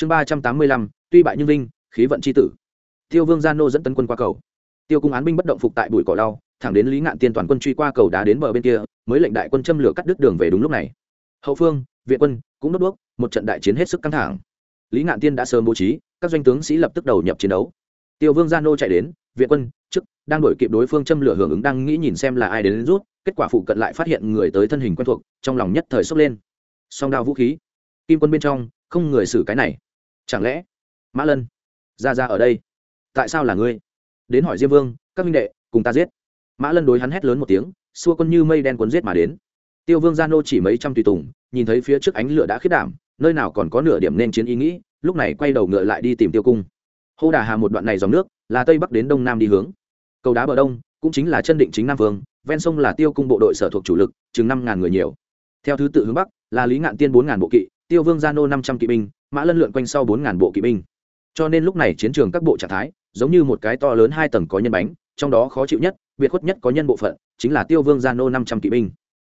chương ba trăm tám mươi lăm tuy bại nhưng vinh khí vận c h i tử. Tiêu vương gia nô dẫn tấn quân qua cầu. Tiêu cung án binh bất động phục tại bụi cỏ đau thẳng đến lý ngạn tiên toàn quân truy qua cầu đá đến bờ bên kia mới lệnh đại quân châm lửa cắt đứt đường về đúng lúc này. Hậu phương viện quân cũng đốt đuốc một trận đại chiến hết sức căng thẳng. Lý ngạn tiên đã sớm bố trí các doanh tướng sĩ lập tức đầu nhập chiến đấu. Tiêu vương gia nô chạy đến viện quân chức đang đổi kịp đối phương châm lửa hưởng ứng đang nghĩ nhìn xem là ai đến, đến rút kết quả phụ cận lại phát hiện người tới thân hình quen thuộc trong lòng nhất thời sốc lên. Song đao vũ khí kim quân bên trong không người xử cái này chẳng lẽ, mã lân ra ra ở đây? Tại sao là ngươi? Đến hỏi diêm vương, các minh đệ, cùng ta giết. Mã lân đối hắn hét lớn một tiếng, xua quân như mây đen cuốn giết mà đến. Tiêu vương gia nô chỉ mấy trăm tùy tùng, nhìn thấy phía trước ánh lửa đã khiết đảm, nơi nào còn có nửa điểm nên chiến ý nghĩ, lúc này quay đầu ngựa lại đi tìm tiêu cung. Hô đà hà một đoạn này dòng nước, là tây bắc đến đông nam đi hướng. Cầu đá bờ đông, cũng chính là chân định chính nam vương, ven sông là tiêu cung bộ đội sở thuộc chủ lực, chừng năm ngàn người nhiều. Theo thứ tự hướng bắc, là lý ngạn tiên bốn ngàn bộ kỵ tiêu vương gia nô năm trăm kỵ binh, mã lân lượn quanh sau bốn ngàn bộ kỵ binh. Cho nên lúc này chiến trường các bộ trạng thái, giống như một cái to lớn hai tầng có nhân bánh, trong đó khó chịu nhất, biệt khuất nhất có nhân bộ phận, chính là tiêu vương gia nô năm trăm kỵ binh.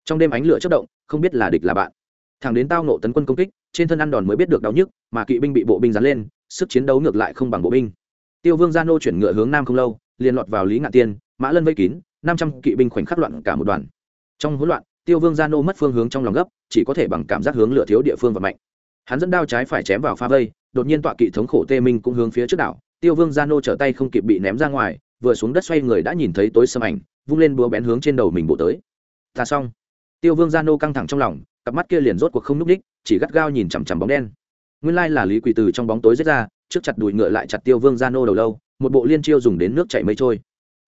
Trong đêm ánh lửa chất động, không biết là địch là bạn. Thẳng đến tao nộ tấn quân công kích, trên thân ăn đòn mới biết được đau nhức, mà kỵ binh bị bộ binh dán lên, sức chiến đấu ngược lại không bằng bộ binh. Tiêu vương gia nô chuyển ngựa hướng nam không lâu, liền lọt vào lý ngạn tiên, mã lân vây kín, năm trăm kỵ binh khoảnh khắc loạn cả một đoàn. Trong hỗn loạn tiêu vương gia nô mất phương hướng trong lòng gấp, chỉ có thể bằng cảm giác hướng lửa thiếu địa phương và mạnh hắn dẫn đao trái phải chém vào pha vây, đột nhiên tọa kỵ thống khổ tê minh cũng hướng phía trước đảo. Tiêu vương gia nô trở tay không kịp bị ném ra ngoài, vừa xuống đất xoay người đã nhìn thấy tối sâm ảnh, vung lên búa bén hướng trên đầu mình bộ tới. Ta xong. Tiêu vương gia nô căng thẳng trong lòng, cặp mắt kia liền rốt cuộc không n ú c ních, chỉ gắt gao nhìn chằm chằm bóng đen. Nguyên lai là lý quỳ từ trong bóng tối rết ra, trước chặt đùi ngựa lại chặt tiêu vương gia nô đầu lâu, một bộ liên chiêu dùng đến nước chảy mây trôi.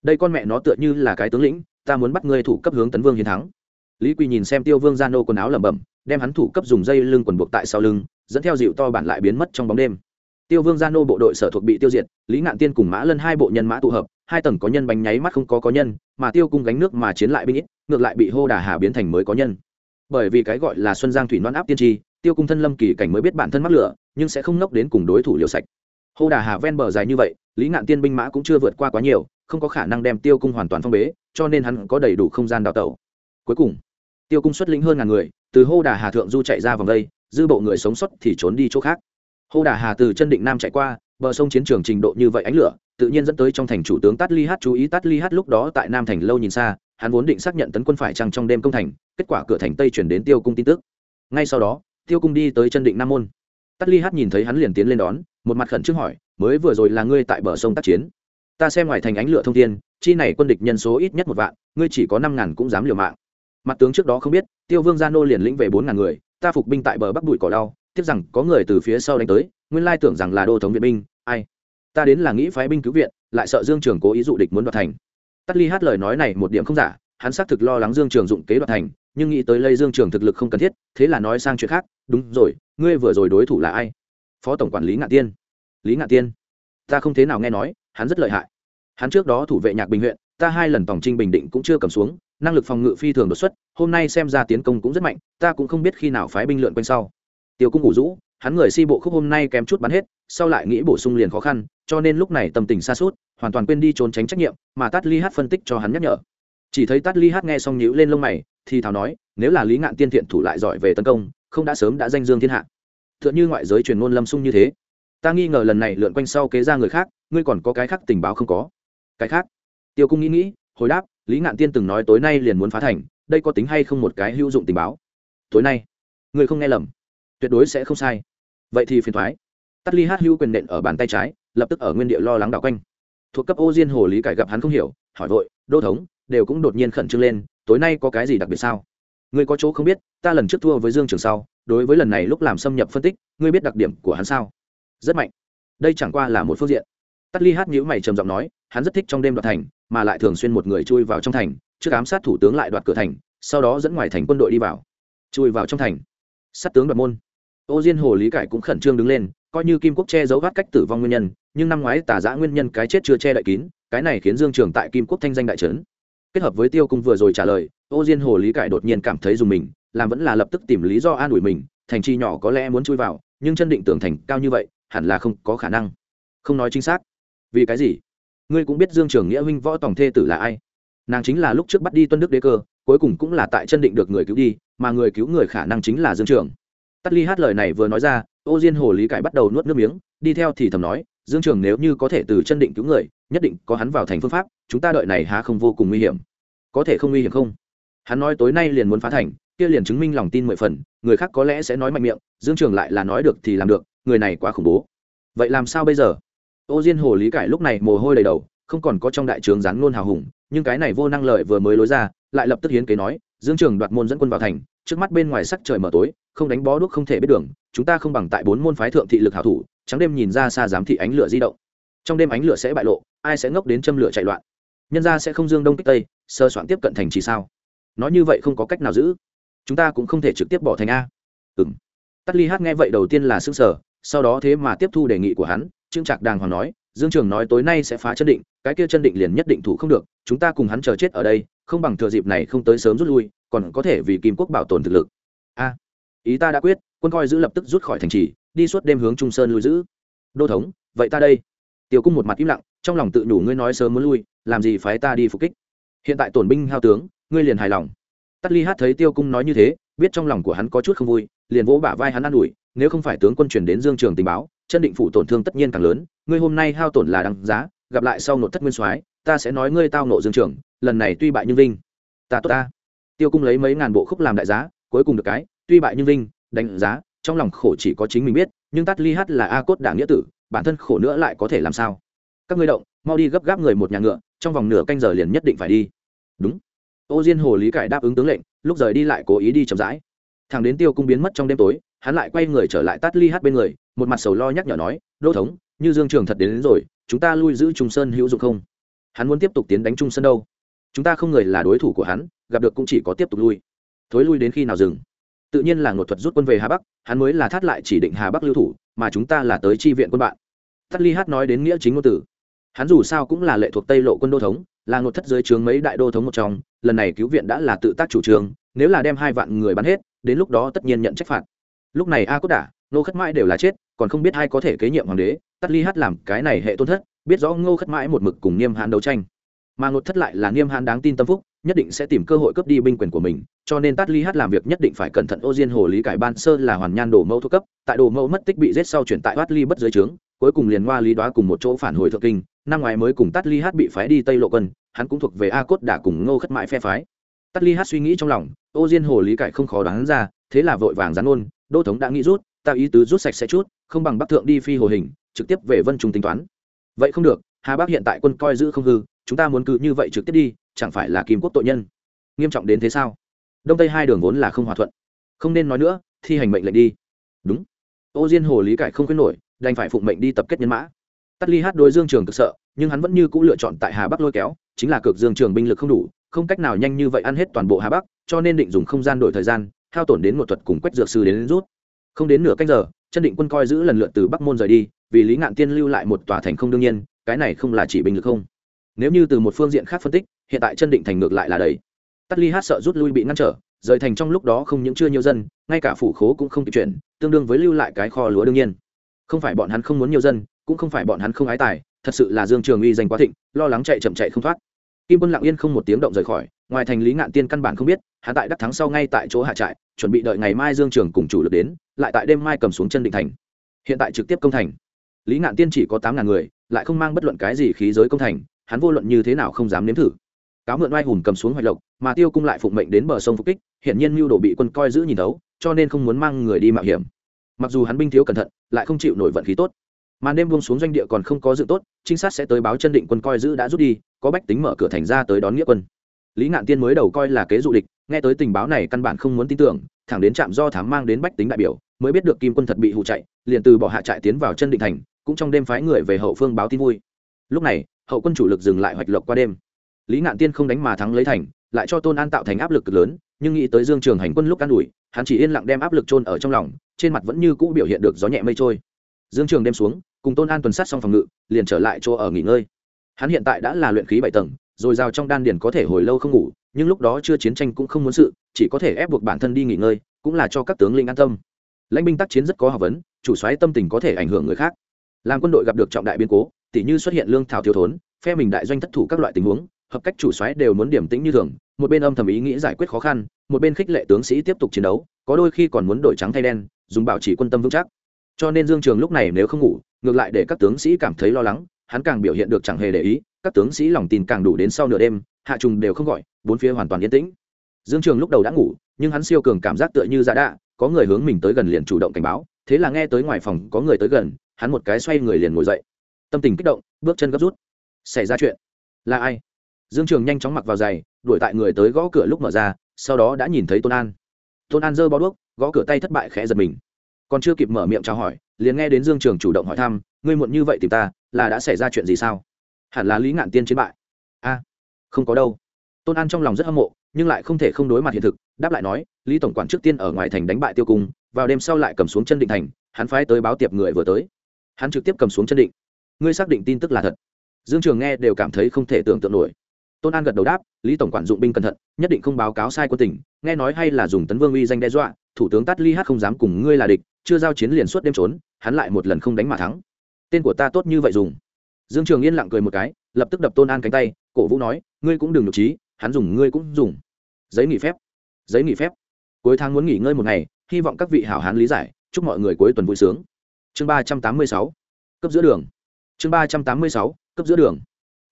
Đây con mẹ nó tựa như là cái tướng lĩnh, ta muốn bắt ngươi thủ cấp hướng tấn vương hiến thắng lý quỳ nhìn xem tiêu vương gia nô quần áo lẩm bẩm, đem hắn thủ cấp dùng dây lưng quần buộc tại sau lưng, dẫn theo dịu to bản lại biến mất trong bóng đêm. Tiêu vương gia nô bộ đội sở thuộc bị tiêu diệt, lý ngạn tiên cùng mã lân hai bộ nhân mã tụ hợp, hai tầng có nhân bánh nháy mắt không có có nhân, mà tiêu cung gánh nước mà chiến lại binh ít, ngược lại bị hô đà hà biến thành mới có nhân. Bởi vì cái gọi là xuân giang thủy non áp tiên tri, tiêu cung thân lâm kỳ cảnh mới biết bản thân mắc lửa, nhưng sẽ không nốc đến cùng đối thủ liều sạch. Hô đà hà ven bờ dài như vậy, lý ngạn tiên binh mã cũng chưa vượt qua quá nhiều, không có khả năng đem tiêu cung hoàn toàn phong bế, cho nên hắn có đầy đủ không gian đào tẩu. Cuối cùng tiêu cung xuất lĩnh hơn ngàn người, từ hô đà hà thượng du chạy ra vòng đây, dư bộ người sống sót thì trốn đi chỗ khác. Hô đà hà từ chân định nam chạy qua, bờ sông chiến trường trình độ như vậy ánh lửa, tự nhiên dẫn tới trong thành chủ tướng tát Li hát chú ý tát Li hát lúc đó tại nam thành lâu nhìn xa, hắn vốn định xác nhận tấn quân phải trăng trong đêm công thành, kết quả cửa thành tây chuyển đến tiêu cung tin tức. Ngay sau đó, tiêu cung đi tới chân định nam môn. Tát Li hát nhìn thấy hắn liền tiến lên đón, một mặt khẩn trương hỏi, mới vừa rồi là ngươi tại bờ sông tác chiến? Ta xem ngoài thành ánh lửa thông thiên, chi này quân địch nhân số ít nhất một vạn, ngươi chỉ có năm ngàn cũng dám liều mạng mặt tướng trước đó không biết, tiêu vương gia nô liền lĩnh về bốn ngàn người, ta phục binh tại bờ bắc bụi cỏ đau, tiếc rằng có người từ phía sau đánh tới, nguyên lai tưởng rằng là đô thống viện binh, ai? Ta đến là nghĩ phái binh cứu viện, lại sợ dương trường cố ý dụ địch muốn đoạt thành. Tắt ly hát lời nói này một điểm không giả, hắn xác thực lo lắng dương trường dụng kế đoạt thành, nhưng nghĩ tới lây dương trường thực lực không cần thiết, thế là nói sang chuyện khác, đúng rồi, ngươi vừa rồi đối thủ là ai? Phó tổng quản lý ngạn tiên. Lý ngạn tiên. Ta không thế nào nghe nói, hắn rất lợi hại. Hắn trước đó thủ vệ nhạc bình huyện, ta hai lần tổng trinh bình định cũng chưa cầm xuống năng lực phòng ngự phi thường đột xuất, hôm nay xem ra tiến công cũng rất mạnh, ta cũng không biết khi nào phái binh lượn quanh sau. Tiêu cung ngủ rũ, hắn người si bộ khúc hôm nay kém chút bắn hết, sau lại nghĩ bổ sung liền khó khăn, cho nên lúc này tâm tình xa suốt hoàn toàn quên đi trốn tránh trách nhiệm, mà tát li hát phân tích cho hắn nhắc nhở. Chỉ thấy tát li hát nghe xong nhíu lên lông mày, thì thào nói, nếu là lý ngạn tiên thiện thủ lại giỏi về tấn công, không đã sớm đã danh dương thiên hạ. T h ư ợ n ngoại giới truyền ngôn lâm sung như thế. Ta nghi ngờ lần này lượn quanh sau kế ra người khác, ngươi còn có cái khác tình báo không có? Cái khác? Tiêu cung nghĩ nghĩ, hồi đáp lý ngạn tiên từng nói tối nay liền muốn phá thành, đây có tính hay không một cái hữu dụng tình báo? Tối nay, người không nghe lầm, tuyệt đối sẽ không sai. Vậy thì phiền thoái. Tắt ly hát hữu quyền nện ở bàn tay trái, lập tức ở nguyên địa lo lắng đảo quanh. Thuộc cấp ô diên hồ lý cải gặp hắn không hiểu, hỏi vội, đô thống, đều cũng đột nhiên khẩn trương lên, tối nay có cái gì đặc biệt sao? Người có chỗ không biết, ta lần trước thua với dương trường sau, đối với lần này lúc làm xâm nhập phân tích, ngươi biết đặc điểm của hắn sao? Rất mạnh. Đây chẳng qua là một phương diện. Tắt ly hát nhữ mày trầm giọng nói, hắn rất thích trong đêm đoạt thành mà lại thường xuyên một người chui vào trong thành, trước ám sát thủ tướng lại đoạt cửa thành, sau đó dẫn ngoài thành quân đội đi vào. Chui vào trong thành. Sát tướng đoạt môn. Ô diên hồ lý cải cũng khẩn trương đứng lên, coi như kim quốc che giấu vắt cách tử vong nguyên nhân, nhưng năm ngoái tả giã nguyên nhân cái chết chưa che đậy kín, cái này khiến dương trường tại kim quốc thanh danh đại trấn. Kết hợp với tiêu cung vừa rồi trả lời, ô diên hồ lý cải đột nhiên cảm thấy dùng mình, làm vẫn là lập tức tìm lý do an ủi mình, thành chi nhỏ có lẽ muốn chui vào, nhưng chân định tưởng thành cao như vậy, hẳn là không có khả năng. Không nói chính xác. Vì cái gì? Ngươi cũng biết dương trường nghĩa huynh võ tòng thê tử là ai. Nàng chính là lúc trước bắt đi tuân đức đế cơ, cuối cùng cũng là tại chân định được người cứu đi, mà người cứu người khả năng chính là dương trường. Tắt ly hát lời này vừa nói ra, ô diên hồ lý cải bắt đầu nuốt nước miếng, đi theo thì thầm nói, dương trường nếu như có thể từ chân định cứu người, nhất định có hắn vào thành phương pháp, chúng ta đợi này há không vô cùng nguy hiểm. Có thể không nguy hiểm không? Hắn nói tối nay liền muốn phá thành, kia liền chứng minh lòng tin mười phần, người khác có lẽ sẽ nói mạnh miệng, dương trường lại là nói được thì làm được, người này quá khủng bố. Vậy làm sao bây giờ? Ô diên hồ lý cải lúc này mồ hôi đầy đầu, không còn có trong đại trướng rán ngôn hào hùng, nhưng cái này vô năng lợi vừa mới lối ra, lại lập tức hiến kế nói, dương trường đoạt môn dẫn quân vào thành, trước mắt bên ngoài sắc trời mở tối, không đánh bó đuốc không thể biết đường, chúng ta không bằng tại bốn môn phái thượng thị lực hảo thủ, trắng đêm nhìn ra xa giám thị ánh lửa di động. Trong đêm ánh lửa sẽ bại lộ, ai sẽ ngốc đến châm lửa chạy loạn? Nhân ra sẽ không dương đông kích tây, sơ soạn tiếp cận thành chỉ sao? Nói như vậy không có cách nào giữ. Chúng ta cũng không thể trực tiếp bỏ thành a. Ừ tắt ly hát nghe vậy đầu tiên là xương sở sau đó thế mà tiếp thu đề nghị của hắn trương trạc đàng hoàng nói, dương trường nói tối nay sẽ phá chân định, cái kia chân định liền nhất định thủ không được, chúng ta cùng hắn chờ chết ở đây, không bằng thừa dịp này không tới sớm rút lui, còn có thể vì kim quốc bảo tồn thực lực. A, ý ta đã quyết, quân coi giữ lập tức rút khỏi thành trì, đi suốt đêm hướng trung sơn lui giữ. Đô thống, vậy ta đây. Tiêu cung một mặt im lặng, trong lòng tự đủ ngươi nói sớm muốn lui, làm gì phái ta đi phục kích. Hiện tại tổn binh hao tướng, ngươi liền hài lòng. Tắt ly hát thấy tiêu cung nói như thế, biết trong lòng của hắn có chút không vui, liền vỗ bả vai hắn an ủi, nếu không phải tướng quân chuyển đến dương trường tình báo chân định phủ tổn thương tất nhiên càng lớn, ngươi hôm nay hao tổn là đăng giá, gặp lại sau nội thất nguyên soái, ta sẽ nói ngươi tao nộ dương trưởng. lần này tuy bại nhưng vinh. Ta tốt ta. Tiêu cung lấy mấy ngàn bộ khúc làm đại giá, cuối cùng được cái, tuy bại nhưng vinh, đánh giá, trong lòng khổ chỉ có chính mình biết, nhưng tắt ly hát là a cốt đảng nghĩa tử, bản thân khổ nữa lại có thể làm sao? Các ngươi động, mau đi gấp gáp người một nhà ngựa, trong vòng nửa canh giờ liền nhất định phải đi. Đúng. Ô diên hồ lý cải đáp ứng tướng lệnh, lúc rời đi lại cố ý đi chậm rãi. Thằng đến tiêu cung biến mất trong đêm tối, hắn lại quay người trở lại tắt ly hát bên người một mặt sầu lo nhắc nhở nói đô thống như dương trường thật đến, đến rồi chúng ta lui giữ trung sơn hữu dụng không? Hắn muốn tiếp tục tiến đánh trung sơn đâu? Chúng ta không người là đối thủ của hắn gặp được cũng chỉ có tiếp tục lui. Thối lui đến khi nào dừng? Tự nhiên là ngột thuật rút quân về hà bắc hắn mới là thát lại chỉ định hà bắc lưu thủ mà chúng ta là tới chi viện quân bạn. Thắt ly hát nói đến nghĩa chính ngôn tử. Hắn dù sao cũng là lệ thuộc tây lộ quân đô thống là ngột thất dưới trướng mấy đại đô thống một trong lần này cứu viện đã là tự tác chủ trương nếu là đem hai vạn người bắn hết đến lúc đó tất nhiên nhận trách phạt. Lúc này a cốt đả nô khất mãi đều là chết còn không biết ai có thể kế nhiệm hoàng đế tắt ly hát làm cái này hệ tôn thất, biết rõ ngô khất mãi một mực cùng niêm hãn đấu tranh. Mà ngột thất lại là niêm hãn đáng tin tâm phúc, nhất định sẽ tìm cơ hội cướp đi binh quyền của mình, cho nên tát ly hát làm việc nhất định phải cẩn thận. Ô diên hồ, lý cải ban sơ là hoàn nhan đổ mẫu thuốc cấp, tại đồ mẫu mất tích bị giết sau chuyển tại bát ly bất dưới trướng, cuối cùng liền hoa lý đoá cùng một chỗ phản hồi thượng kinh, năm ngoái mới cùng tát ly hát bị phái đi tây lộ quân, hắn cũng thuộc về a cốt đã cùng ngô khất Mãi phe phái. Tát ly hát suy nghĩ trong lòng, ô diên hồ, lý cải không khó đoán ra, thế là vội vàng gián ôn đô thống đã nghĩ rút tạo ý tứ rút sạch sẽ chút không bằng bắc thượng đi phi hồ hình trực tiếp về vân trung tính toán. Vậy không được hà bắc hiện tại quân coi giữ không hư chúng ta muốn cứ như vậy trực tiếp đi chẳng phải là kim quốc tội nhân? Nghiêm trọng đến thế sao? Đông tây hai đường vốn là không hòa thuận. Không nên nói nữa thi hành mệnh lệnh đi. Đúng. Ô diên hồ lý cải không khuyến nổi đành phải phụng mệnh đi tập kết nhân mã. Tắt ly hát đối dương trường cực sợ nhưng hắn vẫn như c ũ lựa chọn tại hà bắc lôi kéo chính là cực dương trường binh lực không đủ không cách nào nhanh như vậy ăn hết toàn bộ hà bắc cho nên định dùng không gian đổi thời gian hao tổn đến một thuật cùng quách dược sư đến, đến rút. Không đến nửa canh giờ chân định quân coi giữ lần lượt từ bắc môn rời đi, vì lý ngạn tiên lưu lại một tòa thành không đương nhiên, cái này không là chỉ bình lực không. Nếu như từ một phương diện khác phân tích, hiện tại chân định thành ngược lại là đầy tắt ly hát sợ rút lui bị ngăn trở, rời thành trong lúc đó không những chưa nhiều dân, ngay cả phủ khố cũng không kịp chuyển, tương đương với lưu lại cái kho lúa đương nhiên. Không phải bọn hắn không muốn nhiều dân, cũng không phải bọn hắn không ái tài, thật sự là dương trường uy danh quá thịnh, lo lắng chạy chậm chạy không thoát. Kim quân lặng yên không một tiếng động rời khỏi ngoài thành lý ngạn tiên căn bản không biết, hắn tại đắc thắng sau ngay tại chỗ hạ trại, chuẩn bị đợi ngày mai dương trường cùng chủ lực đến, lại tại đêm mai cầm xuống chân định thành. Hiện tại trực tiếp công thành. Lý ngạn tiên chỉ có tám ngàn người, lại không mang bất luận cái gì khí giới công thành, hắn vô luận như thế nào không dám nếm thử. Cáo mượn oai hùng cầm xuống hoạch lộc, mà tiêu cung lại phụng mệnh đến bờ sông phục kích hiện nhiên mưu đồ bị quân coi giữ nhìn thấu, cho nên không muốn mang người đi mạo hiểm. Mặc dù hắn binh thiếu cẩn thận, lại không chịu nổi vận khí tốt. Màn đêm buông xuống doanh địa còn không có dự tốt, trinh sát sẽ tới báo chân định quân coi giữ đã rút đi, có bách tính mở cửa thành ra tới đón nghĩa quân lý ngạn tiên mới đầu coi là kế dụ địch, nghe tới tình báo này căn bản không muốn tin tưởng, thẳng đến trạm do thám mang đến bách tính đại biểu, mới biết được kim quân thật bị hụ chạy, liền từ bỏ hạ trại tiến vào chân định thành, cũng trong đêm phái người về hậu phương báo tin vui. Lúc này, hậu quân chủ lực dừng lại hoạch lộc qua đêm. Lý ngạn tiên không đánh mà thắng lấy thành, lại cho tôn an tạo thành áp lực cực lớn, nhưng nghĩ tới dương trường hành quân lúc an ủi, hắn chỉ yên lặng đem áp lực trôn ở trong lòng, trên mặt vẫn như cũ biểu hiện được gió nhẹ mây trôi. Dương trường đem xuống, cùng tôn an tuần sát xong phòng ngự, liền trở lại chỗ ở nghỉ ngơi. Hắn hiện tại đã là luyện khí bảy tầng rồi rào trong đan điền có thể hồi lâu không ngủ, nhưng lúc đó chưa chiến tranh cũng không muốn sự, chỉ có thể ép buộc bản thân đi nghỉ ngơi, cũng là cho các tướng lĩnh an tâm. Lãnh binh tác chiến rất có học vấn, chủ xoáy tâm tình có thể ảnh hưởng người khác. Làm quân đội gặp được trọng đại biến cố, tỉ như xuất hiện lương thảo thiếu thốn, phe mình đại doanh thất thủ các loại tình huống, hợp cách chủ xoáy đều muốn điểm tĩnh như thường, một bên âm thầm ý nghĩ giải quyết khó khăn, một bên khích lệ tướng sĩ tiếp tục chiến đấu, có đôi khi còn muốn đổi trắng thay đen, dùng bảo trì quân tâm vững chắc. Cho nên dương trường lúc này nếu không ngủ, ngược lại để các tướng sĩ cảm thấy lo lắng hắn càng biểu hiện được chẳng hề để ý, các tướng sĩ lòng tin càng đủ đến sau nửa đêm, hạ trùng đều không gọi, bốn phía hoàn toàn yên tĩnh. Dương trường lúc đầu đã ngủ, nhưng hắn siêu cường cảm giác tựa như giả đạ, có người hướng mình tới gần liền chủ động cảnh báo, thế là nghe tới ngoài phòng có người tới gần, hắn một cái xoay người liền ngồi dậy. Tâm tình kích động, bước chân gấp rút. Xảy ra chuyện. Là ai? Dương trường nhanh chóng mặc vào giày, đuổi tại người tới gõ cửa lúc mở ra, sau đó đã nhìn thấy tôn an. Tôn an giơ bó đuốc, gõ cửa tay thất bại khẽ giật mình. Còn chưa kịp mở miệng chào hỏi, liền nghe đến dương trường chủ động hỏi thăm, ngươi muộn như vậy tìm ta là đã xảy ra chuyện gì sao? Hẳn là lý ngạn tiên chiến bại. A, không có đâu. Tôn an trong lòng rất hâm mộ, nhưng lại không thể không đối mặt hiện thực, đáp lại nói, lý tổng quản trước tiên ở ngoài thành đánh bại tiêu cung, vào đêm sau lại cầm xuống chân định thành, hắn phái tới báo tiệp người vừa tới. Hắn trực tiếp cầm xuống chân định. Ngươi xác định tin tức là thật. Dương trường nghe đều cảm thấy không thể tưởng tượng nổi. Tôn an gật đầu đáp, lý tổng quản dụng binh cẩn thận, nhất định không báo cáo sai quân tỉnh nghe nói hay là dùng tấn vương uy danh đe dọa, thủ tướng tát ly hát không dám cùng ngươi là địch, chưa giao chiến liền suốt đêm trốn, hắn lại một lần không đánh mà thắng tên của ta tốt như vậy dùng. Dương trường yên lặng cười một cái, lập tức đập tôn an cánh tay, cổ vũ nói, ngươi cũng đừng nhục trí, hắn dùng ngươi cũng dùng. Giấy nghỉ phép. Giấy nghỉ phép. Cuối tháng muốn nghỉ ngơi một ngày, hy vọng các vị hảo hán lý giải, chúc mọi người cuối tuần vui sướng. Chương ba trăm tám mươi sáu, cấp giữa đường. Chương ba trăm tám mươi sáu, cấp giữa đường.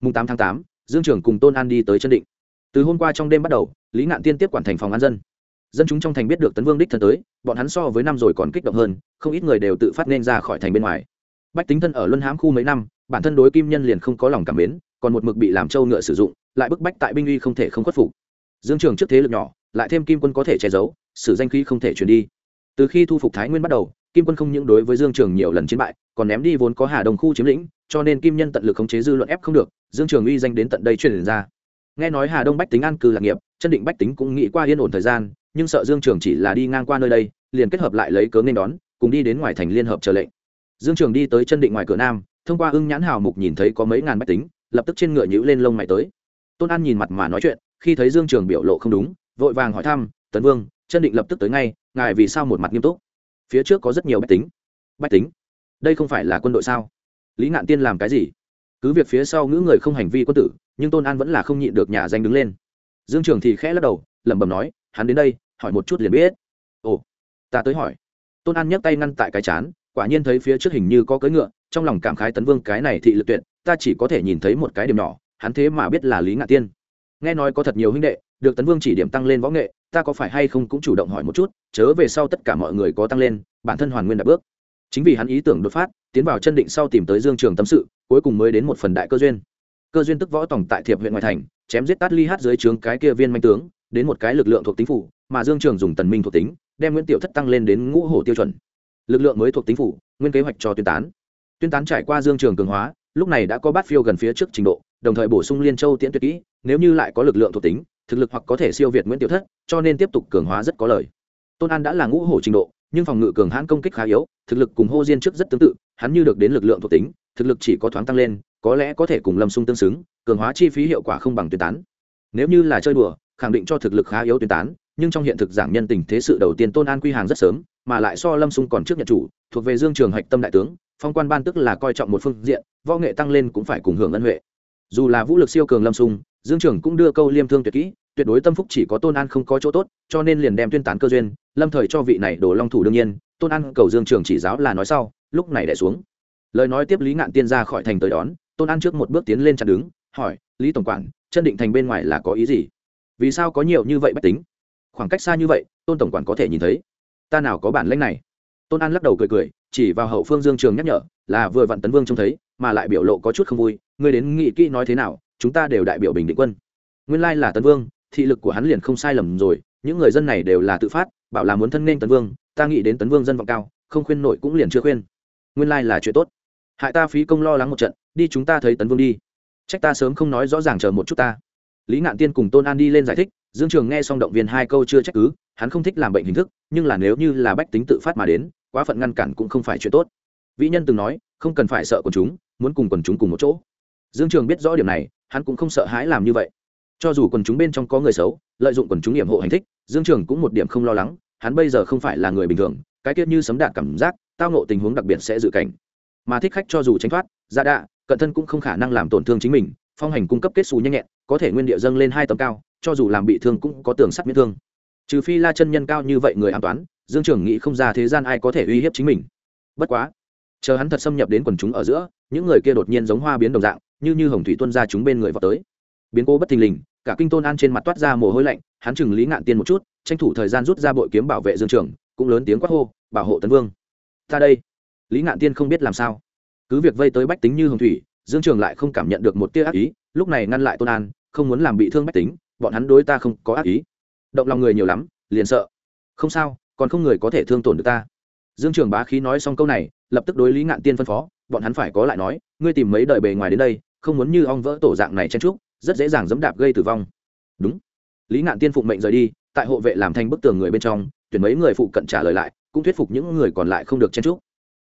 Mùng tám tháng tám, dương trường cùng tôn an đi tới chân định. Từ hôm qua trong đêm bắt đầu, lý ngạn tiên tiếp quản thành phòng an dân. Dân chúng trong thành biết được tấn vương đích thân tới, bọn hắn so với năm rồi còn kích động hơn, không ít người đều tự phát nên ra khỏi thành bên ngoài bách tính thân ở luân hãm khu mấy năm, bản thân đối kim nhân liền không có lòng cảm mến, còn một mực bị làm trâu ngựa sử dụng, lại bức bách tại binh uy không thể không khuất phục. Dương trường trước thế lực nhỏ, lại thêm kim quân có thể che giấu sự danh khí không thể truyền đi. Từ khi thu phục thái nguyên bắt đầu, kim quân không những đối với dương trường nhiều lần chiến bại, còn ném đi vốn có hà đồng khu chiếm lĩnh, cho nên kim nhân tận lực khống chế dư luận ép không được, dương trường uy danh đến tận đây truyền ra. Nghe nói hà đông bách tính an cư lạc nghiệp, chân định bách tính cũng nghĩ qua yên ổn thời gian, nhưng sợ dương trường chỉ là đi ngang qua nơi đây, liền kết hợp lại lấy cớ nên đón, cùng đi đến ngoài thành liên hợp chờ lệnh dương trường đi tới chân định ngoài cửa nam, thông qua ưng nhãn hào mục nhìn thấy có mấy ngàn bách tính, lập tức trên ngựa nhữ lên lông mày tới. Tôn an nhìn mặt mà nói chuyện, khi thấy dương trường biểu lộ không đúng, vội vàng hỏi thăm, tấn vương, chân định lập tức tới ngay, ngài vì sao một mặt nghiêm túc? Phía trước có rất nhiều bách tính. Bách tính? Đây không phải là quân đội sao? Lý ngạn tiên làm cái gì? Cứ việc phía sau ngữ người không hành vi quân tử, nhưng tôn an vẫn là không nhịn được nhà danh đứng lên. Dương trường thì khẽ lắc đầu, lẩm bẩm nói, hắn đến đây, hỏi một chút liền biết. Ồ, ta tới hỏi. Tôn an nhấc tay ngăn tại cái chán quả nhiên thấy phía trước hình như có cưỡi ngựa, trong lòng cảm khái tấn vương cái này thị lực tuyệt, ta chỉ có thể nhìn thấy một cái điểm nhỏ, hắn thế mà biết là lý ngạn tiên. Nghe nói có thật nhiều huynh đệ, được tấn vương chỉ điểm tăng lên võ nghệ, ta có phải hay không cũng chủ động hỏi một chút, chớ về sau tất cả mọi người có tăng lên, bản thân hoàn nguyên đã bước. Chính vì hắn ý tưởng đột phát, tiến vào chân định sau tìm tới dương trường tâm sự, cuối cùng mới đến một phần đại cơ duyên. Cơ duyên tức võ tổng tại thiệp huyện ngoại thành, chém giết tát ly hát dưới trướng cái kia viên manh tướng, đến một cái lực lượng thuộc tính phủ, mà dương trường dùng tần minh thuộc tính, đem nguyễn tiểu thất tăng lên đến ngũ hổ tiêu chuẩn lực lượng mới thuộc tính phủ, nguyên kế hoạch cho tuyên tán. Tuyên tán trải qua dương trường cường hóa, lúc này đã có bát phiêu gần phía trước trình độ, đồng thời bổ sung liên châu tiễn tuyệt kỹ, nếu như lại có lực lượng thuộc tính, thực lực hoặc có thể siêu việt nguyễn tiểu thất, cho nên tiếp tục cường hóa rất có lời tôn an đã là ngũ hổ trình độ, nhưng phòng ngự cường hãn công kích khá yếu, thực lực cùng hô diên trước rất tương tự, hắn như được đến lực lượng thuộc tính, thực lực chỉ có thoáng tăng lên, có lẽ có thể cùng lâm sung tương xứng, cường hóa chi phí hiệu quả không bằng tuyên tán. Nếu như là chơi đùa, khẳng định cho thực lực khá yếu tuyên tán, nhưng trong hiện thực giảng nhân tình thế sự đầu tiên tôn an quy hàng rất sớm mà lại so lâm sung còn trước nhận chủ, thuộc về dương trường hạch tâm đại tướng, phong quan ban tức là coi trọng một phương diện, võ nghệ tăng lên cũng phải cùng hưởng ân huệ. Dù là vũ lực siêu cường lâm sung, dương trường cũng đưa câu liêm thương tuyệt kỹ, tuyệt đối tâm phúc chỉ có tôn an không có chỗ tốt, cho nên liền đem tuyên tán cơ duyên, lâm thời cho vị này đổ long thủ đương nhiên, tôn an cầu dương trường chỉ giáo là nói sau, lúc này đẻ xuống. Lời nói tiếp lý ngạn tiên ra khỏi thành tới đón, tôn an trước một bước tiến lên chặn đứng, hỏi, lý tổng quản, chân định thành bên ngoài là có ý gì? Vì sao có nhiều như vậy bách tính? Khoảng cách xa như vậy, tôn tổng quản có thể nhìn thấy ta nào có bản lãnh này? Tôn an lắc đầu cười cười, chỉ vào hậu phương dương trường nhắc nhở, là vừa vặn tấn vương trông thấy, mà lại biểu lộ có chút không vui, ngươi đến nghị kỹ nói thế nào, chúng ta đều đại biểu bình định quân. Nguyên lai là tấn vương, thị lực của hắn liền không sai lầm rồi, những người dân này đều là tự phát, bảo là muốn thân nên tấn vương, ta nghĩ đến tấn vương dân vọng cao, không khuyên nổi cũng liền chưa khuyên. Nguyên lai là chuyện tốt. Hại ta phí công lo lắng một trận, đi chúng ta thấy tấn vương đi. Trách ta sớm không nói rõ ràng chờ một chút ta. Lý ngạn tiên cùng tôn an đi lên giải thích dương trường nghe xong động viên hai câu chưa trách cứ, hắn không thích làm bệnh hình thức, nhưng là nếu như là bách tính tự phát mà đến, quá phận ngăn cản cũng không phải chuyện tốt. Vĩ nhân từng nói, không cần phải sợ quần chúng, muốn cùng quần chúng cùng một chỗ. Dương trường biết rõ điểm này, hắn cũng không sợ hãi làm như vậy. Cho dù quần chúng bên trong có người xấu, lợi dụng quần chúng hiểm hộ hành thích, dương trường cũng một điểm không lo lắng, hắn bây giờ không phải là người bình thường, cái tiết như sấm đạn cảm giác, tao ngộ tình huống đặc biệt sẽ dự cảnh. Mà thích khách cho dù tránh thoát ra đạ, cận thân cũng không khả năng làm tổn thương chính mình, phong hành cung cấp kết xù nhanh nhẹn, có thể nguyên địa dâng lên hai tấm cao cho dù làm bị thương cũng có tường sắt miễn thương. Trừ phi la chân nhân cao như vậy người an toán, dương trường nghĩ không ra thế gian ai có thể uy hiếp chính mình. Bất quá, chờ hắn thật xâm nhập đến quần chúng ở giữa, những người kia đột nhiên giống hoa biến đồng dạng, như như hồng thủy tuân ra chúng bên người vào tới. Biến cố bất thình lình, cả kinh tôn an trên mặt toát ra mồ hôi lạnh, hắn chừng lý ngạn tiên một chút, tranh thủ thời gian rút ra bội kiếm bảo vệ dương trường, cũng lớn tiếng quát hô, bảo hộ tấn vương. Ta đây. Lý ngạn tiên không biết làm sao. Cứ việc vây tới bách tính như hồng thủy, dương trường lại không cảm nhận được một tia ác ý, lúc này ngăn lại tôn an, không muốn làm bị thương bách tính bọn hắn đối ta không có ác ý. Động lòng người nhiều lắm, liền sợ. Không sao, còn không người có thể thương tổn được ta. Dương trường bá khí nói xong câu này, lập tức đối lý ngạn tiên phân phó, bọn hắn phải có lại nói, ngươi tìm mấy đời bề ngoài đến đây, không muốn như ong vỡ tổ dạng này chen trúc rất dễ dàng dẫm đạp gây tử vong. Đúng. Lý ngạn tiên phụng mệnh rời đi, tại hộ vệ làm thành bức tường người bên trong, tuyển mấy người phụ cận trả lời lại, cũng thuyết phục những người còn lại không được chen trúc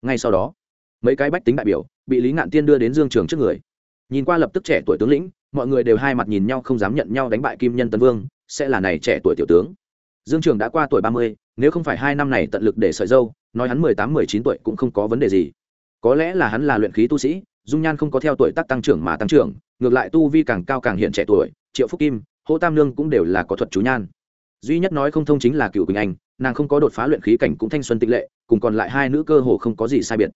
ngay sau đó, mấy cái bách tính đại biểu, bị lý ngạn tiên đưa đến dương trường trước người. Nhìn qua lập tức trẻ tuổi tướng lĩnh mọi người đều hai mặt nhìn nhau không dám nhận nhau đánh bại kim nhân tân vương, sẽ là này trẻ tuổi tiểu tướng. Dương trường đã qua tuổi ba mươi, nếu không phải hai năm này tận lực để sợi dâu, nói hắn mười tám, mười chín tuổi cũng không có vấn đề gì. Có lẽ là hắn là luyện khí tu sĩ, dung nhan không có theo tuổi tác tăng trưởng mà tăng trưởng, ngược lại tu vi càng cao càng hiện trẻ tuổi, triệu phúc kim, hỗ tam lương cũng đều là có thuật chú nhan. Duy nhất nói không thông chính là cựu quỳnh anh, nàng không có đột phá luyện khí cảnh cũng thanh xuân tịch lệ, cùng còn lại hai nữ cơ hồ không có gì sai biệt.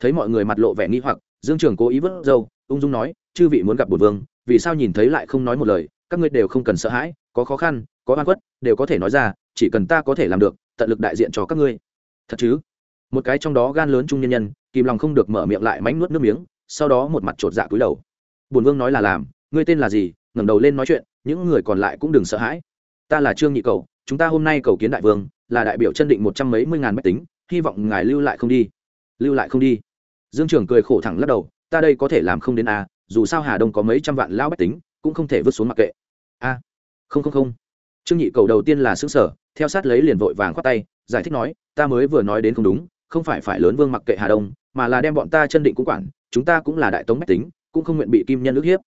Thấy mọi người mặt lộ vẻ nghi hoặc, dương trường cố ý vớt dâu ung dung nói, chư vị muốn gặp bổn vương vì sao nhìn thấy lại không nói một lời, các ngươi đều không cần sợ hãi, có khó khăn, có oan khuất, đều có thể nói ra, chỉ cần ta có thể làm được, tận lực đại diện cho các ngươi. Thật chứ? Một cái trong đó gan lớn trung nhân nhân, kìm lòng không được mở miệng lại mánh nuốt nước miếng, sau đó một mặt chột dạ cúi đầu. Bùn vương nói là làm, ngươi tên là gì, ngẩng đầu lên nói chuyện, những người còn lại cũng đừng sợ hãi. Ta là trương nhị cầu, chúng ta hôm nay cầu kiến đại vương, là đại biểu chân định một trăm mấy mươi ngàn máy tính, hy vọng ngài lưu lại không đi. Lưu lại không đi. Dương trường cười khổ thẳng lắc đầu, ta đây có thể làm không đến a dù sao hà đông có mấy trăm vạn lão bách tính, cũng không thể vứt xuống mặc kệ. A, không không không. Trương nhị cầu đầu tiên là xứ sở theo sát lấy liền vội vàng khoát tay, giải thích nói, ta mới vừa nói đến không đúng, không phải phải lớn vương mặc kệ hà đông, mà là đem bọn ta chân định cũng quản, chúng ta cũng là đại tống bách tính, cũng không nguyện bị kim nhân ức hiếp.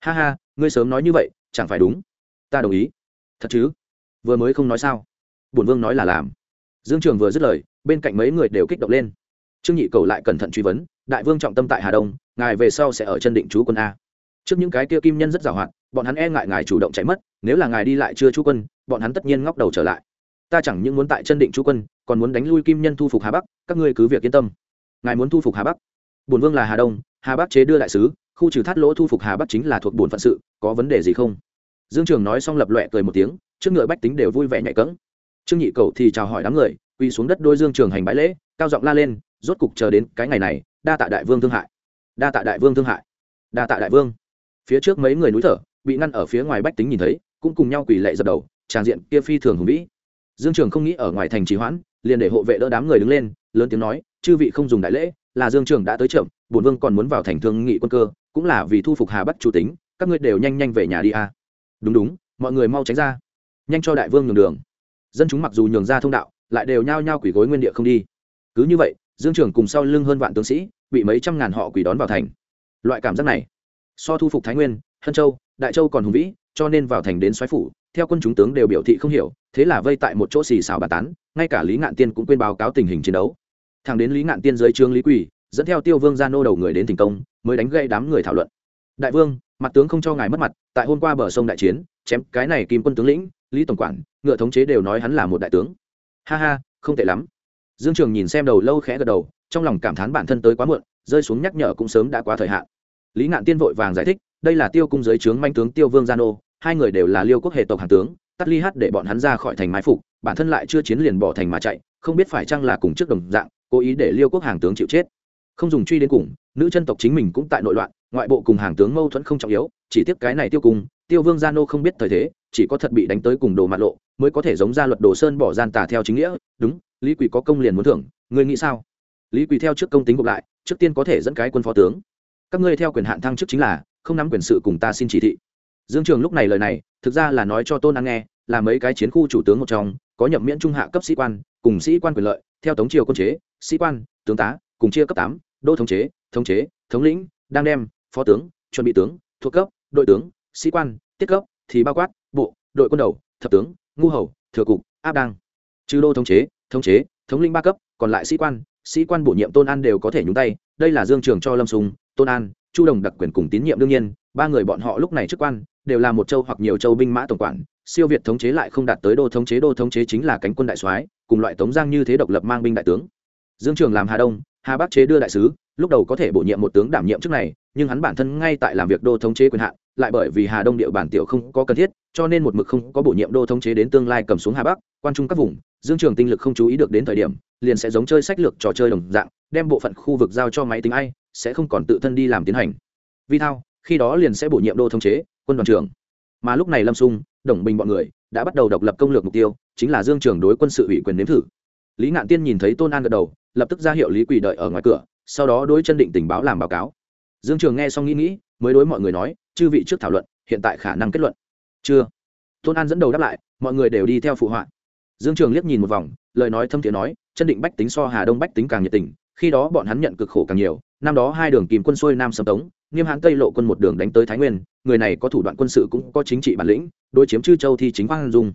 Ha ha, ngươi sớm nói như vậy, chẳng phải đúng? Ta đồng ý. Thật chứ? Vừa mới không nói sao? Bổn vương nói là làm. Dương trường vừa dứt lời, bên cạnh mấy người đều kích động lên. Trương nhị cầu lại cẩn thận truy vấn, đại vương trọng tâm tại hà đông ngài về sau sẽ ở chân định chú quân a. Trước những cái kia kim nhân rất giàu hạn, bọn hắn e ngại ngài chủ động chạy mất, nếu là ngài đi lại chưa chú quân, bọn hắn tất nhiên ngóc đầu trở lại. Ta chẳng những muốn tại chân định chú quân, còn muốn đánh lui kim nhân thu phục hà bắc, các ngươi cứ việc yên tâm. Ngài muốn thu phục hà bắc? Bổn vương là hà đông, hà bắc chế đưa đại sứ, khu trừ thắt lỗ thu phục hà bắc chính là thuộc bổn phận sự, có vấn đề gì không? Dương trường nói xong lập loẹ cười một tiếng, trước ngựa bách tính đều vui vẻ nhạy cẫng. Trương nhị cầu thì chào hỏi đám người, quỳ xuống đất đôi dương trường hành bãi lễ, cao giọng la lên, rốt cục chờ đến cái ngày này, đa tạ đại vương thương hại đa tạ đại vương thương hại. Đa tạ đại vương. Phía trước mấy người núi thở, bị ngăn ở phía ngoài bách tính nhìn thấy, cũng cùng nhau quỳ lệ dập đầu, tràng diện kia phi thường hùng vĩ. Dương trường không nghĩ ở ngoài thành trì hoãn, liền để hộ vệ đỡ đám người đứng lên, lớn tiếng nói, chư vị không dùng đại lễ, là dương trường đã tới chậm bổn vương còn muốn vào thành thương nghị quân cơ, cũng là vì thu phục hà bắc chủ tính, các ngươi đều nhanh nhanh về nhà đi a. Đúng đúng, mọi người mau tránh ra, nhanh cho đại vương nhường đường. Dân chúng mặc dù nhường ra thông đạo, lại đều nhao nhao quỷ gối nguyên địa không đi. Cứ như vậy, dương trường cùng sau lưng hơn vạn tướng sĩ bị mấy trăm ngàn họ quỷ đón vào thành. Loại cảm giác này, so thu phục thái nguyên, hân châu, đại châu còn hùng vĩ, cho nên vào thành đến xoáy phủ, theo quân chúng tướng đều biểu thị không hiểu, thế là vây tại một chỗ xì xào bà tán, ngay cả lý ngạn tiên cũng quên báo cáo tình hình chiến đấu. Thằng đến lý ngạn tiên dưới trướng lý quỷ dẫn theo tiêu vương ra nô đầu người đến thành công, mới đánh gây đám người thảo luận. Đại vương, mặt tướng không cho ngài mất mặt, tại hôm qua bờ sông đại chiến, chém cái này kim quân tướng lĩnh, lý tổng quản, ngựa thống chế đều nói hắn là một đại tướng. Ha ha, không tệ lắm. Dương trường nhìn xem đầu lâu khẽ gật đầu trong lòng cảm thán bản thân tới quá muộn, rơi xuống nhắc nhở cũng sớm đã quá thời hạn. Lý ngạn tiên vội vàng giải thích, đây là tiêu cung giới trướng manh tướng tiêu vương gia nô, hai người đều là liêu quốc hệ tộc hàng tướng, tắt ly hát để bọn hắn ra khỏi thành mái phục, bản thân lại chưa chiến liền bỏ thành mà chạy, không biết phải chăng là cùng trước đồng dạng, cố ý để liêu quốc hàng tướng chịu chết. Không dùng truy đến cùng, nữ chân tộc chính mình cũng tại nội loạn, ngoại bộ cùng hàng tướng mâu thuẫn không trọng yếu, chỉ tiếp cái này tiêu cung, tiêu vương gia nô không biết thời thế, chỉ có thật bị đánh tới cùng đồ mặt lộ, mới có thể giống ra luật đồ sơn bỏ gian tà theo chính nghĩa, đúng, lý quỷ có công liền muốn thưởng, ngươi nghĩ sao? Lý quỳ theo trước công tính gộp lại, trước tiên có thể dẫn cái quân phó tướng. Các ngươi theo quyền hạn thăng chức chính là, không nắm quyền sự cùng ta xin chỉ thị. Dương trường lúc này lời này, thực ra là nói cho tôn an nghe, là mấy cái chiến khu chủ tướng một trong, có nhậm miễn trung hạ cấp sĩ quan, cùng sĩ quan quyền lợi, theo tống triều quân chế, sĩ quan, tướng tá, cùng chia cấp tám, đô thống chế thống chế, thống lĩnh, đang đem, phó tướng, chuẩn bị tướng, thuộc cấp, đội tướng, sĩ quan, tiết cấp, thì bao quát, bộ, đội quân đầu, thập tướng, ngu hầu, thừa cục, áp đăng. Trừ đô thống chế thống chế, thống lĩnh ba cấp, còn lại sĩ quan sĩ quan bổ nhiệm tôn an đều có thể nhúng tay, đây là dương trường cho lâm sùng, tôn an, chu đồng đặc quyền cùng tín nhiệm đương nhiên, ba người bọn họ lúc này chức quan, đều là một châu hoặc nhiều châu binh mã tổng quản, siêu việt thống chế lại không đạt tới đô thống chế, đô thống chế chính là cánh quân đại soái, cùng loại tống giang như thế độc lập mang binh đại tướng. Dương trường làm hà đông, hà bắc chế đưa đại sứ, lúc đầu có thể bổ nhiệm một tướng đảm nhiệm chức này, nhưng hắn bản thân ngay tại làm việc đô thống chế quyền hạn, lại bởi vì hà đông địa bản tiểu không có cần thiết, cho nên một mực không có bổ nhiệm đô thống chế đến tương lai cầm xuống hà bắc, quan trung các vùng, dương trường tinh lực không chú ý được đến thời điểm liền sẽ giống chơi sách lược trò chơi đồng dạng, đem bộ phận khu vực giao cho máy tính ai, sẽ không còn tự thân đi làm tiến hành. Vi thao, khi đó liền sẽ bổ nhiệm đô thống chế, quân đoàn trưởng. Mà lúc này lâm sung, đồng bình bọn người đã bắt đầu độc lập công lược mục tiêu, chính là dương trường đối quân sự ủy quyền nếm thử. Lý ngạn tiên nhìn thấy tôn an gật đầu, lập tức ra hiệu lý quỳ đợi ở ngoài cửa, sau đó đối chân định tình báo làm báo cáo. Dương trường nghe xong nghĩ nghĩ, mới đối mọi người nói, chư vị trước thảo luận, hiện tại khả năng kết luận. Chưa. Tôn an dẫn đầu đáp lại, mọi người đều đi theo phụ họa. Dương trường liếc nhìn một vòng lời nói thâm thiện nói, chân định bách tính so hà đông bách tính càng nhiệt tình, khi đó bọn hắn nhận cực khổ càng nhiều, năm đó hai đường kìm quân xuôi nam sầm tống, nghiêm hãn tây lộ quân một đường đánh tới thái nguyên, người này có thủ đoạn quân sự cũng có chính trị bản lĩnh, đối chiếm chư châu thì chính quang dung.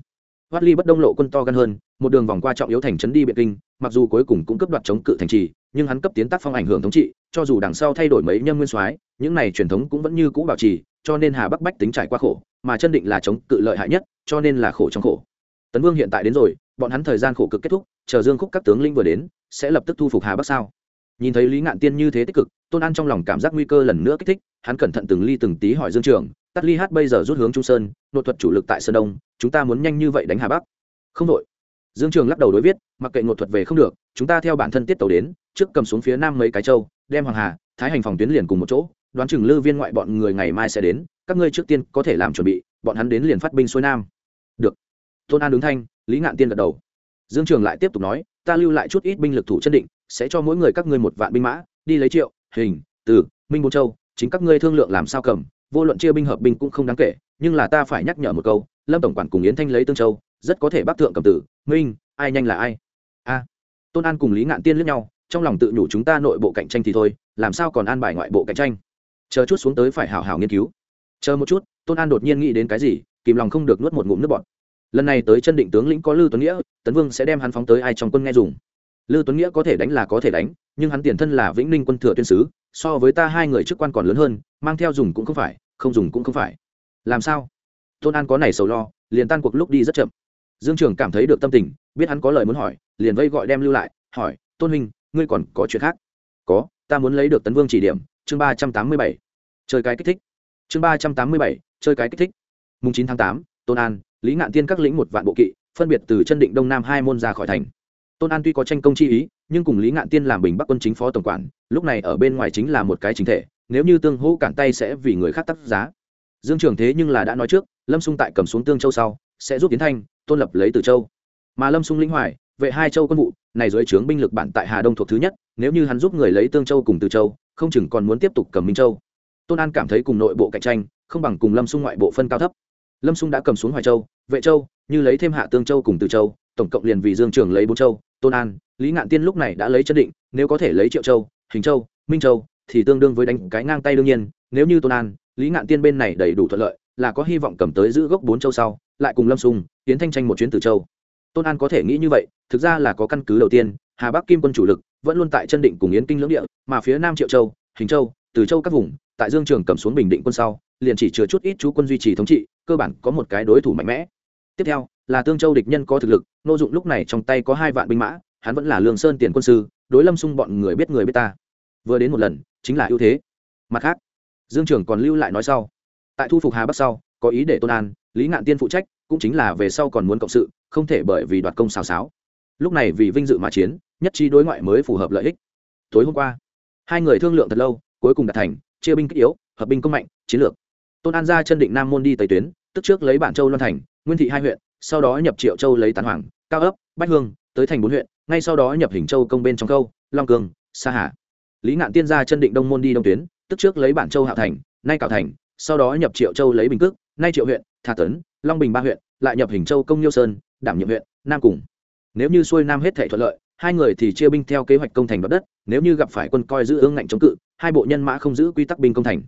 Hoát ly bất đông lộ quân to gan hơn, một đường vòng qua trọng yếu thành trấn đi biệt kinh, mặc dù cuối cùng cũng cấp đoạt chống cự thành trì, nhưng hắn cấp tiến tác phong ảnh hưởng thống trị, cho dù đằng sau thay đổi mấy nhân nguyên soái, những này truyền thống cũng vẫn như cũ bảo trì, cho nên hà bắc bách tính trải qua khổ, mà chân định là chống cự lợi hại nhất, cho nên là khổ trong khổ. Tấn vương hiện tại đến rồi bọn hắn thời gian khổ cực kết thúc, chờ dương khúc các tướng linh vừa đến, sẽ lập tức thu phục hà bắc sao? Nhìn thấy lý ngạn tiên như thế tích cực, tôn an trong lòng cảm giác nguy cơ lần nữa kích thích, hắn cẩn thận từng ly từng tí hỏi dương trường, tắt ly hát bây giờ rút hướng trung sơn, nội thuật chủ lực tại sơn đông, chúng ta muốn nhanh như vậy đánh hà bắc? Không đội. Dương trường lắc đầu đối viết, mặc kệ ngột thuật về không được, chúng ta theo bản thân tiết tàu đến, trước cầm xuống phía nam mấy cái châu, đem hoàng hà, thái hành phòng tuyến liền cùng một chỗ, đoán chừng lư viên ngoại bọn người ngày mai sẽ đến, các ngươi trước tiên có thể làm chuẩn bị, bọn hắn đến liền phát binh xuôi nam. Được. Tôn an đứng thanh lý ngạn tiên gật đầu. Dương trường lại tiếp tục nói, ta lưu lại chút ít binh lực thủ chân định, sẽ cho mỗi người các ngươi một vạn binh mã, đi lấy triệu, hình, từ, minh bôn châu, chính các ngươi thương lượng làm sao cầm, vô luận chia binh hợp binh cũng không đáng kể, nhưng là ta phải nhắc nhở một câu, lâm tổng quản cùng yến thanh lấy tương châu, rất có thể bắc thượng cầm tử, minh, ai nhanh là ai? A. À, tôn an cùng lý ngạn tiên lướt nhau, trong lòng tự nhủ chúng ta nội bộ cạnh tranh thì thôi, làm sao còn an bài ngoại bộ cạnh tranh? Chờ chút xuống tới phải hảo hảo nghiên cứu. Chờ một chút, tôn an đột nhiên nghĩ đến cái gì, kìm lòng không được nuốt một ngụm nước bọt lần này tới chân định tướng lĩnh có lư tuấn nghĩa, tấn vương sẽ đem hắn phóng tới ai trong quân nghe dùng. Lư tuấn nghĩa có thể đánh là có thể đánh, nhưng hắn tiền thân là vĩnh ninh quân thừa tuyên sứ, so với ta hai người chức quan còn lớn hơn, mang theo dùng cũng không phải, không dùng cũng không phải. Làm sao? Tôn an có này sầu lo, liền tan cuộc lúc đi rất chậm. Dương trường cảm thấy được tâm tình, biết hắn có lời muốn hỏi, liền vây gọi đem lưu lại, hỏi, tôn huynh, ngươi còn có chuyện khác? Có, ta muốn lấy được tấn vương chỉ điểm. Chương ba trăm tám mươi bảy. Chơi cái kích thích. Chương ba trăm tám mươi bảy, chơi cái kích thích. Mùng chín tháng tám, tôn an lý ngạn tiên các lĩnh một vạn bộ kỵ, phân biệt từ chân định đông nam hai môn ra khỏi thành. Tôn an tuy có tranh công chi ý, nhưng cùng lý ngạn tiên làm bình bắc quân chính phó tổng quản, lúc này ở bên ngoài chính là một cái chính thể, nếu như tương hỗ cản tay sẽ vì người khác tắt giá. Dương trường thế nhưng là đã nói trước, lâm xung tại cầm xuống tương châu sau, sẽ giúp tiến thanh, tôn lập lấy từ châu. Mà lâm xung linh hoài, vệ hai châu quân vụ, này dưới trướng binh lực bản tại hà đông thuộc thứ nhất, nếu như hắn giúp người lấy tương châu cùng từ châu, không chừng còn muốn tiếp tục cầm minh châu. Tôn an cảm thấy cùng nội bộ cạnh tranh, không bằng cùng lâm xung ngoại bộ phân cao thấp lâm xung đã cầm xuống hoài châu, vệ châu, như lấy thêm hạ tương châu cùng từ châu, tổng cộng liền vì dương trường lấy bốn châu, tôn an, lý ngạn tiên lúc này đã lấy chân định, nếu có thể lấy triệu châu, hình châu, minh châu thì tương đương với đánh cái ngang tay đương nhiên, nếu như tôn an, lý ngạn tiên bên này đầy đủ thuận lợi, là có hy vọng cầm tới giữ gốc bốn châu sau, lại cùng lâm sung tiến thanh tranh một chuyến từ châu. Tôn an có thể nghĩ như vậy, thực ra là có căn cứ đầu tiên, hà bắc kim quân chủ lực vẫn luôn tại chân định cùng yến kinh lưỡng địa, mà phía nam triệu châu, hình châu, từ châu các vùng, tại dương trường cầm xuống bình định quân sau liền chỉ chứa chút ít chú quân duy trì thống trị, cơ bản có một cái đối thủ mạnh mẽ. Tiếp theo, là tương châu địch nhân có thực lực nô dụng lúc này trong tay có hai vạn binh mã, hắn vẫn là lương sơn tiền quân sư, đối lâm xung bọn người biết người biết ta. Vừa đến một lần, chính là ưu thế. Mặt khác, dương trưởng còn lưu lại nói sau. Tại thu phục hà bắc sau, có ý để tôn an, lý ngạn tiên phụ trách, cũng chính là về sau còn muốn cộng sự, không thể bởi vì đoạt công xào xáo. Lúc này vì vinh dự mà chiến, nhất trí đối ngoại mới phù hợp lợi ích. Tối hôm qua, hai người thương lượng thật lâu, cuối cùng đạt thành, chia binh kích yếu, hợp binh công mạnh, chiến lược tôn an ra chân định nam môn đi tây tuyến, tức trước lấy bản châu loan thành, nguyên thị hai huyện, sau đó nhập triệu châu lấy tán hoàng, cao ấp, bách hương, tới thành bốn huyện, ngay sau đó nhập hình châu công bên trong câu, long cường, sa hà. Lý ngạn tiên ra chân định đông môn đi đông tuyến, tức trước lấy bản châu hạ thành, nay cảo thành, sau đó nhập triệu châu lấy bình cước, nay triệu huyện thà tấn, long bình ba huyện, lại nhập hình châu công nhiêu sơn, đảm nhiệm huyện, nam cùng. Nếu như xuôi nam hết thể thuận lợi, hai người thì chia binh theo kế hoạch công thành đoạt đất, nếu như gặp phải quân coi giữ ương ngạnh chống cự, hai bộ nhân mã không giữ quy tắc binh công thành.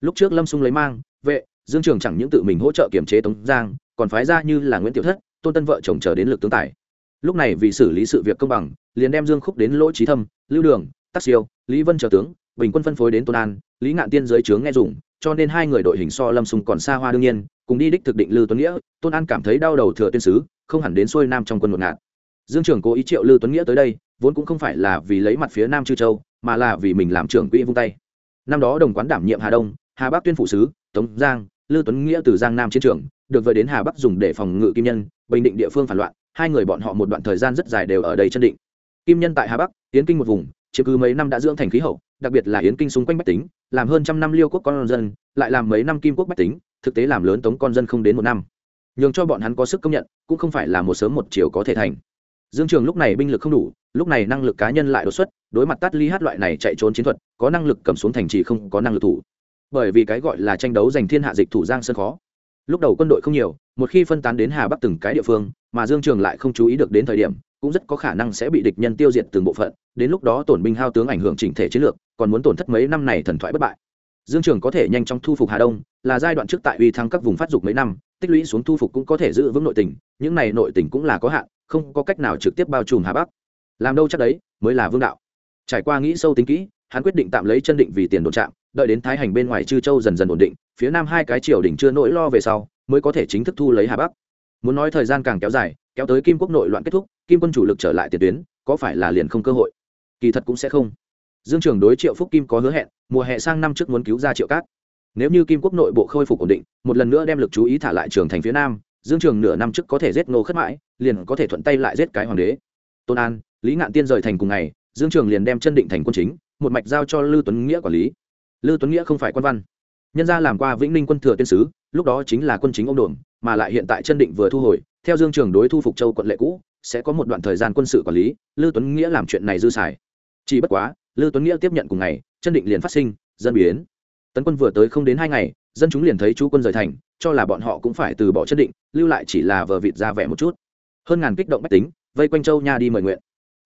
Lúc trước lâm sung lấy mang vệ, dương trường chẳng những tự mình hỗ trợ kiểm chế tống giang, còn phái ra như là nguyễn tiểu thất, tôn tân vợ chồng chờ đến lực tướng tài. Lúc này vì xử lý sự việc công bằng, liền đem dương khúc đến lỗ trí thâm, lưu đường, tắc siêu, lý vân chờ tướng, bình quân phân phối đến tôn an, lý ngạn tiên dưới trướng nghe dùng, cho nên hai người đội hình so lâm sùng còn xa hoa đương nhiên, cùng đi đích thực định lư tuấn nghĩa, tôn an cảm thấy đau đầu thừa tuyên sứ, không hẳn đến xuôi nam trong quân một ngạn dương trường cố ý triệu lư tuấn nghĩa tới đây, vốn cũng không phải là vì lấy mặt phía nam chư châu, mà là vì mình làm trưởng quỹ vung tay. Năm đó đồng quán đảm nhiệm hà đông, hà bắc tuyên phụ sứ tống giang, lư tuấn nghĩa từ giang nam chiến trường, được vời đến hà bắc dùng để phòng ngự kim nhân, bình định địa phương phản loạn, hai người bọn họ một đoạn thời gian rất dài đều ở đây chân định. Kim nhân tại hà bắc tiến kinh một vùng, chiếm cứ mấy năm đã dưỡng thành khí hậu, đặc biệt là yến kinh xung quanh bách tính, làm hơn trăm năm liêu quốc con dân, lại làm mấy năm kim quốc bách tính, thực tế làm lớn tống con dân không đến một năm. Nhường cho bọn hắn có sức công nhận, cũng không phải là một sớm một chiều có thể thành. Dương trường lúc này binh lực không đủ, lúc này năng lực cá nhân lại đột xuất, đối mặt tát ly hát loại này chạy trốn chiến thuật, có năng lực cầm xuống thành trì không có năng lực thủ bởi vì cái gọi là tranh đấu giành thiên hạ dịch thủ giang sơn khó. Lúc đầu quân đội không nhiều, một khi phân tán đến hà bắc từng cái địa phương, mà dương trường lại không chú ý được đến thời điểm, cũng rất có khả năng sẽ bị địch nhân tiêu diệt từng bộ phận, đến lúc đó tổn binh hao tướng ảnh hưởng chỉnh thể chiến lược, còn muốn tổn thất mấy năm này thần thoại bất bại. Dương trường có thể nhanh chóng thu phục hà đông, là giai đoạn trước tại uy thăng các vùng phát dục mấy năm, tích lũy xuống thu phục cũng có thể giữ vững nội tình, những này nội tình cũng là có hạn, không có cách nào trực tiếp bao trùm hà bắc. Làm đâu chắc đấy, mới là vương đạo. Trải qua nghĩ sâu tính kỹ hắn quyết định tạm lấy chân định vì tiền đồn trạm, đợi đến thái hành bên ngoài chư châu dần dần ổn định, phía nam hai cái triều đỉnh chưa nỗi lo về sau, mới có thể chính thức thu lấy hà bắc. Muốn nói thời gian càng kéo dài, kéo tới kim quốc nội loạn kết thúc, kim quân chủ lực trở lại tiền tuyến, có phải là liền không cơ hội? Kỳ thật cũng sẽ không. Dương trường đối triệu phúc kim có hứa hẹn, mùa hè sang năm trước muốn cứu ra triệu cát. Nếu như kim quốc nội bộ khôi phục ổn định, một lần nữa đem lực chú ý thả lại trường thành phía nam, dương trường nửa năm trước có thể giết ngô khất mãi, liền có thể thuận tay lại giết cái hoàng đế. Tôn an, lý ngạn tiên rời thành cùng ngày, dương trường liền đem chân định thành quân chính một mạch giao cho lưu tuấn nghĩa quản lý. Lưu tuấn nghĩa không phải quan văn. Nhân gia làm qua vĩnh ninh quân thừa tiên sứ, lúc đó chính là quân chính ông đồn, mà lại hiện tại chân định vừa thu hồi, theo dương trường đối thu phục châu quận lệ cũ, sẽ có một đoạn thời gian quân sự quản lý lưu tuấn nghĩa làm chuyện này dư xài. Chỉ bất quá lưu tuấn nghĩa tiếp nhận cùng ngày, chân định liền phát sinh, dân biến. Tấn quân vừa tới không đến hai ngày, dân chúng liền thấy chú quân rời thành, cho là bọn họ cũng phải từ bỏ chân định, lưu lại chỉ là vờ vịt ra vẻ một chút. Hơn ngàn kích động bách tính, vây quanh châu nha đi mời nguyện.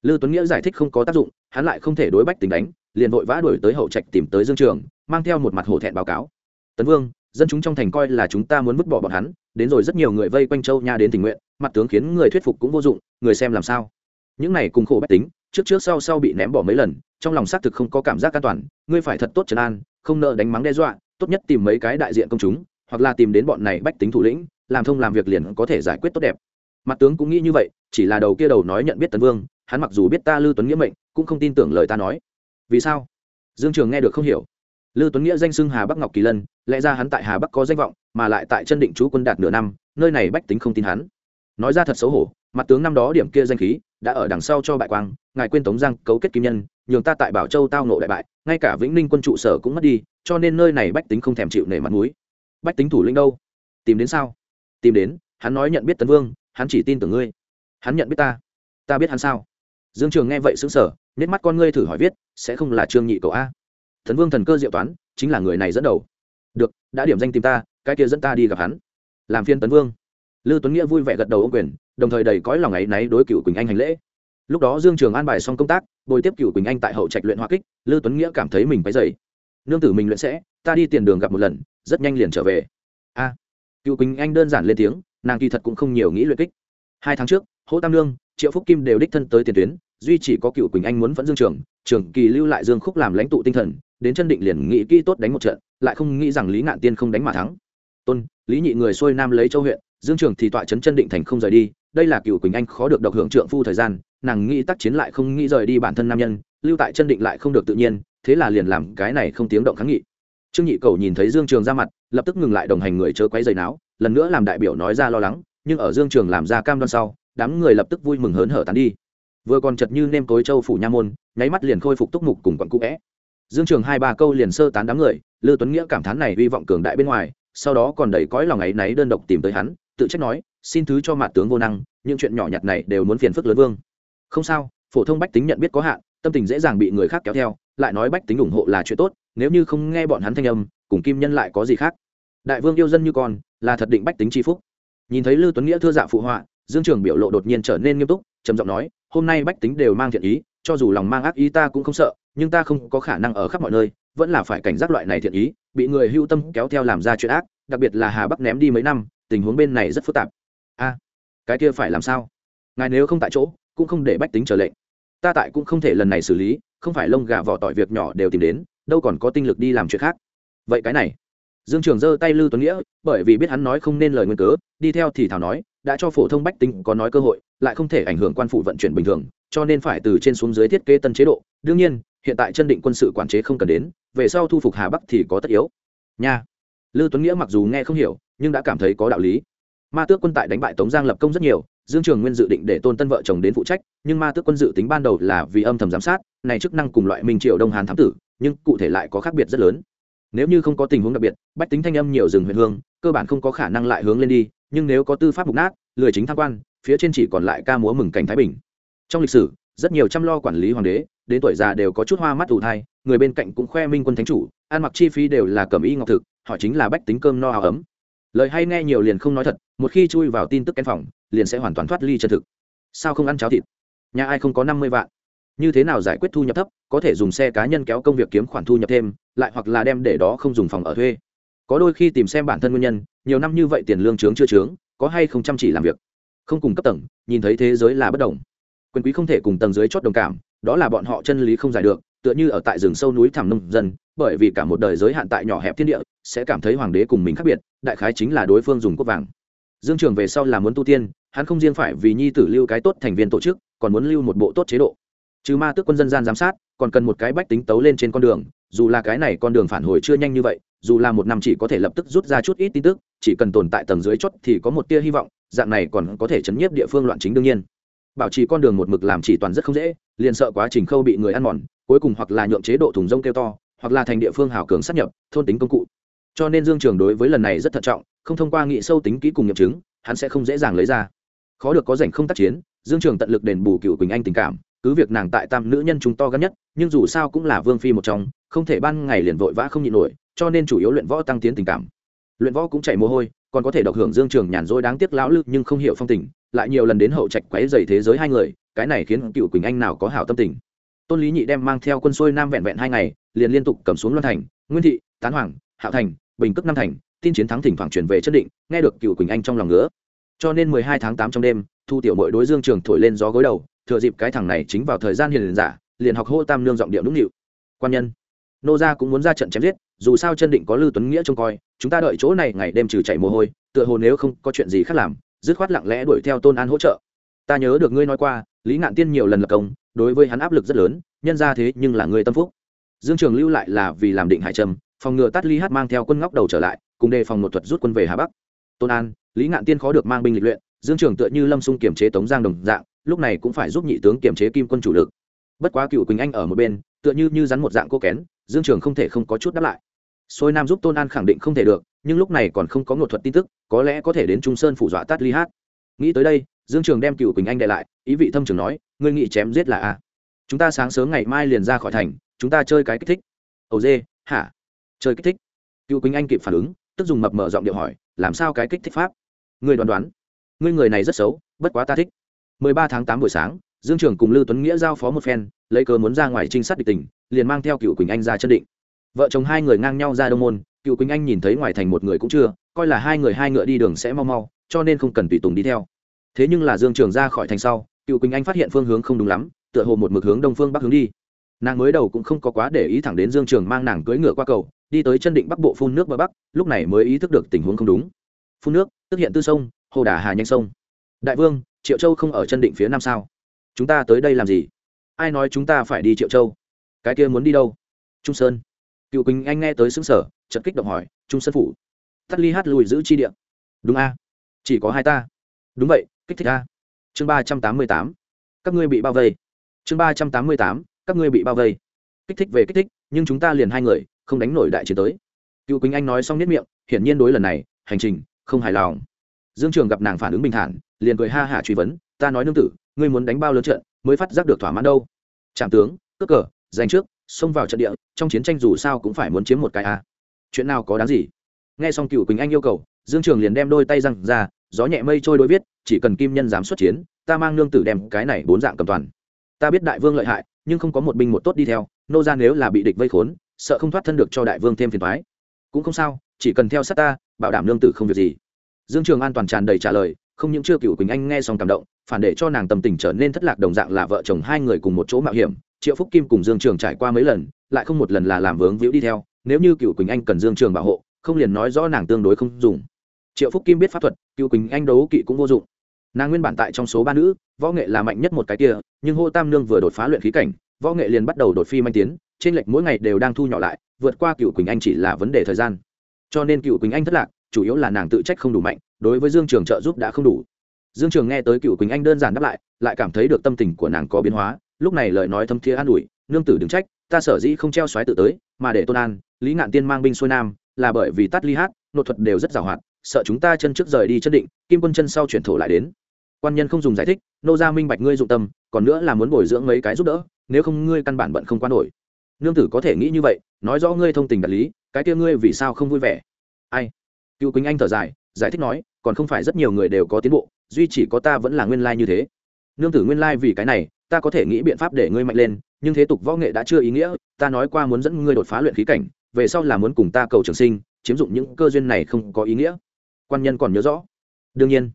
Lưu tuấn nghĩa giải thích không có tác dụng, hắn lại không thể đối bách tính đánh liền vội vã đuổi tới hậu trạch tìm tới dương trường, mang theo một mặt hổ thẹn báo cáo. Tấn vương, dân chúng trong thành coi là chúng ta muốn vứt bỏ bọn hắn, đến rồi rất nhiều người vây quanh châu nha đến tình nguyện, mặt tướng khiến người thuyết phục cũng vô dụng, người xem làm sao? Những này cùng khổ bách tính, trước trước sau sau bị ném bỏ mấy lần, trong lòng xác thực không có cảm giác an toàn, ngươi phải thật tốt trấn an, không nợ đánh mắng đe dọa, tốt nhất tìm mấy cái đại diện công chúng, hoặc là tìm đến bọn này bách tính thủ lĩnh, làm thông làm việc liền có thể giải quyết tốt đẹp. Mặt tướng cũng nghĩ như vậy, chỉ là đầu kia đầu nói nhận biết tấn vương, hắn mặc dù biết ta lưu tuấn nghĩa mệnh, cũng không tin tưởng lời ta nói vì sao? Dương trường nghe được không hiểu. Lưu tuấn nghĩa danh xưng hà bắc ngọc kỳ lân, lẽ ra hắn tại hà bắc có danh vọng, mà lại tại chân định chú quân đạt nửa năm, nơi này bách tính không tin hắn. Nói ra thật xấu hổ, mặt tướng năm đó điểm kia danh khí, đã ở đằng sau cho bại quang, ngài quên tống giang, cấu kết kim nhân, nhường ta tại bảo châu tao nộ đại bại, ngay cả vĩnh ninh quân trụ sở cũng mất đi, cho nên nơi này bách tính không thèm chịu nể mặt mũi. Bách tính thủ lĩnh đâu? Tìm đến sao? Tìm đến, hắn nói nhận biết tấn vương, hắn chỉ tin tưởng ngươi. Hắn nhận biết ta. Ta biết hắn sao? Dương trường nghe vậy xứng sở nét mắt con ngươi thử hỏi viết sẽ không là trương nhị cầu a thần vương thần cơ diệu toán chính là người này dẫn đầu được đã điểm danh tìm ta cái kia dẫn ta đi gặp hắn làm phiên tấn vương Lưu Tuấn Nghĩa vui vẻ gật đầu ông quyền, đồng thời đầy cõi lòng ấy náy đối Cửu Quỳnh Anh hành lễ. Lúc đó Dương Trường an bài xong công tác, bồi tiếp Cửu Quỳnh Anh tại hậu trạch luyện hoa kích, Lưu Tuấn Nghĩa cảm thấy mình phải dày Nương tử mình luyện sẽ, ta đi tiền đường gặp một lần, rất nhanh liền trở về. A. À, Cửu Quỳnh Anh đơn giản lên tiếng, nàng kỳ thật cũng không nhiều nghĩ luyện kích. Hai tháng trước, Hỗ Tam lương Triệu Phúc Kim đều đích thân tới tiền tuyến, duy chỉ có Cửu Quỳnh Anh muốn vẫn Dương Trường, Trường Kỳ lưu lại Dương Khúc làm lãnh tụ tinh thần, đến chân định liền nghĩ kỹ tốt đánh một trận, lại không nghĩ rằng Lý Ngạn Tiên không đánh mà thắng. Tôn, Lý Nhị người xuôi nam lấy Châu huyện, dương trường thì tọa chấn chân định thành không rời đi đây là cựu quỳnh anh khó được độc hưởng trượng phu thời gian nàng nghĩ tác chiến lại không nghĩ rời đi bản thân nam nhân lưu tại chân định lại không được tự nhiên thế là liền làm cái này không tiếng động kháng nghị trương nhị cầu nhìn thấy dương trường ra mặt lập tức ngừng lại đồng hành người chớ quấy giày náo lần nữa làm đại biểu nói ra lo lắng nhưng ở dương trường làm ra cam đoan sau đám người lập tức vui mừng hớn hở tán đi vừa còn chật như nêm tối châu phủ nha môn, nháy mắt liền khôi phục túc mục cùng quận cũ vẽ. Dương trường hai ba câu liền sơ tán đám người, lư tuấn nghĩa cảm thán này hy vọng cường đại bên ngoài, sau đó còn đầy cõi lòng ấy náy đơn độc tìm tới hắn, tự trách nói, xin thứ cho mặt tướng vô năng, những chuyện nhỏ nhặt này đều muốn phiền phức lớn vương. Không sao, phổ thông bách tính nhận biết có hạn, tâm tình dễ dàng bị người khác kéo theo, lại nói bách tính ủng hộ là chuyện tốt, nếu như không nghe bọn hắn thanh âm, cùng kim nhân lại có gì khác? Đại vương yêu dân như con, là thật định bách tính tri phúc. Nhìn thấy Lư tuấn nghĩa thưa dạ phụ họa, dương trường biểu lộ đột nhiên trở nên nghiêm túc, trầm giọng nói hôm nay bách tính đều mang thiện ý, cho dù lòng mang ác ý ta cũng không sợ, nhưng ta không có khả năng ở khắp mọi nơi, vẫn là phải cảnh giác loại này thiện ý, bị người hưu tâm kéo theo làm ra chuyện ác, đặc biệt là hà bắc ném đi mấy năm, tình huống bên này rất phức tạp. A, cái kia phải làm sao? Ngài nếu không tại chỗ, cũng không để bách tính trở lệnh. Ta tại cũng không thể lần này xử lý, không phải lông gà vỏ tỏi việc nhỏ đều tìm đến, đâu còn có tinh lực đi làm chuyện khác. Vậy cái này, dương trường giơ tay lư tuấn nghĩa, bởi vì biết hắn nói không nên lời nguyên cớ, đi theo thì thảo nói, đã cho phổ thông bách tính có nói cơ hội lại không thể ảnh hưởng quan phủ vận chuyển bình thường cho nên phải từ trên xuống dưới thiết kế tân chế độ đương nhiên hiện tại chân định quân sự quản chế không cần đến về sau thu phục hà bắc thì có tất yếu nha Lưu Tuấn Nghĩa mặc dù nghe không hiểu, nhưng đã cảm thấy có đạo lý. Ma Tước quân tại đánh bại Tống Giang lập công rất nhiều, Dương Trường Nguyên dự định để Tôn Tân vợ chồng đến phụ trách, nhưng Ma Tước quân dự tính ban đầu là vì âm thầm giám sát, này chức năng cùng loại Minh Triệu Đông Hàn thám tử, nhưng cụ thể lại có khác biệt rất lớn. Nếu như không có tình huống đặc biệt, bách tính thanh âm nhiều rừng huyện hương, cơ bản không có khả năng lại hướng lên đi, nhưng nếu có tư pháp mục nát, lười chính tham quan, phía trên chỉ còn lại ca múa mừng cảnh thái bình. Trong lịch sử, rất nhiều chăm lo quản lý hoàng đế, đến tuổi già đều có chút hoa mắt ủ thai, người bên cạnh cũng khoe minh quân thánh chủ, ăn mặc chi phí đều là cẩm y ngọc thực, họ chính là bách tính cơm no áo ấm. Lời hay nghe nhiều liền không nói thật một khi chui vào tin tức kén phòng liền sẽ hoàn toàn thoát ly chân thực. Sao không ăn cháo thịt? Nhà ai không có năm mươi vạn? Như thế nào giải quyết thu nhập thấp có thể dùng xe cá nhân kéo công việc kiếm khoản thu nhập thêm lại hoặc là đem để đó không dùng phòng ở thuê. Có đôi khi tìm xem bản thân nguyên nhân nhiều năm như vậy tiền lương trướng chưa trướng có hay không chăm chỉ làm việc? Không cùng cấp tầng, nhìn thấy thế giới là bất đồng. Quyền quý không thể cùng tầng dưới chót đồng cảm, đó là bọn họ chân lý không giải được, tựa như ở tại rừng sâu núi thẳm nông dân, bởi vì cả một đời giới hạn tại nhỏ hẹp thiên địa, sẽ cảm thấy hoàng đế cùng mình khác biệt, đại khái chính là đối phương dùng quốc vàng. Dương trường về sau là muốn tu tiên, hắn không riêng phải vì nhi tử lưu cái tốt thành viên tổ chức, còn muốn lưu một bộ tốt chế độ. Trừ ma tước quân dân gian giám sát, còn cần một cái bách tính tấu lên trên con đường, dù là cái này con đường phản hồi chưa nhanh như vậy, dù là một năm chỉ có thể lập tức rút ra chút ít tin tức, chỉ cần tồn tại tầng dưới chót thì có một tia hy vọng dạng này còn có thể chấn nhiếp địa phương loạn chính đương nhiên. Bảo trì con đường một mực làm chỉ toàn rất không dễ, liền sợ quá trình khâu bị người ăn mòn, cuối cùng hoặc là nhượng chế độ thùng rông kêu to, hoặc là thành địa phương hảo cường sát nhập, thôn tính công cụ. Cho nên dương trường đối với lần này rất thận trọng, không thông qua nghị sâu tính kỹ cùng nghiệm chứng, hắn sẽ không dễ dàng lấy ra. Khó được có rảnh không tác chiến, dương trường tận lực đền bù cựu quỳnh anh tình cảm, cứ việc nàng tại tam nữ nhân chúng to gắn nhất, nhưng dù sao cũng là vương phi một trong, không thể ban ngày liền vội vã không nhịn nổi, cho nên chủ yếu luyện võ tăng tiến tình cảm luyện võ cũng chảy mồ hôi, còn có thể độc hưởng dương trường nhàn rỗi đáng tiếc lão lư nhưng không hiểu phong tình, lại nhiều lần đến hậu trạch quấy dày thế giới hai người, cái này khiến cựu quỳnh anh nào có hảo tâm tình. Tôn lý nhị đem mang theo quân xuôi nam vẹn vẹn hai ngày, liền liên tục cầm xuống loan thành, nguyên thị, tán hoàng, hạo thành, bình cước năm thành, tin chiến thắng thỉnh thoảng truyền về chất định, nghe được cựu quỳnh anh trong lòng ngứa. Cho nên mười hai tháng tám trong đêm, thu tiểu mội đối dương trường thổi lên gió gối đầu, thừa dịp cái thằng này chính vào thời gian hiền giả, liền học hô tam nương giọng điệu nũng nịu. Quan nhân nô gia cũng muốn ra trận chém giết, dù sao chân định có lưu tuấn nghĩa trông coi, chúng ta đợi chỗ này ngày đêm trừ chạy mồ hôi, tựa hồ nếu không có chuyện gì khác làm, dứt khoát lặng lẽ đuổi theo tôn an hỗ trợ. Ta nhớ được ngươi nói qua, lý ngạn tiên nhiều lần lập công, đối với hắn áp lực rất lớn, nhân ra thế nhưng là người tâm phúc. Dương trường lưu lại là vì làm định hải trầm, phòng ngừa tát ly hát mang theo quân ngóc đầu trở lại, cùng đề phòng một thuật rút quân về hà bắc. Tôn an, lý ngạn tiên khó được mang binh lịch luyện, dương trường tựa như lâm xung kiểm chế tống giang đồng dạng, lúc này cũng phải giúp nhị tướng kiểm chế kim quân chủ lực. Bất quá cựu quỳnh anh ở một bên, tựa như như rắn một dạng cô kén dương trường không thể không có chút đáp lại. Xôi nam giúp tôn an khẳng định không thể được, nhưng lúc này còn không có ngột thuật tin tức, có lẽ có thể đến trung sơn phủ dọa tát ly hát. Nghĩ tới đây, dương trường đem cựu quỳnh anh đệ lại, ý vị thâm trường nói, ngươi nghĩ chém giết là a? Chúng ta sáng sớm ngày mai liền ra khỏi thành, chúng ta chơi cái kích thích. Ầu dê, hả? Chơi kích thích? Cựu quỳnh anh kịp phản ứng, tức dùng mập mở giọng điệu hỏi, làm sao cái kích thích pháp? Ngươi đoán đoán. Ngươi người này rất xấu, bất quá ta thích. 13 tháng 8 buổi sáng dương trường cùng lưu tuấn nghĩa giao phó một phen, lấy cớ muốn ra ngoài trinh sát địch tình, liền mang theo cựu quỳnh anh ra chân định. Vợ chồng hai người ngang nhau ra đông môn, cựu quỳnh anh nhìn thấy ngoài thành một người cũng chưa, coi là hai người hai ngựa đi đường sẽ mau mau, cho nên không cần tùy tùng đi theo. Thế nhưng là dương trường ra khỏi thành sau, cựu quỳnh anh phát hiện phương hướng không đúng lắm, tựa hồ một mực hướng đông phương bắc hướng đi. Nàng mới đầu cũng không có quá để ý thẳng đến dương trường mang nàng cưỡi ngựa qua cầu, đi tới chân định bắc bộ phun nước bờ bắc, lúc này mới ý thức được tình huống không đúng. Phun nước, tức hiện tư sông, hồ đà hà nhanh sông. Đại vương, triệu châu không ở chân định phía nam sao? Chúng ta tới đây làm gì? Ai nói chúng ta phải đi triệu châu? Cái kia muốn đi đâu? Trung sơn. Cựu quỳnh anh nghe tới xứng sở chật kích động hỏi, trung sơn phủ, tắt ly hát lùi giữ chi điện. đúng a, chỉ có hai ta. Đúng vậy, kích thích a. Chương ba trăm tám mươi tám, các ngươi bị bao vây. Chương ba trăm tám mươi tám, các ngươi bị bao vây. Kích thích về kích thích, nhưng chúng ta liền hai người, không đánh nổi đại chiến tới. Cựu quỳnh anh nói xong nếp miệng, hiển nhiên đối lần này, hành trình, không hài lòng. Dương trường gặp nàng phản ứng bình thản, liền cười ha hả truy vấn, ta nói nương tử ngươi muốn đánh bao lớn trận, mới phát giác được thỏa mãn đâu. Trạm tướng, cướp cờ, giành trước, xông vào trận địa, trong chiến tranh dù sao cũng phải muốn chiếm một cái a. Chuyện nào có đáng gì? Nghe xong cựu quỳnh anh yêu cầu, dương trường liền đem đôi tay răng ra, gió nhẹ mây trôi đôi viết, chỉ cần kim nhân dám xuất chiến, ta mang nương tử đem cái này bốn dạng cầm toàn. Ta biết đại vương lợi hại, nhưng không có một binh một tốt đi theo, nô ra nếu là bị địch vây khốn, sợ không thoát thân được cho đại vương thêm phiền thoái cũng không sao, chỉ cần theo sát ta, bảo đảm nương tử không việc gì. Dương trường an toàn tràn đầy trả lời, không những chưa cựu quỳnh anh nghe xong cảm động phản để cho nàng tâm tình trở nên thất lạc đồng dạng là vợ chồng hai người cùng một chỗ mạo hiểm, triệu phúc kim cùng dương trường trải qua mấy lần, lại không một lần là làm vướng víu đi theo, nếu như cựu quỳnh anh cần dương trường bảo hộ, không liền nói rõ nàng tương đối không dùng. Triệu phúc kim biết pháp thuật, cựu quỳnh anh đấu kỵ cũng vô dụng. Nàng nguyên bản tại trong số ba nữ, võ nghệ là mạnh nhất một cái kia, nhưng hô tam nương vừa đột phá luyện khí cảnh, võ nghệ liền bắt đầu đột phi manh tiến, trên lệch mỗi ngày đều đang thu nhỏ lại, vượt qua cựu quỳnh anh chỉ là vấn đề thời gian. Cho nên cựu quỳnh anh thất lạc, chủ yếu là nàng tự trách không đủ mạnh, đối với dương trường trợ giúp đã không đủ dương trường nghe tới cựu quỳnh anh đơn giản đáp lại lại cảm thấy được tâm tình của nàng có biến hóa, lúc này lời nói thâm thiế an ủi, nương tử đừng trách, ta sở dĩ không treo xoáy tự tới, mà để tôn an, lý ngạn tiên mang binh xuôi nam, là bởi vì tắt ly hát, nội thuật đều rất giàu hoạt, sợ chúng ta chân trước rời đi chân định, kim quân chân sau chuyển thổ lại đến. Quan nhân không dùng giải thích, nô ra minh bạch ngươi dụng tâm, còn nữa là muốn bồi dưỡng mấy cái giúp đỡ, nếu không ngươi căn bản bận không quan nổi. Nương tử có thể nghĩ như vậy, nói rõ ngươi thông tình đạt lý, cái kia ngươi vì sao không vui vẻ? Ai? Cựu quỳnh anh thở dài, giải thích nói còn không phải rất nhiều người đều có tiến bộ, duy chỉ có ta vẫn là nguyên lai như thế. Nương tử nguyên lai vì cái này, ta có thể nghĩ biện pháp để ngươi mạnh lên, nhưng thế tục võ nghệ đã chưa ý nghĩa, ta nói qua muốn dẫn ngươi đột phá luyện khí cảnh, về sau là muốn cùng ta cầu trường sinh, chiếm dụng những cơ duyên này không có ý nghĩa. Quan nhân còn nhớ rõ. Đương nhiên,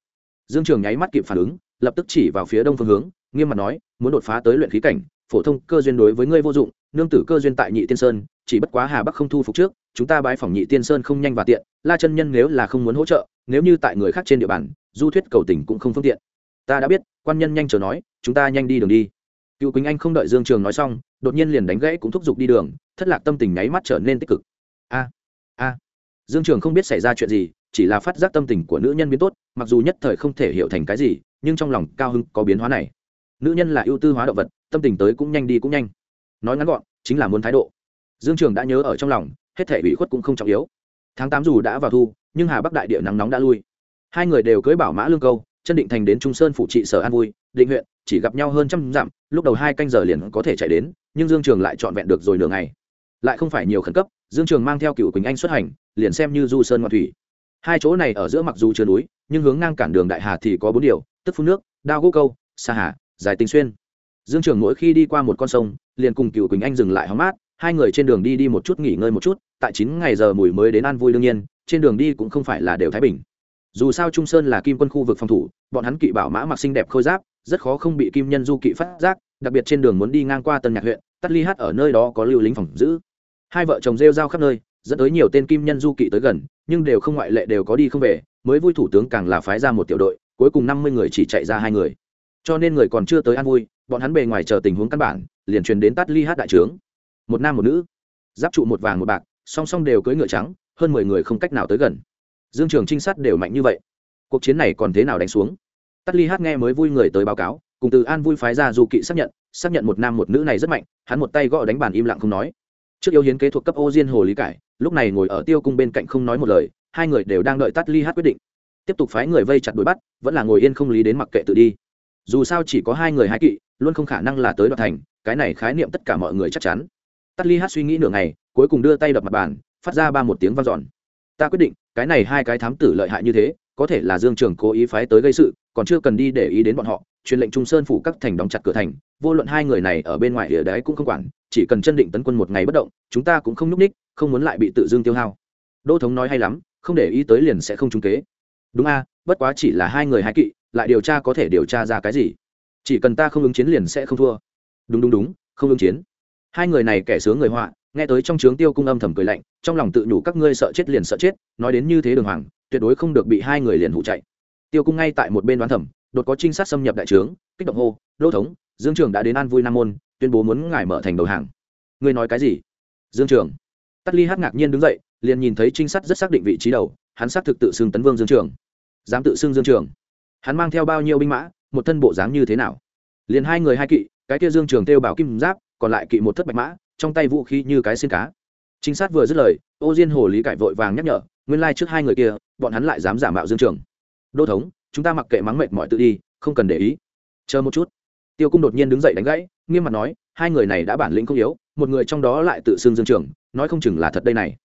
dương trường nháy mắt kịp phản ứng, lập tức chỉ vào phía đông phương hướng, nghiêm mặt nói, muốn đột phá tới luyện khí cảnh, phổ thông cơ duyên đối với ngươi vô dụng, nương tử cơ duyên tại nhị tiên sơn, chỉ bất quá hà bắc không thu phục trước, chúng ta bái phỏng nhị tiên sơn không nhanh và tiện, la chân nhân nếu là không muốn hỗ trợ nếu như tại người khác trên địa bàn, du thuyết cầu tình cũng không phương tiện. Ta đã biết, quan nhân nhanh chờ nói, chúng ta nhanh đi đường đi. Cựu quỳnh anh không đợi dương trường nói xong, đột nhiên liền đánh gãy cũng thúc giục đi đường, thất lạc tâm tình nháy mắt trở nên tích cực. A a. Dương trường không biết xảy ra chuyện gì, chỉ là phát giác tâm tình của nữ nhân biến tốt, mặc dù nhất thời không thể hiểu thành cái gì, nhưng trong lòng cao hưng có biến hóa này. Nữ nhân là ưu tư hóa động vật, tâm tình tới cũng nhanh đi cũng nhanh. Nói ngắn gọn, chính là muốn thái độ. Dương trường đã nhớ ở trong lòng, hết thể ủy khuất cũng không trọng yếu tháng tám dù đã vào thu, nhưng hà bắc đại địa nắng nóng đã lui. Hai người đều cưới bảo mã lương câu, chân định thành đến trung sơn phụ trị sở an vui, định huyện, chỉ gặp nhau hơn trăm dặm, lúc đầu hai canh giờ liền có thể chạy đến, nhưng dương trường lại trọn vẹn được rồi nửa ngày. Lại không phải nhiều khẩn cấp, dương trường mang theo cựu quỳnh anh xuất hành, liền xem như du sơn ngoại thủy. Hai chỗ này ở giữa mặc dù chưa núi, nhưng hướng ngang cản đường đại hà thì có bốn điều, tức phun nước, đao gỗ câu xa hà, dài tinh xuyên. Dương trường mỗi khi đi qua một con sông, liền cùng cựu quỳnh anh dừng lại hóng mát hai người trên đường đi đi một chút nghỉ ngơi một chút, tại chín ngày giờ mùi mới đến an vui đương nhiên, trên đường đi cũng không phải là đều thái bình. Dù sao trung sơn là kim quân khu vực phòng thủ, bọn hắn kỵ bảo mã mặc xinh đẹp khôi giáp, rất khó không bị kim nhân du kỵ phát giác, đặc biệt trên đường muốn đi ngang qua tân nhạc huyện, tắt ly hát ở nơi đó có lưu lính phòng giữ. Hai vợ chồng rêu rao khắp nơi, dẫn tới nhiều tên kim nhân du kỵ tới gần, nhưng đều không ngoại lệ đều có đi không về, mới vui thủ tướng càng là phái ra một tiểu đội, cuối cùng năm mươi người chỉ chạy ra hai người. Cho nên người còn chưa tới an vui, bọn hắn bề ngoài chờ tình huống căn bản, liền truyền đến tắt ly hát đại trướng một nam một nữ, giáp trụ một vàng một bạc, song song đều cưỡi ngựa trắng, hơn mười người không cách nào tới gần. Dương trường trinh sát đều mạnh như vậy, cuộc chiến này còn thế nào đánh xuống? Tắt ly hát nghe mới vui người tới báo cáo, cùng từ an vui phái ra du kỵ xác nhận xác nhận một nam một nữ này rất mạnh, hắn một tay gõ đánh bàn im lặng không nói. Trước yêu hiến kế thuộc cấp ô diên hồ lý cải, lúc này ngồi ở tiêu cung bên cạnh không nói một lời, hai người đều đang đợi tắt ly hát quyết định. Tiếp tục phái người vây chặt đuổi bắt, vẫn là ngồi yên không lý đến mặc kệ tự đi. Dù sao chỉ có hai người hai kỵ, luôn không khả năng là tới đoạn thành, cái này khái niệm tất cả mọi người chắc chắn tắt ly hát suy nghĩ nửa ngày, cuối cùng đưa tay đập mặt bàn, phát ra ba một tiếng vang dọn. Ta quyết định, cái này hai cái thám tử lợi hại như thế, có thể là dương trường cố ý phái tới gây sự, còn chưa cần đi để ý đến bọn họ, truyền lệnh trung sơn phủ các thành đóng chặt cửa thành, vô luận hai người này ở bên ngoài địa đấy cũng không quản, chỉ cần chân định tấn quân một ngày bất động, chúng ta cũng không nhúc ních không muốn lại bị tự dương tiêu hao. Đô thống nói hay lắm, không để ý tới liền sẽ không trúng kế. Đúng a, bất quá chỉ là hai người hai kỵ, lại điều tra có thể điều tra ra cái gì? Chỉ cần ta không ứng chiến liền sẽ không thua. Đúng đúng đúng, không ứng chiến hai người này kẻ sướng người họa, nghe tới trong trướng tiêu cung âm thầm cười lạnh, trong lòng tự nhủ các ngươi sợ chết liền sợ chết, nói đến như thế đường hoàng, tuyệt đối không được bị hai người liền hụ chạy. Tiêu cung ngay tại một bên đoán thẩm đột có trinh sát xâm nhập đại trướng, kích động hô, đô thống, dương trường đã đến an vui nam môn, tuyên bố muốn ngài mở thành đầu hàng. Ngươi nói cái gì? Dương trường. Tắt ly hát ngạc nhiên đứng dậy, liền nhìn thấy trinh sát rất xác định vị trí đầu, hắn xác thực tự xưng tấn vương dương trường. Dám tự xưng dương trường? Hắn mang theo bao nhiêu binh mã, một thân bộ dáng như thế nào? Liền hai người hai kỵ, cái kia dương trường kêu bảo kim giáp còn lại kỵ một thất bạch mã, trong tay vũ khí như cái xin cá. Trinh sát vừa dứt lời, ô diên hồ lý cải vội vàng nhắc nhở, nguyên lai trước hai người kia, bọn hắn lại dám giả mạo dương trường. Đô thống, chúng ta mặc kệ mắng mệt mọi tự đi, không cần để ý. Chờ một chút. Tiêu cung đột nhiên đứng dậy đánh gãy, nghiêm mặt nói, hai người này đã bản lĩnh không yếu, một người trong đó lại tự xưng dương trường, nói không chừng là thật đây này.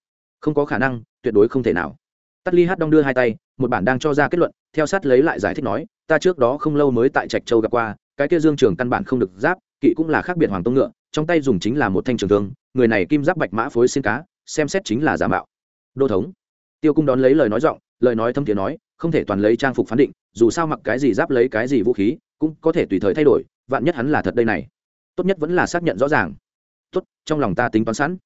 Không có khả năng, tuyệt đối không thể nào. Tắt ly hát đong đưa hai tay, một bản đang cho ra kết luận, theo sát lấy lại giải thích nói, ta trước đó không lâu mới tại trạch châu gặp qua, cái kia dương trường căn bản không được giáp, kỵ cũng là khác biệt hoàng tông ngựa trong tay dùng chính là một thanh trường thương, người này kim giáp bạch mã phối xin cá, xem xét chính là giả mạo. Đô thống. Tiêu cung đón lấy lời nói giọng, lời nói thâm thiền nói, không thể toàn lấy trang phục phán định, dù sao mặc cái gì giáp lấy cái gì vũ khí, cũng có thể tùy thời thay đổi, vạn nhất hắn là thật đây này. Tốt nhất vẫn là xác nhận rõ ràng. Tốt, trong lòng ta tính toán sẵn.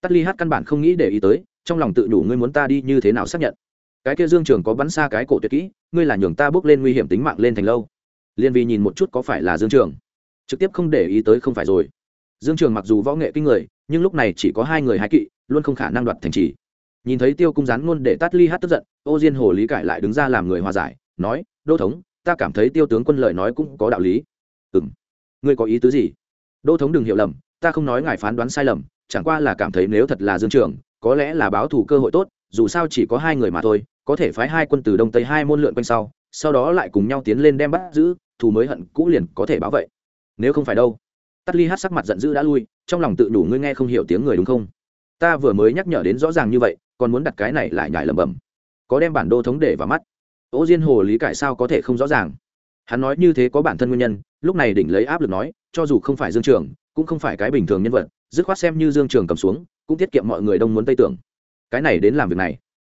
Tắt ly hát căn bản không nghĩ để ý tới, trong lòng tự đủ ngươi muốn ta đi như thế nào xác nhận. Cái kia dương trường có bắn xa cái cổ tuyệt kỹ, ngươi là nhường ta bước lên nguy hiểm tính mạng lên thành lâu. Liên vi nhìn một chút có phải là dương trường. Trực tiếp không để ý tới không phải rồi dương trường mặc dù võ nghệ kinh người, nhưng lúc này chỉ có hai người hai kỵ, luôn không khả năng đoạt thành trì. Nhìn thấy tiêu cung rán ngôn để tát ly hát tức giận, ô diên hồ lý cải lại đứng ra làm người hòa giải, nói, đô thống, ta cảm thấy tiêu tướng quân lợi nói cũng có đạo lý. Ừ m ngươi có ý tứ gì? Đô thống đừng hiểu lầm, ta không nói ngài phán đoán sai lầm, chẳng qua là cảm thấy nếu thật là dương trường, có lẽ là báo thủ cơ hội tốt, dù sao chỉ có hai người mà thôi, có thể phái hai quân từ đông tây hai môn lượn quanh sau sau đó lại cùng nhau tiến lên đem bắt giữ, thù mới hận cũ liền có thể báo vậy. Nếu không phải đâu tắt ly hát sắc mặt giận dữ đã lui, trong lòng tự đủ ngươi nghe không hiểu tiếng người đúng không? Ta vừa mới nhắc nhở đến rõ ràng như vậy, còn muốn đặt cái này lại nhải lẩm bẩm. Có đem bản đô thống để vào mắt. Ô diên hồ lý cải sao có thể không rõ ràng? Hắn nói như thế có bản thân nguyên nhân, lúc này đỉnh lấy áp lực nói, cho dù không phải dương trường, cũng không phải cái bình thường nhân vật, dứt khoát xem như dương trường cầm xuống, cũng tiết kiệm mọi người đông muốn tây tưởng. Cái này đến làm việc này.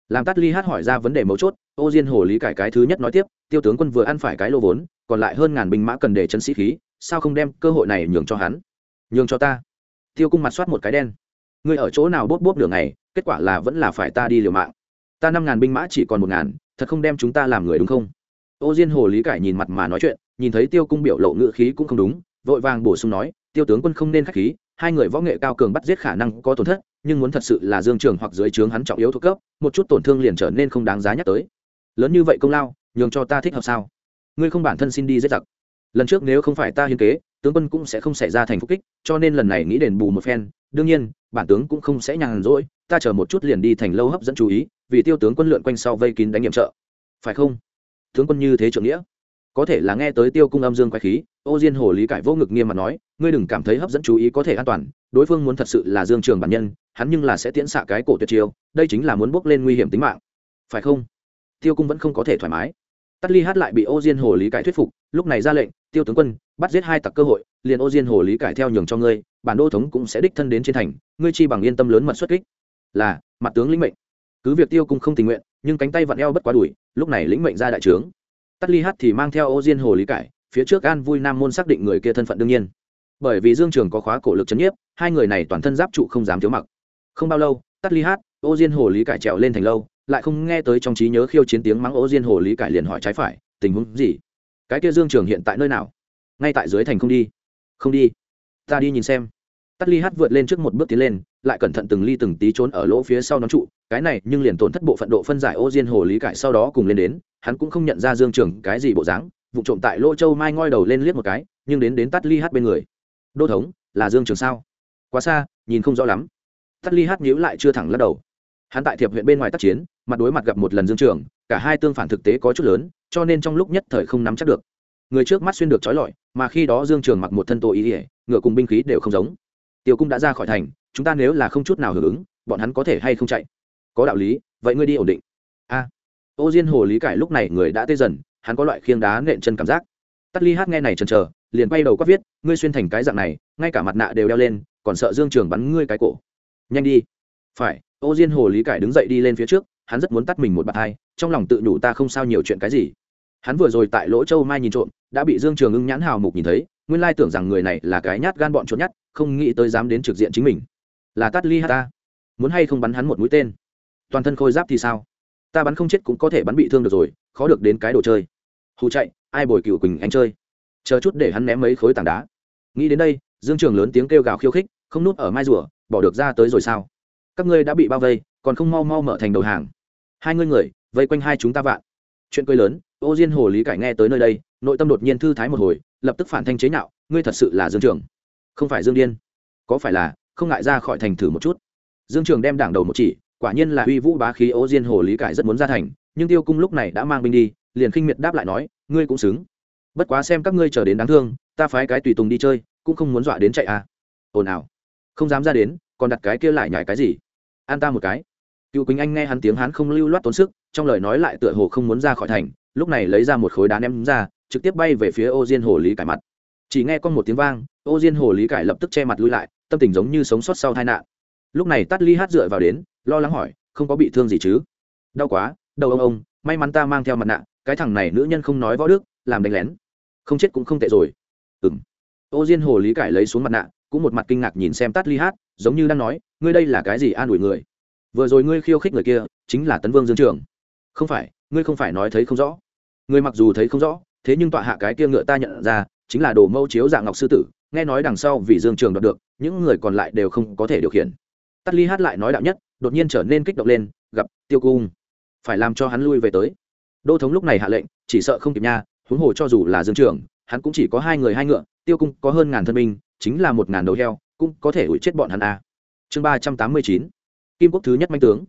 Làm tắt ly hát hỏi ra vấn đề mấu chốt, ô diên hồ lý cải cái thứ nhất nói tiếp, tiêu tướng quân vừa ăn phải cái lô vốn, còn lại hơn ngàn binh mã cần để chân sĩ khí sao không đem cơ hội này nhường cho hắn? Nhường cho ta. Tiêu cung mặt soát một cái đen. Ngươi ở chỗ nào bốp bốp đường này, kết quả là vẫn là phải ta đi liều mạng. Ta năm ngàn binh mã chỉ còn một ngàn, thật không đem chúng ta làm người đúng không? Ô diên hồ lý cải nhìn mặt mà nói chuyện, nhìn thấy tiêu cung biểu lộ ngữ khí cũng không đúng, vội vàng bổ sung nói, tiêu tướng quân không nên khách khí, hai người võ nghệ cao cường bắt giết khả năng có tổn thất, nhưng muốn thật sự là dương trường hoặc dưới trướng hắn trọng yếu thuộc cấp, một chút tổn thương liền trở nên không đáng giá nhắc tới. Lớn như vậy công lao, nhường cho ta thích hợp sao? Ngươi không bản thân xin đi giết giặc lần trước nếu không phải ta hiến kế, tướng quân cũng sẽ không xảy ra thành phúc kích, cho nên lần này nghĩ đền bù một phen. Đương nhiên, bản tướng cũng không sẽ nhàn rỗi, ta chờ một chút liền đi thành lâu hấp dẫn chú ý, vì tiêu tướng quân lượn quanh sau vây kín đánh nhiệm trợ. Phải không? Tướng quân như thế trượng nghĩa. Có thể là nghe tới tiêu cung âm dương quay khí, ô diên hồ lý cải vô ngực nghiêm mặt nói, ngươi đừng cảm thấy hấp dẫn chú ý có thể an toàn, đối phương muốn thật sự là dương trường bản nhân, hắn nhưng là sẽ tiễn xạ cái cổ tuyệt chiêu, đây chính là muốn bước lên nguy hiểm tính mạng. Phải không? Tiêu cung vẫn không có thể thoải mái tắt ly hát lại bị ô diên hồ lý cải thuyết phục, lúc này ra lệnh, tiêu tướng quân, bắt giết hai tặc cơ hội, liền ô diên hồ lý cải theo nhường cho ngươi, bản đô thống cũng sẽ đích thân đến trên thành, ngươi chi bằng yên tâm lớn mật xuất kích. Là, mặt tướng lĩnh mệnh. Cứ việc tiêu cung không tình nguyện, nhưng cánh tay vặn eo bất quá đuổi lúc này lĩnh mệnh ra đại trướng. Tắt ly hát thì mang theo ô diên hồ lý cải, phía trước an vui nam môn xác định người kia thân phận đương nhiên. Bởi vì dương trường có khóa cổ lực c h ấ n nhiếp, hai người này toàn thân giáp trụ không dám thiếu mặc. Không bao lâu, tắt ly hát, ô diên hồ lý cải trèo lên thành lâu lại không nghe tới trong trí nhớ khiêu chiến tiếng mắng ố diên hồ lý cải liền hỏi trái phải, tình huống gì? Cái kia dương trường hiện tại nơi nào? Ngay tại dưới thành không đi. Không đi? Ta đi nhìn xem. Tắt ly hát vượt lên trước một bước tiến lên, lại cẩn thận từng ly từng tí trốn ở lỗ phía sau nón trụ, cái này nhưng liền tổn thất bộ phận độ phân giải ô diên hồ lý cải sau đó cùng lên đến, hắn cũng không nhận ra dương trường cái gì bộ dáng, vụ trộm tại lỗ châu mai ngoi đầu lên liếc một cái, nhưng đến đến tắt ly hát bên người. Đô thống, là dương trường sao? Quá xa, nhìn không rõ lắm. Tắt ly hát nhíu lại chưa thẳng lắc đầu hắn tại thiệp huyện bên ngoài tác chiến, mặt đối mặt gặp một lần dương trường, cả hai tương phản thực tế có chút lớn, cho nên trong lúc nhất thời không nắm chắc được. Người trước mắt xuyên được trói lọi, mà khi đó dương trường mặc một thân tổ ý ỉa ngựa cùng binh khí đều không giống. Tiêu cung đã ra khỏi thành, chúng ta nếu là không chút nào hưởng ứng, bọn hắn có thể hay không chạy? Có đạo lý, vậy ngươi đi ổn định. A. Ô diên hồ lý cải lúc này người đã tê dần, hắn có loại khiêng đá nện chân cảm giác. Tắt ly hát nghe này chần chờ, liền quay đầu quát viết, ngươi xuyên thành cái dạng này, ngay cả mặt nạ đều đeo lên, còn sợ dương trường bắn ngươi cái cổ. Nhanh đi. Phải ô diên hồ lý cải đứng dậy đi lên phía trước, hắn rất muốn tắt mình một bạt hai, trong lòng tự nhủ ta không sao nhiều chuyện cái gì. Hắn vừa rồi tại lỗ châu mai nhìn trộm, đã bị dương trường ưng nhãn hào mục nhìn thấy, nguyên lai tưởng rằng người này là cái nhát gan bọn trốn nhát, không nghĩ tới dám đến trực diện chính mình. Là tắt ly hát ta muốn hay không bắn hắn một mũi tên? Toàn thân khôi giáp thì sao? Ta bắn không chết cũng có thể bắn bị thương được rồi, khó được đến cái đồ chơi. Hù chạy, ai bồi cựu quỳnh anh chơi? Chờ chút để hắn ném mấy khối tảng đá. Nghĩ đến đây, dương trường lớn tiếng kêu gào khiêu khích, không núp ở mai rùa, bỏ được ra tới rồi sao? Các ngươi đã bị bao vây, còn không mau mau mở thành đầu hàng. Hai ngươi người, vây quanh hai chúng ta vạn. Chuyện cười lớn, ô diên hồ lý cải nghe tới nơi đây, nội tâm đột nhiên thư thái một hồi, lập tức phản thanh chế nhạo, ngươi thật sự là dương trường. Không phải dương điên. Có phải là, không ngại ra khỏi thành thử một chút. Dương trường đem đảng đầu một chỉ, quả nhiên là uy vũ bá khí ô diên hồ lý cải rất muốn ra thành, nhưng tiêu cung lúc này đã mang binh đi, liền khinh miệt đáp lại nói, ngươi cũng xứng. Bất quá xem các ngươi chờ đến đáng thương, ta phái cái tùy tùng đi chơi, cũng không muốn dọa đến chạy à. Ồn ào. Không dám ra đến, còn đặt cái kia lại nhảy cái gì? An ta một cái. Cựu quỳnh anh nghe hắn tiếng hắn không lưu loát tốn sức, trong lời nói lại tựa hồ không muốn ra khỏi thành, lúc này lấy ra một khối đá ném ra, trực tiếp bay về phía ô diên hồ lý cải mặt. Chỉ nghe con một tiếng vang, ô diên hồ lý cải lập tức che mặt lui lại, tâm tình giống như sống sót sau tai nạn. Lúc này tắt ly hát dựa vào đến, lo lắng hỏi, không có bị thương gì chứ? Đau quá, đầu ông ông, may mắn ta mang theo mặt nạ, cái thằng này nữ nhân không nói võ đức, làm đánh lén. Không chết cũng không tệ rồi. Ừng ô diên hồ lý cải lấy xuống mặt nạ, cũng một mặt kinh ngạc nhìn xem tát ly hát giống như đang nói, ngươi đây là cái gì an ủi người? Vừa rồi ngươi khiêu khích người kia, chính là tấn vương dương trường. Không phải, ngươi không phải nói thấy không rõ. Ngươi mặc dù thấy không rõ, thế nhưng tọa hạ cái kia ngựa ta nhận ra, chính là đồ mẫu chiếu dạng ngọc sư tử, nghe nói đằng sau vì dương trường đoạt được, những người còn lại đều không có thể điều khiển. Tắt ly hát lại nói đạo nhất, đột nhiên trở nên kích động lên, gặp tiêu cung. Phải làm cho hắn lui về tới. Đô thống lúc này hạ lệnh, chỉ sợ không kịp nha, huống hồ cho dù là dương trường, hắn cũng chỉ có hai người hai ngựa, tiêu cung có hơn ngàn thân binh, chính là một ngàn đầu heo cũng có thể ủi chết bọn hắn a. À. chương ba trăm tám mươi chín, kim quốc thứ nhất manh tướng.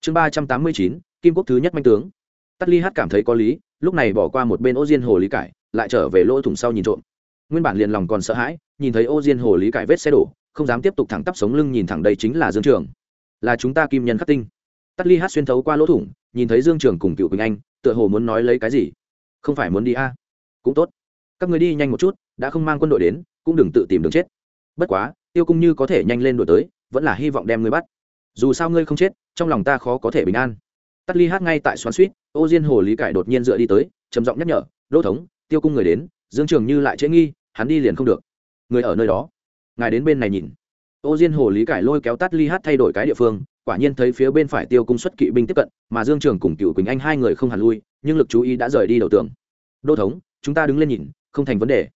Chương ba trăm tám mươi chín, kim quốc thứ nhất manh tướng. Tắt ly hát cảm thấy có lý, lúc này bỏ qua một bên ô diên hồ lý cải, lại trở về lỗ thủng sau nhìn trộm. Nguyên bản liền lòng còn sợ hãi, nhìn thấy ô diên hồ lý cải vết xe đổ, không dám tiếp tục thẳng tắp sống lưng nhìn thẳng đây chính là dương trường. Là chúng ta kim nhân khắc tinh. Tắt ly hát xuyên thấu qua lỗ thủng, nhìn thấy dương trường cùng cựu quỳnh anh, tựa hồ muốn nói lấy cái gì? Không phải muốn đi a? À? cũng tốt. Các người đi nhanh một chút, đã không mang quân đội đến, cũng đừng tự tìm đường chết. Bất quá tiêu cung như có thể nhanh lên đổi tới, vẫn là hy vọng đem ngươi bắt. Dù sao ngươi không chết, trong lòng ta khó có thể bình an. Tắt ly hát ngay tại xoắn suýt, ô diên hồ lý cải đột nhiên dựa đi tới, trầm giọng nhắc nhở đô thống, tiêu cung người đến, dương trường như lại chế nghi, hắn đi liền không được. Người ở nơi đó. Ngài đến bên này nhìn. Ô diên hồ lý cải lôi kéo tắt ly hát thay đổi cái địa phương, quả nhiên thấy phía bên phải tiêu cung xuất kỵ binh tiếp cận, mà dương trường cùng cựu quỳnh anh hai người không hẳn lui, nhưng lực chú ý đã rời đi đầu tường. Đô thống, chúng ta đứng lên nhìn, không thành vấn đề.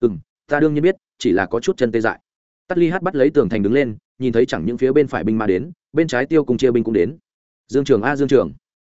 Ừ m ta đương nhiên biết, chỉ là có chút chân tê dại tắt ly hát bắt lấy tường thành đứng lên, nhìn thấy chẳng những phía bên phải binh mà đến, bên trái tiêu cùng chia binh cũng đến. Dương trường a, dương trường.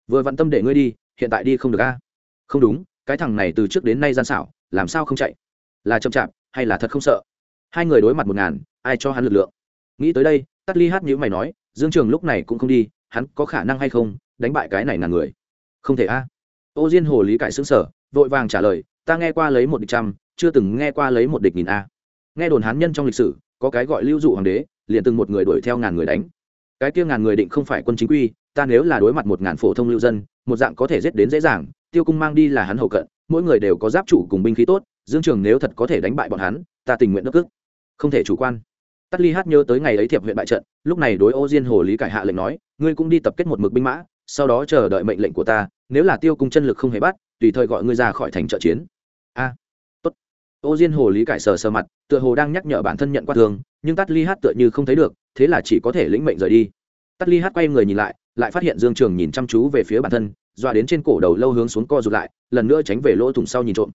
Vừa vặn tâm để ngươi đi, hiện tại đi không được a? Không đúng, cái thằng này từ trước đến nay gian xảo, làm sao không chạy? Là chậm chạp, hay là thật không sợ? Hai người đối mặt một ngàn, ai cho hắn lực lượng? Nghĩ tới đây, tắt ly hát nhữ mày nói, dương trường lúc này cũng không đi, hắn có khả năng hay không, đánh bại cái này ngàn người? Không thể a. Ô diên hồ lý cải xứng sở vội vàng trả lời, ta nghe qua lấy một địch trăm, chưa từng nghe qua lấy một địch nghìn a. Nghe đồn hán nhân trong lịch sử có cái gọi lưu dụ hoàng đế, liền từng một người đuổi theo ngàn người đánh. Cái kia ngàn người định không phải quân chính quy, ta nếu là đối mặt một ngàn phổ thông lưu dân, một dạng có thể giết đến dễ dàng, tiêu cung mang đi là hắn hậu cận, mỗi người đều có giáp chủ cùng binh khí tốt, dương trường nếu thật có thể đánh bại bọn hắn, ta tình nguyện nước ức không thể chủ quan. Tắt ly hát nhớ tới ngày ấy thiệp huyện bại trận, lúc này đối ô diên hồ lý cải hạ lệnh nói, ngươi cũng đi tập kết một mực binh mã, sau đó chờ đợi mệnh lệnh của ta, nếu là tiêu cung chân lực không hề bắt, tùy thời gọi ngươi ra khỏi thành trợ chiến. A ô diên hồ lý cải sờ sờ mặt, tựa hồ đang nhắc nhở bản thân nhận qua thương nhưng tắt ly hát tựa như không thấy được, thế là chỉ có thể lĩnh mệnh rời đi. Tắt ly hát quay người nhìn lại lại phát hiện dương trường nhìn chăm chú về phía bản thân, dọa đến trên cổ đầu lâu hướng xuống co rụt lại, lần nữa tránh về lỗ thủng sau nhìn trộm.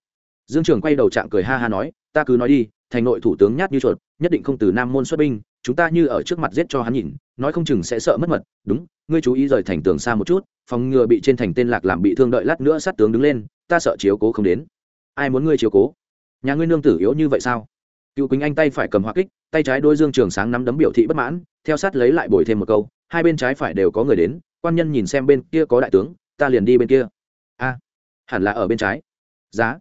Dương trường quay đầu trạng cười ha ha nói, ta cứ nói đi, thành nội thủ tướng nhát như chuột, nhất định không từ nam môn xuất binh, chúng ta như ở trước mặt giết cho hắn nhìn, nói không chừng sẽ sợ mất mật, đúng, ngươi chú ý rời thành tường xa một chút, phòng ngừa bị trên thành tên lạc làm bị thương đợi lát nữa sát tướng đứng lên, ta sợ chiếu cố không đến. Ai muốn ngươi chiếu cố? Nhà ngươi nương tử yếu như vậy sao? Cựu quỳnh anh tay phải cầm hoa kích, tay trái đôi dương trường sáng nắm đấm biểu thị bất mãn, theo sát lấy lại bồi thêm một câu, hai bên trái phải đều có người đến, quan nhân nhìn xem bên kia có đại tướng, ta liền đi bên kia. A, hẳn là ở bên trái. Giá.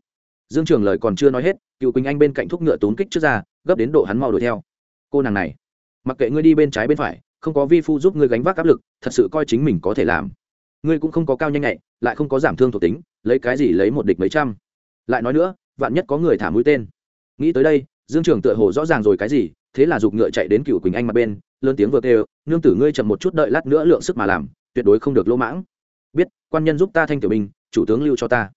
Dương trường lời còn chưa nói hết, cựu quỳnh anh bên cạnh thúc ngựa tốn kích trước ra, gấp đến độ hắn mau đuổi theo. Cô nàng này, mặc kệ ngươi đi bên trái bên phải, không có vi phu giúp ngươi gánh vác áp lực, thật sự coi chính mình có thể làm. Ngươi cũng không có cao nhanh nhạy, lại không có giảm thương thuộc tính, lấy cái gì lấy một địch mấy trăm. Lại nói nữa vạn nhất có người thả mũi tên. Nghĩ tới đây, dương trường tựa hồ rõ ràng rồi cái gì, thế là giục ngựa chạy đến cựu quỳnh anh mặt bên, lớn tiếng vừa kêu, nương tử ngươi chậm một chút đợi lát nữa lượng sức mà làm, tuyệt đối không được lỗ mãng. Biết, quan nhân giúp ta thanh tiểu binh chủ tướng lưu cho ta.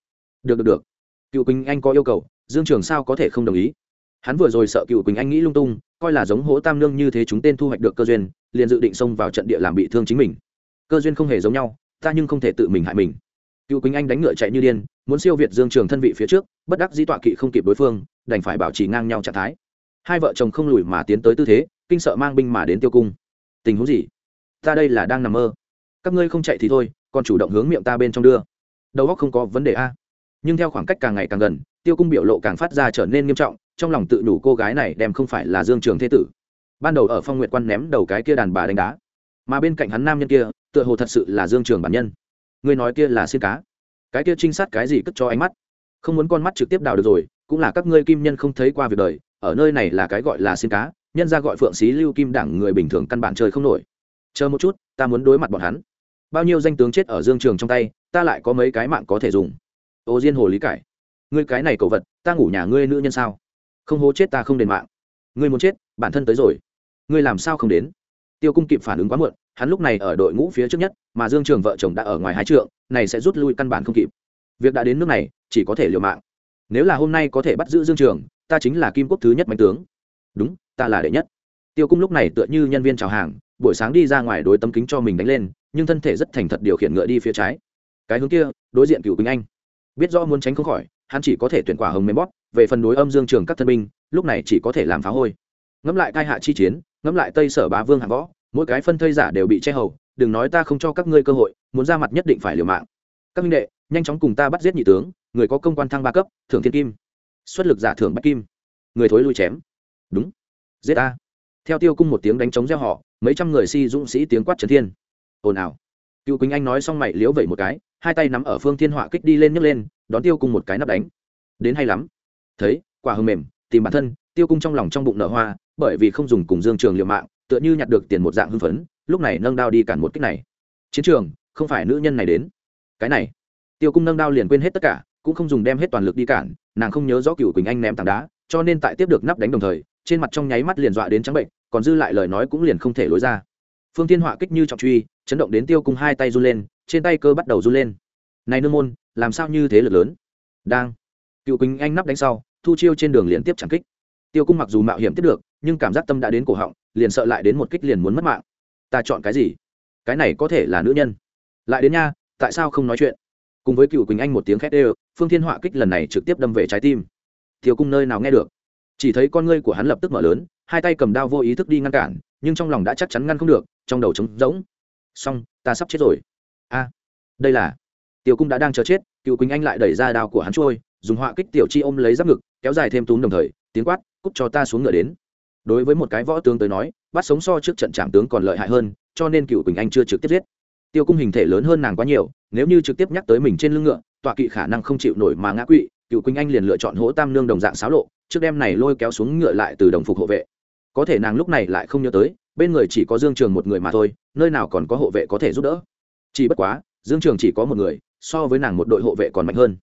Được được được. Cựu quỳnh anh có yêu cầu, dương trường sao có thể không đồng ý? Hắn vừa rồi sợ cựu quỳnh anh nghĩ lung tung, coi là giống hố tam nương như thế chúng tên thu hoạch được cơ duyên, liền dự định xông vào trận địa làm bị thương chính mình. Cơ duyên không hề giống nhau, ta nhưng không thể tự mình hại mình cựu quỳnh anh đánh ngựa chạy như điên, muốn siêu việt dương trường thân vị phía trước, bất đắc dĩ tọa kỵ không kịp đối phương, đành phải bảo trì ngang nhau trạng thái. Hai vợ chồng không lùi mà tiến tới tư thế, kinh sợ mang binh mà đến tiêu cung. Tình huống gì? Ta đây là đang nằm mơ. Các ngươi không chạy thì thôi, còn chủ động hướng miệng ta bên trong đưa. Đầu óc không có vấn đề a. Nhưng theo khoảng cách càng ngày càng gần, tiêu cung biểu lộ càng phát ra trở nên nghiêm trọng, trong lòng tự đủ cô gái này đem không phải là dương trường thế tử. Ban đầu ở phong nguyệt quan ném đầu cái kia đàn bà đánh đá, mà bên cạnh hắn nam nhân kia, tựa hồ thật sự là dương trường bản nhân ngươi nói kia là xin cá. Cái kia trinh sát cái gì cất cho ánh mắt? Không muốn con mắt trực tiếp đào được rồi, cũng là các ngươi kim nhân không thấy qua việc đời, ở nơi này là cái gọi là xin cá, nhân ra gọi phượng xí lưu kim đảng người bình thường căn bản chơi không nổi. Chờ một chút, ta muốn đối mặt bọn hắn. Bao nhiêu danh tướng chết ở dương trường trong tay, ta lại có mấy cái mạng có thể dùng. Ô diên hồ lý cải. Ngươi cái này cầu vật, ta ngủ nhà ngươi nữ nhân sao? Không hố chết ta không đền mạng. Ngươi muốn chết, bản thân tới rồi. Ngươi làm sao không đến? Tiêu cung kịp phản ứng quá muộn hắn lúc này ở đội ngũ phía trước nhất, mà dương trường vợ chồng đã ở ngoài hai trượng, này sẽ rút lui căn bản không kịp. Việc đã đến nước này, chỉ có thể liều mạng. Nếu là hôm nay có thể bắt giữ dương trường, ta chính là kim quốc thứ nhất mạnh tướng. Đúng, ta là đệ nhất. Tiêu cung lúc này tựa như nhân viên chào hàng, buổi sáng đi ra ngoài đối tấm kính cho mình đánh lên, nhưng thân thể rất thành thật điều khiển ngựa đi phía trái. Cái hướng kia, đối diện cựu quỳnh anh. Biết rõ muốn tránh không khỏi, hắn chỉ có thể tuyển quả hồng mềm bóp, về phần đối âm dương trường các thân binh, lúc này chỉ có thể làm phá hôi. Ngẫm lại cai hạ chi chiến, ngẫm lại tây sở bá vương hạng võ mỗi cái phân thây giả đều bị che hầu, đừng nói ta không cho các ngươi cơ hội, muốn ra mặt nhất định phải liều mạng. Các minh đệ, nhanh chóng cùng ta bắt giết nhị tướng, người có công quan thăng ba cấp, thưởng thiên kim. Xuất lực giả thưởng bách kim. Người thối lui chém. Đúng. Giết ta. Theo tiêu cung một tiếng đánh trống gieo họ, mấy trăm người si dũng sĩ tiếng quát trấn thiên. Ồn ào. Cựu quỳnh anh nói xong mày liếu vẩy một cái, hai tay nắm ở phương thiên họa kích đi lên nhấc lên, đón tiêu cung một cái nắp đánh. Đến hay lắm. Thấy, quả hưng mềm, tìm bản thân, tiêu cung trong lòng trong bụng nở hoa, bởi vì không dùng cùng dương trường liều mạng tựa như nhặt được tiền một dạng hưng phấn, lúc này nâng đao đi cản một kích này. Chiến trường, không phải nữ nhân này đến. Cái này, tiêu cung nâng đao liền quên hết tất cả, cũng không dùng đem hết toàn lực đi cản, nàng không nhớ rõ cựu quỳnh anh ném tảng đá, cho nên tại tiếp được nắp đánh đồng thời, trên mặt trong nháy mắt liền dọa đến trắng bệnh, còn dư lại lời nói cũng liền không thể lối ra. Phương thiên họa kích như trọng truy, chấn động đến tiêu cung hai tay run lên, trên tay cơ bắt đầu run lên. Này nương môn, làm sao như thế lực lớn? Đang. Cựu quỳnh anh nắp đánh sau, thu chiêu trên đường liền tiếp chẳng kích tiêu cung mặc dù mạo hiểm tiếp được, nhưng cảm giác tâm đã đến cổ họng, liền sợ lại đến một kích liền muốn mất mạng. Ta chọn cái gì? Cái này có thể là nữ nhân. Lại đến nha, tại sao không nói chuyện? Cùng với cựu quỳnh anh một tiếng khét ê phương thiên họa kích lần này trực tiếp đâm về trái tim. Tiêu cung nơi nào nghe được? Chỉ thấy con ngươi của hắn lập tức mở lớn, hai tay cầm đao vô ý thức đi ngăn cản, nhưng trong lòng đã chắc chắn ngăn không được, trong đầu trống rỗng. Xong, ta sắp chết rồi. A, đây là. Tiêu cung đã đang chờ chết cựu quỳnh anh lại đẩy ra đao của hắn trôi, dùng họa kích tiểu chi ôm lấy giáp ngực, kéo dài thêm túm đồng thời, tiếng quát cút cho ta xuống ngựa đến. Đối với một cái võ tướng tới nói, bắt sống so trước trận trạm tướng còn lợi hại hơn, cho nên cựu quỳnh anh chưa trực tiếp giết. Tiêu cung hình thể lớn hơn nàng quá nhiều, nếu như trực tiếp nhắc tới mình trên lưng ngựa, tọa kỵ khả năng không chịu nổi mà ngã quỵ, cựu quỳnh anh liền lựa chọn hỗ tam nương đồng dạng xáo lộ, trước đem này lôi kéo xuống ngựa lại từ đồng phục hộ vệ. Có thể nàng lúc này lại không nhớ tới, bên người chỉ có dương trường một người mà thôi, nơi nào còn có hộ vệ có thể giúp đỡ. Chỉ bất quá, dương trường chỉ có một người, so với nàng một đội hộ vệ còn mạnh hơn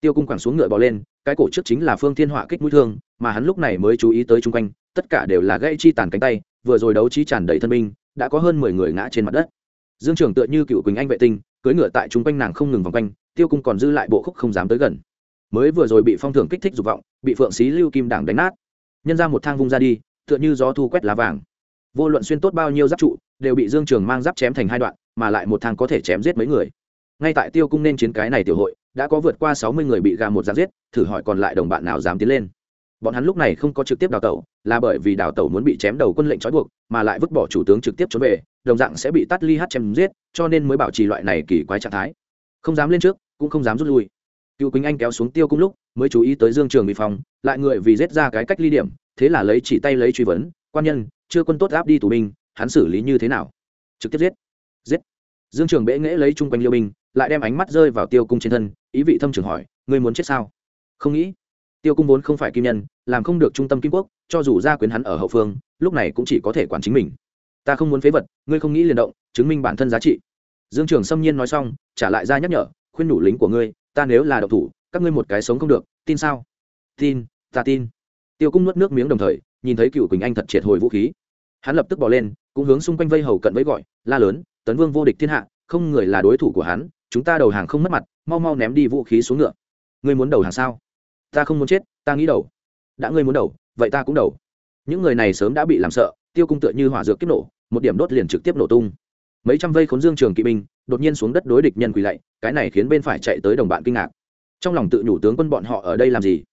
tiêu cung quẳng xuống ngựa bò lên, cái cổ trước chính là phương thiên họa kích mũi thương, mà hắn lúc này mới chú ý tới chung quanh, tất cả đều là gãy chi tàn cánh tay, vừa rồi đấu trí tràn đầy thân binh, đã có hơn mười người ngã trên mặt đất. Dương trường tựa như cựu quỳnh anh vệ tinh, cưỡi ngựa tại chung quanh nàng không ngừng vòng quanh, tiêu cung còn dư lại bộ khúc không dám tới gần. Mới vừa rồi bị phong thưởng kích thích dục vọng, bị phượng xí lưu kim đảng đánh nát. Nhân ra một thang vung ra đi, tựa như gió thu quét lá vàng. Vô luận xuyên tốt bao nhiêu giáp trụ, đều bị dương trường mang giáp chém thành hai đoạn, mà lại một thang có thể chém giết mấy người. Ngay tại tiêu cung nên chiến cái này tiểu hội đã có vượt qua sáu mươi người bị gà một giáp giết, thử hỏi còn lại đồng bạn nào dám tiến lên. Bọn hắn lúc này không có trực tiếp đào tẩu, là bởi vì đào tẩu muốn bị chém đầu quân lệnh trói buộc, mà lại vứt bỏ chủ tướng trực tiếp trốn về, đồng dạng sẽ bị tắt ly hát chém giết, cho nên mới bảo trì loại này kỳ quái trạng thái. Không dám lên trước, cũng không dám rút lui. Cựu quỳnh anh kéo xuống tiêu cung lúc, mới chú ý tới dương trường bị phòng lại người vì giết ra cái cách ly điểm, thế là lấy chỉ tay lấy truy vấn, quan nhân, chưa quân tốt áp đi tù binh, hắn xử lý như thế nào? Trực tiếp giết. Giết. Dương trường bệ nghễ lấy chung quanh liêu binh lại đem ánh mắt rơi vào tiêu cung trên thân, ý vị thâm trường hỏi, ngươi muốn chết sao? Không nghĩ. Tiêu cung vốn không phải kim nhân, làm không được trung tâm kim quốc, cho dù gia quyến hắn ở hậu phương, lúc này cũng chỉ có thể quản chính mình. Ta không muốn phế vật, ngươi không nghĩ liền động, chứng minh bản thân giá trị. Dương trường xâm nhiên nói xong, trả lại ra nhắc nhở, khuyên nhủ lính của ngươi, ta nếu là độc thủ, các ngươi một cái sống không được, tin sao? Tin, ta tin. Tiêu cung nuốt nước miếng đồng thời, nhìn thấy cựu quỳnh anh thật triệt hồi vũ khí. Hắn lập tức bỏ lên, cũng hướng xung quanh vây hầu cận với gọi, la lớn, tấn vương vô địch thiên hạ, không người là đối thủ của hắn chúng ta đầu hàng không mất mặt mau mau ném đi vũ khí xuống ngựa. Ngươi muốn đầu hàng sao? Ta không muốn chết ta nghĩ đầu. Đã ngươi muốn đầu vậy ta cũng đầu. Những người này sớm đã bị làm sợ tiêu cung tựa như hỏa dược kiếp nổ một điểm đốt liền trực tiếp nổ tung. Mấy trăm vây khốn dương trường kỵ binh đột nhiên xuống đất đối địch nhân quỳ lạy cái này khiến bên phải chạy tới đồng bạn kinh ngạc. Trong lòng tự nhủ tướng quân bọn họ ở đây làm gì?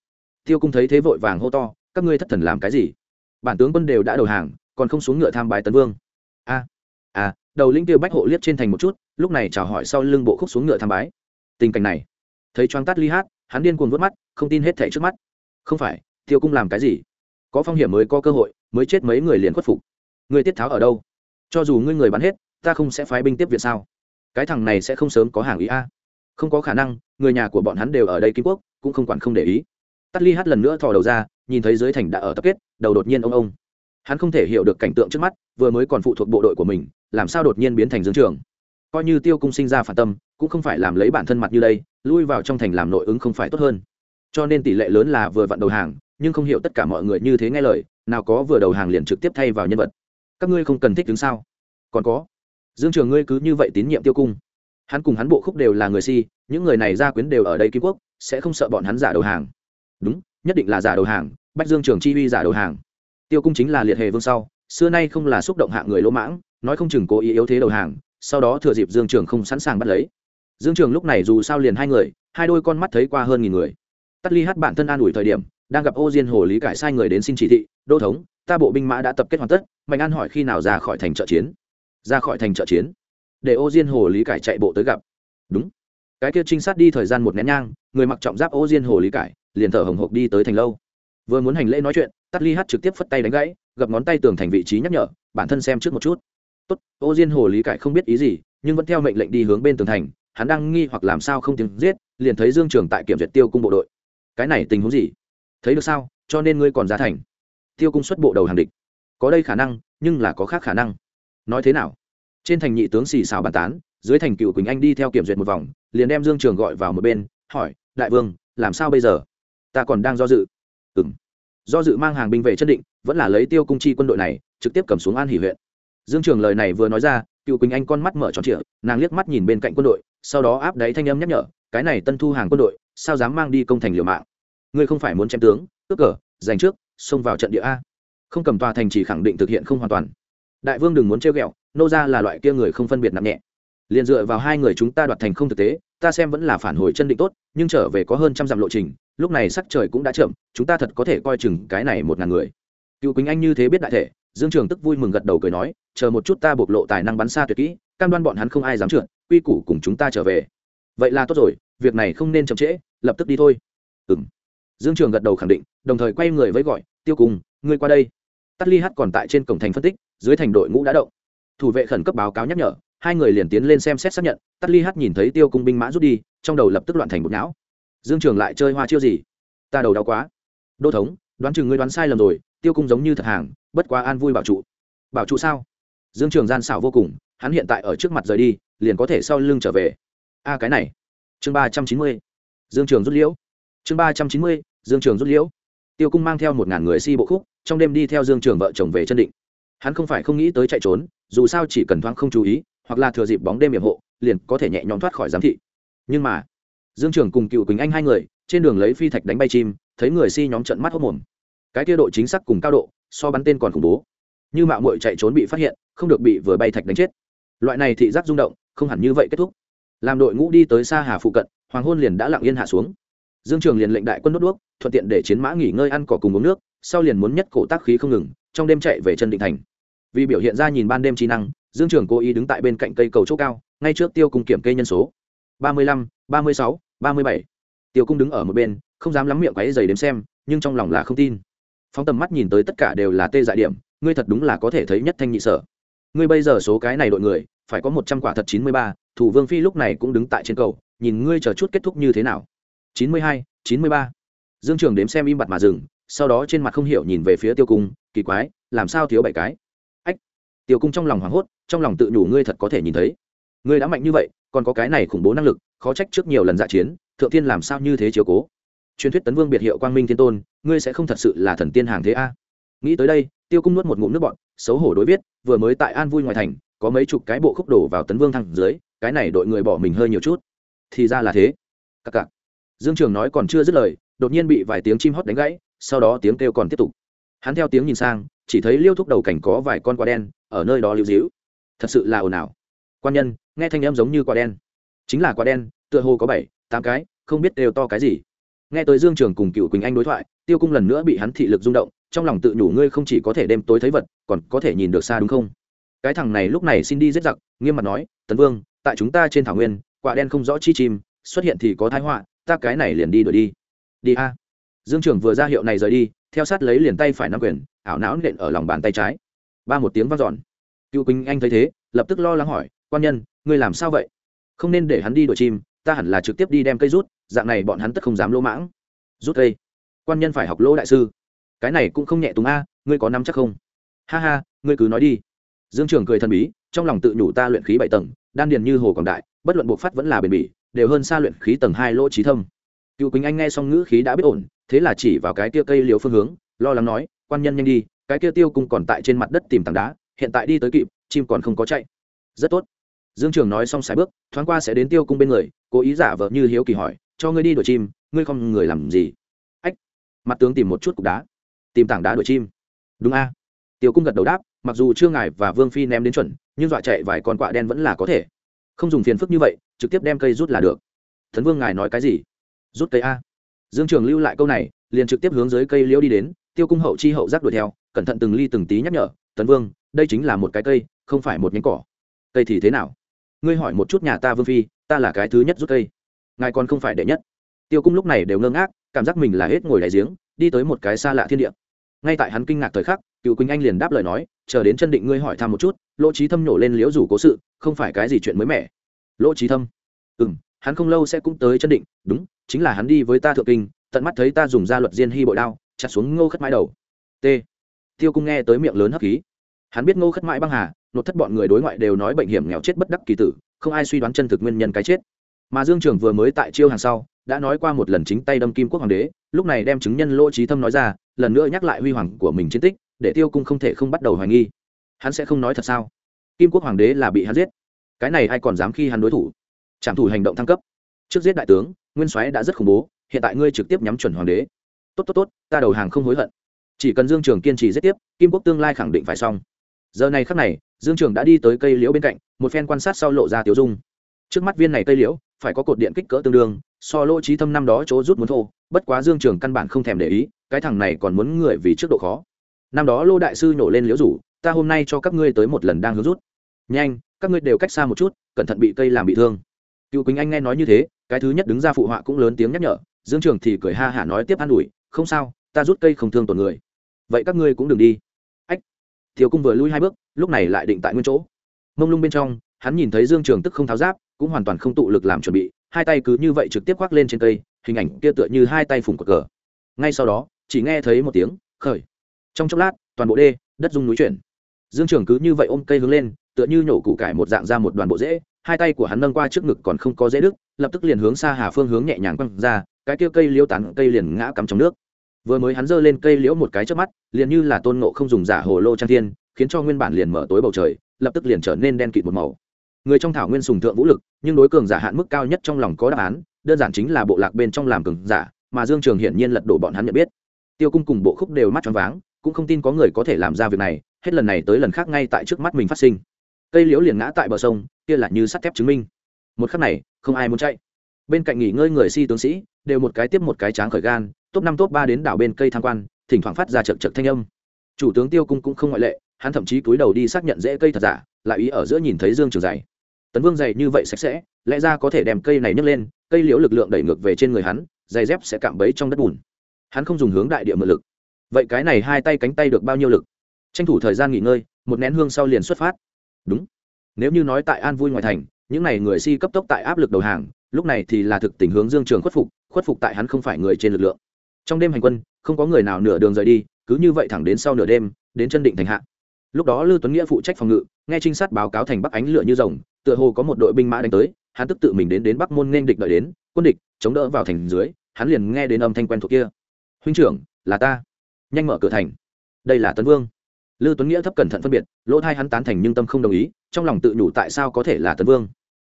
Tiêu cung thấy thế vội vàng hô to các ngươi thất thần làm cái gì? Bản tướng quân đều đã đầu hàng còn không xuống ngựa tham bài tấn vương. A à, à đầu linh tiêu bách hộ liếc trên thành một chút, lúc này chào hỏi sau lưng bộ khúc xuống ngựa tham bái. Tình cảnh này, thấy choáng tắt ly hát, hắn điên cuồng vớt mắt, không tin hết thảy trước mắt. Không phải, tiêu cung làm cái gì? Có phong hiểm mới có cơ hội, mới chết mấy người liền khuất phục. Người tiết tháo ở đâu? Cho dù ngươi người bắn hết, ta không sẽ phái binh tiếp viện sao? Cái thằng này sẽ không sớm có hàng ý a. Không có khả năng, người nhà của bọn hắn đều ở đây kim quốc, cũng không quản không để ý. Tắt ly hát lần nữa thò đầu ra, nhìn thấy dưới thành đã ở tập kết, đầu đột nhiên ông ông hắn không thể hiểu được cảnh tượng trước mắt, vừa mới còn phụ thuộc bộ đội của mình, làm sao đột nhiên biến thành dương trường? Coi như tiêu cung sinh ra phản tâm, cũng không phải làm lấy bản thân mặt như đây, lui vào trong thành làm nội ứng không phải tốt hơn. Cho nên tỷ lệ lớn là vừa vặn đầu hàng, nhưng không hiểu tất cả mọi người như thế nghe lời, nào có vừa đầu hàng liền trực tiếp thay vào nhân vật. Các ngươi không cần thích đứng sao? Còn có, dương trường ngươi cứ như vậy tín nhiệm tiêu cung. Hắn cùng hắn bộ khúc đều là người si, những người này gia quyến đều ở đây kim quốc, sẽ không sợ bọn hắn giả đầu hàng. Đúng, nhất định là giả đầu hàng, bách dương trường chi uy giả đầu hàng tiêu cung chính là liệt hề vương sau, xưa nay không là xúc động hạ người lỗ mãng, nói không chừng cố ý yếu thế đầu hàng, sau đó thừa dịp dương trường không sẵn sàng bắt lấy. Dương trường lúc này dù sao liền hai người, hai đôi con mắt thấy qua hơn nghìn người. Tắt ly hát bản thân an ủi thời điểm, đang gặp ô diên hồ lý cải sai người đến xin chỉ thị, đô thống, ta bộ binh mã đã tập kết hoàn tất, mạnh an hỏi khi nào ra khỏi thành trợ chiến. Ra khỏi thành trợ chiến. Để ô diên hồ lý cải chạy bộ tới gặp. Đúng. Cái kia trinh sát đi thời gian một nén nhang, người mặc trọng giáp ô diên hồ lý cải, liền thở hồng hộc đi tới thành lâu vừa muốn hành lễ nói chuyện tắt ly hát trực tiếp phất tay đánh gãy, gập ngón tay tường thành vị trí nhắc nhở, bản thân xem trước một chút. Tốt, ô diên hồ lý cải không biết ý gì, nhưng vẫn theo mệnh lệnh đi hướng bên tường thành, hắn đang nghi hoặc làm sao không tiếng giết, liền thấy dương trường tại kiểm duyệt tiêu cung bộ đội. Cái này tình huống gì? Thấy được sao? Cho nên ngươi còn ra thành. Tiêu cung xuất bộ đầu hàng địch. Có đây khả năng, nhưng là có khác khả năng. Nói thế nào? Trên thành nhị tướng xì xào bàn tán, dưới thành cựu quỳnh anh đi theo kiểm duyệt một vòng, liền đem dương trường gọi vào một bên, hỏi, đại vương, làm sao bây giờ? Ta còn đang do dự ừng do dự mang hàng binh về chân định, vẫn là lấy tiêu cung chi quân đội này, trực tiếp cầm xuống an hỷ huyện. Dương trường lời này vừa nói ra, cựu quỳnh anh con mắt mở tròn trịa, nàng liếc mắt nhìn bên cạnh quân đội, sau đó áp đáy thanh âm nhắc nhở, cái này tân thu hàng quân đội, sao dám mang đi công thành liều mạng? Ngươi không phải muốn chém tướng, cướp cờ, giành trước, xông vào trận địa a. Không cầm tòa thành chỉ khẳng định thực hiện không hoàn toàn. Đại vương đừng muốn trêu ghẹo, nô ra là loại kia người không phân biệt nặng nhẹ. Liền dựa vào hai người chúng ta đoạt thành không thực tế, ta xem vẫn là phản hồi chân định tốt, nhưng trở về có hơn trăm dặm lộ trình lúc này sắc trời cũng đã chậm, chúng ta thật có thể coi chừng cái này một ngàn người. Cựu quỳnh anh như thế biết đại thể, dương trường tức vui mừng gật đầu cười nói, chờ một chút ta bộc lộ tài năng bắn xa tuyệt kỹ, cam đoan bọn hắn không ai dám trượt, quy củ cùng chúng ta trở về. Vậy là tốt rồi, việc này không nên chậm trễ, lập tức đi thôi. Ừ m dương trường gật đầu khẳng định, đồng thời quay người với gọi, tiêu cùng, ngươi qua đây. Tắt ly hát còn tại trên cổng thành phân tích, dưới thành đội ngũ đã động. Thủ vệ khẩn cấp báo cáo nhắc nhở, hai người liền tiến lên xem xét xác nhận, tắt ly hát nhìn thấy tiêu cung binh mã rút đi, trong đầu lập tức loạn thành một não dương trường lại chơi hoa chiêu gì? Ta đầu đau quá. Đô thống, đoán chừng ngươi đoán sai lầm rồi, tiêu cung giống như thật hàng, bất quá an vui bảo trụ. Bảo trụ sao? Dương trường gian xảo vô cùng, hắn hiện tại ở trước mặt rời đi, liền có thể sau lưng trở về. A, cái này. Chương ba trăm chín mươi. Dương trường rút liễu. Chương ba trăm chín mươi, dương trường rút liễu. Tiêu cung mang theo một ngàn người si bộ khúc, trong đêm đi theo dương trường vợ chồng về chân định. Hắn không phải không nghĩ tới chạy trốn, dù sao chỉ cần thoáng không chú ý, hoặc là thừa dịp bóng đêm hiểm hộ, liền có thể nhẹ nhõm thoát khỏi giám thị. Nhưng mà dương trường cùng cựu quỳnh anh hai người, trên đường lấy phi thạch đánh bay chim, thấy người si nhóm trận mắt hốc mồm. Cái tiêu độ chính xác cùng cao độ, so bắn tên còn khủng bố. Như mạo muội chạy trốn bị phát hiện, không được bị vừa bay thạch đánh chết. Loại này thị giác rung động, không hẳn như vậy kết thúc. Làm đội ngũ đi tới xa hà phụ cận, hoàng hôn liền đã lặng yên hạ xuống. Dương trường liền lệnh đại quân đốt đuốc, thuận tiện để chiến mã nghỉ ngơi ăn cỏ cùng uống nước, sau liền muốn nhất cổ tác khí không ngừng, trong đêm chạy về chân định thành. Vì biểu hiện ra nhìn ban đêm trí năng, dương trường cố ý đứng tại bên cạnh cây cầu chỗ cao, ngay trước tiêu cùng kiểm kê nhân số. ba mươi lăm, ba mươi sáu ba mươi bảy. Tiêu cung đứng ở một bên, không dám lắm miệng quáy dày đếm xem, nhưng trong lòng là không tin. Phóng tầm mắt nhìn tới tất cả đều là tê dại điểm, ngươi thật đúng là có thể thấy nhất thanh nhị sở. Ngươi bây giờ số cái này đội người, phải có một trăm quả thật chín mươi ba, thủ vương phi lúc này cũng đứng tại trên cầu, nhìn ngươi chờ chút kết thúc như thế nào. chín mươi hai, chín mươi ba. Dương trường đếm xem im bặt mà dừng, sau đó trên mặt không hiểu nhìn về phía tiêu cung, kỳ quái, làm sao thiếu bảy cái? Ách! Tiêu cung trong lòng hoảng hốt, trong lòng tự nhủ ngươi thật có thể nhìn thấy. Ngươi đã mạnh như vậy, còn có cái này khủng bố năng lực khó trách trước nhiều lần dạ chiến, thượng tiên làm sao như thế chiếu cố? Truyền thuyết tấn vương biệt hiệu quang minh thiên tôn, ngươi sẽ không thật sự là thần tiên hàng thế a? Nghĩ tới đây, tiêu cung nuốt một ngụm nước bọn xấu hổ đối viết, vừa mới tại an vui ngoài thành, có mấy chục cái bộ khúc đổ vào tấn vương thẳng dưới, cái này đội người bỏ mình hơi nhiều chút. Thì ra là thế. Cặc cặc. Dương trường nói còn chưa dứt lời, đột nhiên bị vài tiếng chim hót đánh gãy, sau đó tiếng kêu còn tiếp tục. Hắn theo tiếng nhìn sang, chỉ thấy liêu thúc đầu cảnh có vài con quả đen, ở nơi đó lưu dĩu thật sự là ồn ào. Quan nhân, nghe thanh em giống như quả đen chính là quả đen, tựa hồ có bảy, tám cái, không biết đều to cái gì. Nghe tới dương trường cùng cựu quỳnh anh đối thoại, tiêu cung lần nữa bị hắn thị lực rung động, trong lòng tự nhủ ngươi không chỉ có thể đêm tối thấy vật, còn có thể nhìn được xa đúng không? Cái thằng này lúc này xin đi giết giặc, nghiêm mặt nói, tấn vương, tại chúng ta trên thảo nguyên, quả đen không rõ chi chim, xuất hiện thì có thái họa, ta cái này liền đi đuổi đi. Đi a. Dương trường vừa ra hiệu này rời đi, theo sát lấy liền tay phải nắm quyền, ảo não nện ở lòng bàn tay trái. Ba một tiếng vang dọn. Cựu quỳnh anh thấy thế, lập tức lo lắng hỏi, quan nhân, ngươi làm sao vậy? Không nên để hắn đi đuổi chim, ta hẳn là trực tiếp đi đem cây rút, dạng này bọn hắn tất không dám lỗ mãng. Rút cây. Quan nhân phải học lỗ đại sư. Cái này cũng không nhẹ tùng a, ngươi có nắm chắc không? Ha ha, ngươi cứ nói đi. Dương trường cười thần bí, trong lòng tự nhủ ta luyện khí bảy tầng, đan điền như hồ quảng đại, bất luận buộc phát vẫn là bền bỉ, đều hơn xa luyện khí tầng hai lỗ trí thâm. Cựu quỳnh anh nghe xong ngữ khí đã biết ổn, thế là chỉ vào cái kia cây liều phương hướng, lo lắng nói, quan nhân nhanh đi, cái kia tiêu cung còn tại trên mặt đất tìm tảng đá, hiện tại đi tới kịp, chim còn không có chạy. Rất tốt dương trường nói xong sai bước, thoáng qua sẽ đến tiêu cung bên người, cố ý giả vờ như hiếu kỳ hỏi, cho ngươi đi đuổi chim, ngươi không người làm gì? Ách, mặt tướng tìm một chút cục đá, tìm tảng đá đuổi chim. Đúng a. Tiêu cung gật đầu đáp, mặc dù chưa ngài và vương phi ném đến chuẩn, nhưng dọa chạy vài con quạ đen vẫn là có thể. Không dùng phiền phức như vậy, trực tiếp đem cây rút là được. Thần vương ngài nói cái gì? Rút cây a. Dương trường lưu lại câu này, liền trực tiếp hướng dưới cây liễu đi đến, tiêu cung hậu chi hậu giác đuổi theo, cẩn thận từng ly từng tí nhắc nhở tấn vương, đây chính là một cái cây, không phải một nhánh cỏ. Cây thì thế nào? Ngươi hỏi một chút nhà ta vương phi, ta là cái thứ nhất rút cây. Ngài còn không phải đệ nhất. Tiêu cung lúc này đều ngơ ngác, cảm giác mình là hết ngồi đại giếng, đi tới một cái xa lạ thiên địa. Ngay tại hắn kinh ngạc thời khắc, cựu quỳnh anh liền đáp lời nói, chờ đến chân định ngươi hỏi thăm một chút, lỗ trí thâm nhổ lên liễu rủ cố sự, không phải cái gì chuyện mới mẻ. Lỗ trí thâm. Ừ m hắn không lâu sẽ cũng tới chân định, đúng, chính là hắn đi với ta thượng kinh, tận mắt thấy ta dùng ra luật diên hy bội đao, chặt xuống ngô khất mãi đầu. T. Tiêu cung nghe tới miệng lớn hấp khí. Hắn biết ngô khất mãi băng hà nột thất bọn người đối ngoại đều nói bệnh hiểm nghèo chết bất đắc kỳ tử, không ai suy đoán chân thực nguyên nhân cái chết. Mà dương trường vừa mới tại chiêu hàng sau, đã nói qua một lần chính tay đâm kim quốc hoàng đế, lúc này đem chứng nhân lỗ trí thâm nói ra, lần nữa nhắc lại huy hoàng của mình chiến tích, để tiêu cung không thể không bắt đầu hoài nghi. Hắn sẽ không nói thật sao? Kim quốc hoàng đế là bị hắn giết. Cái này ai còn dám khi hắn đối thủ? Trảm thủ hành động thăng cấp. Trước giết đại tướng, nguyên soái đã rất khủng bố, hiện tại ngươi trực tiếp nhắm chuẩn hoàng đế. Tốt tốt tốt, ta đầu hàng không hối hận. Chỉ cần dương trường kiên trì giết tiếp, kim quốc tương lai khẳng định phải xong giờ này khắc này, dương trường đã đi tới cây liễu bên cạnh, một phen quan sát sau lộ ra tiểu dung. Trước mắt viên này cây liễu, phải có cột điện kích cỡ tương đương, so lỗ trí thâm năm đó chỗ rút muốn thô, bất quá dương trường căn bản không thèm để ý, cái thằng này còn muốn người vì trước độ khó. Năm đó lô đại sư nhổ lên liễu rủ, ta hôm nay cho các ngươi tới một lần đang hướng rút. Nhanh, các ngươi đều cách xa một chút, cẩn thận bị cây làm bị thương. Cựu quỳnh anh nghe nói như thế, cái thứ nhất đứng ra phụ họa cũng lớn tiếng nhắc nhở, dương trường thì cười ha hả nói tiếp an ủi, không sao, ta rút cây không thương tổn người. Vậy các ngươi cũng đừng đi thiếu cung vừa lui hai bước, lúc này lại định tại nguyên chỗ. Mông lung bên trong, hắn nhìn thấy dương trường tức không tháo giáp, cũng hoàn toàn không tụ lực làm chuẩn bị, hai tay cứ như vậy trực tiếp khoác lên trên cây, hình ảnh kia tựa như hai tay phủng cột cờ. Ngay sau đó, chỉ nghe thấy một tiếng khởi. Trong chốc lát, toàn bộ đê, đất rung núi chuyển. Dương trường cứ như vậy ôm cây hướng lên, tựa như nhổ củ cải một dạng ra một đoàn bộ rễ hai tay của hắn nâng qua trước ngực còn không có dễ đức lập tức liền hướng xa hà phương hướng nhẹ nhàng quăng ra, cái kia cây liễu tán, cây liền ngã cắm trong nước vừa mới hắn giơ lên cây liễu một cái trước mắt, liền như là tôn nộ không dùng giả hồ lô trang thiên, khiến cho nguyên bản liền mở tối bầu trời, lập tức liền trở nên đen kịt một màu. Người trong thảo nguyên sùng thượng vũ lực, nhưng đối cường giả hạn mức cao nhất trong lòng có đáp án, đơn giản chính là bộ lạc bên trong làm cường giả, mà dương trường hiển nhiên lật đổ bọn hắn nhận biết. Tiêu cung cùng bộ khúc đều mắt choáng váng, cũng không tin có người có thể làm ra việc này, hết lần này tới lần khác ngay tại trước mắt mình phát sinh. Cây liễu liền ngã tại bờ sông, kia là như sắt thép chứng minh. Một khắc này, không ai muốn chạy. Bên cạnh nghỉ ngơi người si tướng sĩ, đều một cái tiếp một cái tráng khởi gan top năm, top ba đến đảo bên cây tham quan, thỉnh thoảng phát ra chật chật thanh âm. Chủ tướng tiêu cung cũng không ngoại lệ, hắn thậm chí cúi đầu đi xác nhận dễ cây thật giả, lại ý ở giữa nhìn thấy dương trường dày tấn vương dày như vậy sạch sẽ, lẽ ra có thể đem cây này nhấc lên, cây liễu lực lượng đẩy ngược về trên người hắn, giày dép sẽ cạm bẫy trong đất bùn. Hắn không dùng hướng đại địa mượn lực. Vậy cái này hai tay cánh tay được bao nhiêu lực? Tranh thủ thời gian nghỉ ngơi, một nén hương sau liền xuất phát. Đúng. Nếu như nói tại an vui ngoài thành, những n à y người si cấp tốc tại áp lực đầu hàng, lúc này thì là thực tình hướng dương trường khuất phục khuất phục tại hắn không phải người trên lực lượng trong đêm hành quân không có người nào nửa đường rời đi cứ như vậy thẳng đến sau nửa đêm đến chân định thành hạ. Lúc đó lưu tuấn nghĩa phụ trách phòng ngự nghe trinh sát báo cáo thành bắc ánh lửa như rồng tựa hồ có một đội binh mã đánh tới hắn tức tự mình đến đến bắc môn nên địch đợi đến quân địch chống đỡ vào thành dưới hắn liền nghe đến âm thanh quen thuộc kia. Huynh trưởng là ta. Nhanh mở cửa thành. Đây là tấn vương. Lưu Tuấn Nghĩa thấp cẩn thận phân biệt, lỗ thai hắn tán thành nhưng tâm không đồng ý, trong lòng tự nhủ tại sao có thể là Tấn Vương.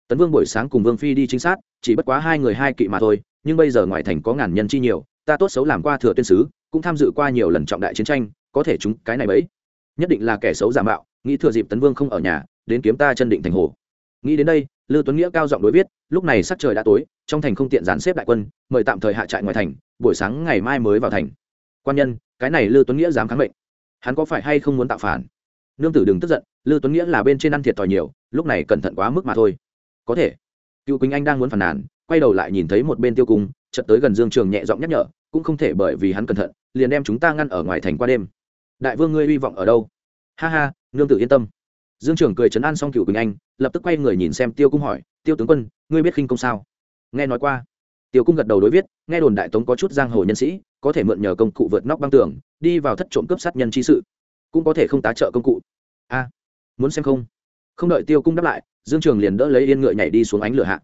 Tấn Vương buổi sáng cùng Vương phi đi chính sát, chỉ bất quá hai người hai kỵ mà thôi, nhưng bây giờ ngoại thành có ngàn nhân chi nhiều, ta tốt xấu làm qua thừa tuyên sứ, cũng tham dự qua nhiều lần trọng đại chiến tranh, có thể chúng cái này bấy. Nhất định là kẻ xấu giả mạo, nghĩ thừa dịp Tấn Vương không ở nhà, đến kiếm ta chân định thành hồ. Nghĩ đến đây, Lưu Tuấn Nghĩa cao giọng đối viết, lúc này sắc trời đã tối, trong thành không tiện dàn xếp đại quân, mời tạm thời hạ trại ngoài thành, buổi sáng ngày mai mới vào thành. Quan nhân, cái này Lưu Tuấn Nghĩa dám kháng mệnh hắn có phải hay không muốn tạo phản nương tử đừng tức giận lưu tuấn nghĩa là bên trên ăn thiệt thòi nhiều lúc này cẩn thận quá mức mà thôi có thể cựu quỳnh anh đang muốn phản nàn quay đầu lại nhìn thấy một bên tiêu cung, chợt tới gần dương trường nhẹ giọng nhắc nhở, cũng không thể bởi vì hắn cẩn thận, liền đem chúng ta ngăn ở ngoài thành qua đêm. Đại vương ngươi hy vọng ở đâu? Ha ha, nương tử yên tâm. Dương trường cười chấn an xong cựu quỳnh anh, lập tức quay người nhìn xem tiêu cung hỏi, tiêu tướng quân, ngươi biết khinh công sao? Nghe nói qua. Tiêu cung gật đầu đối viết, nghe đồn đại tống có chút giang hồ nhân sĩ, có thể mượn nhờ công cụ vượt nóc băng tường, đi vào thất trộm cướp sát nhân chi sự. Cũng có thể không tá trợ công cụ. A, muốn xem không? Không đợi tiêu cung đáp lại, dương trường liền đỡ lấy yên ngựa nhảy đi xuống ánh lửa hạ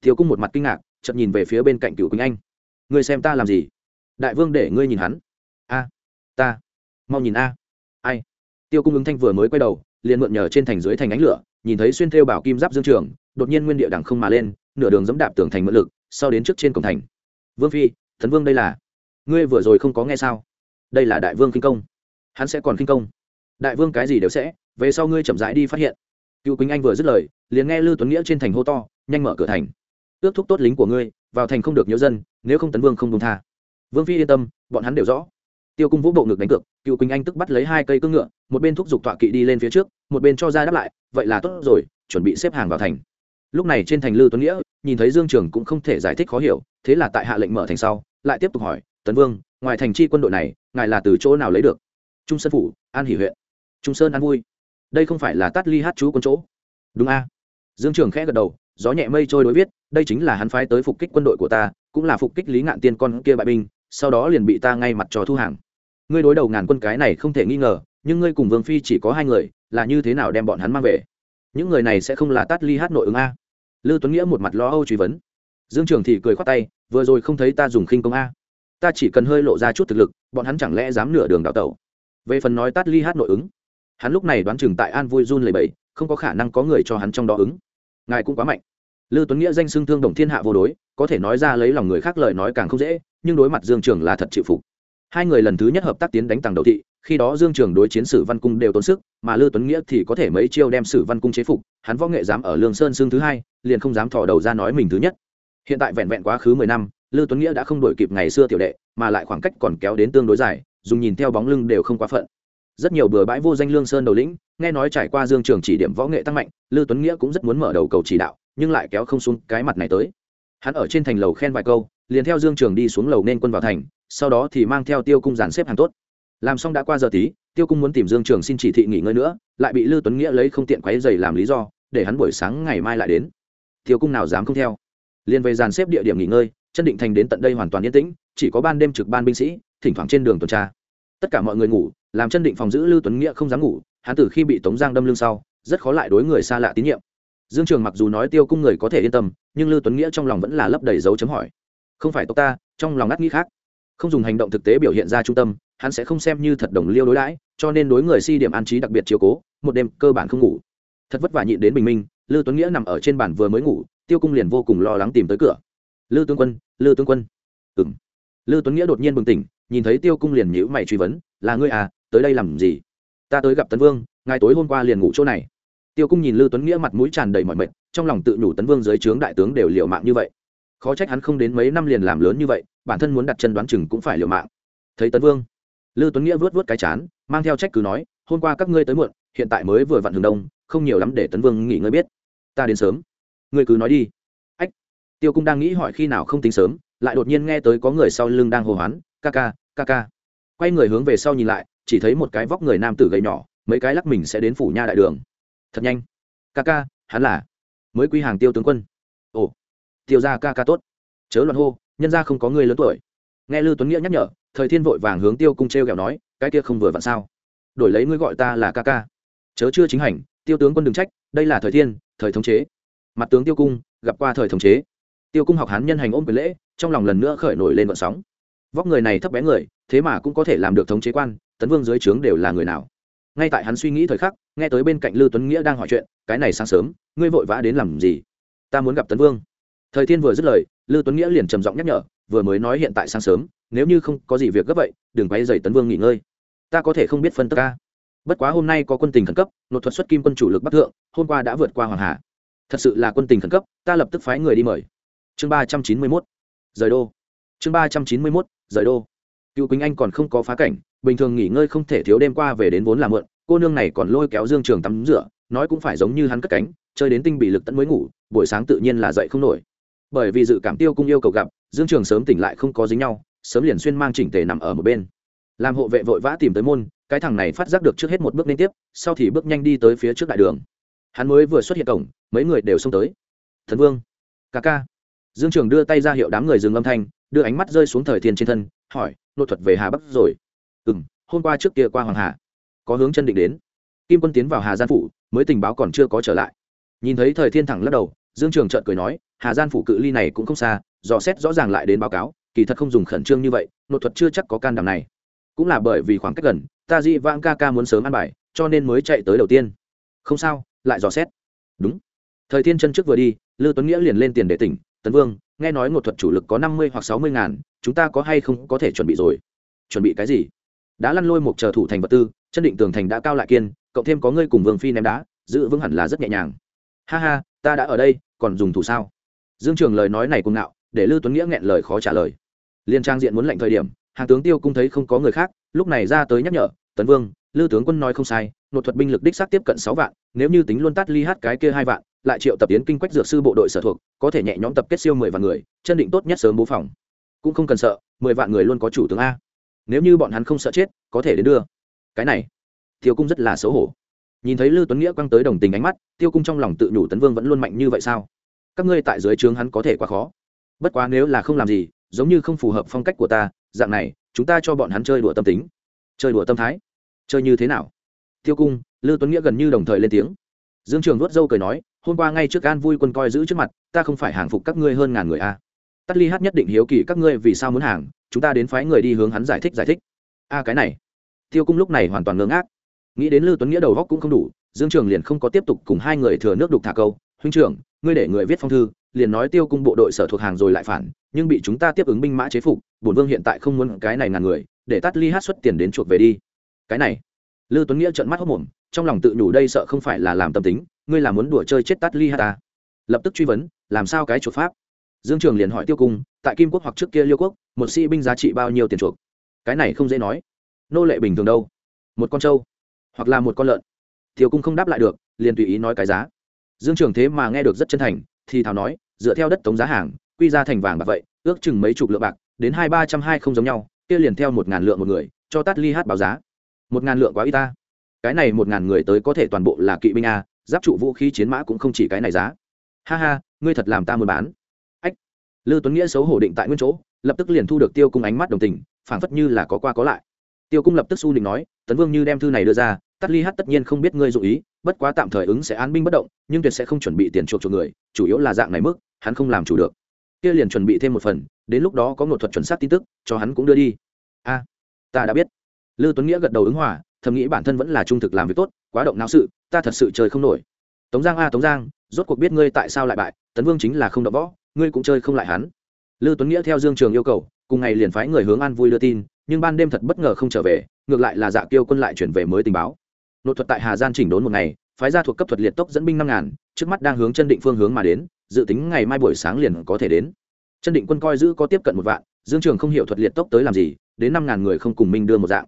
tiêu cung một mặt kinh ngạc chậm nhìn về phía bên cạnh cựu quỳnh anh. Ngươi xem ta làm gì? Đại vương để ngươi nhìn hắn. A, ta. Mau nhìn a. Ai? Tiêu cung ứng thanh vừa mới quay đầu, liền mượn nhờ trên thành dưới thành ánh lửa, nhìn thấy xuyên thêu bảo kim giáp dương trường, đột nhiên nguyên địa đẳng không mà lên, nửa đường dẫm đạp tường thành mượn lực, sau đến trước trên cổng thành. Vương phi, thần vương đây là. Ngươi vừa rồi không có nghe sao? Đây là đại vương kinh công. Hắn sẽ còn kinh công. Đại vương cái gì đều sẽ, về sau ngươi chậm rãi đi phát hiện. Cựu quỳnh anh vừa dứt lời, liền nghe lư tuấn nghĩa trên thành hô to, nhanh mở cửa thành ước thúc tốt lính của ngươi, vào thành không được nhiều dân, nếu không tấn vương không công tha. Vương phi yên tâm, bọn hắn đều rõ. Tiêu cung vũ bộ ngực đánh cược, cựu quỳnh anh tức bắt lấy hai cây cưỡng ngựa, một bên thúc giục tọa kỵ đi lên phía trước, một bên cho ra đáp lại, vậy là tốt rồi, chuẩn bị xếp hàng vào thành. Lúc này trên thành lư tuấn nghĩa, nhìn thấy dương trường cũng không thể giải thích khó hiểu, thế là tại hạ lệnh mở thành sau, lại tiếp tục hỏi, tấn vương, ngoài thành chi quân đội này, ngài là từ chỗ nào lấy được? Trung sơn phủ, an hỷ huyện. Trung sơn an vui. Đây không phải là tát ly hát chú quân chỗ. Đúng a. Dương trường khẽ gật đầu, gió nhẹ mây trôi đối viết đây chính là hắn phái tới phục kích quân đội của ta, cũng là phục kích lý ngạn tiên con kia bại binh, sau đó liền bị ta ngay mặt trò thu hàng. Ngươi đối đầu ngàn quân cái này không thể nghi ngờ, nhưng ngươi cùng vương phi chỉ có hai người, là như thế nào đem bọn hắn mang về? Những người này sẽ không là tát ly hát nội ứng a. Lư tuấn nghĩa một mặt lo âu truy vấn. Dương trường thì cười khoát tay, vừa rồi không thấy ta dùng khinh công a. Ta chỉ cần hơi lộ ra chút thực lực, bọn hắn chẳng lẽ dám nửa đường đào tẩu? Về phần nói tát ly hát nội ứng, hắn lúc này đoán chừng tại an vui run lầy bẫy, không có khả năng có người cho hắn trong đó ứng. Ngài cũng quá mạnh lư tuấn nghĩa danh xưng thương đồng thiên hạ vô đối, có thể nói ra lấy lòng người khác lời nói càng không dễ, nhưng đối mặt dương trường là thật chịu phục. Hai người lần thứ nhất hợp tác tiến đánh tàng đầu thị, khi đó dương trường đối chiến sử văn cung đều tốn sức, mà lư tuấn nghĩa thì có thể mấy chiêu đem sử văn cung chế phục, hắn võ nghệ dám ở lương sơn xương thứ hai, liền không dám thò đầu ra nói mình thứ nhất. Hiện tại vẹn vẹn quá khứ mười năm, lư tuấn nghĩa đã không đổi kịp ngày xưa tiểu đệ, mà lại khoảng cách còn kéo đến tương đối dài, dùng nhìn theo bóng lưng đều không quá phận. Rất nhiều bừa bãi vô danh lương sơn đầu lĩnh, nghe nói trải qua dương trường chỉ điểm võ nghệ tăng mạnh, lư tuấn nghĩa cũng rất muốn mở đầu cầu chỉ đạo nhưng lại kéo không xuống cái mặt này tới. Hắn ở trên thành lầu khen vài câu, liền theo dương trường đi xuống lầu nên quân vào thành, sau đó thì mang theo tiêu cung dàn xếp hàng tốt. Làm xong đã qua giờ tí, tiêu cung muốn tìm dương trường xin chỉ thị nghỉ ngơi nữa, lại bị lư tuấn nghĩa lấy không tiện quáy dày làm lý do, để hắn buổi sáng ngày mai lại đến. Tiêu cung nào dám không theo. Liền về dàn xếp địa điểm nghỉ ngơi, chân định thành đến tận đây hoàn toàn yên tĩnh, chỉ có ban đêm trực ban binh sĩ, thỉnh thoảng trên đường tuần tra. Tất cả mọi người ngủ, làm chân định phòng giữ lưu tuấn nghĩa không dám ngủ, hắn từ khi bị tống giang đâm lưng sau, rất khó lại đối người xa lạ tín nhiệm dương trường mặc dù nói tiêu cung người có thể yên tâm, nhưng lưu tuấn nghĩa trong lòng vẫn là lấp đầy dấu chấm hỏi. Không phải tộc ta, trong lòng ngắt nghĩ khác. Không dùng hành động thực tế biểu hiện ra trung tâm, hắn sẽ không xem như thật đồng liêu đối đãi, cho nên đối người si điểm an trí đặc biệt chiếu cố, một đêm cơ bản không ngủ. Thật vất vả nhịn đến bình minh, lưu tuấn nghĩa nằm ở trên bàn vừa mới ngủ, tiêu cung liền vô cùng lo lắng tìm tới cửa. Lưu tướng quân, lưu tướng quân. Ừng lưu tuấn nghĩa đột nhiên bừng tỉnh, nhìn thấy tiêu cung liền nhữ mày truy vấn, là ngươi à tới đây làm gì? Ta tới gặp tấn vương, ngài tối hôm qua liền ngủ chỗ này tiêu cung nhìn lưu tuấn nghĩa mặt mũi tràn đầy mọi mệt, trong lòng tự nhủ tấn vương dưới trướng đại tướng đều liều mạng như vậy. Khó trách hắn không đến mấy năm liền làm lớn như vậy, bản thân muốn đặt chân đoán chừng cũng phải liều mạng. Thấy tấn vương lưu tuấn nghĩa vớt vớt cái chán, mang theo trách cứ nói, hôm qua các ngươi tới muộn, hiện tại mới vừa vặn hướng đông, không nhiều lắm để tấn vương nghỉ ngơi biết. Ta đến sớm. Ngươi cứ nói đi. Ách. Tiêu cung đang nghĩ hỏi khi nào không tính sớm, lại đột nhiên nghe tới có người sau lưng đang hô hoán, ca ca ca ca. Quay người hướng về sau nhìn lại, chỉ thấy một cái vóc người nam tử gầy nhỏ, mấy cái lắc mình sẽ đến phủ nha đại đường thật nhanh. Ca ca, hắn là mới quy hàng tiêu tướng quân. Ồ, tiêu ra ca ca tốt. Chớ loạn hô, nhân ra không có người lớn tuổi. Nghe lư tuấn nghĩa nhắc nhở, thời thiên vội vàng hướng tiêu cung t r e o kẹo nói, cái kia không vừa vặn sao? Đổi lấy ngươi gọi ta là ca ca. Chớ chưa chính hành, tiêu tướng quân đừng trách, đây là thời thiên, thời thống chế. Mặt tướng tiêu cung, gặp qua thời thống chế. Tiêu cung học hán nhân hành ôm quyền lễ, trong lòng lần nữa khởi nổi lên vận sóng. Vóc người này thấp bé người, thế mà cũng có thể làm được thống chế quan, tấn vương dưới trướng đều là người nào? Ngay tại hắn suy nghĩ thời khắc, nghe tới bên cạnh lư tuấn nghĩa đang hỏi chuyện, cái này sáng sớm, ngươi vội vã đến làm gì? Ta muốn gặp tấn vương. Thời thiên vừa dứt lời, lư tuấn nghĩa liền trầm giọng nhắc nhở, vừa mới nói hiện tại sáng sớm, nếu như không có gì việc gấp vậy, đừng quay dày tấn vương nghỉ ngơi. Ta có thể không biết phân tất ca. Bất quá hôm nay có quân tình khẩn cấp, nộp thuật xuất kim quân chủ lực bắc thượng, hôm qua đã vượt qua hoàng hà. Thật sự là quân tình khẩn cấp, ta lập tức phái người đi mời. Chương ba trăm chín mươi mốt. Rời đô. Chương ba trăm chín mươi mốt. Rời đô. Cựu quỳnh anh còn không có phá cảnh bình thường nghỉ ngơi không thể thiếu đêm qua về đến vốn làm mượn cô nương này còn lôi kéo dương trường tắm rửa, nói cũng phải giống như hắn cất cánh, chơi đến tinh bị lực tận mới ngủ, buổi sáng tự nhiên là dậy không nổi. Bởi vì dự cảm tiêu cung yêu cầu gặp, dương trường sớm tỉnh lại không có dính nhau, sớm liền xuyên mang chỉnh tề nằm ở một bên. Làm hộ vệ vội vã tìm tới môn, cái thằng này phát giác được trước hết một bước liên tiếp, sau thì bước nhanh đi tới phía trước đại đường. Hắn mới vừa xuất hiện cổng, mấy người đều xông tới. Thần vương, ca ca. Dương trường đưa tay ra hiệu đám người dừng âm thanh, đưa ánh mắt rơi xuống thời thiên trên thân, hỏi nội thuật về hà bắc rồi? Ừ m hôm qua trước kia qua hoàng hà. Có hướng chân định đến. Kim quân tiến vào hà gian phủ, mới tình báo còn chưa có trở lại. Nhìn thấy thời thiên thẳng lắc đầu, dương trường trợn cười nói, hà gian phủ cự ly này cũng không xa, dò xét rõ ràng lại đến báo cáo, kỳ thật không dùng khẩn trương như vậy, nội thuật chưa chắc có can đảm này. Cũng là bởi vì khoảng cách gần, ta dị vãng ca ca muốn sớm ăn bài, cho nên mới chạy tới đầu tiên. Không sao, lại dò xét. Đúng. Thời thiên chân trước vừa đi, lư tuấn nghĩa liền lên tiền để tỉnh, tấn vương, nghe nói ngột thuật chủ lực có năm mươi hoặc sáu mươi ngàn, chúng ta có hay không có thể chuẩn bị rồi? Chuẩn bị cái gì? Đã lăn lôi một chờ thủ thành vật tư, chân định tường thành đã cao lại kiên, cộng thêm có ngươi cùng vương phi ném đá, giữ vững hẳn là rất nhẹ nhàng. Ha ha, ta đã ở đây, còn dùng thủ sao? Dương trường lời nói này cùng ngạo, để lưu tuấn nghĩa nghẹn lời khó trả lời. Liên trang diện muốn lệnh thời điểm, hàng tướng tiêu cung thấy không có người khác, lúc này ra tới nhắc nhở, tấn vương lưu tướng quân nói không sai nội thuật binh lực đích xác tiếp cận sáu vạn, nếu như tính luôn tắt ly hát cái kia hai vạn, lại triệu tập tiến kinh quách dược sư bộ đội sở thuộc, có thể nhẹ nhõm tập kết siêu mười vạn người, chân định tốt nhất sớm bố phòng. Cũng không cần sợ, mười vạn người luôn có chủ tướng a nếu như bọn hắn không sợ chết, có thể đến đưa. Cái này, tiêu cung rất là xấu hổ. Nhìn thấy lưu tuấn nghĩa quăng tới đồng tình ánh mắt, tiêu cung trong lòng tự nhủ tấn vương vẫn luôn mạnh như vậy sao? Các ngươi tại dưới trướng hắn có thể quá khó. Bất quá nếu là không làm gì, giống như không phù hợp phong cách của ta, dạng này, chúng ta cho bọn hắn chơi đùa tâm tính. Chơi đùa tâm thái. Chơi như thế nào? Tiêu cung lưu tuấn nghĩa gần như đồng thời lên tiếng. Dương trường nuốt dâu cười nói, hôm qua ngay trước an vui quân coi giữ trước mặt, ta không phải hàng phục các ngươi hơn ngàn người a à. tắt ly hát nhất định hiếu kỳ các ngươi vì sao muốn hàng chúng ta đến phái người đi hướng hắn giải thích giải thích. A, cái này. Tiêu cung lúc này hoàn toàn ngơ ngác. Nghĩ đến lưu tuấn nghĩa đầu góc cũng không đủ, dương trường liền không có tiếp tục cùng hai người thừa nước đục thả câu, huynh trưởng, ngươi để người viết phong thư, liền nói tiêu cung bộ đội sở thuộc hàng rồi lại phản, nhưng bị chúng ta tiếp ứng binh mã chế phục, bổn vương hiện tại không muốn cái này ngàn người, để tắt ly hát xuất tiền đến chuộc về đi. Cái này. Lưu tuấn nghĩa trợn mắt hốc mồm, trong lòng tự nhủ đây sợ không phải là làm tâm tính, ngươi là muốn đùa chơi chết tắt ly hát ta? Lập tức truy vấn, làm sao cái chuộc pháp? Dương trường liền hỏi tiêu cung, tại kim quốc hoặc trước kia liêu quốc, một sĩ binh giá trị bao nhiêu tiền chuộc? Cái này không dễ nói. Nô lệ bình thường đâu? Một con trâu, hoặc là một con lợn. Tiêu cung không đáp lại được, liền tùy ý nói cái giá. Dương trường thế mà nghe được rất chân thành, thì thảo nói, dựa theo đất tống giá hàng, quy ra thành vàng bạc vậy, ước chừng mấy chục lượng bạc, đến hai ba trăm hai không giống nhau, kia liền theo một ngàn lượng một người, cho tát ly hát báo giá. Một ngàn lượng quá y ta. Cái này một ngàn người tới có thể toàn bộ là kỵ binh a, giáp trụ vũ khí chiến mã cũng không chỉ cái này giá. Ha ha, ngươi thật làm ta muốn bán lư tuấn nghĩa xấu hổ định tại nguyên chỗ, lập tức liền thu được tiêu cung ánh mắt đồng tình, phảng phất như là có qua có lại. Tiêu cung lập tức su định nói, tấn vương như đem thư này đưa ra, tắt ly hát tất nhiên không biết ngươi dụ ý, bất quá tạm thời ứng sẽ án binh bất động, nhưng tuyệt sẽ không chuẩn bị tiền chuộc cho người, chủ yếu là dạng này mức, hắn không làm chủ được. Kia liền chuẩn bị thêm một phần, đến lúc đó có một thuật chuẩn xác tin tức, cho hắn cũng đưa đi. A, ta đã biết. Lư tuấn nghĩa gật đầu ứng hòa, thầm nghĩ bản thân vẫn là trung thực làm việc tốt, quá động não sự, ta thật sự chơi không nổi. Tống giang a, tống giang, rốt cuộc biết ngươi tại sao lại bại, tấn vương chính là không đọ võ ngươi cũng chơi không lại hắn. Lư tuấn nghĩa theo dương trường yêu cầu, cùng ngày liền phái người hướng an vui đưa tin, nhưng ban đêm thật bất ngờ không trở về, ngược lại là dạ kiêu quân lại chuyển về mới tình báo. Nội thuật tại hà gian chỉnh đốn một ngày, phái ra thuộc cấp thuật liệt tốc dẫn binh năm ngàn, trước mắt đang hướng chân định phương hướng mà đến, dự tính ngày mai buổi sáng liền có thể đến. Chân định quân coi giữ có tiếp cận một vạn, dương trường không hiểu thuật liệt tốc tới làm gì, đến năm ngàn người không cùng minh đưa một dạng.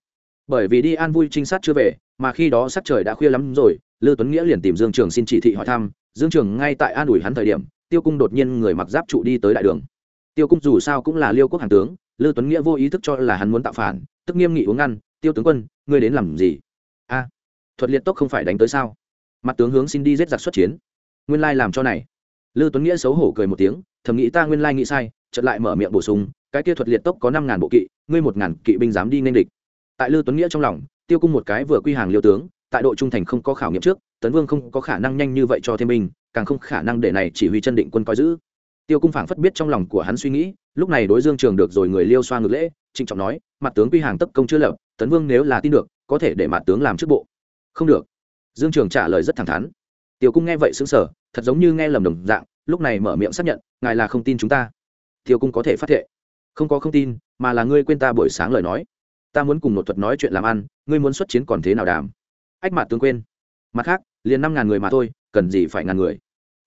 Bởi vì đi an vui trinh sát chưa về, mà khi đó sắc trời đã khuya lắm rồi lư tuấn nghĩa liền tìm dương trường xin chỉ thị hỏi thăm, dương trường ngay tại an ủi hắn thời điểm tiêu cung đột nhiên người mặc giáp trụ đi tới đại đường. Tiêu cung dù sao cũng là liêu quốc hàng tướng, lư tuấn nghĩa vô ý thức cho là hắn muốn tạo phản, tức nghiêm nghị uống ngăn, tiêu tướng quân, ngươi đến làm gì? A, thuật liệt tốc không phải đánh tới sao? Mặt tướng hướng xin đi giết giặc xuất chiến. Nguyên lai làm cho này. Lư tuấn nghĩa xấu hổ cười một tiếng, thầm nghĩ ta nguyên lai nghĩ sai, chợt lại mở miệng bổ sung, cái kia thuật liệt tốc có năm ngàn bộ kỵ, ngươi một ngàn kỵ binh dám đi nên địch. Tại lư tuấn nghĩa trong lòng, tiêu cung một cái vừa quy hàng liêu tướng, tại độ trung thành không có khảo nghiệm trước, tấn vương không có khả năng nhanh như vậy cho thêm binh càng không khả năng để này chỉ huy chân định quân coi giữ. Tiêu cung phảng phất biết trong lòng của hắn suy nghĩ, lúc này đối dương trường được rồi người liêu xoa ngược lễ, trịnh trọng nói, mặt tướng quy hàng tất công chưa lập, tấn vương nếu là tin được, có thể để mặt tướng làm chức bộ. Không được. Dương trường trả lời rất thẳng thắn. Tiêu cung nghe vậy xứng sở thật giống như nghe lầm đồng dạng, lúc này mở miệng xác nhận, ngài là không tin chúng ta. Tiêu cung có thể phát thệ. Không có không tin, mà là ngươi quên ta buổi sáng lời nói. Ta muốn cùng nội thuật nói chuyện làm ăn, ngươi muốn xuất chiến còn thế nào đàm? Ách mặt tướng quên. Mặt khác, liền năm ngàn người mà thôi cần gì phải ngàn người.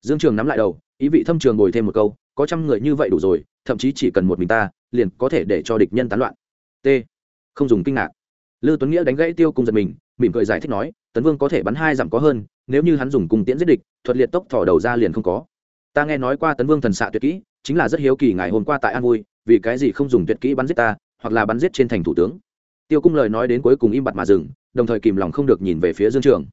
Dương trường nắm lại đầu, ý vị thâm trường ngồi thêm một câu, có trăm người như vậy đủ rồi, thậm chí chỉ cần một mình ta, liền có thể để cho địch nhân tán loạn. T. Không dùng kinh ngạc. Lư tuấn nghĩa đánh gãy tiêu cung giật mình, mỉm cười giải thích nói, tấn vương có thể bắn hai dặm có hơn, nếu như hắn dùng cung tiễn giết địch, thuật liệt tốc thỏ đầu ra liền không có. Ta nghe nói qua tấn vương thần xạ tuyệt kỹ, chính là rất hiếu kỳ ngày hôm qua tại an vui, vì cái gì không dùng tuyệt kỹ bắn giết ta, hoặc là bắn giết trên thành thủ tướng. Tiêu cung lời nói đến cuối cùng im bặt mà dừng, đồng thời kìm lòng không được nhìn về phía dương trường.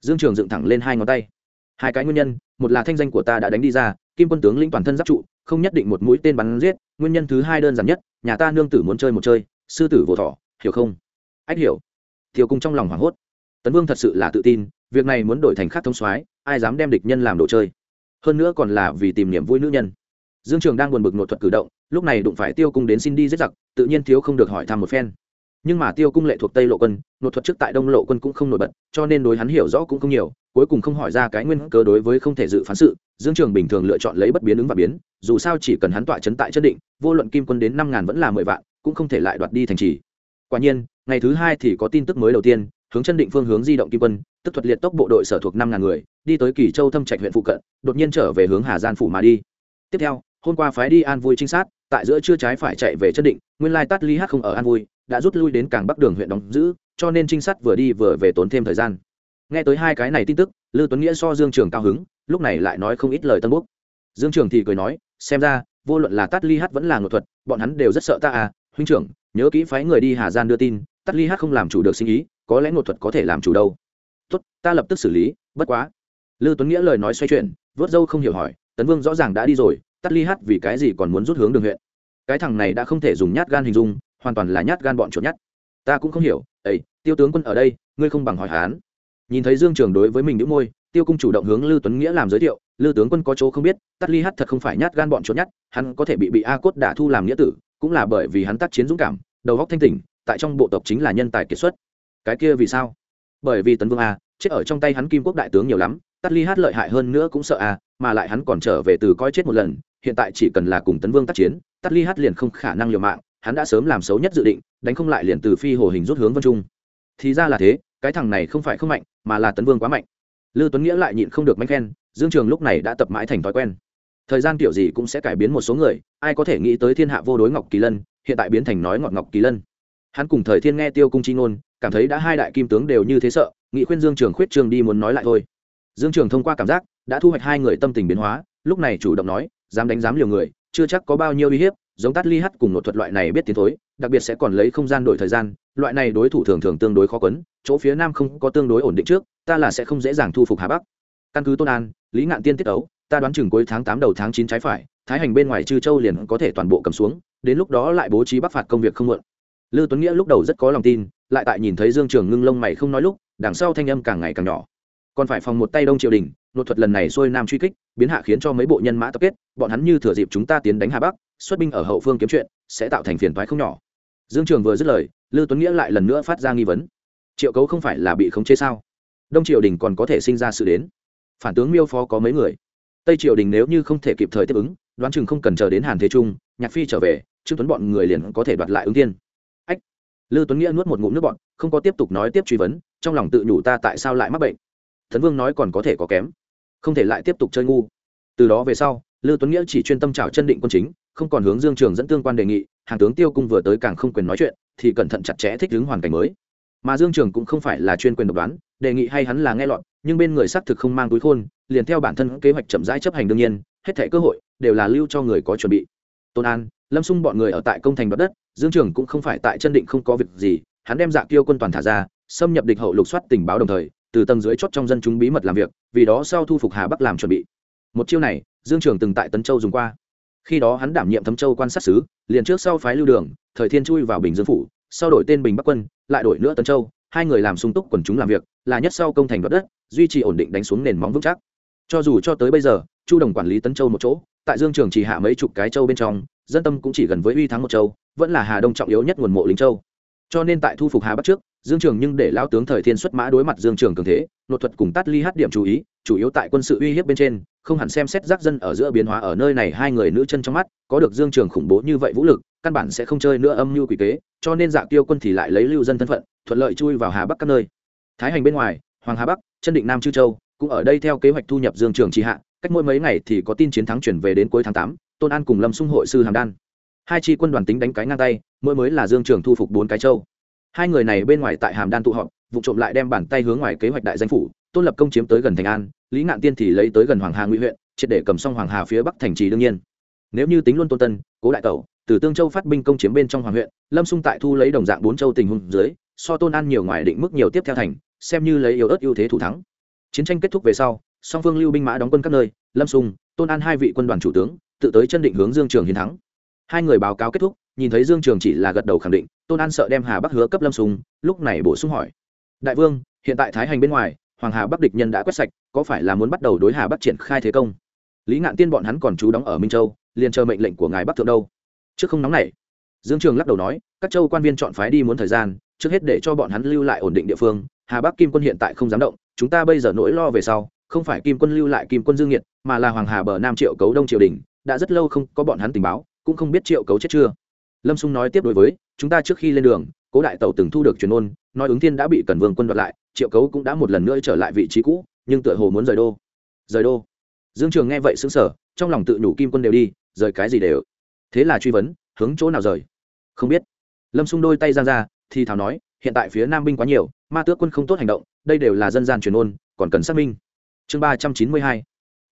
Dương trường dựng thẳng lên hai ngón tay hai cái nguyên nhân, một là thanh danh của ta đã đánh đi ra, kim quân tướng lĩnh toàn thân giáp trụ, không nhất định một mũi tên bắn giết, nguyên nhân thứ hai đơn giản nhất, nhà ta nương tử muốn chơi một chơi, sư tử vô thọ hiểu không? Ách hiểu. Thiều cung trong lòng hoảng hốt. Tấn vương thật sự là tự tin, việc này muốn đổi thành khác thông soái, ai dám đem địch nhân làm đồ chơi? Hơn nữa còn là vì tìm niềm vui nữ nhân. Dương trường đang buồn bực nội thuật cử động, lúc này đụng phải tiêu cung đến xin đi giết giặc, tự nhiên thiếu không được hỏi thăm một phen nhưng mà tiêu cung lệ thuộc tây lộ quân nội thuật trước tại đông lộ quân cũng không nổi bật, cho nên đối hắn hiểu rõ cũng không nhiều, cuối cùng không hỏi ra cái nguyên cớ đối với không thể dự phán sự, dương trường bình thường lựa chọn lấy bất biến ứng và biến, dù sao chỉ cần hắn tọa chấn tại chân định, vô luận kim quân đến năm ngàn vẫn là mười vạn, cũng không thể lại đoạt đi thành trì. Quả nhiên, ngày thứ hai thì có tin tức mới đầu tiên, hướng chân định phương hướng di động kim quân, tức thuật liệt tốc bộ đội sở thuộc năm ngàn người, đi tới kỳ châu thâm trạch huyện phụ cận, đột nhiên trở về hướng hà gian phủ mà đi. Tiếp theo, hôm qua phái đi an vui trinh sát, tại giữa chưa trái phải chạy về chân định, nguyên lai tát ly hát không ở an vui đã rút lui đến cảng bắc đường huyện đóng giữ, cho nên trinh sát vừa đi vừa về tốn thêm thời gian. Nghe tới hai cái này tin tức lưu tuấn nghĩa so dương trường cao hứng, lúc này lại nói không ít lời tân búc dương trường thì cười nói, xem ra, vô luận là tắt ly hát vẫn là ngộ thuật, bọn hắn đều rất sợ ta à huynh trưởng, nhớ kỹ phái người đi hà gian đưa tin tắt ly hát không làm chủ được sinh ý, có lẽ ngộ thuật có thể làm chủ đâu. Tốt, ta lập tức xử lý, bất quá. Lưu tuấn nghĩa lời nói xoay chuyển, vớt dâu không hiểu hỏi, tấn vương rõ ràng đã đi rồi tắt ly hát vì cái gì còn muốn rút hướng đường huyện? Cái thằng này đã không thể dùng nhát gan hình dung hoàn toàn là nhát gan bọn chuột nhát ta cũng không hiểu Ấy, tiêu tướng quân ở đây ngươi không bằng hỏi hán nhìn thấy dương trường đối với mình đĩu môi tiêu cung chủ động hướng lư tuấn nghĩa làm giới thiệu Lư tướng quân có chỗ không biết tắt ly hát thật không phải nhát gan bọn chuột nhát hắn có thể bị bị a cốt đả thu làm nghĩa tử cũng là bởi vì hắn tác chiến dũng cảm đầu góc thanh tỉnh tại trong bộ tộc chính là nhân tài kiệt xuất. Cái kia vì sao? Bởi vì tấn vương a chết ở trong tay hắn kim quốc đại tướng nhiều lắm tắt ly hát lợi hại hơn nữa cũng sợ a mà lại hắn còn trở về từ coi chết một lần hiện tại chỉ cần là cùng tấn vương tác chiến tắt ly hát liền không khả năng liều mạng hắn đã sớm làm xấu nhất dự định đánh không lại liền từ phi hồ hình rút hướng vân trung thì ra là thế cái thằng này không phải không mạnh mà là tấn vương quá mạnh Lưu Tuấn Nghĩa lại nhịn không được manh khen, Dương Trường lúc này đã tập mãi thành thói quen. Thời gian kiểu gì cũng sẽ cải biến một số người, ai có thể nghĩ tới thiên hạ vô đối Ngọc Kỳ Lân, hiện tại biến thành nói ngọt Ngọc Kỳ Lân. Hắn cùng thời thiên nghe Tiêu cung chi ngôn, cảm thấy đã hai đại kim tướng đều như thế sợ, nghị khuyên Dương Trường khuyết trường đi muốn nói lại thôi. Dương Trường thông qua cảm giác, đã thu hoạch hai người tâm tình biến hóa, lúc này chủ động nói, dám đánh dám liều người, chưa chắc có bao nhiêu uy hiếp, giống Tát Ly Hắt cùng nội thuật loại này biết tiến thối, đặc biệt sẽ còn lấy không gian đổi thời gian, loại này đối thủ thường thường tương đối khó quấn, chỗ phía nam không có tương đối ổn định trước, ta là sẽ không dễ dàng thu phục hà bắc. Căn cứ tôn an lý ngạn tiên tiết ấu ta đoán chừng cuối tháng tám đầu tháng chín trái phải thái hành bên ngoài chư châu liền có thể toàn bộ cầm xuống đến lúc đó lại bố trí bắc phạt công việc không muộn. Lưu Tuấn Nghĩa lúc đầu rất có lòng tin, lại tại nhìn thấy Dương Trường ngưng lông mày không nói lúc, đằng sau thanh âm càng ngày càng nhỏ. Còn phải phòng một tay Đông Triều đình, nội thuật lần này xuôi nam truy kích, biến hạ khiến cho mấy bộ nhân mã tập kết, bọn hắn như thừa dịp chúng ta tiến đánh Hà Bắc, xuất binh ở hậu phương kiếm chuyện, sẽ tạo thành phiền toái không nhỏ. Dương Trường vừa dứt lời, Lưu Tuấn Nghĩa lại lần nữa phát ra nghi vấn. Triệu Cấu không phải là bị khống chế sao? đông triều đình còn có thể sinh ra sự đến phản tướng miêu phó có mấy người tây triều đình nếu như không thể kịp thời tiếp ứng đoán chừng không cần chờ đến hàn thế trung nhạc phi trở về trương tuấn bọn người liền có thể đoạt lại ứng tiên ách lư tuấn nghĩa nuốt một ngụm nước bọn không có tiếp tục nói tiếp truy vấn trong lòng tự nhủ ta tại sao lại mắc bệnh thần vương nói còn có thể có kém không thể lại tiếp tục chơi ngu từ đó về sau lư tuấn nghĩa chỉ chuyên tâm trào chân định quân chính không còn hướng dương trường dẫn tương quan đề nghị, hàng tướng tiêu cung vừa tới càng không quyền nói chuyện, thì cẩn thận chặt chẽ thích ứng hoàn cảnh mới. Mà dương trường cũng không phải là chuyên quyền độc đoán, đề nghị hay hắn là nghe lọt, nhưng bên người xác thực không mang túi khôn, liền theo bản thân kế hoạch chậm rãi chấp hành đương nhiên, hết thẻ cơ hội đều là lưu cho người có chuẩn bị. Tôn an, lâm xung bọn người ở tại công thành đoạt đất, dương trường cũng không phải tại chân định không có việc gì, hắn đem dạ tiêu quân toàn thả ra, xâm nhập địch hậu lục soát tình báo đồng thời, từ tầng dưới chót trong dân chúng bí mật làm việc, vì đó sau thu phục hà bắc làm chuẩn bị. Một chiêu này, dương trường từng tại tấn châu dùng qua khi đó hắn đảm nhiệm thấm châu quan sát sứ, liền trước sau phái lưu đường, thời thiên chui vào bình dương phủ, sau đổi tên bình bắc quân, lại đổi nữa tấn châu, hai người làm sung túc quần chúng làm việc, là nhất sau công thành đoạt đất, duy trì ổn định đánh xuống nền móng vững chắc. Cho dù cho tới bây giờ, chu đồng quản lý tấn châu một chỗ, tại dương trường chỉ hạ mấy chục cái châu bên trong, dân tâm cũng chỉ gần với uy thắng một châu, vẫn là hà đông trọng yếu nhất nguồn mộ lính châu cho nên tại thu phục hà bắc trước, dương trường nhưng để lao tướng thời thiên xuất mã đối mặt dương trường cường thế nội thuật cùng tát ly hát điểm chú ý, chủ yếu tại quân sự uy hiếp bên trên, không hẳn xem xét giác dân ở giữa biến hóa ở nơi này hai người nữ chân trong mắt, có được dương trường khủng bố như vậy vũ lực, căn bản sẽ không chơi nữa âm mưu quỷ kế, cho nên dạ tiêu quân thì lại lấy lưu dân thân phận, thuận lợi chui vào hà bắc các nơi. Thái hành bên ngoài, hoàng hà bắc, chân định nam chư châu, cũng ở đây theo kế hoạch thu nhập dương trường trì hạ, cách mỗi mấy ngày thì có tin chiến thắng chuyển về đến cuối tháng tám, tôn an cùng lâm xung hội sư hàm đan hai chi quân đoàn tính đánh cái ngang tay, mỗi mới là dương trường thu phục bốn cái châu. Hai người này bên ngoài tại hàm đan tụ họp, vụ trộm lại đem bàn tay hướng ngoài kế hoạch đại danh phủ, tôn lập công chiếm tới gần thành an, lý ngạn tiên thì lấy tới gần hoàng hà ngụy huyện, triệt để cầm xong hoàng hà phía bắc thành trì đương nhiên. Nếu như tính luôn tôn tân, cố đại tẩu, từ tương châu phát binh công chiếm bên trong hoàng huyện, lâm xung tại thu lấy đồng dạng bốn châu tình huống dưới, so tôn an nhiều ngoài định mức nhiều tiếp theo thành, xem như lấy yếu ớt ưu thế thủ thắng. Chiến tranh kết thúc về sau, song phương lưu binh mã đóng quân các nơi, lâm xung tôn an hai vị quân đoàn chủ tướng, tự tới chân định hướng dương trường hiến thắng hai người báo cáo kết thúc, nhìn thấy dương trường chỉ là gật đầu khẳng định, tôn an sợ đem hà bắc hứa cấp lâm sùng, lúc này bổ sung hỏi. Đại vương, hiện tại thái hành bên ngoài, hoàng hà bắc địch nhân đã quét sạch, có phải là muốn bắt đầu đối hà bắc triển khai thế công? Lý ngạn tiên bọn hắn còn trú đóng ở minh châu, liền chờ mệnh lệnh của ngài bắc thượng đâu. Trước không nóng này. Dương trường lắc đầu nói, các châu quan viên chọn phái đi muốn thời gian, trước hết để cho bọn hắn lưu lại ổn định địa phương. Hà bắc kim quân hiện tại không dám động, chúng ta bây giờ nỗi lo về sau, không phải kim quân lưu lại kim quân dương nhiệt mà là hoàng hà bờ nam triệu cấu đông triều đình, đã rất lâu không có bọn hắn tình báo cũng không biết triệu cấu chết chưa. Lâm xung nói tiếp đối với, chúng ta trước khi lên đường, cố đại tẩu từng thu được truyền ôn, nói ứng thiên đã bị cần vương quân đoạt lại, triệu cấu cũng đã một lần nữa trở lại vị trí cũ, nhưng tựa hồ muốn rời đô. Rời đô. Dương trường nghe vậy xứng sở trong lòng tự nhủ kim quân đều đi, rời cái gì đều. Thế là truy vấn, hướng chỗ nào rời? Không biết. Lâm xung đôi tay ra ra, thì thảo nói, hiện tại phía nam binh quá nhiều, ma tước quân không tốt hành động, đây đều là dân gian truyền ôn, còn cần xác minh. Chương ba trăm chín mươi hai,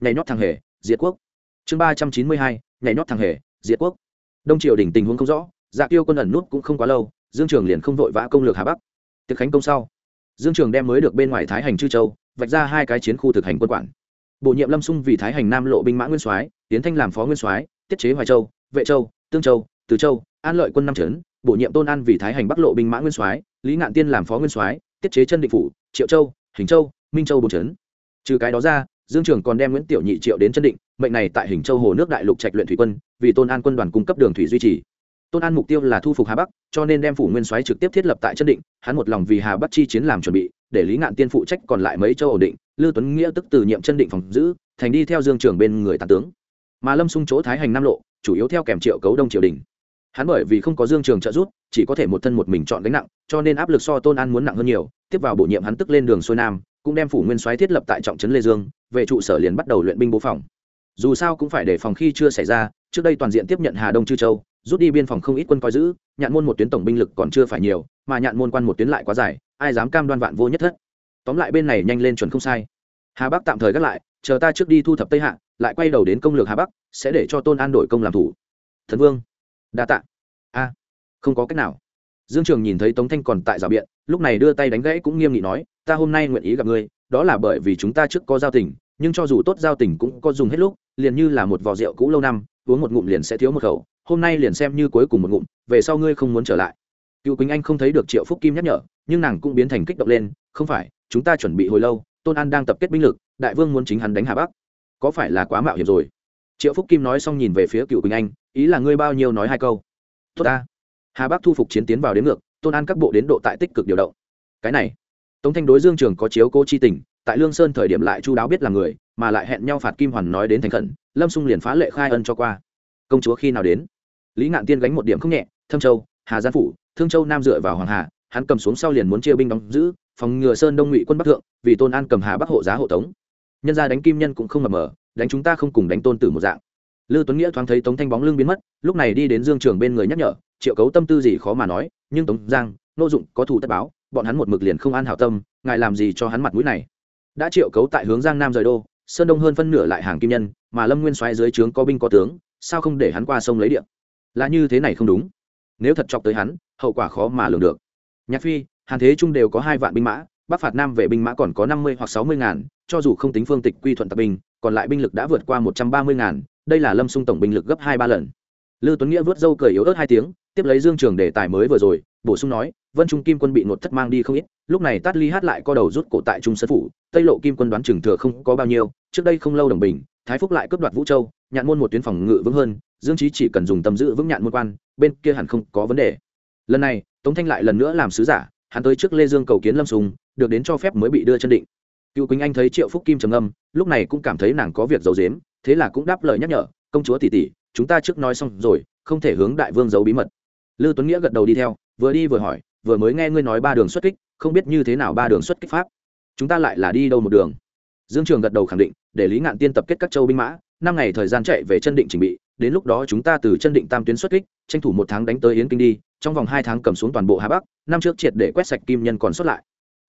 nhảy nhót thằng hề, diệt quốc. Chương ba trăm chín mươi hai, nhảy nhót thằng hề diệt quốc. Đông triều đình tình huống không rõ dạ tiêu quân ẩn nút cũng không quá lâu, dương trường liền không vội vã công lược hà bắc. Tiệc khánh công sau, dương trường đem mới được bên ngoài thái hành chư châu, vạch ra hai cái chiến khu thực hành quân quản. Bổ nhiệm lâm xung vì thái hành nam lộ binh mã nguyên soái, tiến thanh làm phó nguyên soái, tiết chế hoài châu, vệ châu, tương châu, từ châu, an lợi quân năm trấn, bổ nhiệm tôn an vì thái hành bắc lộ binh mã nguyên soái, lý ngạn tiên làm phó nguyên soái, tiết chế chân định phủ, triệu châu, hình châu, minh châu bốn trấn. Trừ cái đó ra, dương trường còn đem nguyễn tiểu nhị triệu đến chân định mệnh này tại hình châu hồ nước đại lục trạch luyện thủy quân, vì tôn an quân đoàn cung cấp đường thủy duy trì. Tôn an mục tiêu là thu phục hà bắc, cho nên đem phủ nguyên soái trực tiếp thiết lập tại chân định, hắn một lòng vì hà bắc chi chiến làm chuẩn bị, để lý ngạn tiên phụ trách còn lại mấy châu ổn định lưu tuấn nghĩa tức từ nhiệm chân định phòng giữ, thành đi theo dương trường bên người tàn tướng. Mà lâm xung chỗ thái hành nam lộ, chủ yếu theo kèm triệu cấu đông triều đình. Hắn bởi vì không có dương trường trợ giúp, chỉ có thể một thân một mình chọn gánh nặng, cho nên áp lực so tôn an muốn nặng hơn nhiều, tiếp vào bổ nhiệm hắn tức lên đường xuôi nam, cũng đem phủ nguyên soái thiết lập tại trọng trấn lê dương, về trụ sở liền bắt đầu luyện binh bố phòng dù sao cũng phải để phòng khi chưa xảy ra, trước đây toàn diện tiếp nhận hà đông, chư châu, rút đi biên phòng không ít quân coi giữ, nhạn môn một tuyến tổng binh lực còn chưa phải nhiều, mà nhạn môn quan một tuyến lại quá dài, ai dám cam đoan vạn vô nhất thất. Tóm lại bên này nhanh lên chuẩn không sai. Hà bắc tạm thời gác lại, chờ ta trước đi thu thập tây hạ, lại quay đầu đến công lược hà bắc, sẽ để cho tôn an đổi công làm thủ. Thần vương, đa tạ. A, không có cách nào. Dương trường nhìn thấy tống thanh còn tại rào biện, lúc này đưa tay đánh gãy cũng nghiêm nghị nói, ta hôm nay nguyện ý gặp ngươi, đó là bởi vì chúng ta trước có giao tình nhưng cho dù tốt giao tình cũng có dùng hết lúc, liền như là một vò rượu cũ lâu năm, uống một ngụm liền sẽ thiếu một khẩu, hôm nay liền xem như cuối cùng một ngụm, về sau ngươi không muốn trở lại. Cựu quỳnh anh không thấy được triệu phúc kim nhắc nhở, nhưng nàng cũng biến thành kích động lên, không phải, chúng ta chuẩn bị hồi lâu, tôn an đang tập kết binh lực, đại vương muốn chính hắn đánh hà bắc. Có phải là quá mạo hiểm rồi? Triệu phúc kim nói xong nhìn về phía cựu quỳnh anh, ý là ngươi bao nhiêu nói hai câu. Tốt ta. Hà bắc thu phục chiến tiến vào đến ngược, tôn an các bộ đến độ tại tích cực điều động. Cái này, tống thanh đối dương trường có chiếu cố chi tình tại lương sơn thời điểm lại chu đáo biết là người, mà lại hẹn nhau phạt kim hoàn nói đến thành khẩn, lâm xung liền phá lệ khai ân cho qua. Công chúa khi nào đến? Lý ngạn tiên gánh một điểm không nhẹ, thâm châu, hà giang phủ, thương châu nam dựa vào hoàng hà, hắn cầm xuống sau liền muốn chia binh đóng giữ, phòng ngừa sơn đông ngụy quân bắc thượng, vì tôn an cầm hà bắc hộ giá hộ tống. Nhân ra đánh kim nhân cũng không mập mờ, đánh chúng ta không cùng đánh tôn tử một dạng. Lư tuấn nghĩa thoáng thấy tống thanh bóng lưng biến mất, lúc này đi đến dương trường bên người nhắc nhở, triệu cấu tâm tư gì khó mà nói, nhưng tống giang, nô dụng có thủ tất báo, bọn hắn một mực liền không an hảo tâm, ngài làm gì cho hắn mặt mũi này? Đã triệu cấu tại hướng giang nam rời đô sơn đông hơn phân nửa lại hàng kim nhân mà lâm nguyên xoáy dưới trướng có binh có tướng sao không để hắn qua sông lấy điện là như thế này không đúng. Nếu thật chọc tới hắn hậu quả khó mà lường được. Nhạc phi hàn thế trung đều có hai vạn binh mã bắc phạt nam về binh mã còn có năm mươi hoặc sáu mươi ngàn cho dù không tính phương tịch quy thuận tập binh còn lại binh lực đã vượt qua một trăm ba mươi ngàn đây là lâm sung tổng binh lực gấp hai ba lần. Lưu Tuấn Nghĩa vớt râu cười yếu ớt hai tiếng, tiếp lấy Dương Trường đề tài mới vừa rồi, bổ sung nói, Vân Trung Kim quân bị nột thất mang đi không ít, lúc này Tát Ly hát lại co đầu rút cổ tại Trung sân phủ, Tây Lộ Kim quân đoán chừng thừa không có bao nhiêu, trước đây không lâu đồng bình, Thái Phúc lại cướp đoạt Vũ Châu, nhạn môn một tuyến phòng ngự vững hơn, Dương Chí chỉ cần dùng tâm giữ vững nhạn môn quan, bên kia hẳn không có vấn đề. Lần này, Tống Thanh lại lần nữa làm sứ giả, hắn tới trước Lê Dương cầu kiến Lâm Sùng, được đến cho phép mới bị đưa chân định. Cựu Quỳnh Anh thấy Triệu Phúc Kim trầm ngâm, lúc này cũng cảm thấy nàng có việc giấu dếm thế là cũng đáp lời nhắc nhở, công chúa tỷ tỷ, chúng ta trước nói xong rồi, không thể hướng đại vương giấu bí mật lư tuấn nghĩa gật đầu đi theo vừa đi vừa hỏi vừa mới nghe ngươi nói ba đường xuất kích không biết như thế nào ba đường xuất kích pháp. Chúng ta lại là đi đâu một đường? Dương trường gật đầu khẳng định, để lý ngạn tiên tập kết các châu binh mã, năm ngày thời gian chạy về chân định trình bị, đến lúc đó chúng ta từ chân định tam tuyến xuất kích, tranh thủ một tháng đánh tới yến kinh đi, trong vòng hai tháng cầm xuống toàn bộ hà bắc, năm trước triệt để quét sạch kim nhân còn xuất lại.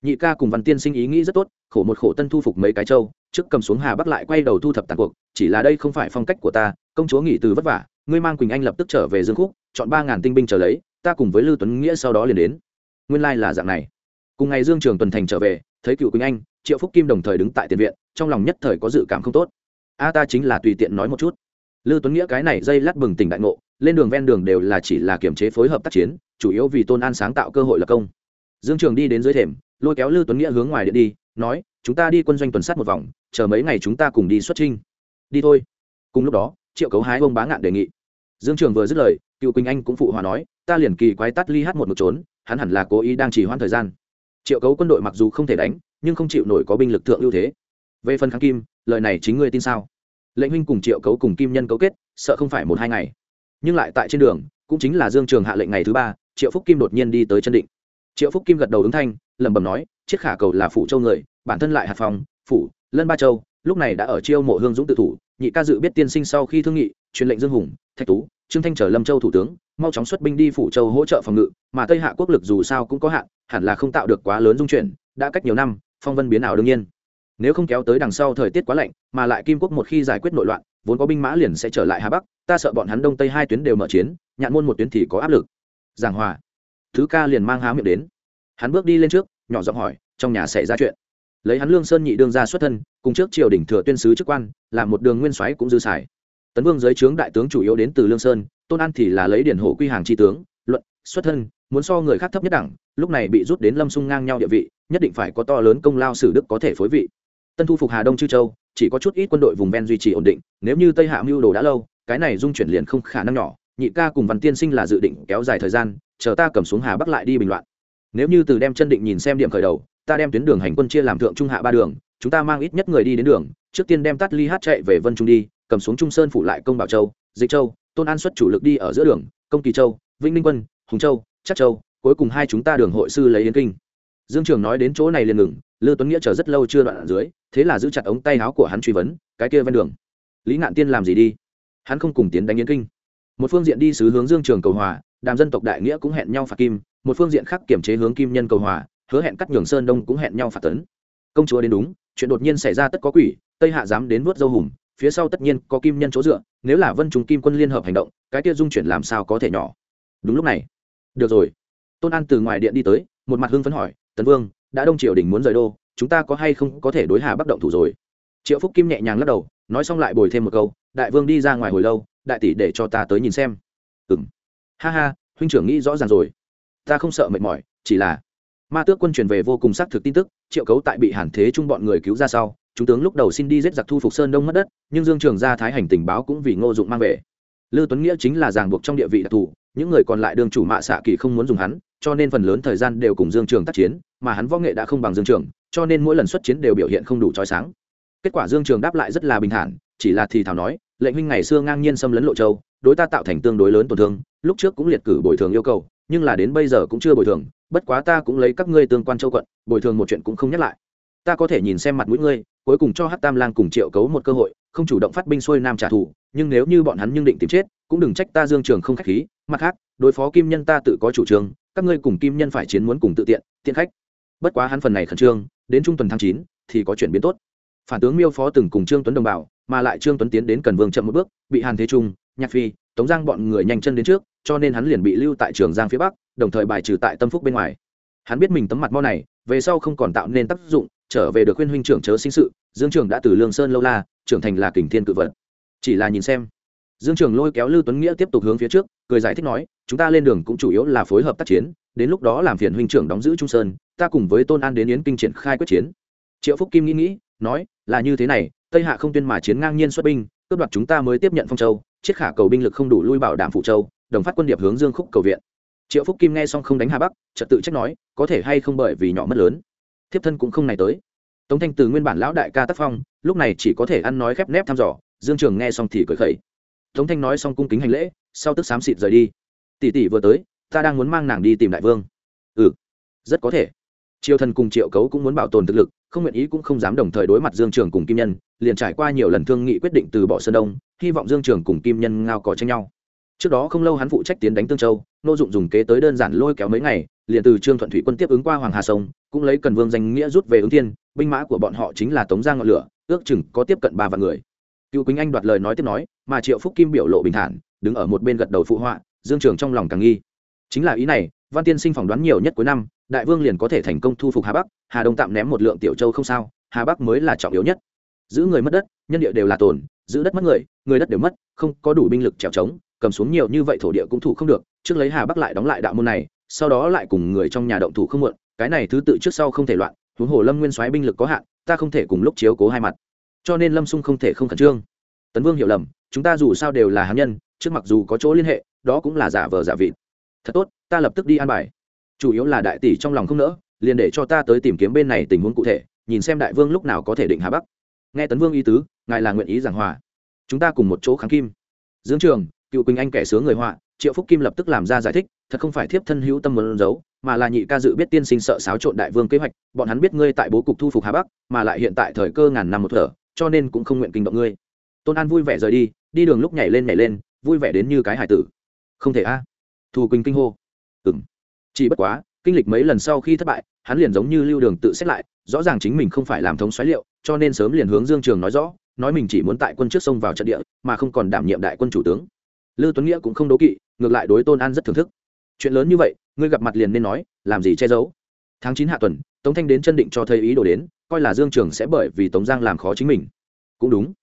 Nhị ca cùng văn tiên sinh ý nghĩ rất tốt, khổ một khổ tân thu phục mấy cái châu, trước cầm xuống hà bắc lại quay đầu thu thập tàn cuộc, chỉ là đây không phải phong cách của ta, công chúa nghỉ từ vất vả, ngươi mang quỳnh anh lập tức trở về dương khúc, chọn ba ngàn tinh binh trở lấy, ta cùng với lưu tuấn nghĩa sau đó liền đến. Nguyên lai là dạng này cùng ngày dương trường tuần thành trở về, thấy cựu quỳnh anh, triệu phúc kim đồng thời đứng tại tiền viện, trong lòng nhất thời có dự cảm không tốt. A, ta chính là tùy tiện nói một chút. Lưu tuấn nghĩa cái này dây lát bừng tỉnh đại ngộ, lên đường ven đường đều là chỉ là kiểm chế phối hợp tác chiến, chủ yếu vì tôn an sáng tạo cơ hội lập công. Dương trường đi đến dưới thềm, lôi kéo lưu tuấn nghĩa hướng ngoài điện đi, nói, chúng ta đi quân doanh tuần sát một vòng, chờ mấy ngày chúng ta cùng đi xuất trinh đi thôi. Cùng lúc đó, triệu cấu hái ông bá ngạn đề nghị. Dương trường vừa dứt lời, cựu quỳnh anh cũng phụ hòa nói, ta liền kỳ quái tắt ly hát một một trốn hắn hẳn là cố ý đang chỉ hoãn thời gian triệu cấu quân đội mặc dù không thể đánh, nhưng không chịu nổi có binh lực thượng ưu thế. Về phần kháng kim, lời này chính ngươi tin sao? Lệnh huynh cùng triệu cấu cùng kim nhân cấu kết, sợ không phải một hai ngày. Nhưng lại tại trên đường, cũng chính là dương trường hạ lệnh ngày thứ ba, triệu phúc kim đột nhiên đi tới chân định. Triệu phúc kim gật đầu ứng thanh, lẩm bẩm nói chiếc khả cầu là phủ châu người, bản thân lại hạt phòng phủ, lân ba châu, lúc này đã ở chiêu mộ hương dũng tự thủ, nhị ca dự biết tiên sinh sau khi thương nghị, truyền lệnh dương hùng, thạch tú, trương thanh trở lâm châu thủ tướng mau chóng xuất binh đi phủ châu hỗ trợ phòng ngự, mà tây hạ quốc lực dù sao cũng có hạn, hẳn là không tạo được quá lớn dung chuyển, đã cách nhiều năm, phong vân biến ảo đương nhiên. Nếu không kéo tới đằng sau thời tiết quá lạnh, mà lại kim quốc một khi giải quyết nội loạn, vốn có binh mã liền sẽ trở lại hà bắc, ta sợ bọn hắn đông tây hai tuyến đều mở chiến, nhạn môn một tuyến thì có áp lực. Giảng hòa. Thứ ca liền mang há miệng đến. Hắn bước đi lên trước, nhỏ giọng hỏi, trong nhà xảy ra chuyện. Lấy hắn lương sơn nhị đương ra xuất thân, cùng trước triều đình thừa tuyên sứ chức quan, làm một đường nguyên soái cũng dư xài tấn vương giới trướng đại tướng chủ yếu đến từ lương sơn, tôn an thì là lấy điển hổ quy hàng tri tướng, luận, xuất thân, muốn so người khác thấp nhất đẳng, lúc này bị rút đến lâm sung ngang nhau địa vị, nhất định phải có to lớn công lao sử đức có thể phối vị. Tân thu phục hà đông chư châu, chỉ có chút ít quân đội vùng ven duy trì ổn định, nếu như tây hạ mưu đồ đã lâu, cái này dung chuyển liền không khả năng nhỏ, nhị ca cùng văn tiên sinh là dự định kéo dài thời gian, chờ ta cầm xuống hà bắc lại đi bình loạn. Nếu như từ đem chân định nhìn xem điểm khởi đầu, ta đem tuyến đường hành quân chia làm thượng trung hạ ba đường, chúng ta mang ít nhất người đi đến đường, trước tiên đem tắt ly hát chạy về vân trung đi cầm xuống trung sơn phủ lại công bảo châu, dịch châu, tôn an xuất chủ lực đi ở giữa đường, công kỳ châu, vĩnh ninh quân, hùng châu, chắc châu, cuối cùng hai chúng ta đường hội sư lấy yến kinh. Dương trường nói đến chỗ này liền ngừng, lư tuấn nghĩa chờ rất lâu chưa đoạn ở dưới, thế là giữ chặt ống tay áo của hắn truy vấn, cái kia ven đường, lý ngạn tiên làm gì đi? Hắn không cùng tiến đánh yến kinh. Một phương diện đi sứ hướng dương trường cầu hòa, đàm dân tộc đại nghĩa cũng hẹn nhau phạt kim, một phương diện khác kiểm chế hướng kim nhân cầu hòa, hứa hẹn cắt nhường sơn đông cũng hẹn nhau phạt tấn. Công chúa đến đúng, chuyện đột nhiên xảy ra tất có quỷ, tây hạ dám đến vớt dâu hùng phía sau tất nhiên có kim nhân chỗ dựa, nếu là vân chúng kim quân liên hợp hành động, cái kia dung chuyển làm sao có thể nhỏ? Đúng lúc này. Được rồi. Tôn an từ ngoài điện đi tới, một mặt hưng phấn hỏi, tấn vương, đã đông triều đình muốn rời đô, chúng ta có hay không có thể đối hà bắc động thủ rồi? Triệu phúc kim nhẹ nhàng lắc đầu, nói xong lại bồi thêm một câu, đại vương đi ra ngoài hồi lâu, đại tỷ để cho ta tới nhìn xem. Ừ m ha ha, huynh trưởng nghĩ rõ ràng rồi. Ta không sợ mệt mỏi, chỉ là ma tước quân truyền về vô cùng xác thực tin tức, triệu cấu tại bị hàn thế chung bọn người cứu ra sau chúng tướng lúc đầu xin đi giết giặc thu phục sơn đông mất đất, nhưng dương trường gia thái hành tình báo cũng vì ngô dụng mang về. Lư tuấn nghĩa chính là ràng buộc trong địa vị đặc thù, những người còn lại đương chủ mạ xạ kỳ không muốn dùng hắn, cho nên phần lớn thời gian đều cùng dương trường tác chiến, mà hắn võ nghệ đã không bằng dương trường, cho nên mỗi lần xuất chiến đều biểu hiện không đủ trói sáng. Kết quả dương trường đáp lại rất là bình thản, chỉ là thì thảo nói, lệnh huynh ngày xưa ngang nhiên xâm lấn lộ châu, đối ta tạo thành tương đối lớn tổn thương, lúc trước cũng liệt cử bồi thường yêu cầu, nhưng là đến bây giờ cũng chưa bồi thường, bất quá ta cũng lấy các ngươi tương quan châu quận, bồi thường một chuyện cũng không nhắc lại. Ta có thể nhìn xem mặt mũi ngươi cuối cùng cho hát tam lang cùng triệu cấu một cơ hội, không chủ động phát binh xuôi nam trả thù, nhưng nếu như bọn hắn nhưng định tìm chết, cũng đừng trách ta dương trường không khách khí, mặt khác, đối phó kim nhân ta tự có chủ trương, các ngươi cùng kim nhân phải chiến muốn cùng tự tiện tiện khách. Bất quá hắn phần này khẩn trương, đến trung tuần tháng chín thì có chuyển biến tốt. Phản tướng miêu phó từng cùng trương tuấn đồng bào, mà lại trương tuấn tiến đến cần vương chậm một bước, bị hàn thế trung, nhạc phi, tống giang bọn người nhanh chân đến trước, cho nên hắn liền bị lưu tại trường giang phía bắc, đồng thời bài trừ tại tâm phúc bên ngoài. Hắn biết mình tấm mặt mo này, về sau không còn tạo nên tác dụng trở về được khuyên huynh trưởng chớ sinh sự, dương trường đã từ lương sơn lâu la, trưởng thành là kình thiên cự vật. Chỉ là nhìn xem. Dương trường lôi kéo lưu tuấn nghĩa tiếp tục hướng phía trước, cười giải thích nói, chúng ta lên đường cũng chủ yếu là phối hợp tác chiến, đến lúc đó làm phiền huynh trưởng đóng giữ trung sơn, ta cùng với tôn an đến yến kinh triển khai quyết chiến. Triệu phúc kim nghĩ nghĩ, nói, là như thế này, tây hạ không tuyên mà chiến ngang nhiên xuất binh, cướp đoạt chúng ta mới tiếp nhận phong châu chiết khả cầu binh lực không đủ lui bảo đảm phụ châu, đồng phát quân điệp hướng dương khúc cầu viện. Triệu phúc kim nghe xong không đánh hà bắc trật tự trách nói, có thể hay không bởi vì nhỏ mất lớn? Thiếp thân cũng không này tới. Tống thanh từ nguyên bản lão đại ca tác phong, lúc này chỉ có thể ăn nói khép nép thăm dò, dương trường nghe xong thì cười khẩy. Tống thanh nói xong cung kính hành lễ, sau tức xám xịt rời đi. Tỷ tỷ vừa tới, ta đang muốn mang nàng đi tìm đại vương. Ừ rất có thể. Triều thần cùng triệu cấu cũng muốn bảo tồn thực lực, không nguyện ý cũng không dám đồng thời đối mặt dương trường cùng kim nhân, liền trải qua nhiều lần thương nghị quyết định từ bỏ sơn đông, hy vọng dương trường cùng kim nhân ngao cò tranh nhau. Trước đó không lâu hắn phụ trách tiến đánh tương châu, nô dụng dùng kế tới đơn giản lôi kéo mấy ngày liền từ trương thuận thủy quân tiếp ứng qua hoàng hà sông, cũng lấy cần vương danh nghĩa rút về ứng tiên binh mã của bọn họ chính là tống giang ngọn lửa, ước chừng có tiếp cận ba vạn người. Cựu quýnh anh đoạt lời nói tiếp nói, mà triệu phúc kim biểu lộ bình thản, đứng ở một bên gật đầu phụ họa, dương trường trong lòng càng nghi. Chính là ý này, văn tiên sinh phỏng đoán nhiều nhất cuối năm, đại vương liền có thể thành công thu phục hà bắc, hà đông tạm ném một lượng tiểu châu không sao, hà bắc mới là trọng yếu nhất. Giữ người mất đất, nhân địa đều là tồn, giữ đất mất người người đất đều mất, không có đủ binh lực trèo trống cầm xuống nhiều như vậy thổ địa cũng thủ không được, trước lấy hà bắc lại đóng lại đạo môn này sau đó lại cùng người trong nhà động thủ không muộn, cái này thứ tự trước sau không thể loạn, huống hồ lâm nguyên soái binh lực có hạn, ta không thể cùng lúc chiếu cố hai mặt. Cho nên lâm xung không thể không khẩn trương. Tấn vương hiểu lầm, chúng ta dù sao đều là hán nhân, trước mặc dù có chỗ liên hệ, đó cũng là giả vờ giả vịt. Thật tốt, ta lập tức đi an bài. Chủ yếu là đại tỷ trong lòng không nỡ, liền để cho ta tới tìm kiếm bên này tình huống cụ thể, nhìn xem đại vương lúc nào có thể định hà bắc. Nghe tấn vương ý tứ, ngài là nguyện ý giảng hòa. Chúng ta cùng một chỗ kháng kim. Dương trường cựu quỳnh anh kẻ sướng người họa, triệu phúc kim lập tức làm ra giải thích, thật không phải thiếp thân hữu tâm muốn giấu, mà là nhị ca dự biết tiên sinh sợ xáo trộn đại vương kế hoạch, bọn hắn biết ngươi tại bố cục thu phục hà bắc, mà lại hiện tại thời cơ ngàn năm một thở, cho nên cũng không nguyện kinh động ngươi. Tôn an vui vẻ rời đi đi đường lúc nhảy lên nhảy lên, vui vẻ đến như cái hải tử. Không thể a. À. thù quỳnh kinh hô. Ừng chỉ bất quá, kinh lịch mấy lần sau khi thất bại, hắn liền giống như lưu đường tự xét lại, rõ ràng chính mình không phải làm thống xoáy liệu, cho nên sớm liền hướng dương trường nói rõ, nói mình chỉ muốn tại quân trước sông vào trận địa, mà không còn đảm nhiệm đại quân chủ tướng. Lưu tuấn nghĩa cũng không đố kỵ, ngược lại đối tôn an rất thưởng thức. Chuyện lớn như vậy, ngươi gặp mặt liền nên nói, làm gì che giấu? Tháng chín hạ tuần, tống thanh đến chân định cho thấy ý đồ đến, coi là dương trường sẽ bởi vì tống giang làm khó chính mình. Cũng đúng.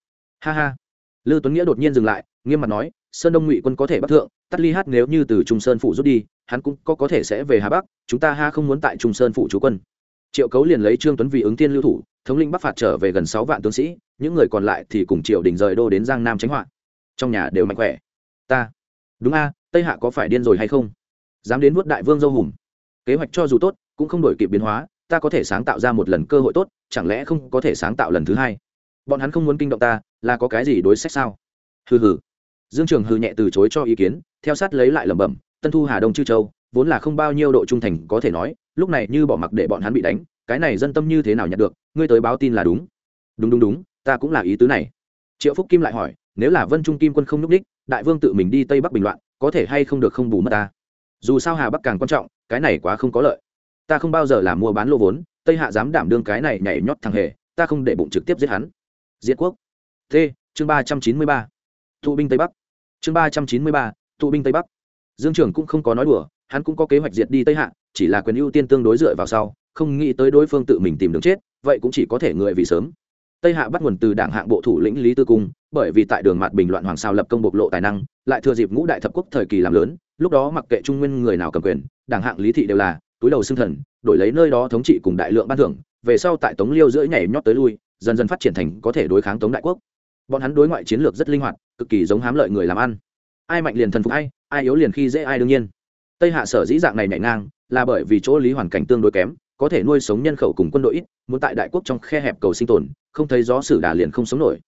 Ha ha. Lưu tuấn nghĩa đột nhiên dừng lại, nghiêm mặt nói, sơn đông ngụy quân có thể bắt thượng, tắt ly hát nếu như từ trung sơn phủ rút đi, hắn cũng có có thể sẽ về hà bắc, chúng ta ha không muốn tại trung sơn phủ chú quân. Triệu cấu liền lấy trương tuấn vì ứng tiên lưu thủ, thống lĩnh bắc phạt trở về gần sáu vạn tướng sĩ, những người còn lại thì cùng triều đình rời đô đến giang nam tránh họa. Trong nhà đều mạnh khỏe ta. Đúng a, tây hạ có phải điên rồi hay không? Dám đến vuốt đại vương dâu hùm. Kế hoạch cho dù tốt, cũng không đổi kịp biến hóa, ta có thể sáng tạo ra một lần cơ hội tốt, chẳng lẽ không có thể sáng tạo lần thứ hai? Bọn hắn không muốn kinh động ta, là có cái gì đối sách sao? Hừ hừ. Dương trường hừ nhẹ từ chối cho ý kiến, theo sát lấy lại lẩm bẩm, tân thu hà đông chư châu, vốn là không bao nhiêu độ trung thành có thể nói, lúc này như bỏ mặc để bọn hắn bị đánh, cái này dân tâm như thế nào nhận được, ngươi tới báo tin là đúng. Đúng đúng đúng, ta cũng là ý tứ này. Triệu phúc kim lại hỏi, nếu là vân trung kim quân không n ú c đích đại vương tự mình đi tây bắc bình loạn, có thể hay không được không bù mất ta? Dù sao hà bắc càng quan trọng, cái này quá không có lợi. Ta không bao giờ làm mua bán lô vốn, tây hạ dám đảm đương cái này nhảy nhót thằng hề, ta không để bụng trực tiếp giết hắn. Diệt quốc. T, chương ba trăm chín mươi ba. Thụ binh tây bắc. Chương ba trăm chín mươi ba thụ binh tây bắc. Dương trưởng cũng không có nói đùa, hắn cũng có kế hoạch diệt đi tây hạ, chỉ là quyền ưu tiên tương đối dựa vào sau, không nghĩ tới đối phương tự mình tìm đường chết, vậy cũng chỉ có thể người vì sớm tây hạ bắt nguồn từ đảng hạng bộ thủ lĩnh lý tư cung, bởi vì tại đường mặt bình loạn hoàng sao lập công bộc lộ tài năng, lại thừa dịp ngũ đại thập quốc thời kỳ làm lớn, lúc đó mặc kệ trung nguyên người nào cầm quyền, đảng hạng lý thị đều là túi đầu xưng thần, đổi lấy nơi đó thống trị cùng đại lượng ban thưởng, về sau tại tống liêu giữa nhảy nhót tới lui, dần dần phát triển thành có thể đối kháng tống đại quốc. Bọn hắn đối ngoại chiến lược rất linh hoạt, cực kỳ giống hám lợi người làm ăn. Ai mạnh liền thần phục ai ai yếu liền khi dễ ai đương nhiên. Tây hạ sở dĩ dạng này nhảy ngang, là bởi vì chỗ lý hoàn cảnh tương đối kém có thể nuôi sống nhân khẩu cùng quân đội ít, muốn tại đại quốc trong khe hẹp cầu sinh tồn, không thấy gió sử đà liền không sống nổi.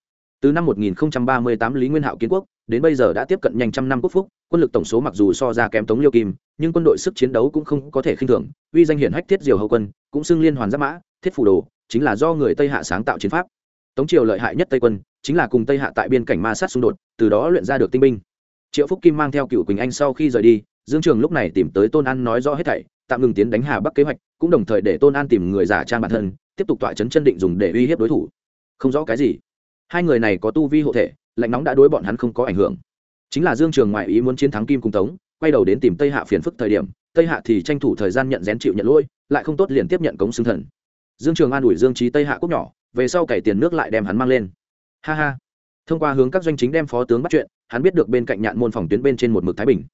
Từ năm 1038 lý nguyên hạo kiến quốc, đến bây giờ đã tiếp cận nhanh trăm năm quốc phúc, quân lực tổng số mặc dù so ra kém tống liêu kim, nhưng quân đội sức chiến đấu cũng không có thể khinh thường, uy danh hiển hách thiết diều hậu quân, cũng xưng liên hoàn giáp mã, thiết phủ đồ, chính là do người tây hạ sáng tạo chiến pháp. Tống triều lợi hại nhất tây quân, chính là cùng tây hạ tại biên cảnh ma sát xung đột, từ đó luyện ra được tinh binh. Triệu phúc kim mang theo cựu quỳnh anh sau khi rời đi, dương trường lúc này tìm tới tôn an nói rõ hết thảy tạm ngừng tiến đánh hà bắc kế hoạch, cũng đồng thời để tôn an tìm người giả trang bản thân, tiếp tục tọa chấn chân định dùng để uy hiếp đối thủ. Không rõ cái gì. Hai người này có tu vi hộ thể, lạnh nóng đã đối bọn hắn không có ảnh hưởng. Chính là dương trường ngoại ý muốn chiến thắng kim cung tống, quay đầu đến tìm tây hạ phiền phức thời điểm, tây hạ thì tranh thủ thời gian nhận rén chịu nhận lỗi, lại không tốt liền tiếp nhận cống xưng thần. Dương trường an ủi dương trí tây hạ quốc nhỏ, về sau cày tiền nước lại đem hắn mang lên. Ha ha. Thông qua hướng các doanh chính đem phó tướng bắt chuyện, hắn biết được bên cạnh nhạn môn phòng tuyến bên trên một mực thái bình.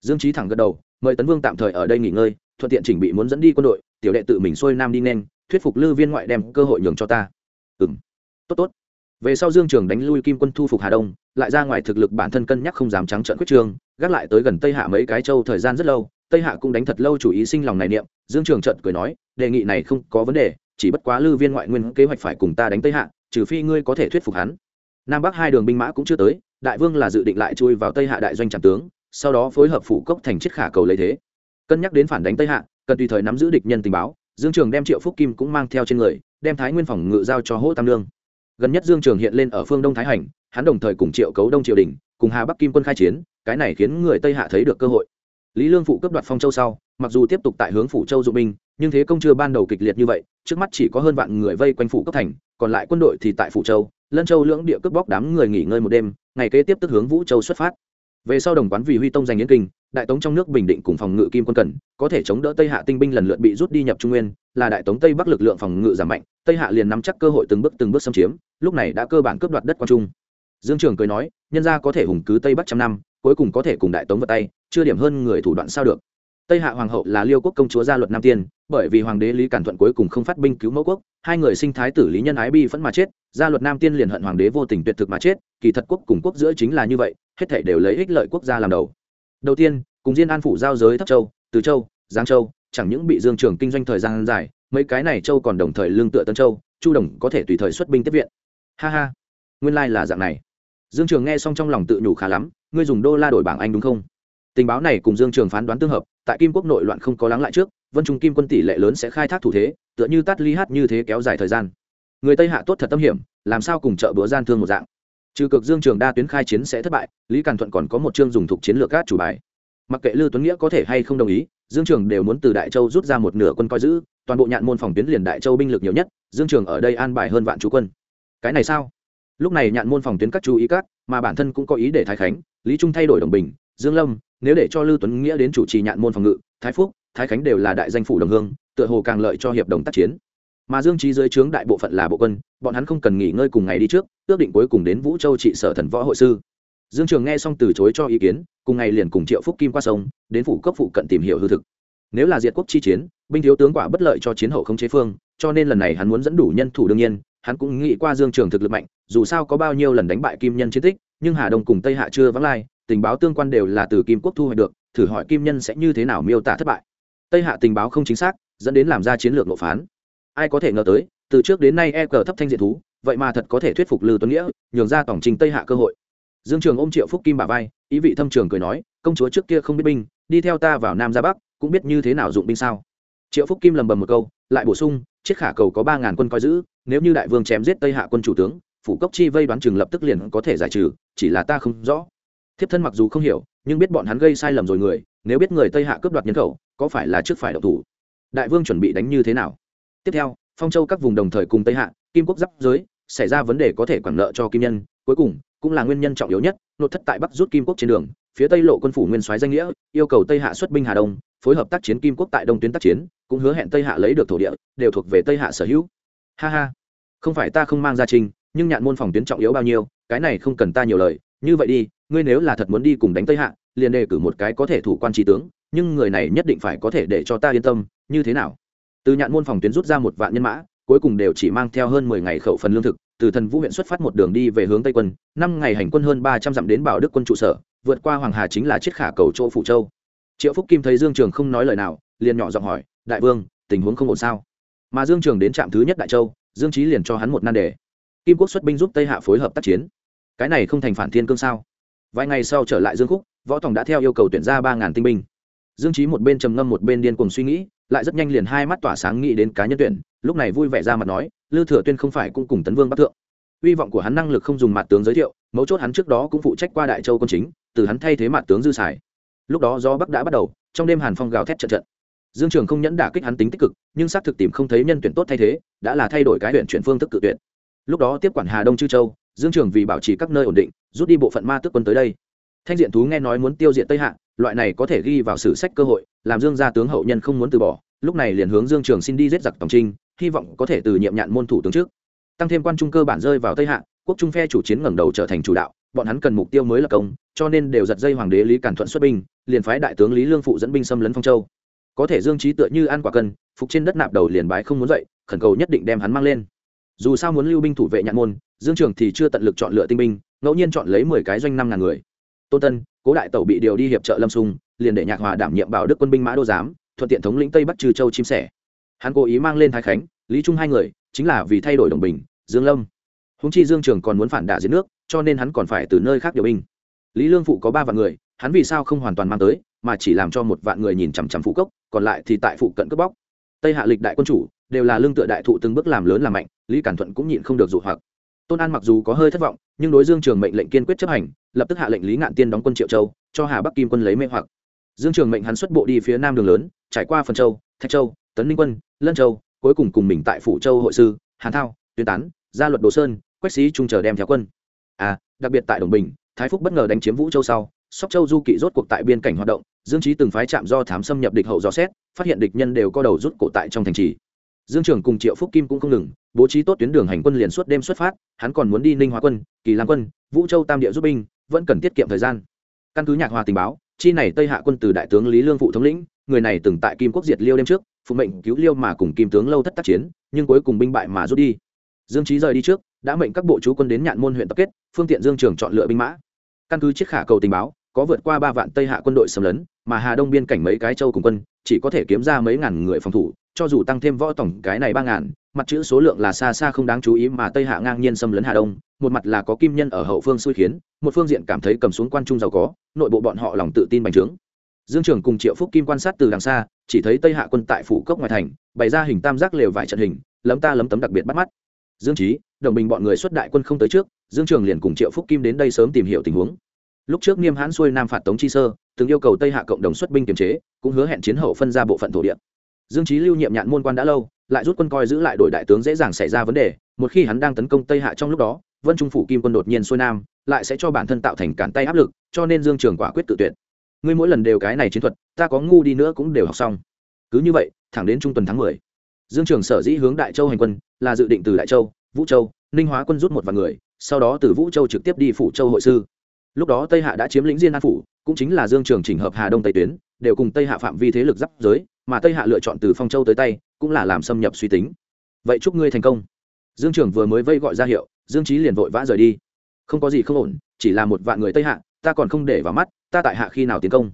Dương trí thẳng gật đầu, mời tấn vương tạm thời ở đây nghỉ ngơi thuận tiện chỉnh bị muốn dẫn đi quân đội, tiểu đệ tự mình xuôi nam đi nên, thuyết phục lư viên ngoại đem cơ hội nhường cho ta. Ừ m tốt tốt. Về sau dương trường đánh lui kim quân thu phục hà đông, lại ra ngoài thực lực bản thân cân nhắc không dám trắng trợn quyết trường, gác lại tới gần tây hạ mấy cái châu thời gian rất lâu, tây hạ cũng đánh thật lâu chủ ý sinh lòng này niệm, dương trường trận cười nói, đề nghị này không có vấn đề, chỉ bất quá lư viên ngoại nguyên kế hoạch phải cùng ta đánh tây hạ, trừ phi ngươi có thể thuyết phục hắn. Nam bắc hai đường binh mã cũng chưa tới, đại vương là dự định lại chui vào tây hạ đại doanh trạm tướng, sau đó phối hợp phủ cốc thành chiết khả cầu lấy thế cân nhắc đến phản đánh tây hạ, cần tùy thời nắm giữ địch nhân tình báo, dương trường đem triệu phúc kim cũng mang theo trên người, đem thái nguyên phòng ngự giao cho hỗ tam lương gần nhất dương trường hiện lên ở phương đông thái hành, hắn đồng thời cùng triệu cấu đông triều đình, cùng hà bắc kim quân khai chiến, cái này khiến người tây hạ thấy được cơ hội. Lý lương phụ cấp đoạt phong châu sau, mặc dù tiếp tục tại hướng phủ châu dụng binh, nhưng thế công chưa ban đầu kịch liệt như vậy, trước mắt chỉ có hơn vạn người vây quanh phủ cấp thành, còn lại quân đội thì tại phủ châu, lân châu lưỡng địa cướp bóc đám người nghỉ ngơi một đêm, ngày kế tiếp tức hướng vũ châu xuất phát về sau đồng quán vì huy tông giành yến kinh, đại tống trong nước bình định cùng phòng ngự kim quân cần, có thể chống đỡ tây hạ tinh binh lần lượt bị rút đi nhập trung nguyên, là đại tống tây bắc lực lượng phòng ngự giảm mạnh, tây hạ liền nắm chắc cơ hội từng bước từng bước xâm chiếm, lúc này đã cơ bản cướp đoạt đất quan trung. Dương trường cười nói, nhân gia có thể hùng cứ tây bắc trăm năm, cuối cùng có thể cùng đại tống vật tay, chưa điểm hơn người thủ đoạn sao được tây hạ hoàng hậu là liêu quốc công chúa gia luật nam tiên, bởi vì hoàng đế lý cản thuận cuối cùng không phát binh cứu mẫu quốc, hai người sinh thái tử lý nhân ái bi vẫn mà chết, gia luật nam tiên liền hận hoàng đế vô tình tuyệt thực mà chết, kỳ thật quốc cùng quốc giữa chính là như vậy, hết thể đều lấy ích lợi quốc gia làm đầu. Đầu tiên, cùng diên an phủ giao giới thấp châu, từ châu, giang châu, chẳng những bị dương trường kinh doanh thời gian dài, mấy cái này châu còn đồng thời lương tựa tân châu, chu đồng có thể tùy thời xuất binh tiếp viện. Ha ha, nguyên lai là dạng này. Dương trường nghe xong trong lòng tự nhủ khá lắm, ngươi dùng đô la đổi bảng anh đúng không? Tình báo này cùng dương trường phán đoán tương hợp tại kim quốc nội loạn không có lắng lại trước, vân trung kim quân tỷ lệ lớn sẽ khai thác thủ thế, tựa như tắt ly hát như thế kéo dài thời gian. Người tây hạ tốt thật tâm hiểm, làm sao cùng chợ bữa gian thương một dạng. Trừ cực dương trường đa tuyến khai chiến sẽ thất bại, lý càn thuận còn có một chương dùng thuộc chiến lược cát chủ bài. Mặc kệ lưu tuấn nghĩa có thể hay không đồng ý, dương trường đều muốn từ đại châu rút ra một nửa quân coi giữ, toàn bộ nhạn môn phòng tuyến liền đại châu binh lực nhiều nhất, dương trường ở đây an bài hơn vạn chú quân. Cái này sao? Lúc này nhạn môn phòng tuyến các chú ý cát mà bản thân cũng có ý để thái khánh, lý trung thay đổi đồng bình, dương lâm nếu để cho lưu tuấn nghĩa đến chủ trì nhạn môn phòng ngự, thái phúc, thái khánh đều là đại danh phủ đồng hương, tựa hồ càng lợi cho hiệp đồng tác chiến. Mà dương trí dưới trướng đại bộ phận là bộ quân, bọn hắn không cần nghỉ ngơi cùng ngày đi trước, ước định cuối cùng đến vũ châu trị sở thần võ hội sư. Dương trường nghe xong từ chối cho ý kiến, cùng ngày liền cùng triệu phúc kim qua sông, đến phủ cấp phụ cận tìm hiểu hư thực. Nếu là diệt quốc chi chiến, binh thiếu tướng quả bất lợi cho chiến hậu không chế phương, cho nên lần này hắn muốn dẫn đủ nhân thủ đương nhiên, hắn cũng nghĩ qua dương trường thực lực mạnh, dù sao có bao nhiêu lần đánh bại kim nhân chiến tích, nhưng hà đông cùng tây hạ chưa vắng lai tình báo tương quan đều là từ kim quốc thu hoạch được, thử hỏi kim nhân sẽ như thế nào miêu tả thất bại. Tây hạ tình báo không chính xác, dẫn đến làm ra chiến lược nộp phán. Ai có thể ngờ tới, từ trước đến nay e cờ thấp thanh diện thú, vậy mà thật có thể thuyết phục lư tuấn nghĩa, nhường ra tổng trình tây hạ cơ hội. Dương trường ôm triệu phúc kim bà vai, ý vị thâm trường cười nói, công chúa trước kia không biết binh, đi theo ta vào nam ra bắc, cũng biết như thế nào dụng binh sao? Triệu phúc kim lầm bầm một câu, lại bổ sung chiếc khả cầu có ba ngàn quân coi giữ, nếu như đại vương chém giết tây hạ quân chủ tướng, phủ cốc chi vây đoán chừng lập tức liền có thể giải trừ, chỉ là ta không rõ thiếp thân mặc dù không hiểu, nhưng biết bọn hắn gây sai lầm rồi người, nếu biết người tây hạ cướp đoạt nhân khẩu, có phải là trước phải độc thủ? Đại vương chuẩn bị đánh như thế nào? Tiếp theo, phong châu các vùng đồng thời cùng tây hạ, kim quốc giáp giới, xảy ra vấn đề có thể quản nợ cho kim nhân. Cuối cùng, cũng là nguyên nhân trọng yếu nhất nội thất tại bắc rút kim quốc trên đường, phía tây lộ quân phủ nguyên soái danh nghĩa, yêu cầu tây hạ xuất binh hà đông, phối hợp tác chiến kim quốc tại đông tuyến tác chiến, cũng hứa hẹn tây hạ lấy được thổ địa, đều thuộc về tây hạ sở hữu. Ha ha. Không phải ta không mang gia trình, nhưng nhạn môn phòng tuyến trọng yếu bao nhiêu, cái này không cần ta nhiều lời như vậy đi, ngươi nếu là thật muốn đi cùng đánh tây hạ, liền đề cử một cái có thể thủ quan trí tướng, nhưng người này nhất định phải có thể để cho ta yên tâm, như thế nào? Từ nhạn môn phòng tuyến rút ra một vạn nhân mã, cuối cùng đều chỉ mang theo hơn mười ngày khẩu phần lương thực, từ thần vũ huyện xuất phát một đường đi về hướng tây quân, năm ngày hành quân hơn ba trăm dặm đến bảo đức quân trụ sở, vượt qua hoàng hà chính là chiết khả cầu chỗ phủ châu. Triệu phúc kim thấy dương trường không nói lời nào, liền nhỏ giọng hỏi, đại vương, tình huống không ổn sao? Mà dương trường đến trạm thứ nhất đại châu, dương trí liền cho hắn một nan đề. Kim quốc xuất binh giúp tây hạ phối hợp tác chiến cái này không thành phản thiên cương sao? Vài ngày sau trở lại dương khúc, võ tòng đã theo yêu cầu tuyển ra ba ngàn tinh binh. Dương trí một bên trầm ngâm một bên điên cùng suy nghĩ, lại rất nhanh liền hai mắt tỏa sáng nghĩ đến cá nhân tuyển, lúc này vui vẻ ra mặt nói, lư thừa tuyên không phải cũng cùng tấn vương bắc thượng. Hy vọng của hắn năng lực không dùng mặt tướng giới thiệu, mấu chốt hắn trước đó cũng phụ trách qua đại châu quân chính, từ hắn thay thế mặt tướng dư sải lúc đó do bắc đã bắt đầu, trong đêm hàn phong gào thét trận trận. Dương trường không nhẫn đả kích hắn tính tích cực, nhưng xác thực tìm không thấy nhân tuyển tốt thay thế, đã là thay đổi cái tuyển chuyển phương thức cự tuyển lúc đó tiếp quản hà đông chư châu dương trường vì bảo trì các nơi ổn định, rút đi bộ phận ma tước quân tới đây. Thanh diện thú nghe nói muốn tiêu diệt tây hạ, loại này có thể ghi vào sử sách cơ hội, làm dương gia tướng hậu nhân không muốn từ bỏ, lúc này liền hướng dương trường xin đi giết giặc tổng trinh, hy vọng có thể từ nhiệm nhạn môn thủ tướng trước. Tăng thêm quan trung cơ bản rơi vào tây hạ, quốc trung phe chủ chiến ngẩng đầu trở thành chủ đạo, bọn hắn cần mục tiêu mới là công, cho nên đều giật dây hoàng đế lý cản thuận xuất binh, liền phái đại tướng lý lương phụ dẫn binh xâm lấn phong châu. Có thể dương trí tựa như ăn quả cân, phục trên đất nạp đầu liền bái không muốn dậy, khẩn cầu nhất định đem hắn mang lên. Dù sao muốn lưu binh thủ vệ nhạn môn dương trường thì chưa tận lực chọn lựa tinh binh, ngẫu nhiên chọn lấy mười cái doanh năm ngàn người. Tôn tân, cố đại tẩu bị điều đi hiệp trợ lâm sung, liền để nhạc hòa đảm nhiệm bảo đức quân binh mã đô giám, thuận tiện thống lĩnh tây bắc trừ châu chim sẻ. Hắn cố ý mang lên thái khánh, lý trung hai người, chính là vì thay đổi đồng bình, dương lâm. Húng chi dương trường còn muốn phản đả giết nước, cho nên hắn còn phải từ nơi khác điều binh. Lý lương phụ có ba vạn người, hắn vì sao không hoàn toàn mang tới, mà chỉ làm cho một vạn người nhìn chằm chằm phụ cốc, còn lại thì tại phụ cận cướp bóc. Tây hạ lịch đại quân chủ, đều là lương tựa đại thụ từng bước làm lớn làm mạnh, lý cản thuận cũng nhịn không được dụ hoặc tôn an mặc dù có hơi thất vọng, nhưng đối dương trường mệnh lệnh kiên quyết chấp hành, lập tức hạ lệnh lý ngạn tiên đóng quân triệu châu, cho hà bắc kim quân lấy mê hoặc. Dương trường mệnh hắn xuất bộ đi phía nam đường lớn, trải qua phần châu, thạch châu, tấn ninh quân, lân châu, cuối cùng cùng mình tại phủ châu hội sư, hàn thao, tuyên tán, gia luật đồ sơn, quách sĩ trung chờ đem theo quân. À đặc biệt tại đồng bình, thái phúc bất ngờ đánh chiếm vũ châu sau, sóc châu du kỵ rốt cuộc tại biên cảnh hoạt động, dương trí từng phái chạm do thám xâm nhập địch hậu dò xét, phát hiện địch nhân đều có đầu rút cổ tại trong thành trì. Dương trường cùng triệu phúc kim cũng không ngừng bố trí tốt tuyến đường hành quân liền suốt đêm xuất phát, hắn còn muốn đi ninh hóa quân, kỳ lam quân, vũ châu tam địa giúp binh, vẫn cần tiết kiệm thời gian. Căn cứ nhạc hòa tình báo, chi này tây hạ quân từ đại tướng lý lương phụ thống lĩnh, người này từng tại kim quốc diệt liêu đêm trước, phụ mệnh cứu liêu mà cùng kim tướng lâu thất tác chiến, nhưng cuối cùng binh bại mà rút đi. Dương trí rời đi trước, đã mệnh các bộ chú quân đến nhạn môn huyện tập kết, phương tiện dương trường chọn lựa binh mã. Căn cứ chiếc khả cầu tình báo, có vượt qua ba vạn tây hạ quân đội xâm lấn, mà hà đông biên cảnh mấy cái châu cùng quân, chỉ có thể kiếm ra mấy ngàn người phòng thủ, cho dù tăng thêm võ tổng cái này ba ngàn mặt chữ số lượng là xa xa không đáng chú ý mà tây hạ ngang nhiên xâm lấn hà đông, một mặt là có kim nhân ở hậu phương xui khiến, một phương diện cảm thấy cầm xuống quan trung giàu có, nội bộ bọn họ lòng tự tin bành trướng. Dương trường cùng triệu phúc kim quan sát từ đằng xa, chỉ thấy tây hạ quân tại phủ cốc ngoài thành, bày ra hình tam giác lều vải trận hình, lấm ta lấm tấm đặc biệt bắt mắt. Dương trí đồng bình bọn người xuất đại quân không tới trước, dương trường liền cùng triệu phúc kim đến đây sớm tìm hiểu tình huống. Lúc trước niêm hãn xuôi nam phạt tống chi sơ, từng yêu cầu tây hạ cộng đồng xuất binh kiềm chế, cũng hứa hẹn chiến hậu phân ra bộ phận thổ địa. Dương trí lưu nhiệm nhạn môn quan đã lâu lại rút quân coi giữ lại đổi đại tướng dễ dàng xảy ra vấn đề, một khi hắn đang tấn công tây hạ trong lúc đó, vân trung phủ kim quân đột nhiên xuôi nam, lại sẽ cho bản thân tạo thành cản tay áp lực, cho nên dương trường quả quyết tự tuyệt. Ngươi mỗi lần đều cái này chiến thuật, ta có ngu đi nữa cũng đều học xong. Cứ như vậy, thẳng đến trung tuần tháng mười, dương trường sở dĩ hướng đại châu hành quân, là dự định từ đại châu, vũ châu, ninh hóa quân rút một vài người, sau đó từ vũ châu trực tiếp đi phủ châu hội sư. Lúc đó tây hạ đã chiếm lĩnh diên an phủ, cũng chính là dương trường chỉnh hợp hà đông tây tuyến, đều cùng tây hạ phạm vi thế lực giáp giới mà tây hạ lựa chọn từ phong châu tới tây cũng là làm xâm nhập suy tính vậy chúc ngươi thành công dương trưởng vừa mới vây gọi ra hiệu dương trí liền vội vã rời đi không có gì không ổn chỉ là một vạn người tây hạ ta còn không để vào mắt ta tại hạ khi nào tiến công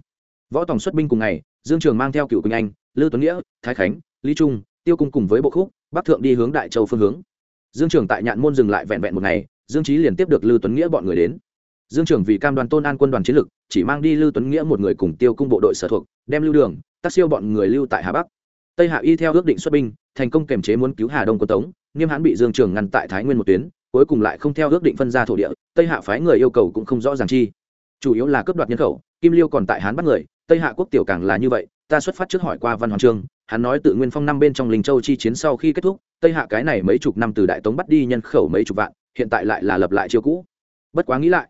võ tòng xuất binh cùng ngày dương trường mang theo cựu quỳnh anh lư tuấn nghĩa thái khánh lý trung tiêu cung cùng với bộ khúc bắc thượng đi hướng đại châu phương hướng dương trường tại nhạn môn dừng lại vẹn vẹn một ngày dương trí liền tiếp được lư tuấn nghĩa bọn người đến dương trường vì cam đoàn tôn an quân đoàn chiến lực, chỉ mang đi lưu tuấn nghĩa một người cùng tiêu cung bộ đội sở thuộc, đem lưu đường tác siêu bọn người lưu tại hà bắc. Tây hạ y theo ước định xuất binh, thành công kiềm chế muốn cứu hà đông quân tống, nghiêm hãn bị dương trường ngăn tại thái nguyên một tuyến, cuối cùng lại không theo ước định phân ra thổ địa, tây hạ phái người yêu cầu cũng không rõ ràng chi. Chủ yếu là cướp đoạt nhân khẩu, kim liêu còn tại hán bắt người, tây hạ quốc tiểu càng là như vậy, ta xuất phát trước hỏi qua văn hoàng trương, hắn nói tự nguyên phong năm bên trong linh châu chi chiến sau khi kết thúc, tây hạ cái này mấy chục năm từ đại tống bắt đi nhân khẩu mấy chục vạn, hiện tại lại là lập lại chiêu cũ. Bất quá nghĩ lại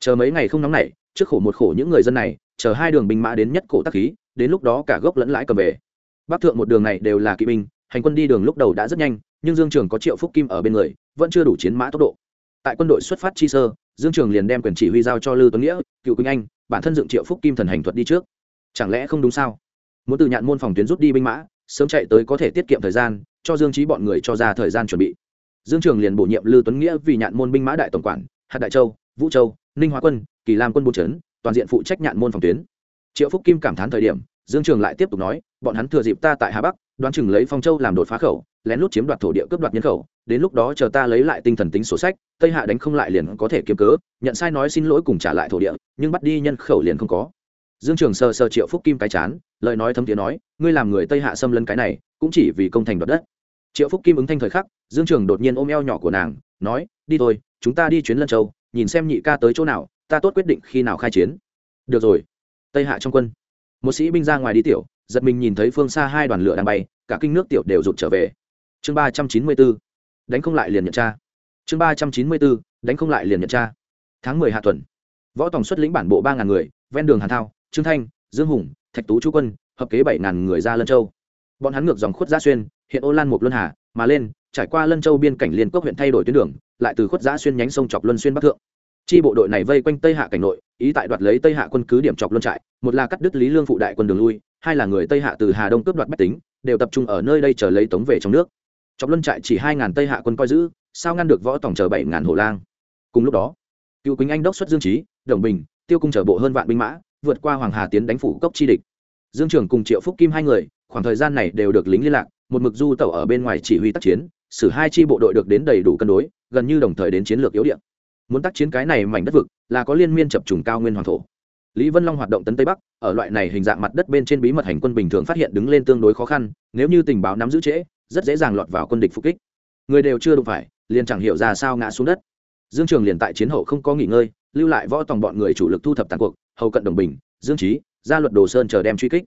chờ mấy ngày không nóng nảy trước khổ một khổ những người dân này, chờ hai đường binh mã đến nhất cổ tắc khí, đến lúc đó cả gốc lẫn lãi cầm về. Bắc thượng một đường này đều là kỵ binh, hành quân đi đường lúc đầu đã rất nhanh, nhưng dương trường có triệu phúc kim ở bên người, vẫn chưa đủ chiến mã tốc độ. Tại quân đội xuất phát chi sơ, dương trường liền đem quyền chỉ huy giao cho lư tuấn nghĩa, cựu quỳnh anh, bản thân dựng triệu phúc kim thần hành thuật đi trước. Chẳng lẽ không đúng sao? Muốn từ nhạn môn phòng tuyến rút đi binh mã, sớm chạy tới có thể tiết kiệm thời gian, cho dương trí bọn người cho ra thời gian chuẩn bị. Dương trường liền bổ nhiệm lư tuấn nghĩa vì nhạn môn binh mã đại tổng quản, hạt đại châu, vũ châu ninh hóa quân, kỳ lam quân bố trấn toàn diện phụ trách nhạn môn phòng tuyến. Triệu phúc kim cảm thán thời điểm, dương trường lại tiếp tục nói, bọn hắn thừa dịp ta tại hà bắc, đoán chừng lấy phong châu làm đột phá khẩu, lén lút chiếm đoạt thổ địa cướp đoạt nhân khẩu, đến lúc đó chờ ta lấy lại tinh thần tính sổ sách, tây hạ đánh không lại liền có thể kiếm cớ, nhận sai nói xin lỗi cùng trả lại thổ địa, nhưng bắt đi nhân khẩu liền không có. Dương trường sờ sờ triệu phúc kim cái chán, lời nói thấm tiếng nói, ngươi làm người tây hạ xâm lấn cái này, cũng chỉ vì công thành đoạt đất. Triệu phúc kim ứng thanh thời khắc, dương trường đột nhiên ôm eo nhỏ của nàng, nói, đi thôi, chúng ta đi chuyến lân châu nhìn xem nhị ca tới chỗ nào, ta tốt quyết định khi nào khai chiến. Được rồi. Tây hạ trong quân. Một sĩ binh ra ngoài đi tiểu, giật mình nhìn thấy phương xa hai đoàn lửa đang bay, cả kinh nước tiểu đều rụt trở về. Chương ba trăm chín mươi bốn đánh không lại liền nhận cha. chương ba trăm chín mươi bốn đánh không lại liền nhận cha. tháng mười hạ tuần. Võ tòng xuất lĩnh bản bộ ba ngàn người, ven đường hàn thao, trương thanh, dương hùng, thạch tú chú quân, hợp kế bảy ngàn người ra lân châu. Bọn hắn ngược dòng khuất gia xuyên, hiện ô lan mục luân hà, mà lên trải qua lân châu biên cảnh liên quốc huyện thay đổi tuyến đường, lại từ khuất giã xuyên nhánh sông chọc luân xuyên bắc thượng. Chi bộ đội này vây quanh tây hạ cảnh nội, ý tại đoạt lấy tây hạ quân cứ điểm chọc luân trại, một là cắt đứt lý lương phụ đại quân đường lui, hai là người tây hạ từ hà đông cướp đoạt bách tính, đều tập trung ở nơi đây chờ lấy tống về trong nước. Chọc luân trại chỉ hai ngàn tây hạ quân coi giữ, sao ngăn được võ tổng chờ bảy ngàn hổ lang. Cùng lúc đó, cựu quýnh anh đốc xuất dương trí đồng bình, tiêu cung chở bộ hơn vạn binh mã, vượt qua hoàng hà tiến đánh phủ cốc chi địch. Dương trường cùng triệu phúc kim hai người, khoảng thời gian này đều được lính liên lạc, một mực du tẩu ở bên ngoài chỉ huy tác chiến xử hai chi bộ đội được đến đầy đủ cân đối, gần như đồng thời đến chiến lược yếu điện muốn tác chiến cái này mảnh đất vực là có liên miên chập trùng cao nguyên hoàng thổ. Lý vân long hoạt động tấn tây bắc, ở loại này hình dạng mặt đất bên trên bí mật hành quân bình thường phát hiện đứng lên tương đối khó khăn, nếu như tình báo nắm giữ trễ, rất dễ dàng lọt vào quân địch phục kích. Người đều chưa đụng phải, liền chẳng hiểu ra sao ngã xuống đất. Dương trường liền tại chiến hậu không có nghỉ ngơi, lưu lại võ tòng bọn người chủ lực thu thập tàn cuộc, hầu cận đồng bình, dương trí gia luật đồ sơn chờ đem truy kích.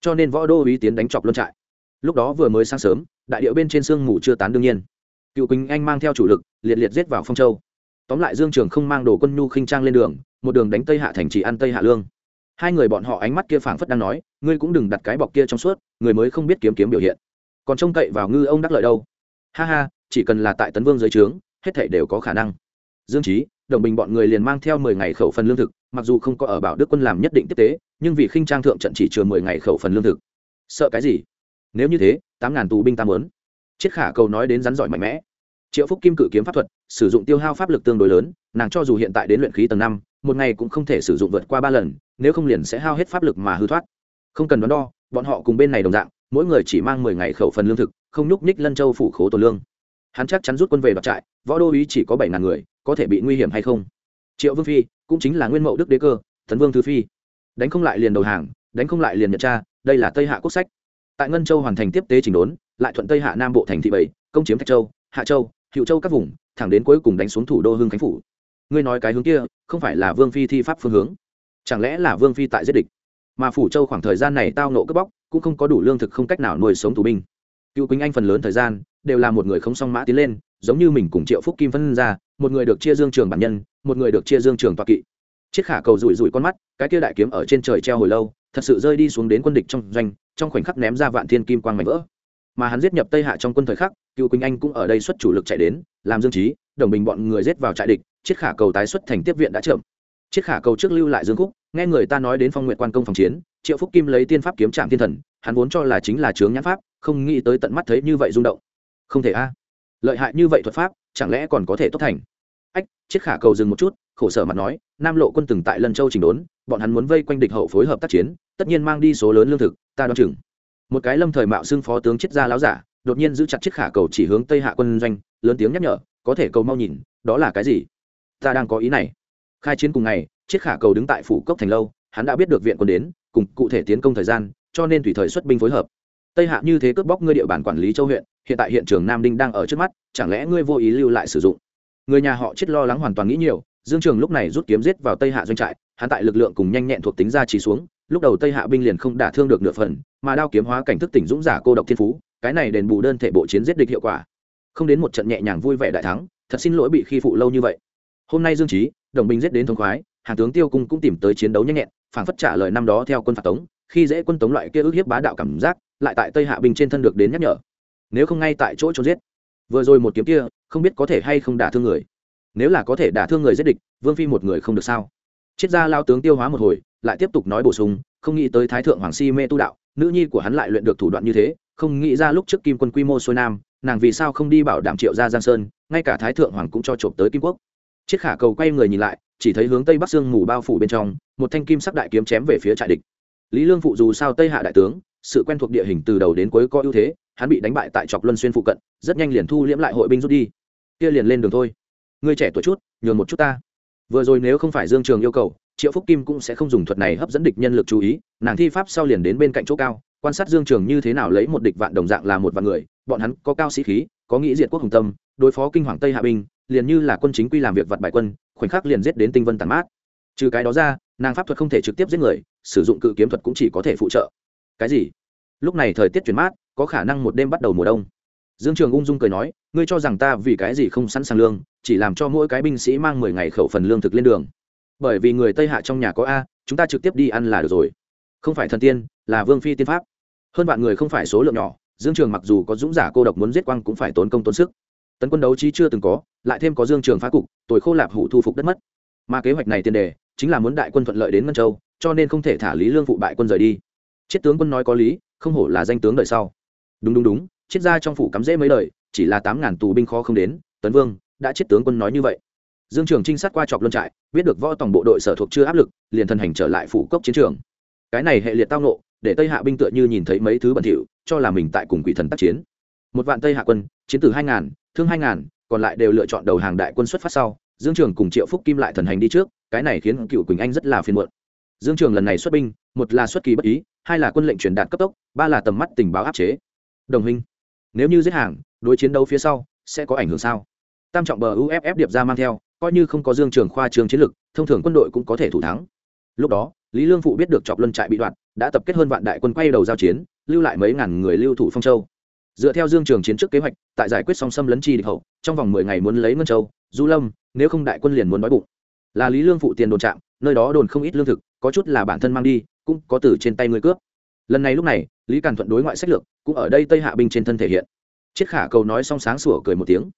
Cho nên võ đô ý tiến đánh chọc luân trại lúc đó vừa mới sáng sớm, đại điệu bên trên sương mù chưa tán đương nhiên. Cựu quỳnh anh mang theo chủ lực, liệt liệt giết vào phong châu. Tóm lại dương trường không mang đồ quân nhu khinh trang lên đường, một đường đánh tây hạ thành chỉ ăn tây hạ lương. Hai người bọn họ ánh mắt kia phảng phất đang nói, ngươi cũng đừng đặt cái bọc kia trong suốt, người mới không biết kiếm kiếm biểu hiện. Còn trông cậy vào ngư ông đắc lợi đâu. Ha ha, chỉ cần là tại tấn vương dưới trướng, hết thảy đều có khả năng. Dương trí đồng bình bọn người liền mang theo mười ngày khẩu phần lương thực, mặc dù không có ở bảo đức quân làm nhất định tiếp tế, nhưng vì khinh trang thượng trận chỉ chừa mười ngày khẩu phần lương thực. Sợ cái gì? Nếu như thế tám ngàn tù binh ta mớn chiết khả cầu nói đến rắn giỏi mạnh mẽ. Triệu phúc kim cự kiếm pháp thuật sử dụng tiêu hao pháp lực tương đối lớn nàng cho dù hiện tại đến luyện khí tầng năm một ngày cũng không thể sử dụng vượt qua ba lần nếu không liền sẽ hao hết pháp lực mà hư thoát. Không cần đoán đo bọn họ cùng bên này đồng dạng mỗi người chỉ mang mười ngày khẩu phần lương thực không nhúc nhích lân châu phủ khố tổ lương. Hắn chắc chắn rút quân về đoạt trại võ đô ý chỉ có bảy ngàn người có thể bị nguy hiểm hay không? Triệu vương phi cũng chính là nguyên mậu đức đế cơ thần vương thứ phi. Đánh không lại liền đầu hàng đánh không lại liền nhật cha, đây là tây hạ quốc sách tại ngân châu hoàn thành tiếp tế chỉnh đốn, lại thuận tây hạ nam bộ thành thị bảy, công chiếm thạch châu, hạ châu hiệu châu các vùng, thẳng đến cuối cùng đánh xuống thủ đô hưng khánh phủ. Ngươi nói cái hướng kia, không phải là vương phi thi pháp phương hướng? Chẳng lẽ là vương phi tại giết địch? Mà phủ châu khoảng thời gian này tao nộ cướp bóc, cũng không có đủ lương thực không cách nào nuôi sống tù binh. Cựu quýnh anh phần lớn thời gian, đều là một người không song mã tiến lên, giống như mình cùng triệu phúc kim phân ra, một người được chia dương trường bản nhân, một người được chia dương trường toa kỵ. Chiếc khả cầu rủi rủi con mắt, cái kia đại kiếm ở trên trời treo hồi lâu thật sự rơi đi xuống đến quân địch trong doanh, trong khoảnh khắc ném ra vạn thiên kim quang mảnh vỡ. Mà hắn giết nhập tây hạ trong quân thời khắc, cựu quỳnh anh cũng ở đây xuất chủ lực chạy đến, làm dương trí, đồng bình bọn người giết vào trại địch chiếc khả cầu tái xuất thành tiếp viện đã chậm chiếc khả cầu trước lưu lại dương khúc, nghe người ta nói đến phong nguyện quan công phòng chiến, triệu phúc kim lấy tiên pháp kiếm trạm thiên thần, hắn vốn cho là chính là chướng nhãn pháp, không nghĩ tới tận mắt thấy như vậy rung động. Không thể a. Lợi hại như vậy thuật pháp, chẳng lẽ còn có thể tốt thành? Ách chiếc khả cầu dừng một chút khổ sở mặt nói, nam lộ quân từng tại lân châu trình đốn, bọn hắn muốn vây quanh địch hậu phối hợp tác chiến, tất nhiên mang đi số lớn lương thực, ta đoán chừng. Một cái lâm thời mạo xưng phó tướng chết ra láo giả, đột nhiên giữ chặt chiếc khả cầu chỉ hướng tây hạ quân doanh, lớn tiếng nhắc nhở, có thể cầu mau nhìn, đó là cái gì? Ta đang có ý này. Khai chiến cùng ngày, chiếc khả cầu đứng tại phủ cốc thành lâu, hắn đã biết được viện quân đến, cùng cụ thể tiến công thời gian, cho nên tùy thời xuất binh phối hợp. Tây hạ như thế cướp bóc ngươi địa bàn quản lý châu huyện, hiện tại hiện trường nam đinh đang ở trước mắt, chẳng lẽ ngươi vô ý lưu lại sử dụng? Người nhà họ chết lo lắng hoàn toàn nghĩ nhiều dương trường lúc này rút kiếm giết vào tây hạ doanh trại, hắn tại lực lượng cùng nhanh nhẹn thuộc tính ra chỉ xuống, lúc đầu tây hạ binh liền không đả thương được nửa phần, mà đao kiếm hóa cảnh thức tỉnh dũng giả cô độc thiên phú, cái này đền bù đơn thể bộ chiến giết địch hiệu quả. Không đến một trận nhẹ nhàng vui vẻ đại thắng, thật xin lỗi bị khi phụ lâu như vậy. Hôm nay dương trí đồng binh giết đến thống khoái hàng tướng tiêu cung cũng tìm tới chiến đấu nhanh nhẹn, phản phất trả lời năm đó theo quân phạt tống, khi dễ quân tống loại kia ước hiếp bá đạo cảm giác, lại tại tây hạ binh trên thân được đến nhắc nhở. Nếu không ngay tại chỗ trốn giết. Vừa rồi một kiếm kia, không biết có thể hay không đả thương người nếu là có thể đả thương người giết địch, vương phi một người không được sao? Triết gia lao tướng tiêu hóa một hồi, lại tiếp tục nói bổ sung, không nghĩ tới thái thượng hoàng si mê tu đạo, nữ nhi của hắn lại luyện được thủ đoạn như thế, không nghĩ ra lúc trước kim quân quy mô xuôi nam, nàng vì sao không đi bảo đảm triệu gia giang sơn, ngay cả thái thượng hoàng cũng cho trộm tới kim quốc. Chiếc khả cầu quay người nhìn lại, chỉ thấy hướng tây bắc sương mù bao phủ bên trong, một thanh kim sắc đại kiếm chém về phía trại địch. Lý lương phụ dù sao tây hạ đại tướng, sự quen thuộc địa hình từ đầu đến cuối có ưu thế, hắn bị đánh bại tại chọc luân xuyên phụ cận, rất nhanh liền thu liễm lại hội binh rút đi. Kia liền lên đường thôi ngươi trẻ tuổi chút, nhường một chút ta. Vừa rồi nếu không phải dương trường yêu cầu, triệu phúc kim cũng sẽ không dùng thuật này hấp dẫn địch nhân lực chú ý, nàng thi pháp sau liền đến bên cạnh chỗ cao, quan sát dương trường như thế nào lấy một địch vạn đồng dạng là một vạn người, bọn hắn có cao sĩ khí, có nghĩ diện quốc hùng tâm, đối phó kinh hoàng tây hạ binh, liền như là quân chính quy làm việc vặt bài quân, khoảnh khắc liền giết đến tinh vân tàn mát. Trừ cái đó ra, nàng pháp thuật không thể trực tiếp giết người, sử dụng cự kiếm thuật cũng chỉ có thể phụ trợ. Cái gì? Lúc này thời tiết chuyển mát, có khả năng một đêm bắt đầu mùa đông dương trường ung dung cười nói, ngươi cho rằng ta vì cái gì không sẵn sàng lương, chỉ làm cho mỗi cái binh sĩ mang mười ngày khẩu phần lương thực lên đường. Bởi vì người tây hạ trong nhà có a, chúng ta trực tiếp đi ăn là được rồi. Không phải thần tiên, là vương phi tiên pháp. Hơn vạn người không phải số lượng nhỏ, dương trường mặc dù có dũng giả cô độc muốn giết quang cũng phải tốn công tốn sức. Tấn quân đấu trí chưa từng có, lại thêm có dương trường phá cục tội khô lạp hủ thu phục đất mất. Mà kế hoạch này tiền đề, chính là muốn đại quân thuận lợi đến ngân châu, cho nên không thể thả lý lương phụ bại quân rời đi. Chết tướng quân nói có lý, không hổ là danh tướng đời sau. Đúng đúng đúng chiết ra trong phủ cắm rễ mấy đời, chỉ là tám ngàn tù binh khó không đến tấn vương đã chết tướng quân nói như vậy. Dương trường trinh sát qua chọc luân trại, biết được võ tổng bộ đội sở thuộc chưa áp lực, liền thân hành trở lại phủ cốc chiến trường. Cái này hệ liệt tao nộ để tây hạ binh tựa như nhìn thấy mấy thứ bẩn thỉu, cho là mình tại cùng quỷ thần tác chiến. Một vạn tây hạ quân, chiến từ hai ngàn, thương hai ngàn, còn lại đều lựa chọn đầu hàng đại quân xuất phát sau, dương trường cùng triệu phúc kim lại thần hành đi trước, cái này khiến cựu quỳnh anh rất là phiền muộn. Dương trường lần này xuất binh, một là xuất kỳ bất ý, hai là quân lệnh truyền đạt cấp tốc, ba là tầm mắt tình báo áp chế. Đồng hình nếu như giết hàng, đối chiến đấu phía sau, sẽ có ảnh hưởng sao? Tam trọng bờ uff điệp ra mang theo, coi như không có dương trường khoa trường chiến lực, thông thường quân đội cũng có thể thủ thắng. Lúc đó, lý lương phụ biết được chọc luân trại bị đoạn, đã tập kết hơn vạn đại quân quay đầu giao chiến, lưu lại mấy ngàn người lưu thủ phong châu. Dựa theo dương trường chiến trước kế hoạch, tại giải quyết song xâm lấn chi địch hậu, trong vòng mười ngày muốn lấy ngân châu, du lâm, nếu không đại quân liền muốn đói bụng. Là lý lương phụ tiền đồn trạm, nơi đó đồn không ít lương thực, có chút là bản thân mang đi, cũng có từ trên tay người cướp lần này lúc này, lý càn thuận đối ngoại sách lược cũng ở đây tây hạ binh trên thân thể hiện. Chiết khả cầu nói xong sáng sủa cười một tiếng.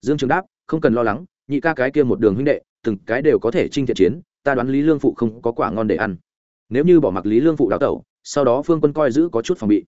Dương trường đáp, không cần lo lắng, nhị ca cái kia một đường huynh đệ, từng cái đều có thể trinh thiện chiến, ta đoán lý lương phụ không có quả ngon để ăn. Nếu như bỏ mặc lý lương phụ đào tẩu, sau đó phương quân coi giữ có chút phòng bị.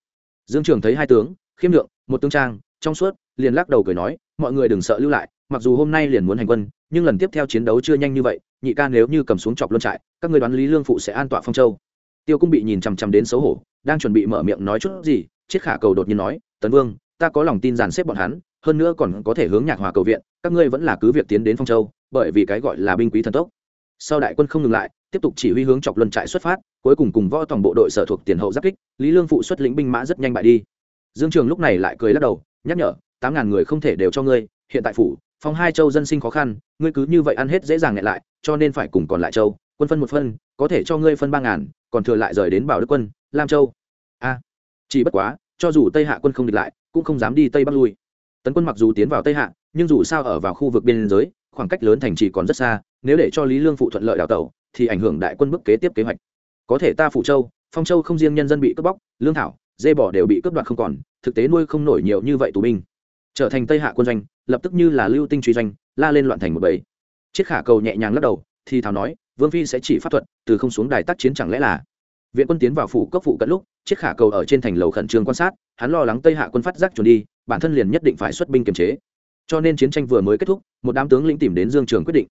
Dương trường thấy hai tướng, khiêm lượng một tướng trang, trong suốt, liền lắc đầu cười nói, mọi người đừng sợ lưu lại, mặc dù hôm nay liền muốn hành quân, nhưng lần tiếp theo chiến đấu chưa nhanh như vậy, nhị ca nếu như cầm xuống chọc luân trại, các người đoán lý lương phụ sẽ an tọa phong châu. Tiêu cũng bị nhìn chằm chằm đến xấu hổ đang chuẩn bị mở miệng nói chút gì, chiết khả cầu đột nhiên nói, tấn vương, ta có lòng tin dàn xếp bọn hắn, hơn nữa còn có thể hướng nhạc hòa cầu viện, các ngươi vẫn là cứ việc tiến đến phong châu, bởi vì cái gọi là binh quý thần tốc. Sau đại quân không ngừng lại, tiếp tục chỉ huy hướng chọc luân trại xuất phát, cuối cùng cùng võ toàn bộ đội sở thuộc tiền hậu giáp kích, lý lương phụ xuất lĩnh binh mã rất nhanh bại đi. Dương trường lúc này lại cười lắc đầu, nhắc nhở, tám ngàn người không thể đều cho ngươi, hiện tại phủ, phong hai châu dân sinh khó khăn, ngươi cứ như vậy ăn hết dễ dàng nhẹ lại, cho nên phải cùng còn lại châu, quân phân một phân, có thể cho ngươi phân ba ngàn, còn thừa lại rời đến bảo đức quân lam châu. A, chỉ bất quá, cho dù tây hạ quân không địch lại, cũng không dám đi tây bắc lui. Tấn quân mặc dù tiến vào tây hạ, nhưng dù sao ở vào khu vực biên giới, khoảng cách lớn thành trì còn rất xa, nếu để cho lý lương phụ thuận lợi đào tẩu, thì ảnh hưởng đại quân bước kế tiếp kế hoạch. Có thể ta phụ châu, phong châu không riêng nhân dân bị cướp bóc, lương thảo, dê bỏ đều bị cướp đoạt không còn, thực tế nuôi không nổi nhiều như vậy tù binh. Trở thành tây hạ quân doanh, lập tức như là lưu tinh truy doanh, la lên loạn thành một bầy. Chiếc khả cầu nhẹ nhàng lắc đầu, thì thảo nói, vương phi sẽ chỉ pháp thuật, từ không xuống đài tác chiến chẳng lẽ là viện quân tiến vào phủ cấp phụ cận lúc chiếc khả cầu ở trên thành lầu khẩn trương quan sát hắn lo lắng tây hạ quân phát giác trốn đi bản thân liền nhất định phải xuất binh kiềm chế. Cho nên chiến tranh vừa mới kết thúc một đám tướng lĩnh tìm đến dương trường quyết định.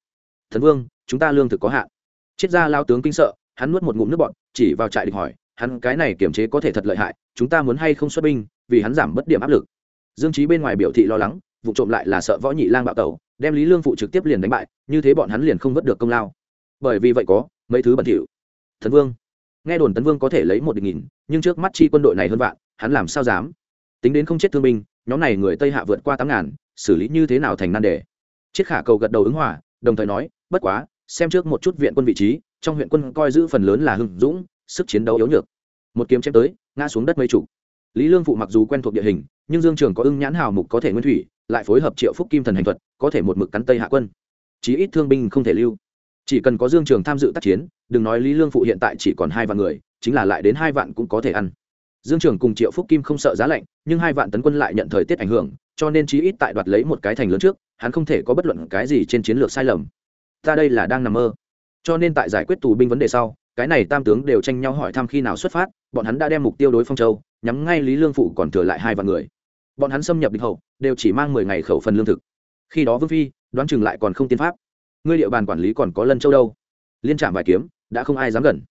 Thần vương chúng ta lương thực có hạn. Triết gia lao tướng kinh sợ hắn nuốt một ngụm nước bọt, chỉ vào trại địch hỏi hắn cái này kiềm chế có thể thật lợi hại chúng ta muốn hay không xuất binh vì hắn giảm bất điểm áp lực? Dương trí bên ngoài biểu thị lo lắng vụ trộm lại là sợ võ nhị lang bạo tẩu đem lý lương phụ trực tiếp liền đánh bại như thế bọn hắn liền không vớt được công lao. Bởi vì vậy có mấy thứ bẩn thỉu. Thần vương nghe đồn tấn vương có thể lấy một địch nghìn, nhưng trước mắt chi quân đội này hơn vạn, hắn làm sao dám? Tính đến không chết thương binh, nhóm này người tây hạ vượt qua tám ngàn, xử lý như thế nào thành nan đề? Chiếc khả cầu gật đầu ứng hòa, đồng thời nói, bất quá, xem trước một chút viện quân vị trí, trong huyện quân coi giữ phần lớn là hưng dũng, sức chiến đấu yếu nhược. Một kiếm chém tới, ngã xuống đất mấy chủ lý lương phụ mặc dù quen thuộc địa hình, nhưng dương trường có ưng nhãn hào mục có thể nguyên thủy, lại phối hợp triệu phúc kim thần hành thuật, có thể một mực cắn tây hạ quân. Chí ít thương binh không thể lưu chỉ cần có dương trường tham dự tác chiến, đừng nói lý lương phụ hiện tại chỉ còn hai vạn người, chính là lại đến hai vạn cũng có thể ăn. Dương trường cùng triệu phúc kim không sợ giá lạnh, nhưng hai vạn tấn quân lại nhận thời tiết ảnh hưởng, cho nên chí ít tại đoạt lấy một cái thành lớn trước, hắn không thể có bất luận cái gì trên chiến lược sai lầm. Ta đây là đang nằm mơ. Cho nên tại giải quyết tù binh vấn đề sau, cái này tam tướng đều tranh nhau hỏi thăm khi nào xuất phát, bọn hắn đã đem mục tiêu đối phong châu, nhắm ngay lý lương phụ còn thừa lại hai vạn người. Bọn hắn xâm nhập địch hậu, đều chỉ mang mười ngày khẩu phần lương thực. Khi đó vương phi, đoán chừng lại còn không tiên pháp ngươi địa bàn quản lý còn có lân châu đâu? Liên trạm vài kiếm, đã không ai dám gần.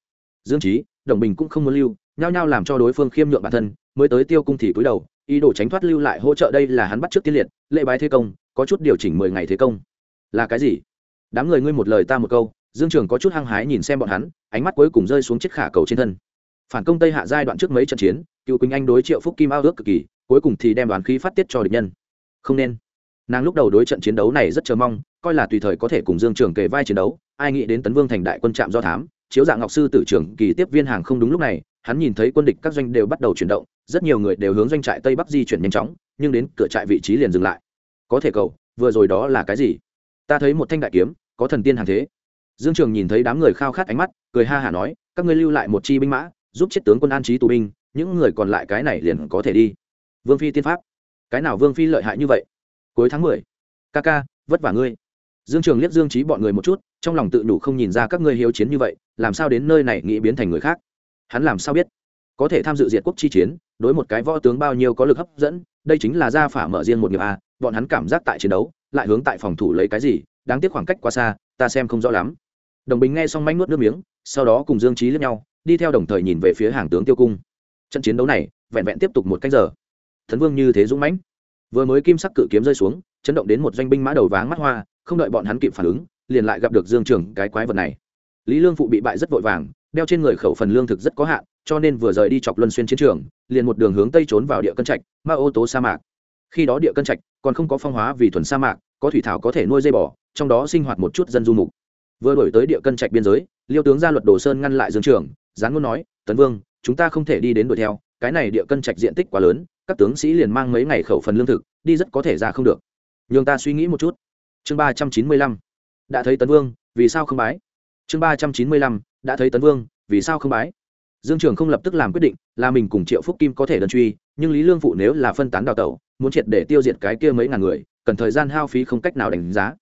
Dương trí đồng bình cũng không muốn lưu, nhao nhao làm cho đối phương khiêm nhượng bản thân, mới tới tiêu cung thì cúi đầu, ý đồ tránh thoát lưu lại hỗ trợ đây là hắn bắt trước tiên liệt lệ bái thế công, có chút điều chỉnh mười ngày thế công. Là cái gì? Đám người ngươi một lời ta một câu, dương trường có chút hăng hái nhìn xem bọn hắn, ánh mắt cuối cùng rơi xuống chiếc khả cầu trên thân. Phản công tây hạ giai đoạn trước mấy trận chiến, cựu quỳnh anh đối triệu phúc kim ao ước cực kỳ, cuối cùng thì đem đoàn khí phát tiết cho địch nhân. Không nên. Nàng lúc đầu đối trận chiến đấu này rất chờ mong coi là tùy thời có thể cùng dương trường kề vai chiến đấu, ai nghĩ đến tấn vương thành đại quân trạm do thám, chiếu dạng ngọc sư tử trưởng kỳ tiếp viên hàng không đúng lúc này, hắn nhìn thấy quân địch các doanh đều bắt đầu chuyển động, rất nhiều người đều hướng doanh trại tây bắc di chuyển nhanh chóng, nhưng đến cửa trại vị trí liền dừng lại. Có thể cậu, vừa rồi đó là cái gì? Ta thấy một thanh đại kiếm, có thần tiên hàng thế. Dương trường nhìn thấy đám người khao khát ánh mắt, cười ha hả nói, các ngươi lưu lại một chi binh mã, giúp chết tướng quân an trí tù binh, những người còn lại cái này liền có thể đi. Vương phi tiên pháp. Cái nào vương phi lợi hại như vậy? Cuối tháng mười. Ca ca, vất vả ngươi dương trường liếc dương trí bọn người một chút, trong lòng tự đủ không nhìn ra các ngươi hiếu chiến như vậy, làm sao đến nơi này nghĩ biến thành người khác? Hắn làm sao biết? Có thể tham dự diệt quốc chi chiến, đối một cái võ tướng bao nhiêu có lực hấp dẫn, đây chính là gia phả mở riêng một nghiệp a, bọn hắn cảm giác tại chiến đấu, lại hướng tại phòng thủ lấy cái gì, đáng tiếc khoảng cách quá xa, ta xem không rõ lắm. Đồng bình nghe xong manh nuốt nước miếng, sau đó cùng dương trí liếc nhau, đi theo đồng thời nhìn về phía hàng tướng tiêu cung. Trận chiến đấu này, vẹn vẹn tiếp tục một cách giờ. Thần vương như thế dũng mãnh. Vừa mới kim sắc cự kiếm rơi xuống, chấn động đến một doanh binh mã đầu váng mắt hoa không đợi bọn hắn kịp phản ứng, liền lại gặp được dương trường cái quái vật này. Lý lương phụ bị bại rất vội vàng, đeo trên người khẩu phần lương thực rất có hạn, cho nên vừa rời đi chọc luân xuyên chiến trường, liền một đường hướng tây trốn vào địa cân trạch, ma ô tố sa mạc. Khi đó địa cân trạch còn không có phong hóa vì thuần sa mạc, có thủy thảo có thể nuôi dây bò, trong đó sinh hoạt một chút dân du mục. Vừa đổi tới địa cân trạch biên giới, liêu tướng ra luật đồ sơn ngăn lại dương trường gián ngôn nói, tấn vương, chúng ta không thể đi đến đuổi theo, cái này địa cân trạch diện tích quá lớn, các tướng sĩ liền mang mấy ngày khẩu phần lương thực, đi rất có thể ra không được. Nhường ta suy nghĩ một chút chương ba trăm chín mươi lăm. Đã thấy tấn vương, vì sao không bái? Chương ba trăm chín mươi lăm, đã thấy tấn vương, vì sao không bái? Dương trường không lập tức làm quyết định, là mình cùng triệu phúc kim có thể đơn truy, nhưng lý lương phụ nếu là phân tán đào tẩu, muốn triệt để tiêu diệt cái kia mấy ngàn người, cần thời gian hao phí không cách nào đánh giá.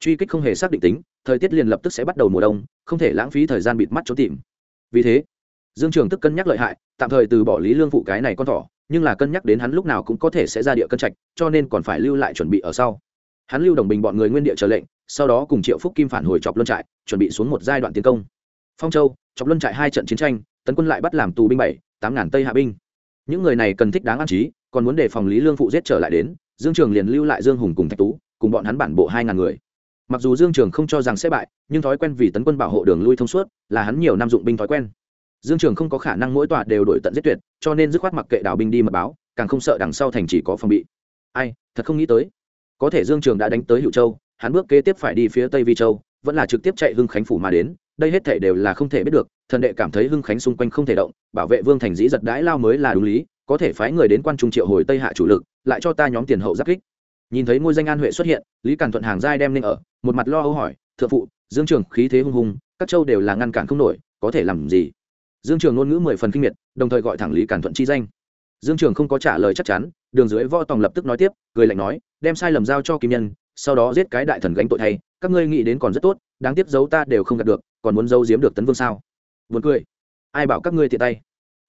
Truy kích không hề xác định tính, thời tiết liền lập tức sẽ bắt đầu mùa đông, không thể lãng phí thời gian bịt mắt trốn tìm. Vì thế, dương trường tức cân nhắc lợi hại, tạm thời từ bỏ lý lương phụ cái này con thỏ, nhưng là cân nhắc đến hắn lúc nào cũng có thể sẽ ra địa cân trạch, cho nên còn phải lưu lại chuẩn bị ở sau hắn lưu đồng bình bọn người nguyên địa chờ lệnh, sau đó cùng triệu phúc kim phản hồi chọc luân trại, chuẩn bị xuống một giai đoạn tiến công. Phong châu, chọc luân trại hai trận chiến tranh, tấn quân lại bắt làm tù binh bảy, tám ngàn tây hạ binh. Những người này cần thích đáng an trí, còn muốn đề phòng lý lương phụ giết trở lại đến, dương trường liền lưu lại dương hùng cùng thạch tú, cùng bọn hắn bản bộ hai ngàn người. Mặc dù dương trường không cho rằng sẽ bại, nhưng thói quen vì tấn quân bảo hộ đường lui thông suốt, là hắn nhiều năm dụng binh thói quen. Dương trường không có khả năng mỗi tòa đều đổi tận giết tuyệt, cho nên dứt khoát mặc kệ đảo binh đi mật báo, càng không sợ đằng sau thành chỉ có phòng bị. Ai, thật không nghĩ tới có thể dương trường đã đánh tới hữu châu, hắn bước kế tiếp phải đi phía tây vi châu, vẫn là trực tiếp chạy hưng khánh phủ mà đến, đây hết thể đều là không thể biết được, thần đệ cảm thấy hưng khánh xung quanh không thể động, bảo vệ vương thành dĩ giật đãi lao mới là đúng lý, có thể phái người đến quan trung triệu hồi tây hạ chủ lực, lại cho ta nhóm tiền hậu giáp kích. Nhìn thấy ngôi danh an huệ xuất hiện, lý càn thuận hàng giai đem lên ở, một mặt lo âu hỏi, thượng phụ, dương trường khí thế hung hùng các châu đều là ngăn cản không nổi, có thể làm gì? Dương trường ngôn ngữ mười phần kinh miệt, đồng thời gọi thẳng lý càn thuận chi danh dương trường không có trả lời chắc chắn, đường dưới võ tòng lập tức nói tiếp, cười lạnh nói, đem sai lầm giao cho kim nhân, sau đó giết cái đại thần gánh tội thay, các ngươi nghĩ đến còn rất tốt, đáng tiếc giấu ta đều không gạt được, còn muốn giấu giếm được tấn vương sao? Buồn cười. Ai bảo các ngươi thiệt tay?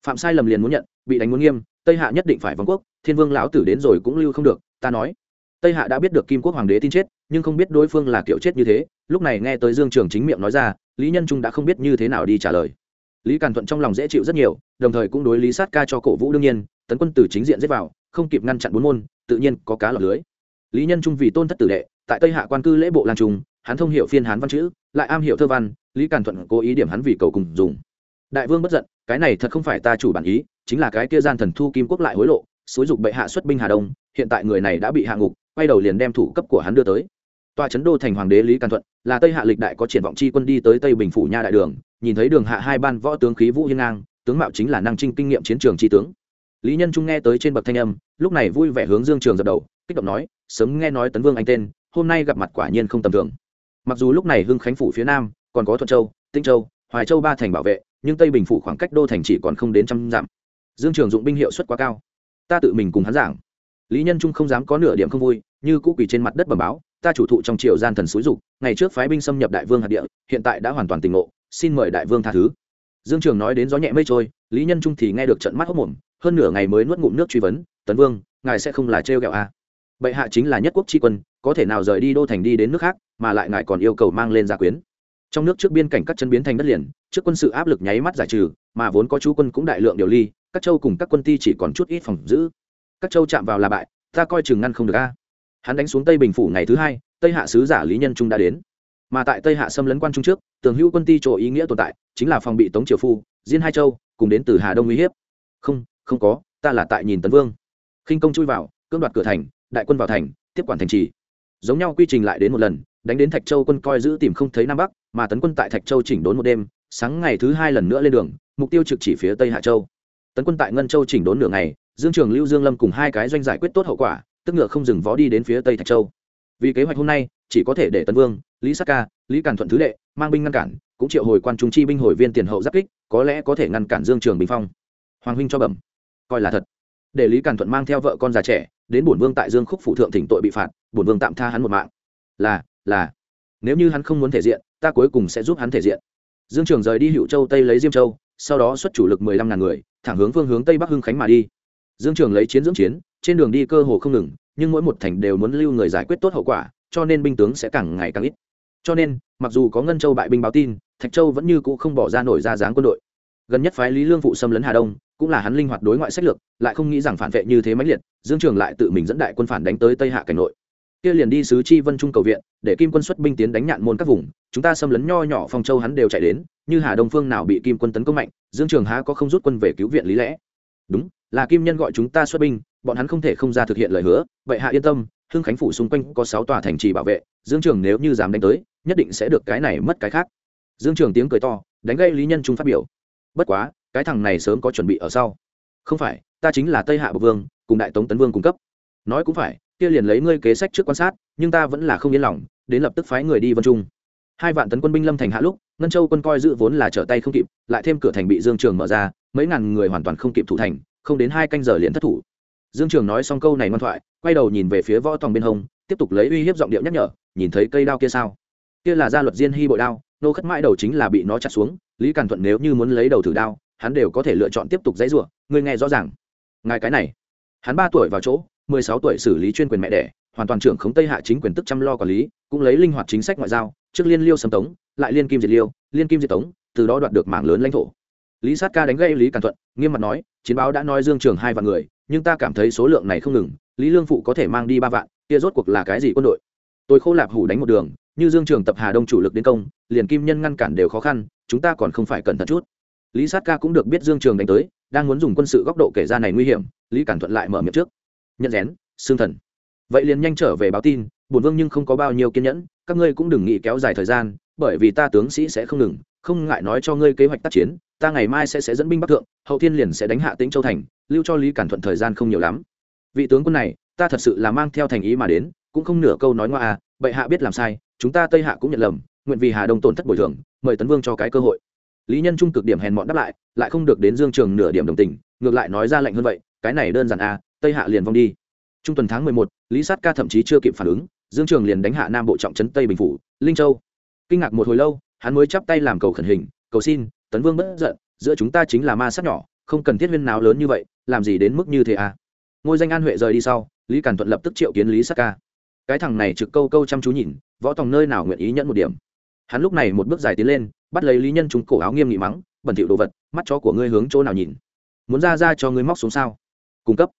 Phạm sai lầm liền muốn nhận, bị đánh muốn nghiêm, tây hạ nhất định phải vong quốc, thiên vương lão tử đến rồi cũng lưu không được, ta nói. Tây hạ đã biết được kim quốc hoàng đế tin chết, nhưng không biết đối phương là kiểu chết như thế, lúc này nghe tới dương trường chính miệng nói ra, lý nhân trung đã không biết như thế nào đi trả lời lý càn thuận trong lòng dễ chịu rất nhiều, đồng thời cũng đối lý sát ca cho cổ vũ đương nhiên, tấn quân từ chính diện giết vào, không kịp ngăn chặn bốn môn, tự nhiên có cá lọc lưới. Lý nhân trung vì tôn thất tử đệ, tại tây hạ quan cư lễ bộ lan trung, hắn thông hiểu phiên hán văn chữ, lại am hiểu thơ văn, lý càn thuận cố ý điểm hắn vì cầu cùng dùng. Đại vương bất giận, cái này thật không phải ta chủ bản ý, chính là cái kia gian thần thu kim quốc lại hối lộ, xúi dục bệ hạ xuất binh hà đông, hiện tại người này đã bị hạ ngục, quay đầu liền đem thủ cấp của hắn đưa tới. Tòa trấn đô thành hoàng đế lý càn thuận, là tây hạ lịch đại có triển vọng chi quân đi tới tây bình phủ nha đại đường nhìn thấy đường hạ hai ban võ tướng khí vũ hiên ngang, tướng mạo chính là năng trinh kinh nghiệm chiến trường tri tướng. Lý nhân trung nghe tới trên bậc thanh âm, lúc này vui vẻ hướng dương trường dập đầu, kích động nói, sớm nghe nói tấn vương anh tên, hôm nay gặp mặt quả nhiên không tầm thường. Mặc dù lúc này hưng khánh phủ phía nam, còn có thuận châu tinh châu, hoài châu ba thành bảo vệ, nhưng tây bình phủ khoảng cách đô thành chỉ còn không đến trăm dặm. Dương trường dụng binh hiệu suất quá cao. Ta tự mình cùng hắn giảng. Lý nhân trung không dám có nửa điểm không vui, như cũ quỳ trên mặt đất bẩm báo, ta chủ thụ trong triều gian thần xúi dục, ngày trước phái binh xâm nhập đại vương hạt địa, hiện tại đã hoàn toàn tỉnh ngộ xin mời đại vương tha thứ. Dương trường nói đến gió nhẹ mây trôi, lý nhân trung thì nghe được trận mắt hốc mồm, hơn nửa ngày mới nuốt ngụm nước truy vấn, tấn vương, ngài sẽ không là trêu ghẹo à. bệ hạ chính là nhất quốc tri quân, có thể nào rời đi đô thành đi đến nước khác, mà lại ngài còn yêu cầu mang lên gia quyến? Trong nước trước biên cảnh các chân biến thành đất liền, trước quân sự áp lực nháy mắt giải trừ, mà vốn có chú quân cũng đại lượng điều ly, các châu cùng các quân ti chỉ còn chút ít phòng giữ. Các châu chạm vào là bại, ta coi chừng ngăn không được a. Hắn đánh xuống tây bình phủ ngày thứ hai, tây hạ sứ giả lý nhân trung đã đến mà tại tây hạ xâm lấn quan trung trước, tường hữu quân ti chỗ ý nghĩa tồn tại, chính là phòng bị tống triều phu, diên hai châu, cùng đến từ hà đông uy hiếp. Không không có, ta là tại nhìn tấn vương. Khinh công chui vào, cưỡng đoạt cửa thành, đại quân vào thành, tiếp quản thành trì. Giống nhau quy trình lại đến một lần, đánh đến thạch châu quân coi giữ tìm không thấy nam bắc, mà tấn quân tại thạch châu chỉnh đốn một đêm, sáng ngày thứ hai lần nữa lên đường, mục tiêu trực chỉ phía tây hạ châu. Tấn quân tại ngân châu chỉnh đốn nửa ngày, dương trường lưu dương lâm cùng hai cái doanh giải quyết tốt hậu quả, tức ngựa không dừng vó đi đến phía tây thạch châu vì kế hoạch hôm nay, chỉ có thể để tấn vương, lý sắc ca, lý càn thuận thứ đệ mang binh ngăn cản, cũng triệu hồi quan trung chi binh hồi viên tiền hậu giáp kích, có lẽ có thể ngăn cản dương trường bình phong. Hoàng huynh cho bẩm. Coi là thật. Để lý càn thuận mang theo vợ con già trẻ, đến bổn vương tại dương khúc phụ thượng thỉnh tội bị phạt, bổn vương tạm tha hắn một mạng. Là là. Nếu như hắn không muốn thể diện, ta cuối cùng sẽ giúp hắn thể diện. Dương trường rời đi hữu châu tây lấy diêm châu, sau đó xuất chủ lực mười lăm ngàn người, thẳng hướng phương hướng tây bắc hưng khánh mà đi. Dương trường lấy chiến dưỡng chiến, trên đường đi cơ hồ không ngừng nhưng mỗi một thành đều muốn lưu người giải quyết tốt hậu quả, cho nên binh tướng sẽ càng ngày càng ít. Cho nên, mặc dù có ngân châu bại binh báo tin, thạch châu vẫn như cũ không bỏ ra nổi ra dáng quân đội. Gần nhất phái lý lương phụ xâm lấn hà đông, cũng là hắn linh hoạt đối ngoại sách lược, lại không nghĩ rằng phản vệ như thế mãnh liệt, dương trường lại tự mình dẫn đại quân phản đánh tới tây hạ cảnh nội. Kia liền đi sứ chi vân trung cầu viện, để kim quân xuất binh tiến đánh nhạn môn các vùng, chúng ta xâm lấn nho nhỏ phong châu hắn đều chạy đến, như hà đông phương nào bị kim quân tấn công mạnh, dương trường há có không rút quân về cứu viện lý lẽ. Đúng là kim nhân gọi chúng ta xuất binh, bọn hắn không thể không ra thực hiện lời hứa. Vậy hạ yên tâm, hưng khánh phủ xung quanh có sáu tòa thành trì bảo vệ, dương trường nếu như dám đánh tới, nhất định sẽ được cái này mất cái khác. Dương trường tiếng cười to, đánh gây lý nhân trung phát biểu. Bất quá, cái thằng này sớm có chuẩn bị ở sau. Không phải, ta chính là tây hạ bộc vương, cùng đại tống tấn vương cung cấp. Nói cũng phải, kia liền lấy ngươi kế sách trước quan sát, nhưng ta vẫn là không yên lòng, đến lập tức phái người đi vân trung. Hai vạn tấn quân binh lâm thành hạ lúc, ngân châu quân coi dự vốn là trở tay không kịp, lại thêm cửa thành bị dương trường mở ra, mấy ngàn người hoàn toàn không kịp thủ thành không đến hai canh giờ liền thất thủ. Dương trường nói xong câu này ngoan thoại, quay đầu nhìn về phía võ tòng bên hông, tiếp tục lấy uy hiếp giọng điệu nhắc nhở, nhìn thấy cây đao kia sao? Kia là gia luật diên hy bội đao, nô khất mãi đầu chính là bị nó chặt xuống, lý càn thuận nếu như muốn lấy đầu thử đao, hắn đều có thể lựa chọn tiếp tục dãy rủa, ngươi nghe rõ ràng. Ngài cái này. Hắn ba tuổi vào chỗ, mười sáu tuổi xử lý chuyên quyền mẹ đẻ, hoàn toàn trưởng khống tây hạ chính quyền tức chăm lo quản lý, cũng lấy linh hoạt chính sách ngoại giao, trước liên liêu sầm tống, lại liên kim diệt liêu, liên kim diệt tống, từ đó đoạt được mảng lớn lãnh thổ lý sát ca đánh gây lý càn thuận, nghiêm mặt nói, chiến báo đã nói dương trường hai vạn người, nhưng ta cảm thấy số lượng này không ngừng, lý lương phụ có thể mang đi ba vạn, kia rốt cuộc là cái gì quân đội? Tôi khô lạp hủ đánh một đường, như dương trường tập hà đông chủ lực đến công, liền kim nhân ngăn cản đều khó khăn, chúng ta còn không phải cẩn thận chút. Lý sát ca cũng được biết dương trường đánh tới, đang muốn dùng quân sự góc độ kể ra này nguy hiểm, lý cản thuận lại mở miệng trước. Nhận rén, xương thần. Vậy liền nhanh trở về báo tin, bổn vương nhưng không có bao nhiêu kiên nhẫn, các ngươi cũng đừng nghĩ kéo dài thời gian, bởi vì ta tướng sĩ sẽ không ngừng, không ngại nói cho ngươi kế hoạch tác chiến ta ngày mai sẽ sẽ dẫn binh bắc thượng, hậu thiên liền sẽ đánh hạ tĩnh châu thành, lưu cho lý cản thuận thời gian không nhiều lắm. Vị tướng quân này, ta thật sự là mang theo thành ý mà đến, cũng không nửa câu nói ngoa à bệ hạ biết làm sai, chúng ta tây hạ cũng nhận lầm, nguyện vì hà đông tổn thất bồi thường, mời tấn vương cho cái cơ hội. Lý nhân trung cực điểm hèn mọn đáp lại lại không được đến dương trường nửa điểm đồng tình, ngược lại nói ra lệnh hơn vậy, cái này đơn giản à tây hạ liền vong đi. Trung tuần tháng mười một, lý sát ca thậm chí chưa kịp phản ứng, dương trường liền đánh hạ nam bộ trọng trấn tây bình phủ, linh châu. Kinh ngạc một hồi lâu, hắn mới chắp tay làm cầu khẩn hình, cầu xin tấn vương bất giận, giữa chúng ta chính là ma sát nhỏ, không cần thiết huyên nào lớn như vậy, làm gì đến mức như thế à? Ngôi danh an huệ rời đi sau, lý càn thuận lập tức triệu kiến lý Sắc ca. Cái thằng này trực câu câu chăm chú nhìn, võ tòng nơi nào nguyện ý nhận một điểm. Hắn lúc này một bước dài tiến lên, bắt lấy lý nhân chúng cổ áo nghiêm nghị mắng, bẩn thỉu đồ vật, mắt chó của ngươi hướng chỗ nào nhìn? Muốn ra ra cho ngươi móc xuống sao? Cung cấp.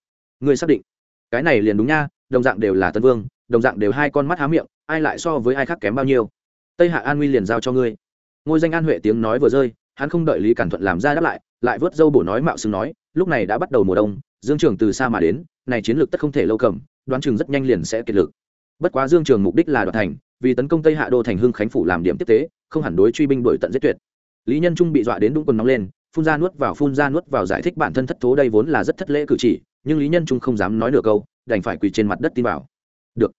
Ngươi xác định. Cái này liền đúng nha, đồng dạng đều là tân vương, đồng dạng đều hai con mắt há miệng, ai lại so với ai khác kém bao nhiêu? Tây hạ an nguy liền giao cho ngươi. Ngôi danh an huệ tiếng nói vừa rơi hắn không đợi lý cản thuận làm ra đáp lại lại vớt dâu bổ nói mạo xưng nói, lúc này đã bắt đầu mùa đông, dương trường từ xa mà đến, này chiến lược tất không thể lâu cầm, đoán chừng rất nhanh liền sẽ kiệt lực. Bất quá dương trường mục đích là đoạt thành, vì tấn công tây hạ đô thành hưng khánh phủ làm điểm tiếp tế, không hẳn đối truy binh đổi tận giết tuyệt. Lý nhân trung bị dọa đến đúng quần nóng lên, phun ra nuốt vào phun ra nuốt vào giải thích bản thân thất thố đây vốn là rất thất lễ cử chỉ, nhưng lý nhân trung không dám nói nửa câu, đành phải quỳ trên mặt đất tin vào. Được.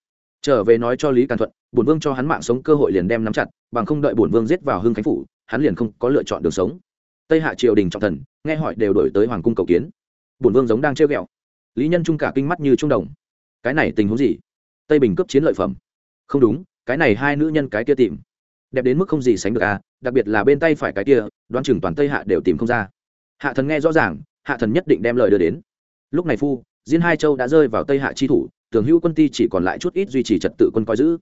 Trở về nói cho lý càn thuận, bổn vương cho hắn mạng sống cơ hội liền đem nắm chặt, bằng không đợi bổn vương giết vào hưng khánh phủ hắn liền không có lựa chọn đường sống. Tây hạ triều đình trọng thần, nghe hỏi đều đổi tới hoàng cung cầu kiến. Bổn vương giống đang trêu ghẹo. Lý nhân trung cả kinh mắt như trung đồng. Cái này tình huống gì? Tây bình cướp chiến lợi phẩm. Không đúng, cái này hai nữ nhân cái kia tìm. Đẹp đến mức không gì sánh được à đặc biệt là bên tay phải cái kia, đoán chừng toàn tây hạ đều tìm không ra. Hạ thần nghe rõ ràng, hạ thần nhất định đem lời đưa đến. Lúc này phu, diên hai châu đã rơi vào tây hạ chi thủ, tường hữu quân ti chỉ còn lại chút ít duy trì trật tự quân coi giữ.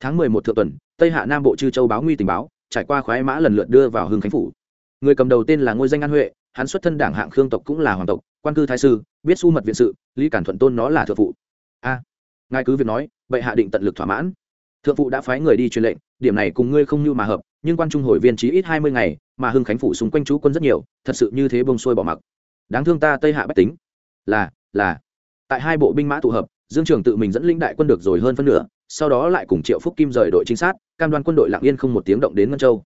Tháng mười một thượng tuần, tây hạ nam bộ chư châu báo nguy tình báo trải qua khoái mã lần lượt đưa vào hưng khánh phủ. Người cầm đầu tên là ngôi danh an huệ, hắn xuất thân đảng hạng khương tộc cũng là hoàng tộc, quan cư thái sư, biết su mật viện sự, lý cản thuận tôn nó là thượng phụ. A, ngài cứ việc nói, bệ hạ định tận lực thỏa mãn. Thượng phụ đã phái người đi truyền lệnh, điểm này cùng ngươi không như mà hợp, nhưng quan trung hồi viên trí ít hai mươi ngày, mà hưng khánh phủ xung quanh chú quân rất nhiều, thật sự như thế bông xuôi bỏ mặc. Đáng thương ta tây hạ bách tính. Là là. Tại hai bộ binh mã tụ hợp, dương trường tự mình dẫn linh đại quân được rồi hơn phân nửa sau đó lại cùng triệu phúc kim rời đội trinh sát, cam đoan quân đội lạng yên không một tiếng động đến ngân châu.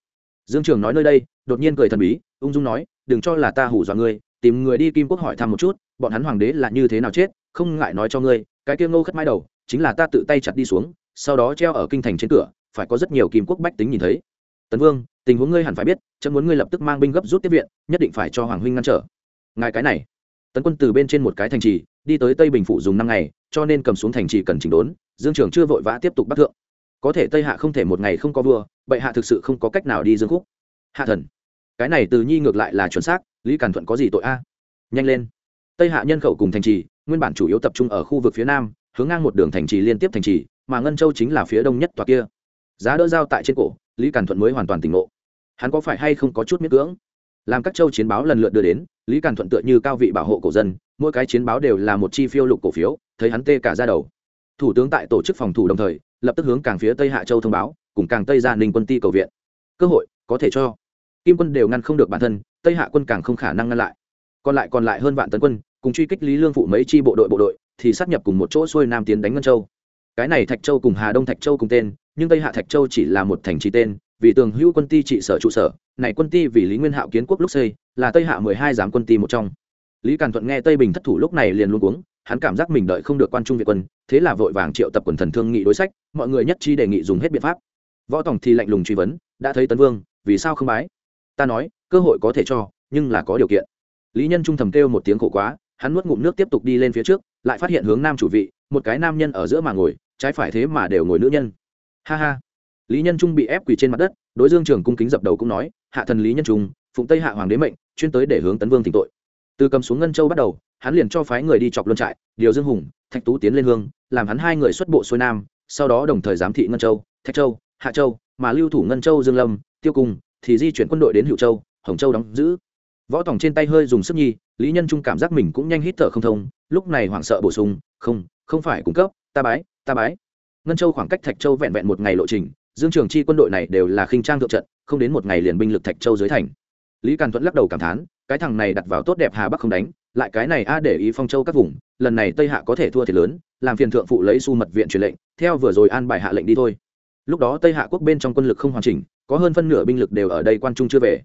Dương trường nói nơi đây, đột nhiên cười thần bí, ung dung nói, đừng cho là ta hủ dọa ngươi, tìm người đi kim quốc hỏi thăm một chút, bọn hắn hoàng đế là như thế nào chết, không ngại nói cho ngươi, cái kia ngô khất mái đầu, chính là ta tự tay chặt đi xuống, sau đó treo ở kinh thành trên cửa, phải có rất nhiều kim quốc bách tính nhìn thấy. Tấn vương, tình huống ngươi hẳn phải biết, chấm muốn ngươi lập tức mang binh gấp rút tiếp viện, nhất định phải cho hoàng huynh ngăn trở. Ngài cái này. Tấn quân từ bên trên một cái thành trì đi tới tây bình phụ dùng năm ngày, cho nên cầm xuống thành trì cần chỉnh đốn, dương trường chưa vội vã tiếp tục bắt thượng. Có thể tây hạ không thể một ngày không có vua, bệ hạ thực sự không có cách nào đi dương khúc. Hạ thần, cái này từ nhi ngược lại là chuẩn xác, lý càn thuận có gì tội a? Nhanh lên. Tây hạ nhân khẩu cùng thành trì, nguyên bản chủ yếu tập trung ở khu vực phía nam, hướng ngang một đường thành trì liên tiếp thành trì, mà ngân châu chính là phía đông nhất tòa kia. Giá đỡ dao tại trên cổ, lý càn thuận mới hoàn toàn tỉnh ngộ. Hắn có phải hay không có chút miết cưỡng? Làm các châu chiến báo lần lượt đưa đến, lý càn thuận tựa như cao vị bảo hộ cổ dân mỗi cái chiến báo đều là một chi phiêu lục cổ phiếu, thấy hắn tê cả ra đầu. Thủ tướng tại tổ chức phòng thủ đồng thời, lập tức hướng càng phía tây hạ châu thông báo, cùng càng tây ra ninh quân ti cầu viện. Cơ hội, có thể cho. Kim quân đều ngăn không được bản thân, tây hạ quân càng không khả năng ngăn lại. Còn lại còn lại hơn vạn tấn quân, cùng truy kích lý lương phụ mấy chi bộ đội bộ đội, thì sát nhập cùng một chỗ xuôi nam tiến đánh ngân châu. Cái này thạch châu cùng hà đông thạch châu cùng tên, nhưng tây hạ thạch châu chỉ là một thành trì tên, vì tường hữu quân ti trị sở trụ sở, này quân ti vì lý nguyên hạo kiến quốc lúc xây, là tây hạ mười hai giám quân ti một trong lý càn thuận nghe tây bình thất thủ lúc này liền luôn cuống, hắn cảm giác mình đợi không được quan trung việt quân thế là vội vàng triệu tập quần thần thương nghị đối sách mọi người nhất trí đề nghị dùng hết biện pháp. Võ tổng thì lạnh lùng truy vấn đã thấy tấn vương vì sao không bái? Ta nói cơ hội có thể cho nhưng là có điều kiện. Lý nhân trung thầm kêu một tiếng khổ quá hắn nuốt ngụm nước tiếp tục đi lên phía trước lại phát hiện hướng nam chủ vị một cái nam nhân ở giữa mà ngồi trái phải thế mà đều ngồi nữ nhân. Ha ha. Lý nhân trung bị ép quỳ trên mặt đất đối dương trường cung kính dập đầu cũng nói hạ thần lý nhân trung phụng tây hạ hoàng đế mệnh chuyên tới để hướng tấn vương thỉnh tội từ cầm xuống ngân châu bắt đầu, hắn liền cho phái người đi chọc luân trại, điều dương hùng, thạch tú tiến lên hương, làm hắn hai người xuất bộ xuôi nam, sau đó đồng thời giám thị ngân châu, thạch châu, hạ châu, mà lưu thủ ngân châu dương lâm, tiêu cung, thì di chuyển quân đội đến hữu châu, hồng châu đóng giữ. Võ tòng trên tay hơi dùng sức nhi, lý nhân trung cảm giác mình cũng nhanh hít thở không thông, lúc này hoảng sợ bổ sung, không không phải cung cấp, ta bái ta bái. Ngân châu khoảng cách thạch châu vẹn vẹn một ngày lộ trình, dương trường chi quân đội này đều là khinh trang thượng trận, không đến một ngày liền binh lực thạch châu dưới thành. Lý càn thuận lắc đầu cảm thán cái thằng này đặt vào tốt đẹp hà bắc không đánh, lại cái này a để ý phong châu các vùng, lần này tây hạ có thể thua thiệt lớn, làm phiền thượng phụ lấy su mật viện truyền lệnh, theo vừa rồi an bài hạ lệnh đi thôi. Lúc đó tây hạ quốc bên trong quân lực không hoàn chỉnh, có hơn phân nửa binh lực đều ở đây quan trung chưa về.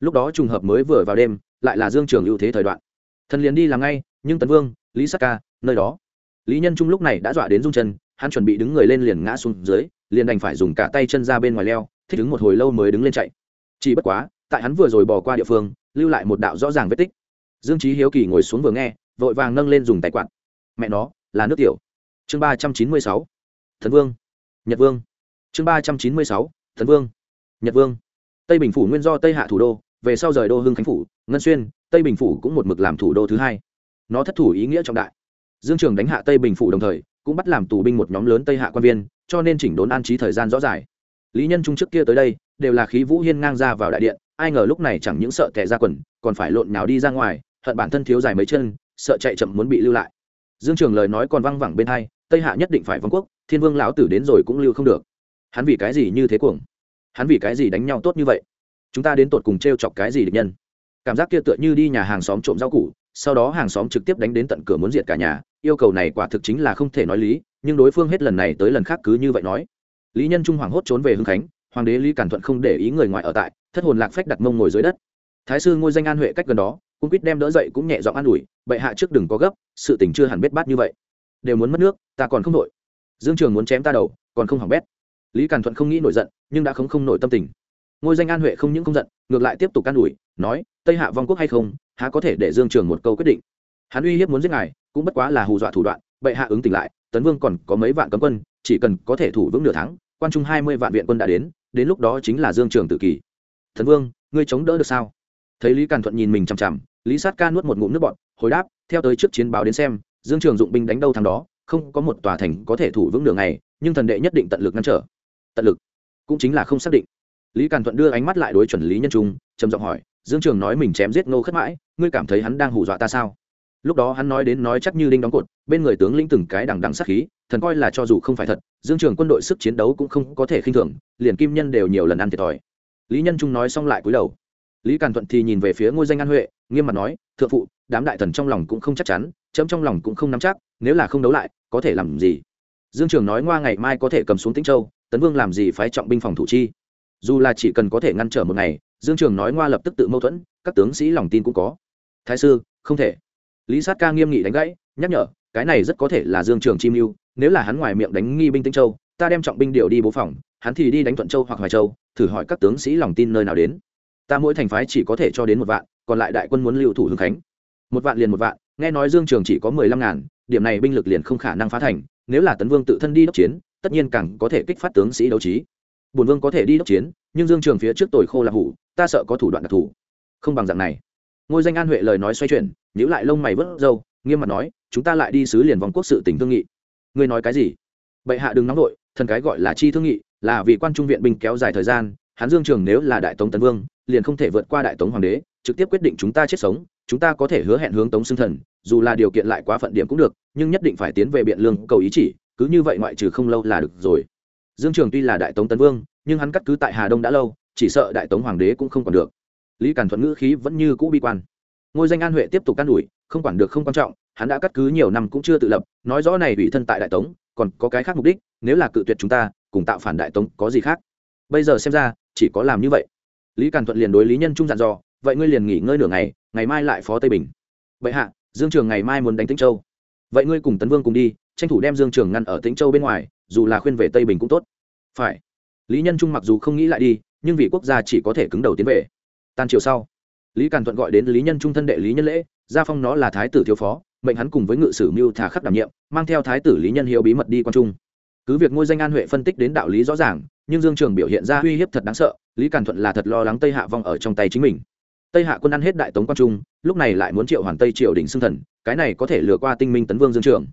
Lúc đó trùng hợp mới vừa vào đêm, lại là dương trường ưu thế thời đoạn. Thần liền đi làm ngay, nhưng tấn vương, lý sắc ca, nơi đó. Lý nhân trung lúc này đã dọa đến rung chân, hắn chuẩn bị đứng người lên liền ngã xuống dưới, liền đành phải dùng cả tay chân ra bên ngoài leo, thích đứng một hồi lâu mới đứng lên chạy. Chỉ bất quá, tại hắn vừa rồi bỏ qua địa phương lưu lại một đạo rõ ràng vết tích. Dương trí hiếu kỳ ngồi xuống vừa nghe, vội vàng nâng lên dùng tay quạt. Mẹ nó, là nước tiểu. Chương ba trăm chín mươi sáu. Thần vương. Nhật vương. Chương ba trăm chín mươi sáu. Thần vương. Nhật vương. Tây bình phủ nguyên do tây hạ thủ đô, về sau rời đô hưng khánh phủ, ngân xuyên, tây bình phủ cũng một mực làm thủ đô thứ hai. Nó thất thủ ý nghĩa trọng đại. Dương trường đánh hạ tây bình phủ đồng thời, cũng bắt làm tù binh một nhóm lớn tây hạ quan viên, cho nên chỉnh đốn an trí thời gian rõ dài lý nhân trung trước kia tới đây, đều là khí vũ hiên ngang ra vào đại điện ai ngờ lúc này chẳng những sợ tệ ra quần, còn phải lộn nhào đi ra ngoài, hận bản thân thiếu dài mấy chân, sợ chạy chậm muốn bị lưu lại. Dương trường lời nói còn văng vẳng bên hai, tây hạ nhất định phải vong quốc, thiên vương lão tử đến rồi cũng lưu không được. Hắn vì cái gì như thế cuồng? Hắn vì cái gì đánh nhau tốt như vậy? Chúng ta đến tột cùng t r e o chọc cái gì địch nhân? Cảm giác kia tựa như đi nhà hàng xóm trộm rau củ, sau đó hàng xóm trực tiếp đánh đến tận cửa muốn diệt cả nhà, yêu cầu này quả thực chính là không thể nói lý, nhưng đối phương hết lần này tới lần khác cứ như vậy nói. Lý nhân trung hoảng hốt trốn về hưng khánh hoàng đế lý cản thuận không để ý người ngoài ở tại, thất hồn lạc phách đặt mông ngồi dưới đất. Thái sư ngôi danh an huệ cách gần đó cũng quýt đem đỡ dậy cũng nhẹ giọng an ủi, bệ hạ trước đừng có gấp, sự tình chưa hẳn biết bát như vậy. Đều muốn mất nước, ta còn không nổi. Dương trường muốn chém ta đầu, còn không hỏng bét. Lý Cản thuận không nghĩ nổi giận, nhưng đã không không nổi tâm tình. Ngôi danh an huệ không những không giận, ngược lại tiếp tục can ủi, nói, tây hạ vong quốc hay không, há có thể để dương trường một câu quyết định. Hắn uy hiếp muốn giết ngài, cũng bất quá là hù dọa thủ đoạn, bệ hạ ứng tỉnh lại, tấn vương còn có mấy vạn cấm quân, chỉ cần có thể thủ vững nửa tháng, quan trung hai mươi vạn viện quân đã đến đến lúc đó chính là dương trường tự kỷ thần vương, ngươi chống đỡ được sao? Thấy lý càn thuận nhìn mình chằm chằm, lý sát ca nuốt một ngụm nước bọn hồi đáp, theo tới trước chiến báo đến xem, dương trường dụng binh đánh đâu thằng đó, không có một tòa thành có thể thủ vững đường này nhưng thần đệ nhất định tận lực ngăn trở. Tận lực? Cũng chính là không xác định. Lý càn thuận đưa ánh mắt lại đối chuẩn lý nhân trung, trầm giọng hỏi, dương trường nói mình chém giết ngô khất mãi, ngươi cảm thấy hắn đang hù dọa ta sao? Lúc đó hắn nói đến nói chắc như đinh đóng cột, bên người tướng lĩnh từng cái đằng đằng sát khí, thần coi là cho dù không phải thật, dương trường quân đội sức chiến đấu cũng không có thể khinh thường, liền kim nhân đều nhiều lần ăn thiệt thòi. Lý nhân trung nói xong lại cúi đầu. Lý càn thuận thì nhìn về phía ngôi danh an huệ, nghiêm mặt nói, thượng phụ, đám đại thần trong lòng cũng không chắc chắn, chấm trong lòng cũng không nắm chắc, nếu là không đấu lại, có thể làm gì? Dương trường nói, ngoa ngày mai có thể cầm xuống tĩnh châu, tấn vương làm gì phái trọng binh phòng thủ chi? Dù là chỉ cần có thể ngăn trở một ngày. Dương trường nói, ngoa lập tức tự mâu thuẫn, các tướng sĩ lòng tin cũng có. Thái sư, không thể lý sát ca nghiêm nghị đánh gãy, nhắc nhở, cái này rất có thể là dương trường Chim mưu nếu là hắn ngoài miệng đánh nghi binh tĩnh châu, ta đem trọng binh điều đi bố phòng, hắn thì đi đánh thuận châu hoặc hoài châu, thử hỏi các tướng sĩ lòng tin nơi nào đến. Ta mỗi thành phái chỉ có thể cho đến một vạn, còn lại đại quân muốn lưu thủ hưng khánh. Một vạn liền một vạn, nghe nói dương trường chỉ có mười lăm ngàn, điểm này binh lực liền không khả năng phá thành, nếu là tấn vương tự thân đi đốc chiến, tất nhiên càng có thể kích phát tướng sĩ đấu trí. Bùn vương có thể đi đốc chiến, nhưng dương trường phía trước tồi khô là hủ, ta sợ có thủ đoạn đặc thù. Không bằng dạng này. Ngôi danh an huệ lời nói xoay chuyển nhíu lại lông mày vớt râu, nghiêm mặt nói, chúng ta lại đi sứ liền vòng quốc sự tỉnh thương nghị. Ngươi nói cái gì? Bệ hạ đừng nóng vội, thần cái gọi là chi thương nghị, là vì quan trung viện binh kéo dài thời gian hắn dương trường nếu là đại tống tấn vương, liền không thể vượt qua đại tống hoàng đế, trực tiếp quyết định chúng ta chết sống, chúng ta có thể hứa hẹn hướng tống xưng thần, dù là điều kiện lại quá phận điểm cũng được, nhưng nhất định phải tiến về biện lương cầu ý chỉ, cứ như vậy ngoại trừ không lâu là được rồi. Dương trường tuy là đại tống tấn vương, nhưng hắn cắt cứ tại hà đông đã lâu, chỉ sợ đại tống hoàng đế cũng không còn được. Lý càn thuận ngữ khí vẫn như cũ bi quan ngôi danh an huệ tiếp tục can đủi không quản được không quan trọng, hắn đã cắt cứ nhiều năm cũng chưa tự lập, nói rõ này ủy thân tại đại tống, còn có cái khác mục đích, nếu là cự tuyệt chúng ta, cùng tạo phản đại tống có gì khác? Bây giờ xem ra, chỉ có làm như vậy. Lý càn thuận liền đối lý nhân trung dặn dò, vậy ngươi liền nghỉ ngơi nửa ngày ngày mai lại phó tây bình. Vậy hạ, dương trường ngày mai muốn đánh tĩnh châu. Vậy ngươi cùng tấn vương cùng đi, tranh thủ đem dương trường ngăn ở tĩnh châu bên ngoài, dù là khuyên về tây bình cũng tốt. Phải. Lý nhân trung mặc dù không nghĩ lại đi, nhưng vì quốc gia chỉ có thể cứng đầu tiến về. Tan chiều sau lý càn thuận gọi đến lý nhân trung thân đệ lý nhân lễ, gia phong nó là thái tử thiếu phó, mệnh hắn cùng với ngự sử mưu thả khắc đảm nhiệm, mang theo thái tử lý nhân hiếu bí mật đi quan trung. Cứ việc ngôi danh an huệ phân tích đến đạo lý rõ ràng, nhưng dương trường biểu hiện ra uy hiếp thật đáng sợ, lý càn thuận là thật lo lắng tây hạ vong ở trong tay chính mình. Tây hạ quân ăn hết đại tống quan trung, lúc này lại muốn triệu hoàn tây triều đình xưng thần, cái này có thể lừa qua tinh minh tấn vương dương trường.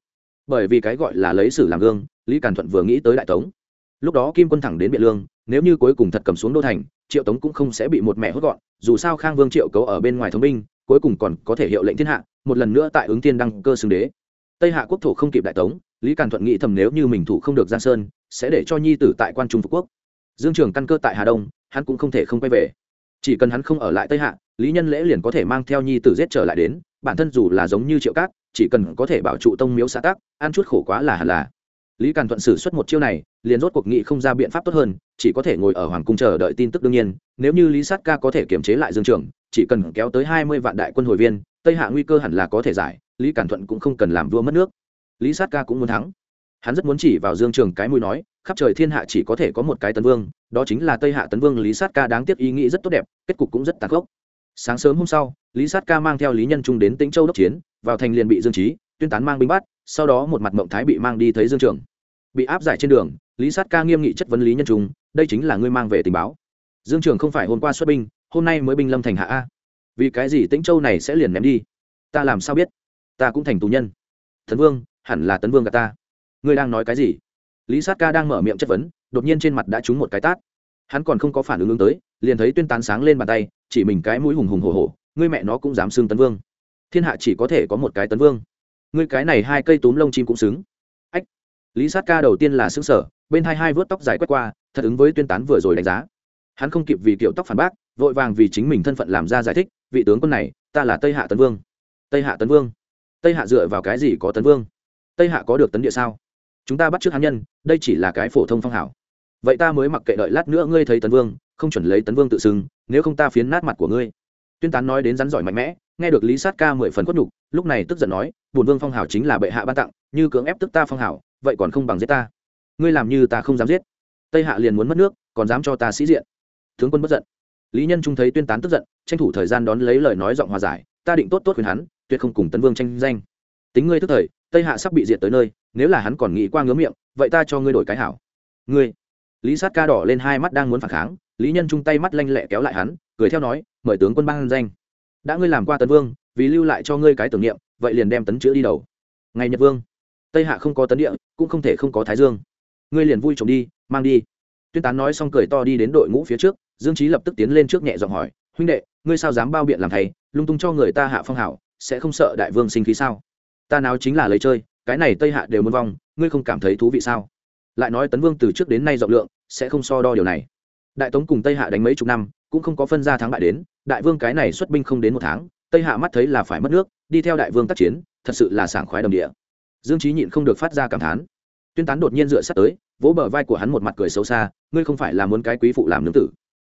Bởi vì cái gọi là lấy sử làm gương, lý càn thuận vừa nghĩ tới đại tống. Lúc đó kim quân thẳng đến biện lương nếu như cuối cùng thật cầm xuống đô thành, triệu tống cũng không sẽ bị một mẹ hốt gọn, dù sao khang vương triệu cấu ở bên ngoài thống binh cuối cùng còn có thể hiệu lệnh thiên hạ, một lần nữa tại ứng tiên đăng cơ xưng đế. Tây hạ quốc thổ không kịp đại tống, lý càn thuận nghĩ thầm nếu như mình thủ không được giang sơn, sẽ để cho nhi tử tại quan trung phục quốc. Dương trường căn cơ tại hà đông, hắn cũng không thể không quay về. Chỉ cần hắn không ở lại tây hạ, lý nhân lễ liền có thể mang theo nhi tử giết trở lại đến, bản thân dù là giống như triệu cát, chỉ cần có thể bảo trụ tông miếu xã tác ăn chút khổ quá là hẳn là lý càn thuận xử suất một chiêu này, liền rốt cuộc nghị không ra biện pháp tốt hơn, chỉ có thể ngồi ở hoàng cung chờ đợi tin tức đương nhiên, nếu như lý sát ca có thể kiềm chế lại dương trường, chỉ cần kéo tới hai mươi vạn đại quân hồi viên, tây hạ nguy cơ hẳn là có thể giải, lý càn thuận cũng không cần làm vua mất nước. Lý sát ca cũng muốn thắng. Hắn rất muốn chỉ vào dương trường cái mũi nói, khắp trời thiên hạ chỉ có thể có một cái tấn vương, đó chính là tây hạ tấn vương lý sát ca đáng tiếc ý nghĩ rất tốt đẹp, kết cục cũng rất tàn khốc. Sáng sớm hôm sau, lý sát ca mang theo lý nhân trung đến tĩnh châu đốc chiến, vào thành liền bị dương trí tuyên tán mang binh bắt sau đó một mặt mộng thái bị mang đi thấy dương trường bị áp giải trên đường lý sát ca nghiêm nghị chất vấn lý nhân trung đây chính là ngươi mang về tình báo dương trường không phải hôm qua xuất binh hôm nay mới binh lâm thành hạ a vì cái gì tĩnh châu này sẽ liền ném đi ta làm sao biết ta cũng thành tù nhân Thần vương hẳn là tấn vương cả ta ngươi đang nói cái gì lý sát ca đang mở miệng chất vấn đột nhiên trên mặt đã trúng một cái tát hắn còn không có phản ứng ứng tới liền thấy tuyên tán sáng lên bàn tay chỉ mình cái mũi hùng hùng hổ hổ ngươi mẹ nó cũng dám xưng tấn vương thiên hạ chỉ có thể có một cái tấn vương ngươi cái này hai cây túm lông chim cũng xứng. Ách, lý sát ca đầu tiên là xứng sở bên hai hai vớt tóc dài quét qua, thật ứng với tuyên tán vừa rồi đánh giá. Hắn không kịp vì kiểu tóc phản bác, vội vàng vì chính mình thân phận làm ra giải thích, vị tướng quân này, ta là tây hạ tấn vương. Tây hạ tấn vương? Tây hạ dựa vào cái gì có tấn vương? Tây hạ có được tấn địa sao? Chúng ta bắt trước hắn nhân, đây chỉ là cái phổ thông phong hảo vậy ta mới mặc kệ đợi lát nữa ngươi thấy tấn vương, không chuẩn lấy tấn vương tự xưng, nếu không ta phiến nát mặt của ngươi. Tuyên tán nói đến rắn giỏi mạnh mẽ, nghe được lý sát ca mười phần quất nhục, lúc này tức giận nói bổn vương phong hảo chính là bệ hạ ban tặng, như cưỡng ép tức ta phong hảo vậy còn không bằng giết ta. Ngươi làm như ta không dám giết. Tây hạ liền muốn mất nước, còn dám cho ta sĩ diện. Tướng quân bất giận. Lý nhân trung thấy tuyên tán tức giận, tranh thủ thời gian đón lấy lời nói giọng hòa giải, ta định tốt tốt khuyên hắn, tuyệt không cùng tấn vương tranh danh. Tính ngươi tức thời, tây hạ sắp bị diệt tới nơi, nếu là hắn còn nghĩ qua ngứa miệng, vậy ta cho ngươi đổi cái hảo. Ngươi. Lý sát ca đỏ lên hai mắt đang muốn phản kháng, lý nhân chung tay mắt lanh lẹ kéo lại hắn, cười theo nói, mời tướng quân ban danh. Đã ngươi làm qua tấn vương, vì lưu lại cho ngươi cái tưởng niệm vậy liền đem tấn chữa đi đầu. Ngày nhật vương, tây hạ không có tấn địa, cũng không thể không có thái dương. Ngươi liền vui chồng đi, mang đi. Tuyên tán nói xong cười to đi đến đội ngũ phía trước, dương trí lập tức tiến lên trước nhẹ giọng hỏi, huynh đệ, ngươi sao dám bao biện làm thầy, lung tung cho người ta hạ phong hảo, sẽ không sợ đại vương sinh khí sao? Ta nào chính là lấy chơi, cái này tây hạ đều muốn vong, ngươi không cảm thấy thú vị sao? Lại nói tấn vương từ trước đến nay rộng lượng, sẽ không so đo điều này. Đại tống cùng tây hạ đánh mấy chục năm, cũng không có phân ra thắng bại đến, đại vương cái này xuất binh không đến một tháng tây hạ mắt thấy là phải mất nước đi theo đại vương tác chiến thật sự là sảng khoái đồng địa dương trí nhịn không được phát ra cảm thán tuyên tán đột nhiên dựa sát tới vỗ bờ vai của hắn một mặt cười xấu xa ngươi không phải là muốn cái quý phụ làm nương tử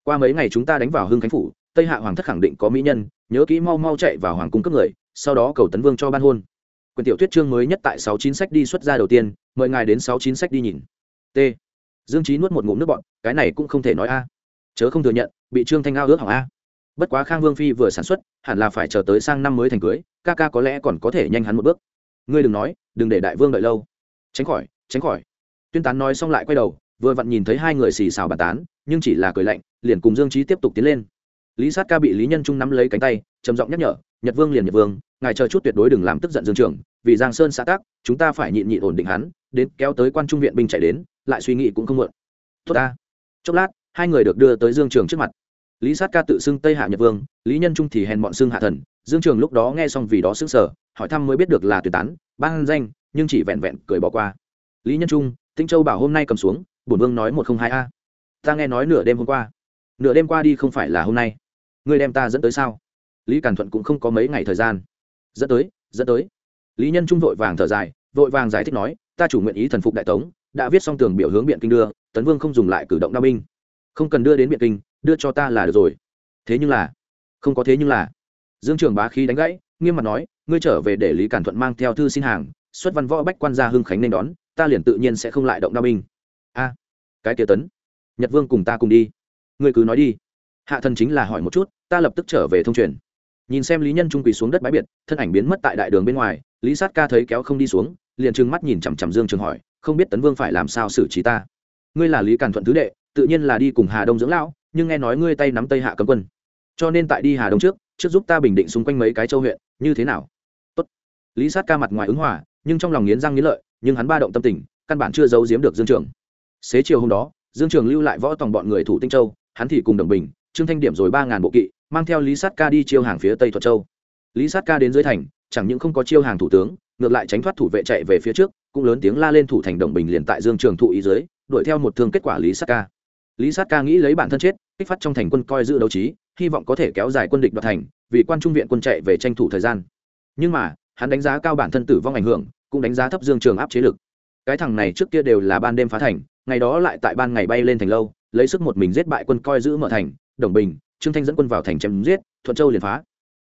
qua mấy ngày chúng ta đánh vào hưng khánh phủ tây hạ hoàng thất khẳng định có mỹ nhân nhớ kỹ mau mau chạy vào hoàng cung cấp người sau đó cầu tấn vương cho ban hôn quyển tiểu thuyết chương mới nhất tại sáu chín sách đi xuất ra đầu tiên mời ngài đến sáu chín sách đi nhìn t dương trí nuốt một ngụm nước bọn cái này cũng không thể nói a chớ không thừa nhận bị trương thanh ao ước hỏng a bất quá khang vương phi vừa sản xuất, hẳn là phải chờ tới sang năm mới thành cưới, ca ca có lẽ còn có thể nhanh hắn một bước. Ngươi đừng nói, đừng để đại vương đợi lâu. Tránh khỏi tránh khỏi. Tuyên tán nói xong lại quay đầu, vừa vặn nhìn thấy hai người xì xào bàn tán, nhưng chỉ là cười lạnh, liền cùng dương trí tiếp tục tiến lên. Lý sát ca bị lý nhân trung nắm lấy cánh tay, trầm giọng nhắc nhở, nhật vương liền nhật vương, ngài chờ chút tuyệt đối đừng làm tức giận dương trường vì giang sơn xã tác, chúng ta phải nhịn nhịn ổn định hắn, đến kéo tới quan trung viện binh chạy đến, lại suy nghĩ cũng không muộn. Tốt ta. Chốc lát, hai người được đưa tới dương trường trước mặt lý sát ca tự xưng tây hạ nhật vương, lý nhân trung thì hèn bọn xưng hạ thần, dương trường lúc đó nghe xong vì đó xứng sở hỏi thăm mới biết được là tuyệt tán, ban danh, nhưng chỉ vẹn vẹn cười bỏ qua. Lý nhân trung, tinh châu bảo hôm nay cầm xuống, bổn vương nói một không hai a. Ta nghe nói nửa đêm hôm qua. Nửa đêm qua đi không phải là hôm nay. Ngươi đem ta dẫn tới sao? Lý càn thuận cũng không có mấy ngày thời gian. Dẫn tới dẫn tới. Lý nhân trung vội vàng thở dài, vội vàng giải thích nói, ta chủ nguyện ý thần phục đại tống, đã viết xong tường biểu hướng biện kinh đưa, tấn vương không dùng lại cử động đao binh không cần đưa đến biện kinh, đưa cho ta là được rồi. Thế nhưng là, không có thế nhưng là. Dương trường bá khí đánh gãy, nghiêm mặt nói, ngươi trở về để lý cản thuận mang theo thư xin hàng, xuất văn võ bách quan gia hưng khánh nên đón, ta liền tự nhiên sẽ không lại động đao binh. A, cái kia tấn, nhật vương cùng ta cùng đi. Ngươi cứ nói đi. Hạ thần chính là hỏi một chút, ta lập tức trở về thông truyền. Nhìn xem lý nhân trung quỳ xuống đất bãi biệt, thân ảnh biến mất tại đại đường bên ngoài, lý sát ca thấy kéo không đi xuống, liền trừng mắt nhìn chằm chằm dương trường hỏi, không biết tấn vương phải làm sao xử trí ta. Ngươi là lý càn thuận thứ đệ tự nhiên là đi cùng hà đông dưỡng lão, nhưng nghe nói ngươi tay nắm tây hạ cấm quân. Cho nên tại đi hà đông trước trước giúp ta bình định xung quanh mấy cái châu huyện, như thế nào? Tốt. lý sát ca mặt ngoài ứng hòa, nhưng trong lòng nghiến răng nghiến lợi, nhưng hắn ba động tâm tình, căn bản chưa giấu giếm được dương trường. Xế chiều hôm đó, dương trường lưu lại võ tòng bọn người thủ tinh châu, hắn thì cùng đồng bình, trương thanh điểm rồi ba ngàn bộ kỵ, mang theo lý sát ca đi chiêu hàng phía tây thuật châu. Lý sát ca đến dưới thành, chẳng những không có chiêu hàng thủ tướng, ngược lại tránh thoát thủ vệ chạy về phía trước, cũng lớn tiếng la lên thủ thành đồng bình liền tại dương trường thụ ý dưới, đuổi theo một thương kết quả lý sát ca lý sát ca nghĩ lấy bản thân chết, kích phát trong thành quân coi giữ đấu trí, hy vọng có thể kéo dài quân địch đoạt thành, vì quan trung viện quân chạy về tranh thủ thời gian. Nhưng mà, hắn đánh giá cao bản thân tử vong ảnh hưởng, cũng đánh giá thấp dương trường áp chế lực. Cái thằng này trước kia đều là ban đêm phá thành, ngày đó lại tại ban ngày bay lên thành lâu, lấy sức một mình giết bại quân coi giữ mở thành, đồng bình, trương thanh dẫn quân vào thành chém giết, thuận châu liền phá.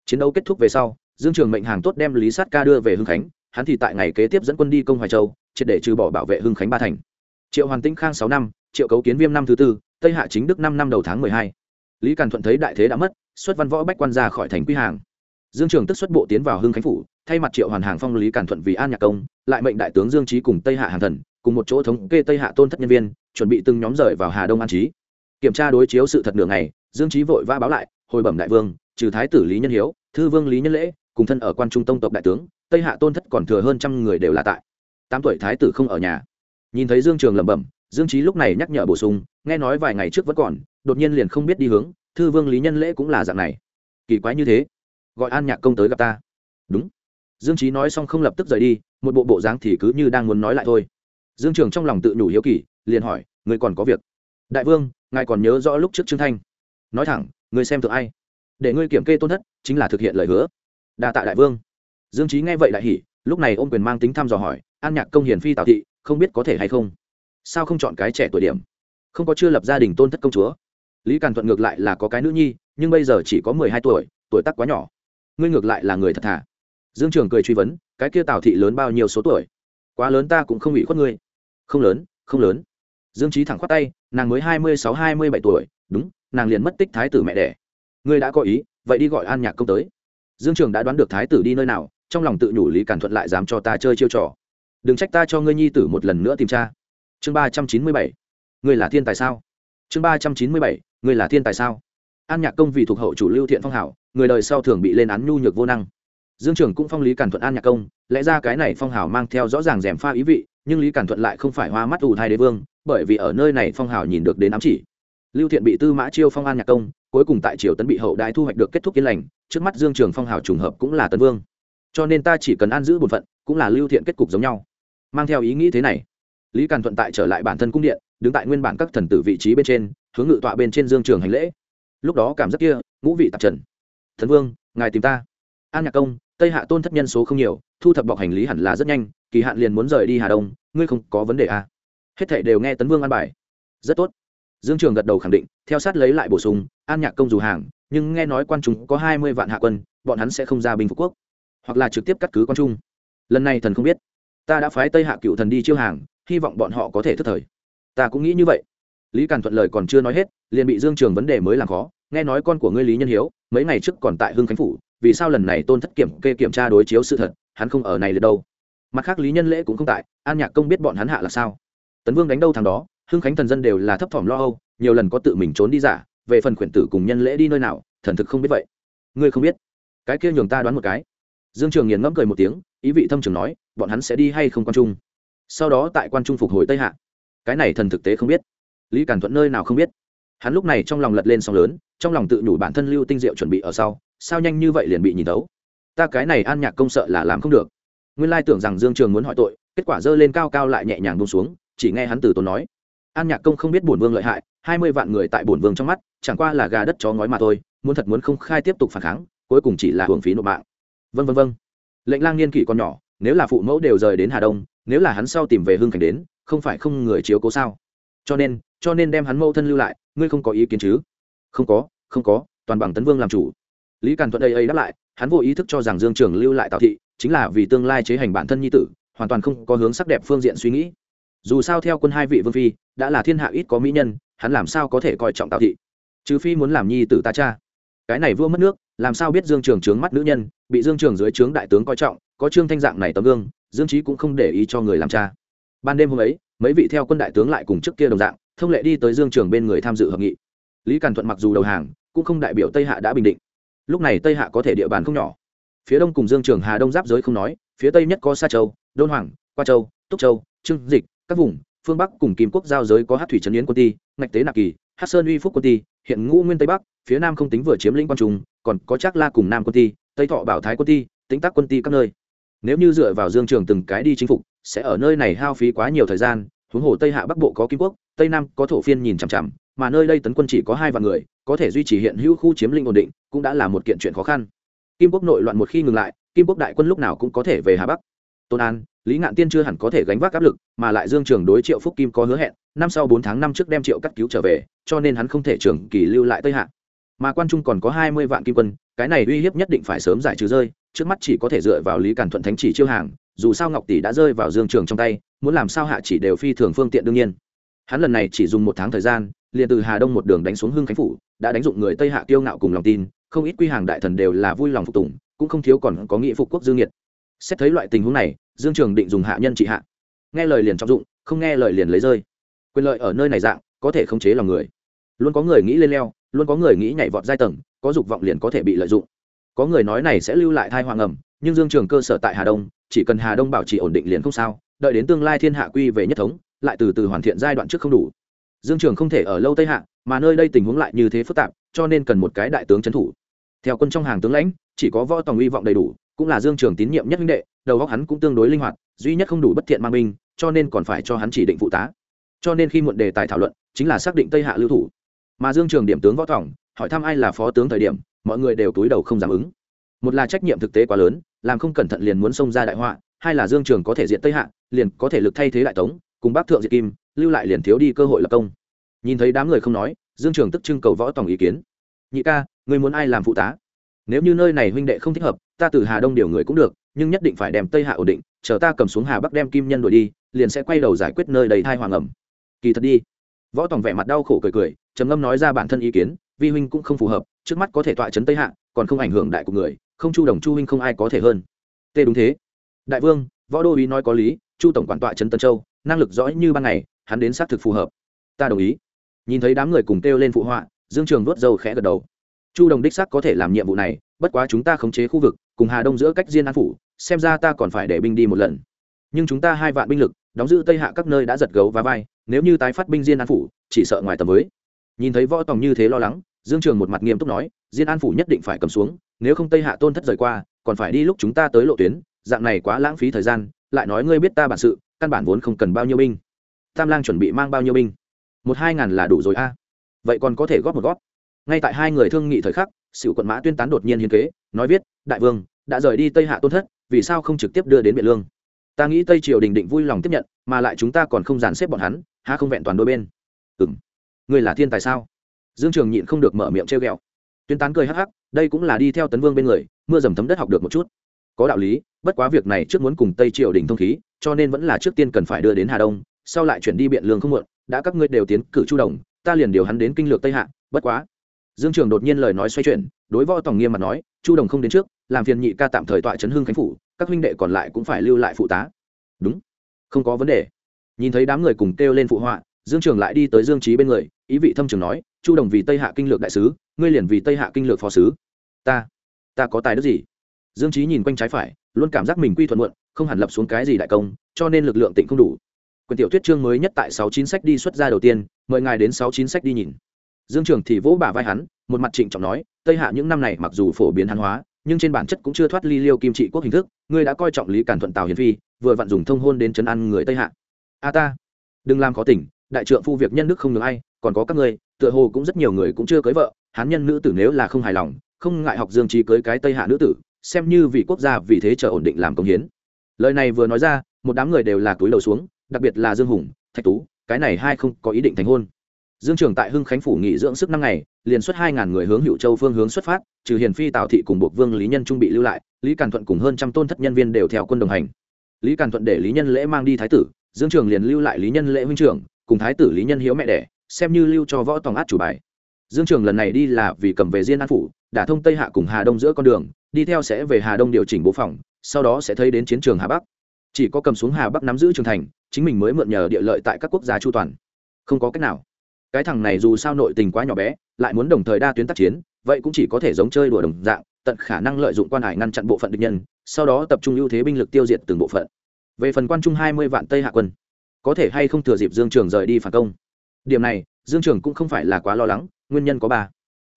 Chiến đấu kết thúc về sau, dương trường mệnh hàng tốt đem lý sát ca đưa về hưng khánh, hắn thì tại ngày kế tiếp dẫn quân đi công hoài châu, triệt để trừ bỏ bảo vệ hưng khánh ba thành. Triệu hoàn tĩnh khang sáu năm triệu cấu kiến viêm năm thứ tư, tây hạ chính đức năm năm đầu tháng mười hai. Lý càn thuận thấy đại thế đã mất, xuất văn võ bách quan ra khỏi thành quy hàng. Dương trường tức xuất bộ tiến vào hưng khánh phủ, thay mặt triệu hoàn hàng phong lý càn thuận vì an nhạc công, lại mệnh đại tướng dương trí cùng tây hạ hàng thần, cùng một chỗ thống kê tây hạ tôn thất nhân viên, chuẩn bị từng nhóm rời vào hà đông an trí. Kiểm tra đối chiếu sự thật nửa ngày, dương trí vội vã báo lại, hồi bẩm đại vương, trừ thái tử lý nhân hiếu, thư vương lý nhân lễ, cùng thân ở quan trung tông tộc đại tướng, tây hạ tôn thất còn thừa hơn trăm người đều là tại. Tám tuổi thái tử không ở nhà. Nhìn thấy dương trường lẩm bẩm dương trí lúc này nhắc nhở bổ sung, nghe nói vài ngày trước vẫn còn, đột nhiên liền không biết đi hướng, thư vương lý nhân lễ cũng là dạng này. Kỳ quái như thế, gọi an nhạc công tới gặp ta. Đúng. Dương trí nói xong không lập tức rời đi, một bộ bộ dáng thì cứ như đang muốn nói lại thôi. Dương trường trong lòng tự nhủ hiếu kỳ, liền hỏi người còn có việc? Đại vương, ngài còn nhớ rõ lúc trước trương thanh? Nói thẳng người xem thượng ai? Để ngươi kiểm kê tôn thất, chính là thực hiện lời hứa. Đa tạ đại vương. Dương trí nghe vậy đại hỉ, lúc này ôm quyền mang tính thăm dò hỏi, an nhạc công hiền phi tào thị, không biết có thể hay không? Sao không chọn cái trẻ tuổi điểm? Không có chưa lập gia đình tôn thất công chúa. Lý càn thuận ngược lại là có cái nữ nhi, nhưng bây giờ chỉ có mười hai tuổi tuổi tác quá nhỏ. Ngươi ngược lại là người thật thà. Dương trường cười truy vấn, cái kia tào thị lớn bao nhiêu số tuổi? Quá lớn ta cũng không bị khuất ngươi. Không lớn không lớn. Dương trí thẳng khoát tay, nàng mới hai mươi sáu, hai mươi bảy tuổi, đúng, nàng liền mất tích thái tử mẹ đẻ. Ngươi đã có ý, vậy đi gọi an nhạc công tới. Dương trường đã đoán được thái tử đi nơi nào, trong lòng tự nhủ lý càn thuận lại dám cho ta chơi chiêu trò. Đừng trách ta cho ngươi nhi tử một lần nữa tìm cha chương ba trăm chín mươi bảy. Người là thiên tài sao? Chương ba trăm chín mươi bảy người là thiên tài sao? An nhạc công vì thuộc hậu chủ lưu thiện phong hảo, người đời sau thường bị lên án nhu nhược vô năng. Dương trường cũng phong lý cản thuận an nhạc công, lẽ ra cái này phong hảo mang theo rõ ràng rèm pha ý vị, nhưng lý cản thuận lại không phải hoa mắt ủ thai đế vương, bởi vì ở nơi này phong hảo nhìn được đến ám chỉ. Lưu thiện bị tư mã chiêu phong an nhạc công, cuối cùng tại triều tấn bị hậu đại thu hoạch được kết thúc yên lành, trước mắt dương trường phong hảo trùng hợp cũng là tấn vương. Cho nên ta chỉ cần an giữ bổn phận, cũng là lưu thiện kết cục giống nhau. Mang theo ý nghĩ thế này lý càn thuận tại trở lại bản thân cung điện, đứng tại nguyên bản các thần tử vị trí bên trên, hướng ngự tọa bên trên dương trường hành lễ. Lúc đó cảm giác kia, ngũ vị tạp trần. Thần vương, ngài tìm ta. An nhạc công, tây hạ tôn thất nhân số không nhiều, thu thập bọc hành lý hẳn là rất nhanh, kỳ hạn liền muốn rời đi hà đông, ngươi không có vấn đề à. hết thảy đều nghe tấn vương an bài. Rất tốt. Dương trường gật đầu khẳng định, theo sát lấy lại bổ sung, an nhạc công dù hàng, nhưng nghe nói quan trung có hai mươi vạn hạ quân, bọn hắn sẽ không ra binh phục quốc, hoặc là trực tiếp cắt cứ quan trung. Lần này thần không biết, ta đã phái tây hạ cựu thần đi chiêu hàng hy vọng bọn họ có thể thức thời. Ta cũng nghĩ như vậy. Lý càn thuận lời còn chưa nói hết, liền bị dương trường vấn đề mới làm khó, nghe nói con của ngươi lý nhân hiếu, mấy ngày trước còn tại hưng khánh phủ, vì sao lần này tôn thất kiểm kê kiểm tra đối chiếu sự thật, hắn không ở này được đâu. Mặt khác lý nhân lễ cũng không tại, an nhạc công biết bọn hắn hạ là sao. Tấn vương đánh đâu thằng đó, hưng khánh thần dân đều là thấp thỏm lo âu, nhiều lần có tự mình trốn đi giả, về phần khuyển tử cùng nhân lễ đi nơi nào, thần thực không biết vậy. Ngươi không biết? Cái kia nhường ta đoán một cái. Dương trường nghiền ngẫm cười một tiếng, ý vị thâm trường nói, bọn hắn sẽ đi hay không quan trung? Sau đó tại quan trung phục hồi tây hạ. Cái này thần thực tế không biết. Lý cản thuận nơi nào không biết. Hắn lúc này trong lòng lật lên sóng lớn, trong lòng tự nhủ bản thân lưu tinh diệu chuẩn bị ở sau, sao nhanh như vậy liền bị nhìn tấu ta cái này an nhạc công sợ là làm không được. Nguyên lai tưởng rằng dương trường muốn hỏi tội, kết quả dơ lên cao cao lại nhẹ nhàng bông xuống, chỉ nghe hắn từ tốn nói. An nhạc công không biết bổn vương lợi hại, hai mươi vạn người tại bổn vương trong mắt, chẳng qua là gà đất chó ngói mà thôi, muốn thật muốn không khai tiếp tục phản kháng, cuối cùng chỉ là hưởng phí nộp mạng. Vân vân vân lệnh lang niên kỷ còn nhỏ, nếu là phụ mẫu đều rời đến hà đông nếu là hắn sau tìm về hương cảnh đến, không phải không người chiếu cố sao? Cho nên cho nên đem hắn mâu thân lưu lại, ngươi không có ý kiến chứ? Không có không có, toàn bằng tấn vương làm chủ. Lý càn thuận đây ấy đáp lại, hắn vô ý thức cho rằng dương trường lưu lại tào thị, chính là vì tương lai chế hành bản thân nhi tử, hoàn toàn không có hướng sắc đẹp phương diện suy nghĩ. Dù sao theo quân hai vị vương phi, đã là thiên hạ ít có mỹ nhân, hắn làm sao có thể coi trọng tào thị? Trừ phi muốn làm nhi tử ta cha. Cái này vua mất nước, làm sao biết dương trường trướng mắt nữ nhân, bị dương trường dưới trướng đại tướng coi trọng, có trương thanh dạng này tấm gương dương trí cũng không để ý cho người làm cha. Ban đêm hôm ấy, mấy vị theo quân đại tướng lại cùng trước kia đồng dạng, thông lệ đi tới dương trường bên người tham dự hội nghị. Lý càn thuận mặc dù đầu hàng, cũng không đại biểu tây hạ đã bình định. Lúc này tây hạ có thể địa bàn không nhỏ. Phía đông cùng dương trường hà đông giáp giới không nói, phía tây nhất có sa châu, đôn hoàng, qua châu, túc châu trưng dịch, các vùng, phương bắc cùng kim quốc giao giới có hát thủy trấn yến quân ti, ngạch tế nạp kỳ, hát sơn uy phúc quân ti, hiện ngũ nguyên tây bắc, phía nam không tính vừa chiếm lĩnh quan trung, còn có trác la cùng nam quân ti, tây thọ bảo thái quân ti tính tác quân ti các nơi nếu như dựa vào dương trường từng cái đi chinh phục, sẽ ở nơi này hao phí quá nhiều thời gian, huống hồ tây hạ bắc bộ có kim quốc, tây nam có thổ phiên nhìn chằm chằm, mà nơi đây tấn quân chỉ có hai vạn người, có thể duy trì hiện hữu khu chiếm lĩnh ổn định, cũng đã là một kiện chuyện khó khăn. Kim quốc nội loạn một khi ngừng lại, kim quốc đại quân lúc nào cũng có thể về hà bắc. Tôn an, lý ngạn tiên chưa hẳn có thể gánh vác áp lực, mà lại dương trường đối triệu phúc kim có hứa hẹn, năm sau bốn tháng năm trước đem triệu cắt cứu trở về, cho nên hắn không thể trường kỳ lưu lại tây hạ. Mà quan trung còn có hai mươi vạn kim quân cái này uy hiếp nhất định phải sớm giải trừ rơi, trước mắt chỉ có thể dựa vào lý càn thuận thánh chỉ chiêu hàng, dù sao ngọc tỷ đã rơi vào dương trường trong tay, muốn làm sao hạ chỉ đều phi thường phương tiện đương nhiên. Hắn lần này chỉ dùng một tháng thời gian, liền từ hà đông một đường đánh xuống hưng khánh phủ, đã đánh dụng người tây hạ kiêu ngạo cùng lòng tin, không ít quy hàng đại thần đều là vui lòng phục tùng, cũng không thiếu còn có nghị phục quốc dương nhiệt xét thấy loại tình huống này, dương trường định dùng hạ nhân trị hạ. Nghe lời liền trọng dụng, không nghe lời liền lấy rơi. Quyền lợi ở nơi này dạng, có thể khống chế lòng người. Luôn có người nghĩ lên leo luôn có người nghĩ nhảy vọt giai tầng, có dục vọng liền có thể bị lợi dụng. Có người nói này sẽ lưu lại thai hoàng ẩm, nhưng dương trường cơ sở tại hà đông, chỉ cần hà đông bảo trì ổn định liền không sao, đợi đến tương lai thiên hạ quy về nhất thống, lại từ từ hoàn thiện giai đoạn trước không đủ. Dương trường không thể ở lâu tây hạ, mà nơi đây tình huống lại như thế phức tạp, cho nên cần một cái đại tướng trấn thủ. Theo quân trong hàng tướng lãnh, chỉ có võ tòng uy vọng đầy đủ, cũng là dương trường tín nhiệm nhất minh đệ, đầu óc hắn cũng tương đối linh hoạt, duy nhất không đủ bất thiện mang binh, cho nên còn phải cho hắn chỉ định phụ tá. Cho nên khi muộn đề tài thảo luận, chính là xác định tây hạ lưu thủ mà dương trường điểm tướng võ thỏng, hỏi thăm ai là phó tướng thời điểm, mọi người đều túi đầu không dám ứng. Một là trách nhiệm thực tế quá lớn, làm không cẩn thận liền muốn xông ra đại họa, hai là dương trường có thể diện tây hạ, liền có thể lực thay thế đại tống, cùng bác thượng diệt kim, lưu lại liền thiếu đi cơ hội lập công. Nhìn thấy đám người không nói, dương trường tức trưng cầu võ tòng ý kiến. Nhị ca người muốn ai làm phụ tá? Nếu như nơi này huynh đệ không thích hợp, ta từ hà đông điều người cũng được, nhưng nhất định phải đem tây hạ ổn định, chờ ta cầm xuống hà bắc đem kim nhân đuổi đi, liền sẽ quay đầu giải quyết nơi đầy thai hoàng ẩm. Kỳ thật đi. Võ tòng vẻ mặt đau khổ cười cười trầm ngâm nói ra bản thân ý kiến, vi huynh cũng không phù hợp, trước mắt có thể tọa chấn tây hạ, còn không ảnh hưởng đại của người, không chu đồng chu huynh không ai có thể hơn. Tê đúng thế. Đại vương, võ đô ý nói có lý, chu tổng quản tọa trấn tân châu, năng lực rõ như ban ngày, hắn đến xác thực phù hợp. Ta đồng ý. Nhìn thấy đám người cùng kêu lên phụ họa, dương trường vớt dâu khẽ gật đầu. Chu đồng đích xác có thể làm nhiệm vụ này, bất quá chúng ta khống chế khu vực, cùng hà đông giữa cách diên an phủ, xem ra ta còn phải để binh đi một lần. Nhưng chúng ta hai vạn binh lực, đóng giữ tây hạ các nơi đã giật gấu và vai, nếu như tái phát binh diên an phủ, chỉ sợ ngoài tầm với nhìn thấy võ tòng như thế lo lắng, dương trường một mặt nghiêm túc nói, diên an phủ nhất định phải cầm xuống, nếu không tây hạ tôn thất rời qua, còn phải đi lúc chúng ta tới lộ tuyến, dạng này quá lãng phí thời gian, lại nói ngươi biết ta bản sự, căn bản vốn không cần bao nhiêu binh. Tam lang chuẩn bị mang bao nhiêu binh? Một hai ngàn là đủ rồi a. Vậy còn có thể góp một góp? Ngay tại hai người thương nghị thời khắc, sửu quận mã tuyên tán đột nhiên hiến kế, nói viết, đại vương, đã rời đi tây hạ tôn thất, vì sao không trực tiếp đưa đến biện lương? Ta nghĩ tây triều đình định vui lòng tiếp nhận, mà lại chúng ta còn không dàn xếp bọn hắn ha không vẹn toàn đôi bên? Ừng ngươi là thiên tài sao? Dương trường nhịn không được mở miệng treo g ẹ o tuyên tán cười hắc hắc, đây cũng là đi theo tấn vương bên người, mưa dầm thấm đất học được một chút. Có đạo lý, bất quá việc này trước muốn cùng tây triều đình thông khí, cho nên vẫn là trước tiên cần phải đưa đến hà đông, sau lại chuyển đi biện lương không muộn, đã các ngươi đều tiến cử chu đồng, ta liền điều hắn đến kinh lược tây hạ, bất quá. Dương trường đột nhiên lời nói xoay chuyển, đối võ tòng nghiêm mà nói, chu đồng không đến trước, làm phiền nhị ca tạm thời tọa chấn hưng khánh phủ, các huynh đệ còn lại cũng phải lưu lại phụ tá. Đúng, không có vấn đề. Nhìn thấy đám người cùng kêu lên phụ họa dương trường lại đi tới dương trí bên người, ý vị thâm trường nói, chu đồng vì tây hạ kinh lược đại sứ, ngươi liền vì tây hạ kinh lược phó sứ. Ta ta có tài đức gì? Dương trí nhìn quanh trái phải, luôn cảm giác mình quy thuận muộn, không hẳn lập xuống cái gì đại công, cho nên lực lượng tỉnh không đủ. Quyền tiểu thuyết chương mới nhất tại sáu chín sách đi xuất ra đầu tiên, mời ngài đến sáu chín sách đi nhìn. Dương trường thì vỗ bả vai hắn, một mặt trịnh trọng nói, tây hạ những năm này mặc dù phổ biến hàn hóa, nhưng trên bản chất cũng chưa thoát ly liêu kim trị quốc hình thức, ngươi đã coi trọng lý cản thuận tào hiền phi, vừa vặn dùng thông hôn đến chấn ăn người tây hạ. A ta, đừng làm khó tỉnh đại trượng phu việc nhân đức không ngừng ai, còn có các ngươi, tựa hồ cũng rất nhiều người cũng chưa cưới vợ, hán nhân nữ tử nếu là không hài lòng, không ngại học dương trí cưới cái tây hạ nữ tử, xem như vì quốc gia, vì thế chờ ổn định làm công hiến. Lời này vừa nói ra, một đám người đều là túi đầu xuống, đặc biệt là dương hùng, thạch tú, cái này hai không có ý định thành hôn. Dương trường tại hưng khánh phủ nghỉ dưỡng sức năm ngày, liền xuất hai ngàn người hướng hữu châu phương hướng xuất phát, trừ hiền phi, tào thị cùng buộc vương, lý nhân trung bị lưu lại, lý càn thuận cùng hơn trăm tôn thất nhân viên đều theo quân đồng hành. Lý càn thuận để lý nhân lễ mang đi thái tử, dương trường liền lưu lại lý nhân lễ huynh trưởng cùng thái tử lý nhân hiếu mẹ đẻ, xem như lưu cho võ tòng át chủ bài. Dương trường lần này đi là vì cầm về diên an phủ, đả thông tây hạ cùng hà đông giữa con đường, đi theo sẽ về hà đông điều chỉnh bố phòng, sau đó sẽ thấy đến chiến trường hà bắc. Chỉ có cầm xuống hà bắc nắm giữ trường thành, chính mình mới mượn nhờ địa lợi tại các quốc gia chu toàn. Không có cách nào. Cái thằng này dù sao nội tình quá nhỏ bé, lại muốn đồng thời đa tuyến tác chiến, vậy cũng chỉ có thể giống chơi đùa đồng dạng, tận khả năng lợi dụng quan hải ngăn chặn bộ phận địch nhân, sau đó tập trung ưu thế binh lực tiêu diệt từng bộ phận. Về phần quan trung hai mươi vạn tây hạ quân có thể hay không thừa dịp dương trường rời đi phản công? Điểm này, dương trường cũng không phải là quá lo lắng, nguyên nhân có ba.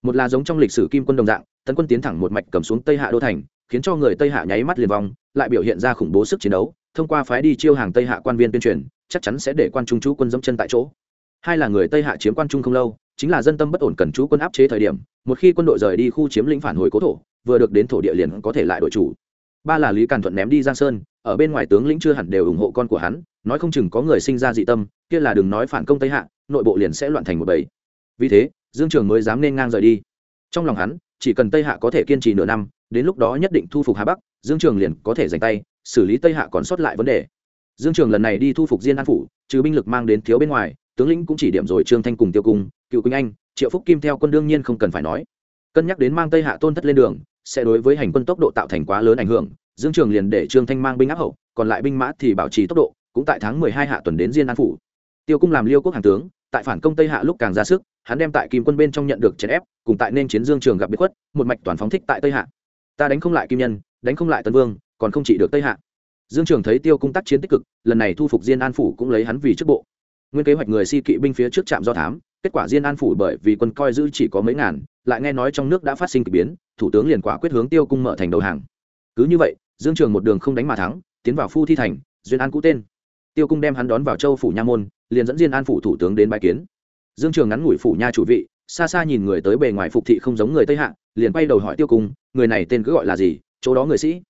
Một là giống trong lịch sử kim quân đồng dạng, tấn quân tiến thẳng một mạch cầm xuống tây hạ đô thành, khiến cho người tây hạ nháy mắt liền vong, lại biểu hiện ra khủng bố sức chiến đấu, thông qua phái đi chiêu hàng tây hạ quan viên tuyên truyền, chắc chắn sẽ để quan trung chú quân dẫm chân tại chỗ. Hai là người tây hạ chiếm quan trung không lâu, chính là dân tâm bất ổn cần chú quân áp chế thời điểm, một khi quân đội rời đi khu chiếm lĩnh phản hồi cố thổ, vừa được đến thổ địa liền có thể lại đội chủ. Ba là lý càn thuận ném đi giang sơn, ở bên ngoài tướng lĩnh chưa hẳn đều ủng hộ con của hắn nói không chừng có người sinh ra dị tâm, kia là đừng nói phản công tây hạ, nội bộ liền sẽ loạn thành một bầy. Vì thế, dương trường mới dám nên ngang rời đi. Trong lòng hắn, chỉ cần tây hạ có thể kiên trì nửa năm, đến lúc đó nhất định thu phục hà bắc, dương trường liền có thể giành tay, xử lý tây hạ còn sót lại vấn đề. Dương trường lần này đi thu phục diên an phủ, trừ binh lực mang đến thiếu bên ngoài, tướng lĩnh cũng chỉ điểm rồi trương thanh cùng tiêu cung, cựu quỳnh anh, triệu phúc kim theo quân đương nhiên không cần phải nói. Cân nhắc đến mang tây hạ tôn thất lên đường, sẽ đối với hành quân tốc độ tạo thành quá lớn ảnh hưởng, dương trường liền để trương thanh mang binh áp hậu, còn lại binh mã thì bảo trì tốc độ cũng tại tháng mười hai hạ tuần đến diên an phủ. Tiêu cung làm liêu quốc hàng tướng, tại phản công tây hạ lúc càng ra sức, hắn đem tại kim quân bên trong nhận được chèn ép, cùng tại nên chiến dương trường gặp biệt khuất, một mạch toàn phóng thích tại tây hạ. Ta đánh không lại kim nhân, đánh không lại tân vương, còn không trị được tây hạ. Dương trường thấy tiêu cung tác chiến tích cực, lần này thu phục diên an phủ cũng lấy hắn vì chức bộ. Nguyên kế hoạch người si kỵ binh phía trước trạm do thám, kết quả diên an phủ bởi vì quân coi giữ chỉ có mấy ngàn, lại nghe nói trong nước đã phát sinh kỳ biến, thủ tướng liền quả quyết hướng tiêu cung mở thành đầu hàng. Cứ như vậy, dương trường một đường không đánh mà thắng, tiến vào phu thi thành, duyên an cũ tên tiêu cung đem hắn đón vào châu phủ nha môn, liền dẫn diên an phủ thủ tướng đến bài kiến. Dương trường ngắn ngủi phủ nha chủ vị, xa xa nhìn người tới bề ngoài phục thị không giống người tây hạ, liền quay đầu hỏi tiêu cung, người này tên cứ gọi là gì, chỗ đó người sĩ?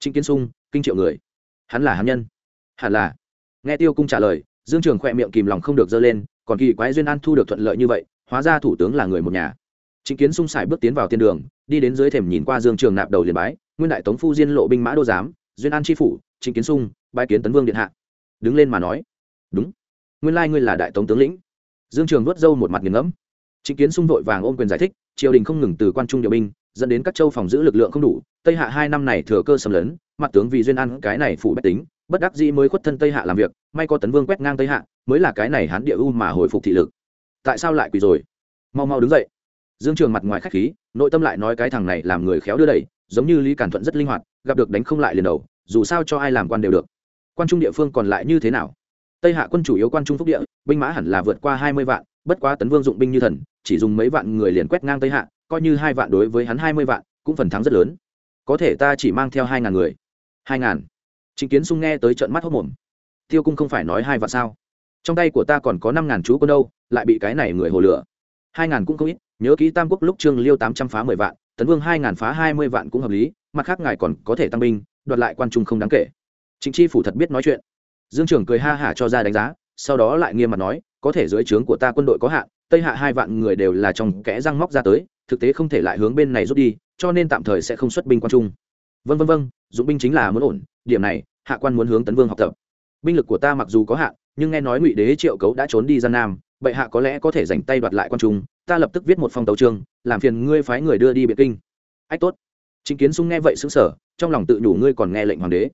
Trịnh kiến sung, kinh triệu người. Hắn là hán nhân. Hẳn là. Nghe tiêu cung trả lời, dương trường khỏe miệng kìm lòng không được dơ lên, còn kỳ quái duyên an thu được thuận lợi như vậy, hóa ra thủ tướng là người một nhà. Trịnh kiến sung sải bước tiến vào tiên đường, đi đến dưới thềm nhìn qua dương trường nạp đầu liền bái, nguyên đại tống phu diên lộ binh mã đô giám, duyên an tri phủ, trịnh kiến sung, bái kiến tấn vương điện hạ đứng lên mà nói, đúng. Nguyên lai ngươi là đại tống tướng lĩnh. Dương trường vớt râu một mặt nghiền ngẫm. Chính kiến sung vội vàng ôm quyền giải thích, triều đình không ngừng từ quan trung điều binh, dẫn đến các châu phòng giữ lực lượng không đủ, tây hạ hai năm này thừa cơ xâm lấn, mặt tướng vì duyên ăn cái này phủ bách tính, bất đắc dĩ mới khuất thân tây hạ làm việc, may có tấn vương quét ngang tây hạ, mới là cái này hán địa u mà hồi phục thị lực. Tại sao lại quỳ rồi? Mau mau đứng dậy. Dương trường mặt ngoài khách khí, nội tâm lại nói cái thằng này làm người khéo đưa đẩy, giống như lý cản thuận rất linh hoạt, gặp được đánh không lại liền đầu, dù sao cho ai làm quan đều được quan trung địa phương còn lại như thế nào? Tây hạ quân chủ yếu quan trung phúc địa, binh mã hẳn là vượt qua hai mươi vạn, bất quá tấn vương dụng binh như thần, chỉ dùng mấy vạn người liền quét ngang tây hạ, coi như hai vạn đối với hắn hai mươi vạn, cũng phần thắng rất lớn. Có thể ta chỉ mang theo hai ngàn người. Hai ngàn. Chính kiến sung nghe tới trận mắt hốc mồm. Tiêu cung không phải nói hai vạn sao? Trong tay của ta còn có năm ngàn chú quân đâu, lại bị cái này người hồ lửa. Hai ngàn cũng không ít, nhớ kỹ tam quốc lúc trương liêu tám trăm phá mười vạn, tấn vương hai ngàn phá hai mươi vạn cũng hợp lý, mặt khác ngài còn có thể tăng binh, đoạt lại quan trung không đáng kể chính chi phủ thật biết nói chuyện. Dương trưởng cười ha hả cho ra đánh giá sau đó lại nghiêm mặt nói có thể dưới trướng của ta quân đội có hạn tây hạ hai vạn người đều là trong kẽ răng móc ra tới thực tế không thể lại hướng bên này rút đi cho nên tạm thời sẽ không xuất binh quan trung. Vâng vâng vâng, dụng binh chính là muốn ổn điểm này hạ quan muốn hướng tấn vương học tập. Binh lực của ta mặc dù có hạn nhưng nghe nói ngụy đế triệu cấu đã trốn đi Giang nam bệ hạ có lẽ có thể rảnh tay đoạt lại quan trung ta lập tức viết một phong tấu chương, làm phiền ngươi phái người đưa đi biệt kinh. Ách tốt. Chính kiến sung nghe vậy sững sờ, trong lòng tự nhủ ngươi còn nghe lệnh hoàng đế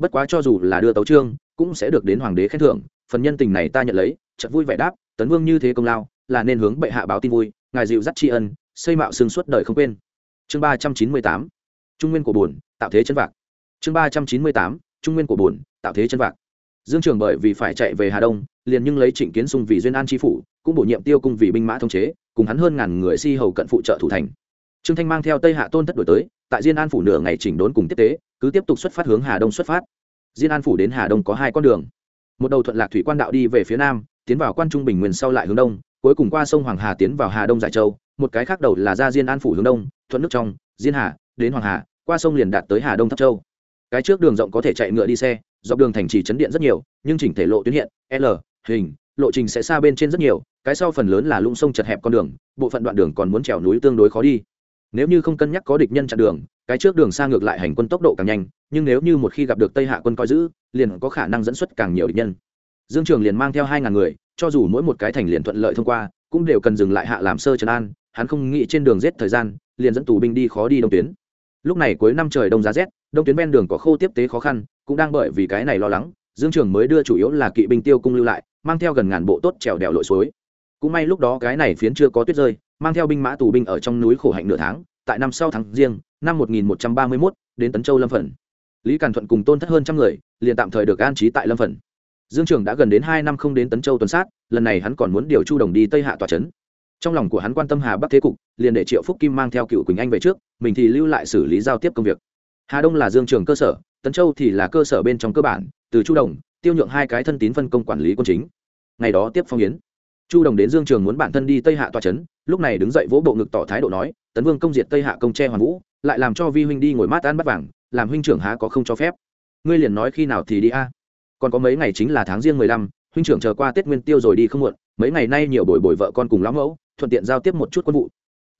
bất quá cho dù là đưa tấu trương, cũng sẽ được đến hoàng đế khen thưởng, phần nhân tình này ta nhận lấy, chợt vui vẻ đáp, tấn vương như thế công lao, là nên hướng bệ hạ báo tin vui, ngài dịu dắt tri ân, xây mạo xương suốt đời không quên. Chương ba trăm chín mươi tám, trung nguyên của bồn tạo thế chân vạc. Chương ba trăm chín mươi tám, trung nguyên của bồn tạo thế chân vạc. Dương trường bởi vì phải chạy về hà đông, liền nhưng lấy trịnh kiến sung vì duyên an tri phủ, cũng bổ nhiệm tiêu cung vì binh mã thống chế, cùng hắn hơn ngàn người si hầu cận phụ trợ thủ thành trương thanh mang theo tây hạ tôn thất đổi tới, tại diên an phủ nửa ngày chỉnh đốn cùng tiếp tế, cứ tiếp tục xuất phát hướng hà đông xuất phát. Diên an phủ đến hà đông có hai con đường. Một đầu thuận lạc thủy quan đạo đi về phía nam, tiến vào quan trung bình nguyên sau lại hướng đông, cuối cùng qua sông hoàng hà tiến vào hà đông giải châu. Một cái khác đầu là ra diên an phủ hướng đông, thuận nước trong, diên hà, đến hoàng hà, qua sông liền đạt tới hà đông Tháp châu. Cái trước đường rộng có thể chạy ngựa đi xe, dọc đường thành trì chấn điện rất nhiều, nhưng chỉnh thể lộ tuyến hiện, l, hình, lộ trình sẽ xa bên trên rất nhiều, cái sau phần lớn là lũng sông chật hẹp con đường, bộ phận đoạn đường còn muốn trèo núi tương đối khó đi nếu như không cân nhắc có địch nhân chặn đường, cái trước đường xa ngược lại hành quân tốc độ càng nhanh, nhưng nếu như một khi gặp được tây hạ quân coi giữ, liền có khả năng dẫn xuất càng nhiều địch nhân. Dương trường liền mang theo hai ngàn người, cho dù mỗi một cái thành liền thuận lợi thông qua, cũng đều cần dừng lại hạ làm sơ trấn an, hắn không nghĩ trên đường rét thời gian, liền dẫn tù binh đi khó đi đông tuyến. Lúc này cuối năm trời đông giá rét, đông tuyến ven đường có khô tiếp tế khó khăn, cũng đang bởi vì cái này lo lắng, dương trường mới đưa chủ yếu là kỵ binh tiêu cung lưu lại, mang theo gần ngàn bộ tốt trèo đèo lội suối. Cũng may lúc đó cái này phiến chưa có tuyết rơi mang theo binh mã tù binh ở trong núi khổ hạnh nửa tháng tại năm sau tháng riêng năm 1131, đến tấn châu lâm phần. Lý càn thuận cùng tôn thất hơn trăm người liền tạm thời được an trí tại lâm phần. Dương trường đã gần đến hai năm không đến tấn châu tuần sát lần này hắn còn muốn điều chu đồng đi tây hạ tòa trấn. Trong lòng của hắn quan tâm hà bắc thế cục liền để triệu phúc kim mang theo cựu quỳnh anh về trước mình thì lưu lại xử lý giao tiếp công việc. Hà đông là dương trường cơ sở tấn châu thì là cơ sở bên trong cơ bản từ chu đồng tiêu nhượng hai cái thân tín phân công quản lý quân chính. Ngày đó tiếp phong yến chu đồng đến dương trường muốn bản thân đi tây hạ tòa trấn lúc này đứng dậy vỗ bộ ngực tỏ thái độ nói, tấn vương công diệt tây hạ công tre hoàn vũ, lại làm cho vi huynh đi ngồi mát ăn bắt vàng, làm huynh trưởng há có không cho phép. Ngươi liền nói khi nào thì đi a? Còn có mấy ngày chính là tháng riêng mười lăm, huynh trưởng chờ qua tết nguyên tiêu rồi đi không muộn, mấy ngày nay nhiều bồi bồi vợ con cùng lão mẫu, thuận tiện giao tiếp một chút quân vụ.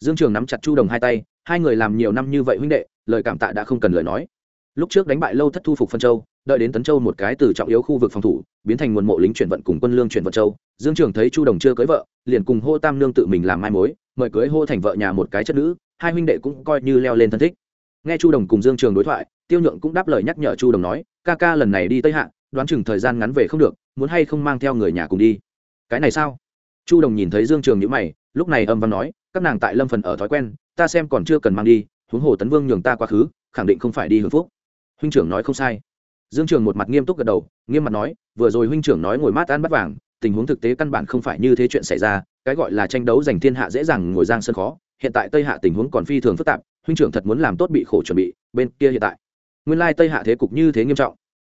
Dương trường nắm chặt chu đồng hai tay, hai người làm nhiều năm như vậy huynh đệ, lời cảm tạ đã không cần lời nói. Lúc trước đánh bại lâu thất thu phục phân châu đợi đến tấn châu một cái từ trọng yếu khu vực phòng thủ, biến thành nguồn mộ lính chuyển vận cùng quân lương chuyển vận châu, dương trường thấy chu đồng chưa cưới vợ, liền cùng hô tam nương tự mình làm mai mối, mời cưới hô thành vợ nhà một cái chất nữ, hai huynh đệ cũng coi như leo lên thân thích. Nghe chu đồng cùng dương trường đối thoại, tiêu nhượng cũng đáp lời nhắc nhở chu đồng nói, ca ca lần này đi tây hạ, đoán chừng thời gian ngắn về không được, muốn hay không mang theo người nhà cùng đi. Cái này sao? Chu đồng nhìn thấy dương trường nhữ mày, lúc này âm văn nói, các nàng tại lâm phần ở thói quen, ta xem còn chưa cần mang đi, huống hồ tấn vương nhường ta quá khứ, khẳng định không phải đi hưởng phúc. Huynh trưởng nói không sai dương trường một mặt nghiêm túc gật đầu, nghiêm mặt nói, vừa rồi huynh trưởng nói ngồi mát ăn bắt vàng, tình huống thực tế căn bản không phải như thế chuyện xảy ra, cái gọi là tranh đấu giành thiên hạ dễ dàng ngồi giang sân khó, hiện tại tây hạ tình huống còn phi thường phức tạp, huynh trưởng thật muốn làm tốt bị khổ chuẩn bị, bên kia hiện tại. Nguyên lai tây hạ thế cục như thế nghiêm trọng.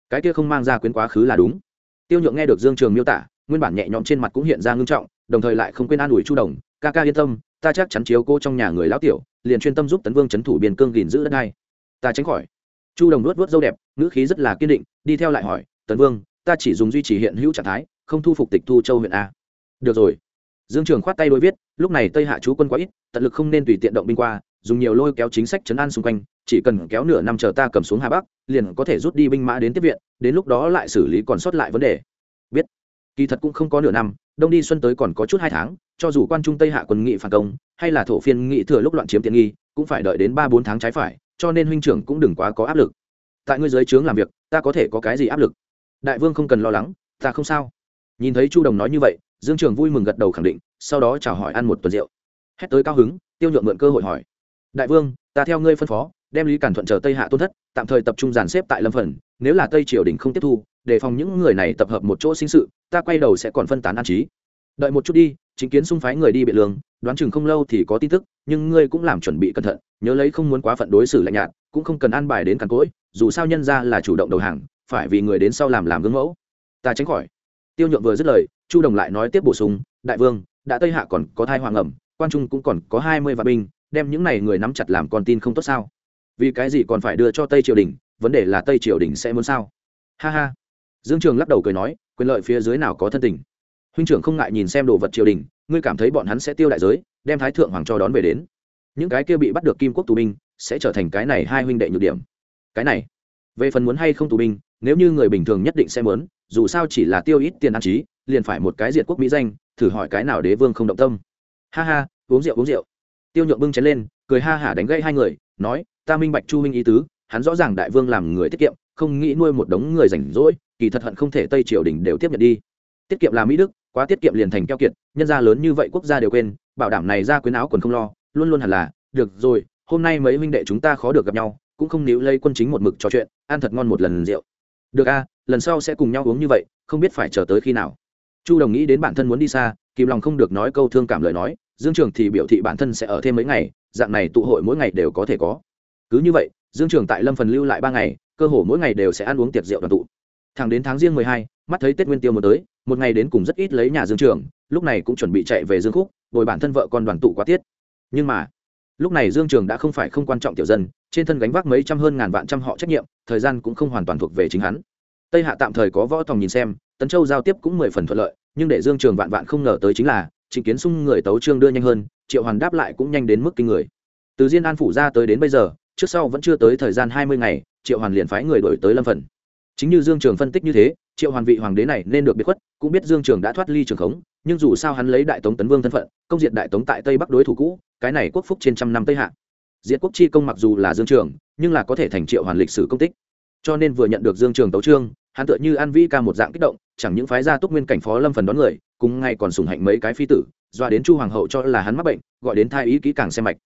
Cái kia không mang ra quyến quá khứ là đúng. Tiêu nhượng nghe được dương trường miêu tả, nguyên bản nhẹ nhõm trên mặt cũng hiện ra ngưng trọng, đồng thời lại không quên an ủi chu đồng, ca ca yên tâm, ta chắc chắn chiếu cô trong nhà người lão tiểu, liền chuyên tâm giúp tấn vương c thủ biên cương gìn giữ đất đai. Ta tránh khỏi. Chu đồng nuốt vớt dâu đẹp ngữ khí rất là kiên định, đi theo lại hỏi, tấn vương, ta chỉ dùng duy trì hiện hữu trạng thái, không thu phục tịch thu châu huyện a. Được rồi. Dương trường khoát tay đôi viết, lúc này tây hạ chú quân quá ít, tận lực không nên tùy tiện động binh qua, dùng nhiều lôi kéo chính sách chấn an xung quanh, chỉ cần kéo nửa năm chờ ta cầm xuống hà bắc, liền có thể rút đi binh mã đến tiếp viện, đến lúc đó lại xử lý còn sót lại vấn đề. Biết. Kỳ thật cũng không có nửa năm, đông đi xuân tới còn có chút hai tháng, cho dù quan trung tây hạ quân nghị phản công, hay là thổ phiên nghị thừa lúc loạn chiếm tiện nghi, cũng phải đợi đến ba bốn tháng trái phải, cho nên huynh trưởng cũng đừng quá có áp lực tại ngươi dưới trướng làm việc, ta có thể có cái gì áp lực? Đại vương không cần lo lắng, ta không sao. Nhìn thấy chu đồng nói như vậy, dương trường vui mừng gật đầu khẳng định, sau đó chào hỏi ăn một tuần rượu. Hét tới cao hứng, tiêu nhượng mượn cơ hội hỏi, đại vương, ta theo ngươi phân phó, đem lý cản thuận chờ tây hạ tôn thất, tạm thời tập trung dàn xếp tại lâm phần, nếu là tây triều đình không tiếp thu đề phòng những người này tập hợp một chỗ sinh sự, ta quay đầu sẽ còn phân tán an trí. Đợi một chút đi, chính kiến xung phái người đi biện lương, đoán chừng không lâu thì có tin tức, nhưng ngươi cũng làm chuẩn bị cẩn thận, nhớ lấy không muốn quá phận đối xử lạnh nhạt, cũng không cần an bài đến càn cỗi dù sao nhân ra là chủ động đầu hàng, phải vì người đến sau làm làm gương mẫu. Ta tránh khỏi. Tiêu nhượng vừa dứt lời, chu đồng lại nói tiếp bổ sung, đại vương, đã tây hạ còn có thai hoàng ẩm quan trung cũng còn có hai mươi vạn binh, đem những này người nắm chặt làm con tin không tốt sao? Vì cái gì còn phải đưa cho tây triều đình, vấn đề là tây triều đình sẽ muốn sao? Ha ha. Dương trường lắc đầu cười nói, quyền lợi phía dưới nào có thân tình? Huynh trưởng không ngại nhìn xem đồ vật triều đình, ngươi cảm thấy bọn hắn sẽ tiêu đại giới, đem thái thượng hoàng cho đón về đến. Những cái kia bị bắt được kim quốc tù binh, sẽ trở thành cái này hai huynh đệ nhược điểm cái này. Về phần muốn hay không tù binh, nếu như người bình thường nhất định sẽ muốn, dù sao chỉ là tiêu ít tiền ăn trí, liền phải một cái diệt quốc mỹ danh, thử hỏi cái nào đế vương không động tâm. Ha ha, uống rượu uống rượu. Tiêu nhượng bưng chén lên, cười ha hả đánh gây hai người, nói, ta minh bạch chu Minh ý tứ, hắn rõ ràng đại vương làm người tiết kiệm, không nghĩ nuôi một đống người rảnh rỗi, kỳ thật hận không thể tây triều đình đều tiếp nhận đi. Tiết kiệm là mỹ đức, quá tiết kiệm liền thành keo kiệt, nhân gia lớn như vậy quốc gia đều quên, bảo đảm này ra quyến áo quần không lo, luôn luôn hẳn là, được rồi, hôm nay mấy huynh đệ chúng ta khó được gặp nhau cũng không níu lây quân chính một mực trò chuyện, ăn thật ngon một lần rượu. Được a lần sau sẽ cùng nhau uống như vậy, không biết phải chờ tới khi nào. Chu đồng nghĩ đến bản thân muốn đi xa, kìm lòng không được nói câu thương cảm lời nói, dương trường thì biểu thị bản thân sẽ ở thêm mấy ngày, dạng này tụ hội mỗi ngày đều có thể có. Cứ như vậy, dương trường tại lâm phần lưu lại ba ngày, cơ hồ mỗi ngày đều sẽ ăn uống tiệc rượu đoàn tụ. Thẳng đến tháng riêng mười hai, mắt thấy tết nguyên tiêu một tới, một ngày đến cùng rất ít lấy nhà dương trường, lúc này cũng chuẩn bị chạy về dương khúc, bồi bản thân vợ con đoàn tụ quá tiết. Nhưng mà lúc này dương trường đã không phải không quan trọng tiểu dân, trên thân gánh vác mấy trăm hơn ngàn vạn trăm họ trách nhiệm, thời gian cũng không hoàn toàn thuộc về chính hắn. Tây hạ tạm thời có võ tòng nhìn xem, tấn châu giao tiếp cũng mười phần thuận lợi, nhưng để dương trường vạn vạn không ngờ tới chính là, trịnh kiến sung người tấu trương đưa nhanh hơn, triệu hoàn đáp lại cũng nhanh đến mức kinh người. Từ diên an phủ ra tới đến bây giờ, trước sau vẫn chưa tới thời gian hai mươi ngày, triệu hoàn liền phái người đổi tới lâm phần. Chính như dương trường phân tích như thế, triệu hoàn vị hoàng đế này nên được biệt khuất, cũng biết dương trường đã thoát ly trường khống nhưng dù sao hắn lấy đại tống tấn vương thân phận, công diện đại tống tại tây bắc đối thủ cũ, cái này quốc phúc trên trăm năm tây hạ. Diệt quốc chi công mặc dù là dương trường, nhưng là có thể thành triệu hoàn lịch sử công tích. Cho nên vừa nhận được dương trường tấu trương, hắn tựa như an vĩ ca một dạng kích động, chẳng những phái gia túc nguyên cảnh phó lâm phần đón người, cùng ngay còn sùng hạnh mấy cái phi tử, doa đến chu hoàng hậu cho là hắn mắc bệnh, gọi đến thai ý kỹ càng xem mạch.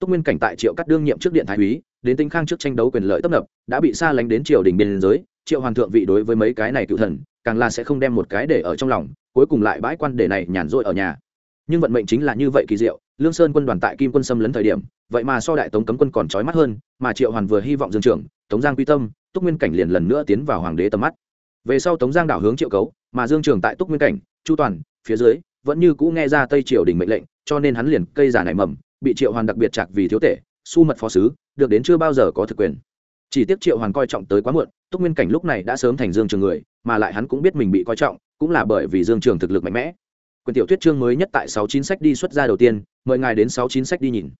Túc nguyên cảnh tại triệu cắt đương nhiệm trước điện thái úy, đến tinh khang trước tranh đấu quyền lợi tấp nập, đã bị xa lánh đến triều đình biên giới, triệu hoàng thượng vị đối với mấy cái này cựu thần càng là sẽ không đem một cái để ở trong lòng, cuối cùng lại bãi quan để này nhàn rỗi ở nhà. Nhưng vận mệnh chính là như vậy kỳ diệu, lương sơn quân đoàn tại kim quân xâm lấn thời điểm, vậy mà so đại tống cấm quân còn trói mắt hơn, mà triệu hoàn vừa hy vọng dương trưởng, tống giang quy tâm, túc nguyên cảnh liền lần nữa tiến vào hoàng đế tầm mắt. Về sau tống giang đảo hướng triệu cấu, mà dương trường tại túc nguyên cảnh, chu toàn, phía dưới, vẫn như cũ nghe ra tây triều đình mệnh lệnh, cho nên hắn liền cây giả nảy mầm, bị triệu hoàn đặc biệt chặt vì thiếu tể, su mật phó sứ, được đến chưa bao giờ có thực quyền chỉ tiếc triệu hoàn coi trọng tới quá muộn, túc nguyên cảnh lúc này đã sớm thành dương trường người, mà lại hắn cũng biết mình bị coi trọng, cũng là bởi vì dương trường thực lực mạnh mẽ. Quyền tiểu thuyết chương mới nhất tại sáu chín sách đi xuất ra đầu tiên, mời ngài đến sáu chín sách đi nhìn.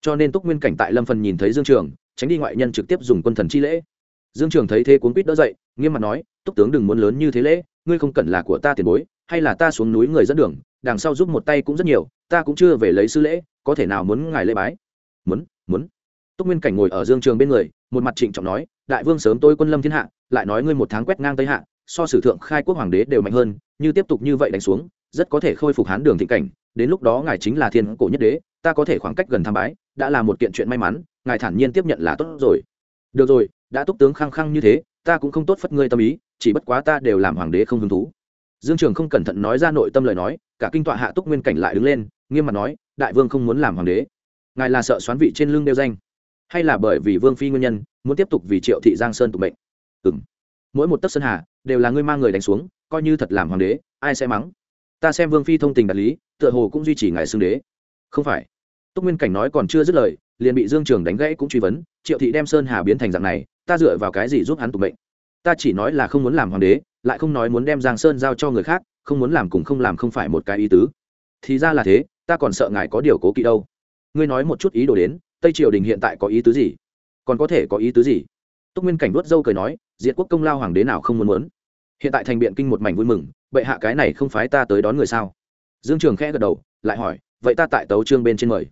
Cho nên túc nguyên cảnh tại lâm phần nhìn thấy dương trường, tránh đi ngoại nhân trực tiếp dùng quân thần chi lễ. Dương trường thấy thế cuốn quýt đỡ dậy, nghiêm mặt nói, túc tướng đừng muốn lớn như thế lễ, ngươi không cần là của ta tiền bối, hay là ta xuống núi người dẫn đường, đằng sau giúp một tay cũng rất nhiều, ta cũng chưa về lấy sư lễ, có thể nào muốn ngài lễ bái? Muốn muốn. Túc nguyên cảnh ngồi ở dương trường bên người một mặt trịnh trọng nói, đại vương sớm tôi quân lâm thiên hạ, lại nói ngươi một tháng quét ngang tây hạ, so sử thượng khai quốc hoàng đế đều mạnh hơn, như tiếp tục như vậy đánh xuống, rất có thể khôi phục hán đường thịnh cảnh, đến lúc đó ngài chính là thiên cổ nhất đế, ta có thể khoảng cách gần tham bái, đã là một kiện chuyện may mắn, ngài thản nhiên tiếp nhận là tốt rồi. Được rồi, đã túc tướng khăng khăng như thế, ta cũng không tốt phất ngươi tâm ý, chỉ bất quá ta đều làm hoàng đế không hứng thú. Dương trường không cẩn thận nói ra nội tâm lời nói, cả kinh tọa hạ túc nguyên cảnh lại đứng lên, nghiêm mặt nói, đại vương không muốn làm hoàng đế, ngài là sợ xoán vị trên lưng đeo danh hay là bởi vì vương phi nguyên nhân, muốn tiếp tục vì triệu thị giang sơn tục mệnh? Ừ m mỗi một tấc sơn hà, đều là ngươi mang người đánh xuống, coi như thật làm hoàng đế, ai sẽ mắng? Ta xem vương phi thông tình đạt lý, tựa hồ cũng duy trì ngài xưng đế. Không phải. Túc nguyên cảnh nói còn chưa dứt lời, liền bị dương trường đánh gãy cũng truy vấn, triệu thị đem sơn hà biến thành dạng này, ta dựa vào cái gì giúp hắn tục mệnh? Ta chỉ nói là không muốn làm hoàng đế, lại không nói muốn đem giang sơn giao cho người khác, không muốn làm cùng không làm không phải một cái ý tứ. Thì ra là thế, ta còn sợ ngài có điều cố kỵ đâu. Ngươi nói một chút ý đồ đến tây triều đình hiện tại có ý tứ gì? Còn có thể có ý tứ gì? Túc nguyên cảnh đốt dâu cười nói, diện quốc công lao hoàng đế nào không muốn muốn? Hiện tại thành biện kinh một mảnh vui mừng vậy hạ cái này không phái ta tới đón người sao? Dương trường khẽ gật đầu, lại hỏi, vậy ta tại tấu trương bên trên mời.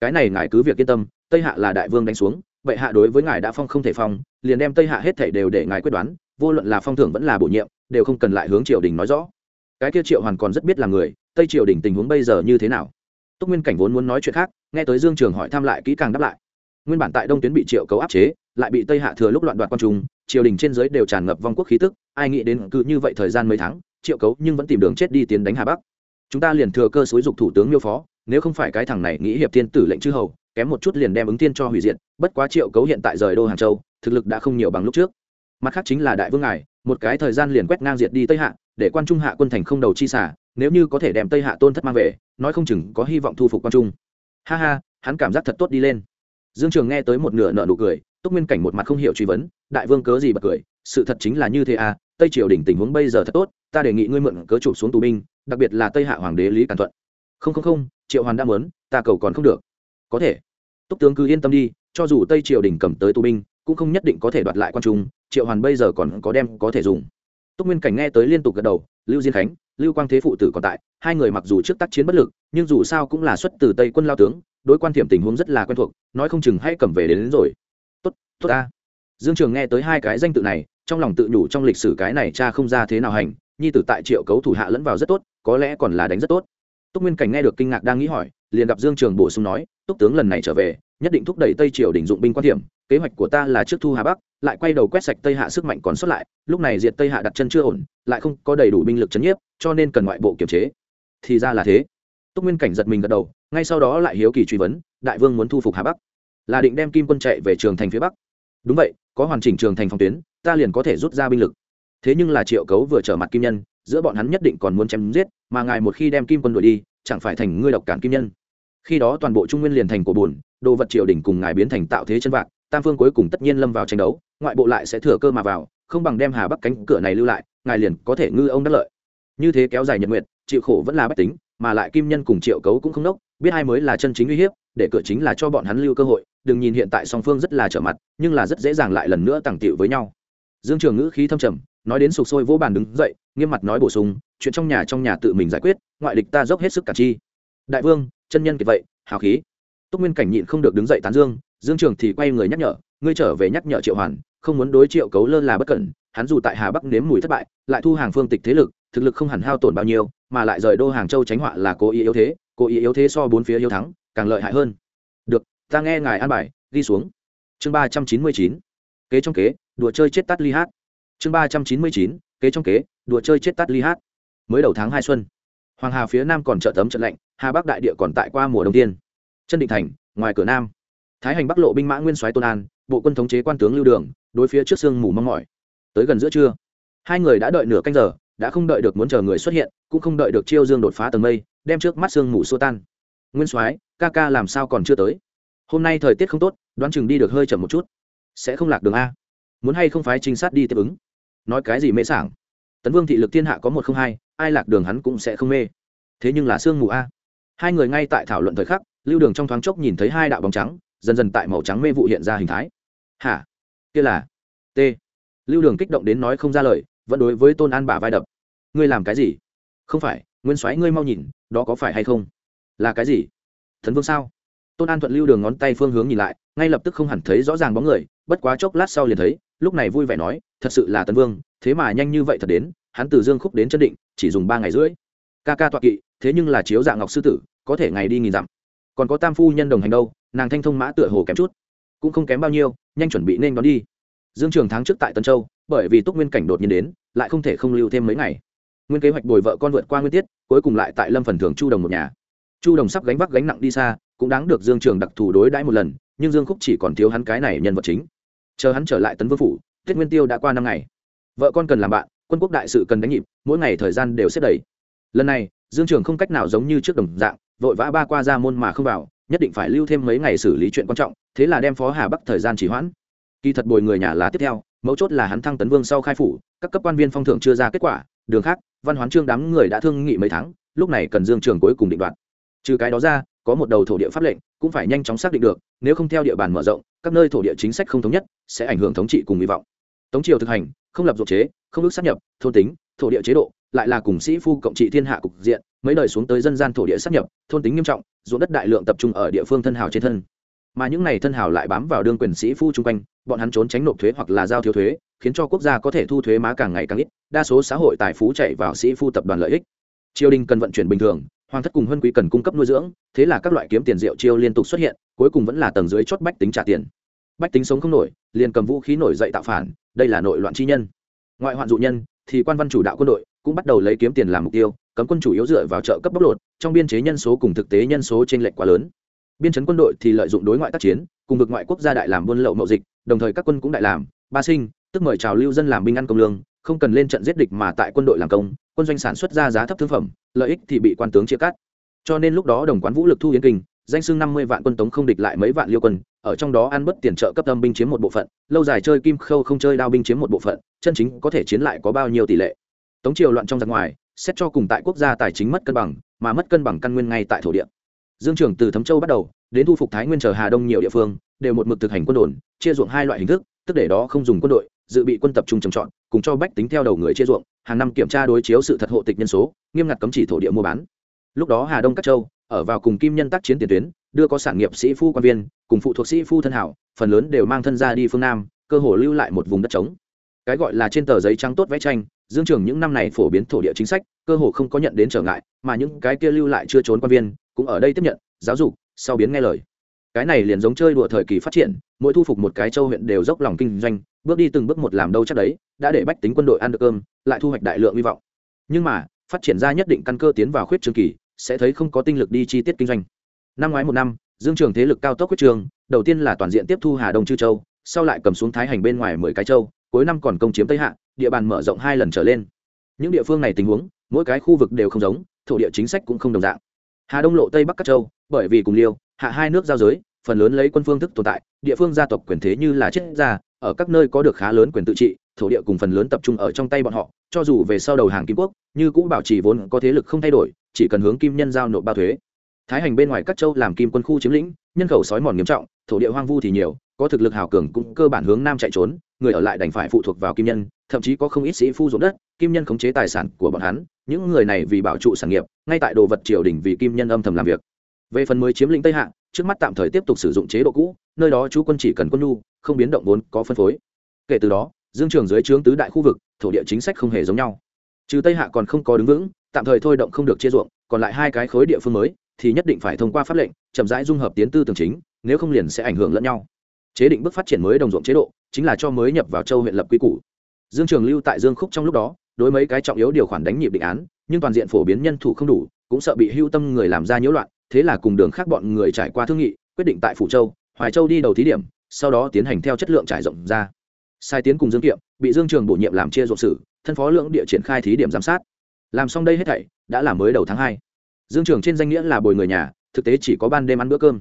Cái này ngài cứ việc yên tâm, tây hạ là đại vương đánh xuống vậy hạ đối với ngài đã phong không thể phong, liền đem tây hạ hết thể đều để ngài quyết đoán, vô luận là phong thưởng vẫn là bổ nhiệm, đều không cần lại hướng triều đình nói rõ. Cái kia triệu hoàn còn rất biết là người, tây triều đình tình huống bây giờ như thế nào? Túc nguyên cảnh vốn muốn nói chuyện khác nghe tới dương trường hỏi thăm lại kỹ càng đáp lại. Nguyên bản tại đông tuyến bị triệu cấu áp chế, lại bị tây hạ thừa lúc loạn đoạt quan trung, triều đình trên giới đều tràn ngập vong quốc khí tức, ai nghĩ đến cứ như vậy thời gian mấy tháng, triệu cấu nhưng vẫn tìm đường chết đi tiến đánh hà bắc. Chúng ta liền thừa cơ xúi dục thủ tướng miêu phó, nếu không phải cái thằng này nghĩ hiệp thiên tử lệnh chư hầu, kém một chút liền đem ứng tiên cho hủy diệt, bất quá triệu cấu hiện tại rời đô hàng châu, thực lực đã không nhiều bằng lúc trước. Mặt khác chính là đại vương ngài, một cái thời gian liền quét ngang diệt đi tây hạ, để quan trung hạ quân thành không đầu chi xả, nếu như có thể đem tây hạ tôn thất mang về, nói không chừng có hy vọng thu phục quan trung ha ha, hắn cảm giác thật tốt đi lên. Dương trường nghe tới một nửa nợ nụ cười, túc nguyên cảnh một mặt không hiểu truy vấn, đại vương cớ gì bật cười, sự thật chính là như thế à tây triều đỉnh tình huống bây giờ thật tốt, ta đề nghị ngươi mượn cớ chụp xuống tù binh, đặc biệt là tây hạ hoàng đế lý càn thuận. Không không không, triệu hoàn đã mớn ta cầu còn không được. Có thể. Túc tướng cứ yên tâm đi, cho dù tây triều đình cầm tới tù binh, cũng không nhất định có thể đoạt lại quan trung, triệu hoàn bây giờ còn có đem có thể dùng. Túc nguyên cảnh nghe tới liên tục gật đầu lưu diên khánh lưu quang thế phụ tử còn tại hai người mặc dù trước tác chiến bất lực nhưng dù sao cũng là xuất từ tây quân lao tướng đối quan thiểm tình huống rất là quen thuộc nói không chừng hay cầm về đến, đến rồi. Tốt tốt ta. Dương trường nghe tới hai cái danh tự này trong lòng tự nhủ trong lịch sử cái này cha không ra thế nào hành nhi tử tại triệu cấu thủ hạ lẫn vào rất tốt có lẽ còn là đánh rất tốt. Túc nguyên cảnh nghe được kinh ngạc đang nghĩ hỏi liền gặp dương trường bổ sung nói túc tướng lần này trở về nhất định thúc đẩy tây triều đình dụng binh quan thiểm kế hoạch của ta là trước thu hà bắc lại quay đầu quét sạch tây hạ sức mạnh còn sót lại, lúc này diệt tây hạ đặt chân chưa ổn, lại không có đầy đủ binh lực chấn nhiếp, cho nên cần ngoại bộ kiểm chế. Thì ra là thế. Túc nguyên cảnh giật mình gật đầu, ngay sau đó lại hiếu kỳ truy vấn, đại vương muốn thu phục hà bắc, là định đem kim quân chạy về trường thành phía bắc? Đúng vậy, có hoàn chỉnh trường thành phòng tuyến, ta liền có thể rút ra binh lực. Thế nhưng là triệu cấu vừa trở mặt kim nhân, giữa bọn hắn nhất định còn muốn chém giết, mà ngài một khi đem kim quân đuổi đi, chẳng phải thành ngươi độc cản kim nhân. Khi đó toàn bộ trung nguyên liền thành của bùn đồ vật triều đình cùng ngài biến thành tạo thế chân vạc, tam phương cuối cùng tất nhiên lâm vào tranh đấu ngoại bộ lại sẽ thừa cơ mà vào, không bằng đem hà bắc cánh cửa này lưu lại, ngài liền có thể ngư ông đắc lợi. Như thế kéo dài nhật nguyện chịu khổ vẫn là bách tính, mà lại kim nhân cùng triệu cấu cũng không đốc biết ai mới là chân chính uy hiếp, để cửa chính là cho bọn hắn lưu cơ hội, đừng nhìn hiện tại song phương rất là trở mặt, nhưng là rất dễ dàng lại lần nữa tàng tiệu với nhau. Dương trường ngữ khí thâm trầm, nói đến sục sôi vỗ bàn đứng dậy, nghiêm mặt nói bổ sung, chuyện trong nhà trong nhà tự mình giải quyết, ngoại địch ta dốc hết sức cả chi. Đại vương, chân nhân kiệt vậy, hào khí. Túc nguyên cảnh nhịn không được đứng dậy tán dương dương trường thì quay người nhắc nhở ngươi trở về nhắc nhở triệu hoàn, không muốn đối triệu cấu lơ là bất cẩn, hắn dù tại hà bắc nếm mùi thất bại, lại thu hàng phương tịch thế lực, thực lực không hẳn hao tổn bao nhiêu, mà lại rời đô hàng châu tránh họa là cố ý yếu thế, cố ý yếu thế so bốn phía yếu thắng, càng lợi hại hơn. Được, ta nghe ngài an bài, ghi xuống. Chương ba trăm chín mươi chín, kế trong kế, đùa chơi chết tắt ly hát. Chương ba trăm chín mươi chín, kế trong kế, đùa chơi chết tắt ly hát. Mới đầu tháng hai xuân, hoàng hà phía nam còn trợ tấm trận lạnh, hà bắc đại địa còn tại qua mùa đông tiên. Chân định thành, ngoài cửa nam. Thái hành bắc lộ binh mã nguyên soái tôn an bộ quân thống chế quan tướng lưu đường, đối phía trước sương mù mong mỏi. Tới gần giữa trưa, hai người đã đợi nửa canh giờ, đã không đợi được muốn chờ người xuất hiện, cũng không đợi được chiêu dương đột phá tầng mây, đem trước mắt sương mù xô tan. Nguyên soái, ca ca làm sao còn chưa tới? Hôm nay thời tiết không tốt, đoán chừng đi được hơi chậm một chút. Sẽ không lạc đường a. Muốn hay không phái trinh sát đi tiếp ứng? Nói cái gì mễ sảng? Tấn vương thị lực thiên hạ có một không hai, ai lạc đường hắn cũng sẽ không mê. Thế nhưng là sương mù a. Hai người ngay tại thảo luận thời khắc, lưu đường trong thoáng chốc nhìn thấy hai đạo bóng trắng, dần dần tại màu trắng mê vụ hiện ra hình thái hả? Kia là? T. Lưu đường kích động đến nói không ra lời, vẫn đối với tôn an bà vai đập. Ngươi làm cái gì? Không phải, nguyên soái ngươi mau nhìn, đó có phải hay không? Là cái gì? Thần vương sao? Tôn an thuận lưu đường ngón tay phương hướng nhìn lại, ngay lập tức không hẳn thấy rõ ràng bóng người, bất quá chốc lát sau liền thấy, lúc này vui vẻ nói, thật sự là tấn vương, thế mà nhanh như vậy thật đến, hắn từ dương khúc đến chân định, chỉ dùng ba ngày rưỡi. Ca ca tọa kỵ, thế nhưng là chiếu dạng ngọc sư tử, có thể ngày đi nghìn dặm. Còn có tam phu nhân đồng hành đâu, nàng thanh thông mã tựa hồ kém chút cũng không kém bao nhiêu, nhanh chuẩn bị nên đón đi. Dương trường tháng trước tại tân châu, bởi vì túc nguyên cảnh đột nhiên đến, lại không thể không lưu thêm mấy ngày. Nguyên kế hoạch bồi vợ con vượt qua nguyên tiết, cuối cùng lại tại lâm phần thưởng chu đồng một nhà. Chu đồng sắp gánh vác gánh nặng đi xa, cũng đáng được dương trường đặc thù đối đãi một lần, nhưng dương khúc chỉ còn thiếu hắn cái này nhân vật chính. Chờ hắn trở lại tấn vương phủ tết nguyên tiêu đã qua năm ngày. Vợ con cần làm bạn, quân quốc đại sự cần đánh nhịp, mỗi ngày thời gian đều xếp đầy. Lần này, dương trường không cách nào giống như trước đồng dạng, vội vã ba qua ra môn mà không vào nhất định phải lưu thêm mấy ngày xử lý chuyện quan trọng, thế là đem phó hà bắc thời gian chỉ hoãn. Kỳ thật bồi người nhà lá tiếp theo, mấu chốt là hắn thăng tấn vương sau khai phủ, các cấp quan viên phong thưởng chưa ra kết quả, đường khác, văn hoán trương đám người đã thương nghị mấy tháng, lúc này cần dương trường cuối cùng định đoạt. Trừ cái đó ra, có một đầu thổ địa pháp lệnh, cũng phải nhanh chóng xác định được, nếu không theo địa bàn mở rộng, các nơi thổ địa chính sách không thống nhất, sẽ ảnh hưởng thống trị cùng hy vọng. Tống triều thực hành không lập dụng chế, không ước sát nhập, thôn tính, thổ địa chế độ, lại là cùng sĩ phu cộng trị thiên hạ cục diện, mấy đời xuống tới dân gian thổ địa sát nhập, thôn tính nghiêm trọng, ruộng đất đại lượng tập trung ở địa phương thân hào trên thân. Mà những này thân hào lại bám vào đương quyền sĩ phu chung quanh, bọn hắn trốn tránh nộp thuế hoặc là giao thiếu thuế, khiến cho quốc gia có thể thu thuế má càng ngày càng ít, đa số xã hội tài phú chạy vào sĩ phu tập đoàn lợi ích. Triều đình cần vận chuyển bình thường, hoàng thất cùng huân quý cần cung cấp nuôi dưỡng, thế là các loại kiếm tiền rượu chiêu liên tục xuất hiện, cuối cùng vẫn là tầng dưới chót bách tính trả tiền bách tính sống không nổi, liền cầm vũ khí nổi dậy tạo phản, đây là nội loạn chi nhân. Ngoại hoạn dụ nhân, thì quan văn chủ đạo quân đội, cũng bắt đầu lấy kiếm tiền làm mục tiêu, cấm quân chủ yếu dựa vào trợ cấp bóc lột, trong biên chế nhân số cùng thực tế nhân số t r ê n lệch quá lớn. Biên chấn quân đội thì lợi dụng đối ngoại tác chiến, cùng vực ngoại quốc gia đại làm buôn lậu mậu dịch, đồng thời các quân cũng đại làm, ba sinh, tức mời chào lưu dân làm binh ăn công lương, không cần lên trận giết địch mà tại quân đội làm công, quân doanh sản xuất ra giá thấp thương phẩm, lợi ích thì bị quan tướng chia cắt. Cho nên lúc đó đồng quán vũ lực thu yến kinh danh xưng năm mươi vạn quân tống không địch lại mấy vạn liêu quân, ở trong đó ăn bất tiền trợ cấp âm binh chiếm một bộ phận, lâu dài chơi kim khâu không chơi đao binh chiếm một bộ phận, chân chính có thể chiến lại có bao nhiêu tỷ lệ. Tống triều loạn trong giặc ngoài, xét cho cùng tại quốc gia tài chính mất cân bằng, mà mất cân bằng căn nguyên ngay tại thổ địa. Dương trưởng từ thấm châu bắt đầu, đến thu phục thái nguyên chờ hà đông nhiều địa phương, đều một mực thực hành quân đồn, chia ruộng hai loại hình thức, tức để đó không dùng quân đội, dự bị quân tập trung trồng trọt, cùng cho bách tính theo đầu người chia ruộng, hàng năm kiểm tra đối chiếu sự thật hộ tịch nhân số, nghiêm ngặt cấm chỉ thổ địa mua bán. Lúc đó hà đông các châu ở vào cùng kim nhân tác chiến tiền tuyến, đưa có sản nghiệp sĩ phu quan viên, cùng phụ thuộc sĩ phu thân hảo, phần lớn đều mang thân ra đi phương nam, cơ hồ lưu lại một vùng đất trống. Cái gọi là trên tờ giấy trắng tốt vẽ tranh, dương trường những năm này phổ biến thổ địa chính sách, cơ hồ không có nhận đến trở ngại, mà những cái kia lưu lại chưa trốn quan viên, cũng ở đây tiếp nhận, giáo dục, sau biến nghe lời. Cái này liền giống chơi đùa thời kỳ phát triển, mỗi thu phục một cái châu huyện đều dốc lòng kinh doanh, bước đi từng bước một làm đâu chắc đấy, đã để bách tính quân đội ăn được cơm, lại thu hoạch đại lượng hy vọng. Nhưng mà, phát triển ra nhất định căn cơ tiến vào khuyết trường kỳ sẽ thấy không có tinh lực đi chi tiết kinh doanh. Năm ngoái một năm, dương trường thế lực cao tốc quyết trường, đầu tiên là toàn diện tiếp thu hà đông, chư châu, sau lại cầm xuống thái hành bên ngoài mười cái châu, cuối năm còn công chiếm tây hạ, địa bàn mở rộng hai lần trở lên. Những địa phương này tình huống, mỗi cái khu vực đều không giống, thổ địa chính sách cũng không đồng dạng. Hà đông lộ tây bắc các châu, bởi vì cùng liêu, hạ hai nước giao giới, phần lớn lấy quân phương thức tồn tại, địa phương gia tộc quyền thế như là chết gia ở các nơi có được khá lớn quyền tự trị thổ địa cùng phần lớn tập trung ở trong tay bọn họ cho dù về sau đầu hàng kim quốc như cũng bảo trì vốn có thế lực không thay đổi chỉ cần hướng kim nhân giao nộp bao thuế. Thái hành bên ngoài các châu làm kim quân khu chiếm lĩnh nhân khẩu sói mòn nghiêm trọng thổ địa hoang vu thì nhiều có thực lực hào cường cũng cơ bản hướng nam chạy trốn người ở lại đành phải phụ thuộc vào kim nhân thậm chí có không ít sĩ phu ruộng đất kim nhân khống chế tài sản của bọn hắn những người này vì bảo trụ sản nghiệp ngay tại đồ vật triều đình vì kim nhân âm thầm làm việc. Về phần mới chiếm lĩnh tây hạng, trước mắt tạm thời tiếp tục sử dụng chế độ cũ nơi đó chú quân chỉ cần quân nhu không biến động vốn có phân phối. Kể từ đó dương trường dưới trướng tứ đại khu vực, thổ địa chính sách không hề giống nhau. Trừ tây hạ còn không có đứng vững, tạm thời thôi động không được chia ruộng, còn lại hai cái khối địa phương mới, thì nhất định phải thông qua pháp lệnh, chậm rãi dung hợp tiến tư tường chính, nếu không liền sẽ ảnh hưởng lẫn nhau. Chế định bước phát triển mới đồng ruộng chế độ, chính là cho mới nhập vào châu huyện lập quy củ. Dương trường lưu tại dương khúc trong lúc đó, đối mấy cái trọng yếu điều khoản đánh nhịp định án, nhưng toàn diện phổ biến nhân thủ không đủ, cũng sợ bị hưu tâm người làm ra nhiễu loạn, thế là cùng đường khác bọn người trải qua thương nghị, quyết định tại phủ châu, hoài châu đi đầu thí điểm, sau đó tiến hành theo chất lượng trải rộng ra sai tiến cùng dương kiệm bị dương trường bổ nhiệm làm chia ruộng sử, thân phó lượng địa triển khai thí điểm giám sát. Làm xong đây hết thảy, đã là mới đầu tháng hai. Dương trường trên danh nghĩa là bồi người nhà, thực tế chỉ có ban đêm ăn bữa cơm.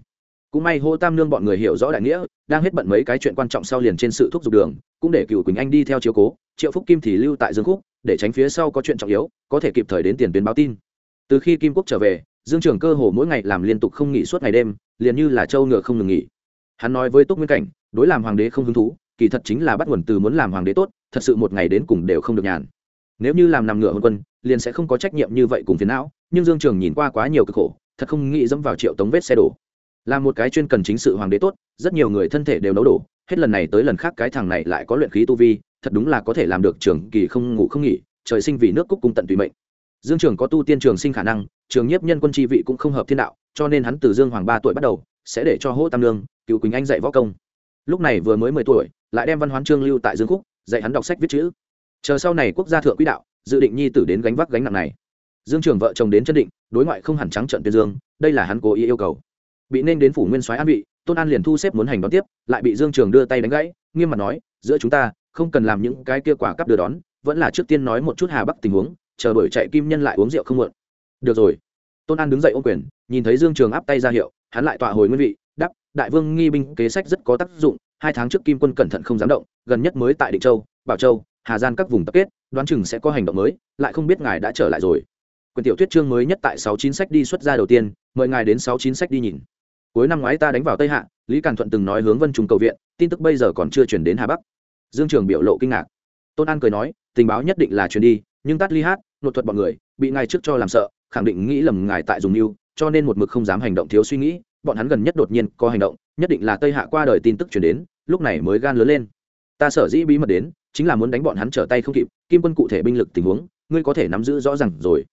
Cũng may hô tam nương bọn người hiểu rõ đại nghĩa, đang hết bận mấy cái chuyện quan trọng sau liền trên sự thúc giục đường, cũng để cựu quỳnh anh đi theo chiếu cố, triệu phúc kim thì lưu tại dương khúc, để tránh phía sau có chuyện trọng yếu, có thể kịp thời đến tiền tuyến báo tin. Từ khi kim quốc trở về, dương trường cơ hồ mỗi ngày làm liên tục không nghỉ suốt ngày đêm, liền như là châu ngựa không ngừng nghỉ. Hắn nói với túc nguyên cảnh, đối làm hoàng đế không hứng thú kỳ thật chính là bắt nguồn từ muốn làm hoàng đế tốt, thật sự một ngày đến cùng đều không được nhàn. Nếu như làm nằm ngựa hôn quân, liền sẽ không có trách nhiệm như vậy cùng phiền não, nhưng dương trường nhìn qua quá nhiều cực khổ, thật không nghĩ dẫm vào triệu tống vết xe đổ. Là một cái chuyên cần chính sự hoàng đế tốt, rất nhiều người thân thể đều nấu đổ, hết lần này tới lần khác cái thằng này lại có luyện khí tu vi, thật đúng là có thể làm được trường kỳ không ngủ không nghỉ, trời sinh vì nước cúc cung tận tùy mệnh. Dương trường có tu tiên trường sinh khả năng, trường nhiếp nhân quân chi vị cũng không hợp thiên đạo, cho nên hắn từ dương hoàng ba tuổi bắt đầu, sẽ để cho hỗ tam lương cựu quỳnh anh dạy võ công lúc này vừa mới mười tuổi, lại đem văn hoán trương lưu tại dương khúc, dạy hắn đọc sách viết chữ. Chờ sau này quốc gia thượng quỹ đạo, dự định nhi tử đến gánh vác gánh nặng này. Dương trường vợ chồng đến chân định, đối ngoại không hẳn trắng trận tuyên dương, đây là hắn cố ý yêu cầu. Bị nên đến phủ nguyên soái an vị, tôn an liền thu xếp muốn hành đón tiếp, lại bị dương trường đưa tay đánh gãy, nghiêm mặt nói, giữa chúng ta, không cần làm những cái kia quả cắp đưa đón, vẫn là trước tiên nói một chút hà bắc tình huống, chờ đổi chạy kim nhân lại uống rượu không muộn. Được rồi. Tôn an đứng dậy ô quyền, nhìn thấy dương trường áp tay ra hiệu, hắn lại tọa hồi nguyên vị đại vương nghi binh kế sách rất có tác dụng, hai tháng trước kim quân cẩn thận không dám động, gần nhất mới tại định châu, bảo châu, hà gian các vùng tập kết, đoán chừng sẽ có hành động mới, lại không biết ngài đã trở lại rồi. Quyền tiểu thuyết chương mới nhất tại sáu chín sách đi xuất ra đầu tiên, mời ngài đến sáu chín sách đi nhìn. Cuối năm ngoái ta đánh vào tây hạ, lý càn thuận từng nói hướng vân trung cầu viện, tin tức bây giờ còn chưa chuyển đến hà bắc. Dương trường biểu lộ kinh ngạc. Tôn an cười nói, tình báo nhất định là chuyển đi, nhưng tát ly hát nội thuật bọn người, bị ngài trước cho làm sợ, khẳng định nghĩ lầm ngài tại dùng mưu, cho nên một mực không dám hành động thiếu suy nghĩ bọn hắn gần nhất đột nhiên có hành động, nhất định là tây hạ qua đời tin tức chuyển đến, lúc này mới gan lớn lên. Ta sở dĩ bí mật đến, chính là muốn đánh bọn hắn trở tay không kịp, kim quân cụ thể binh lực tình huống, ngươi có thể nắm giữ rõ ràng rồi.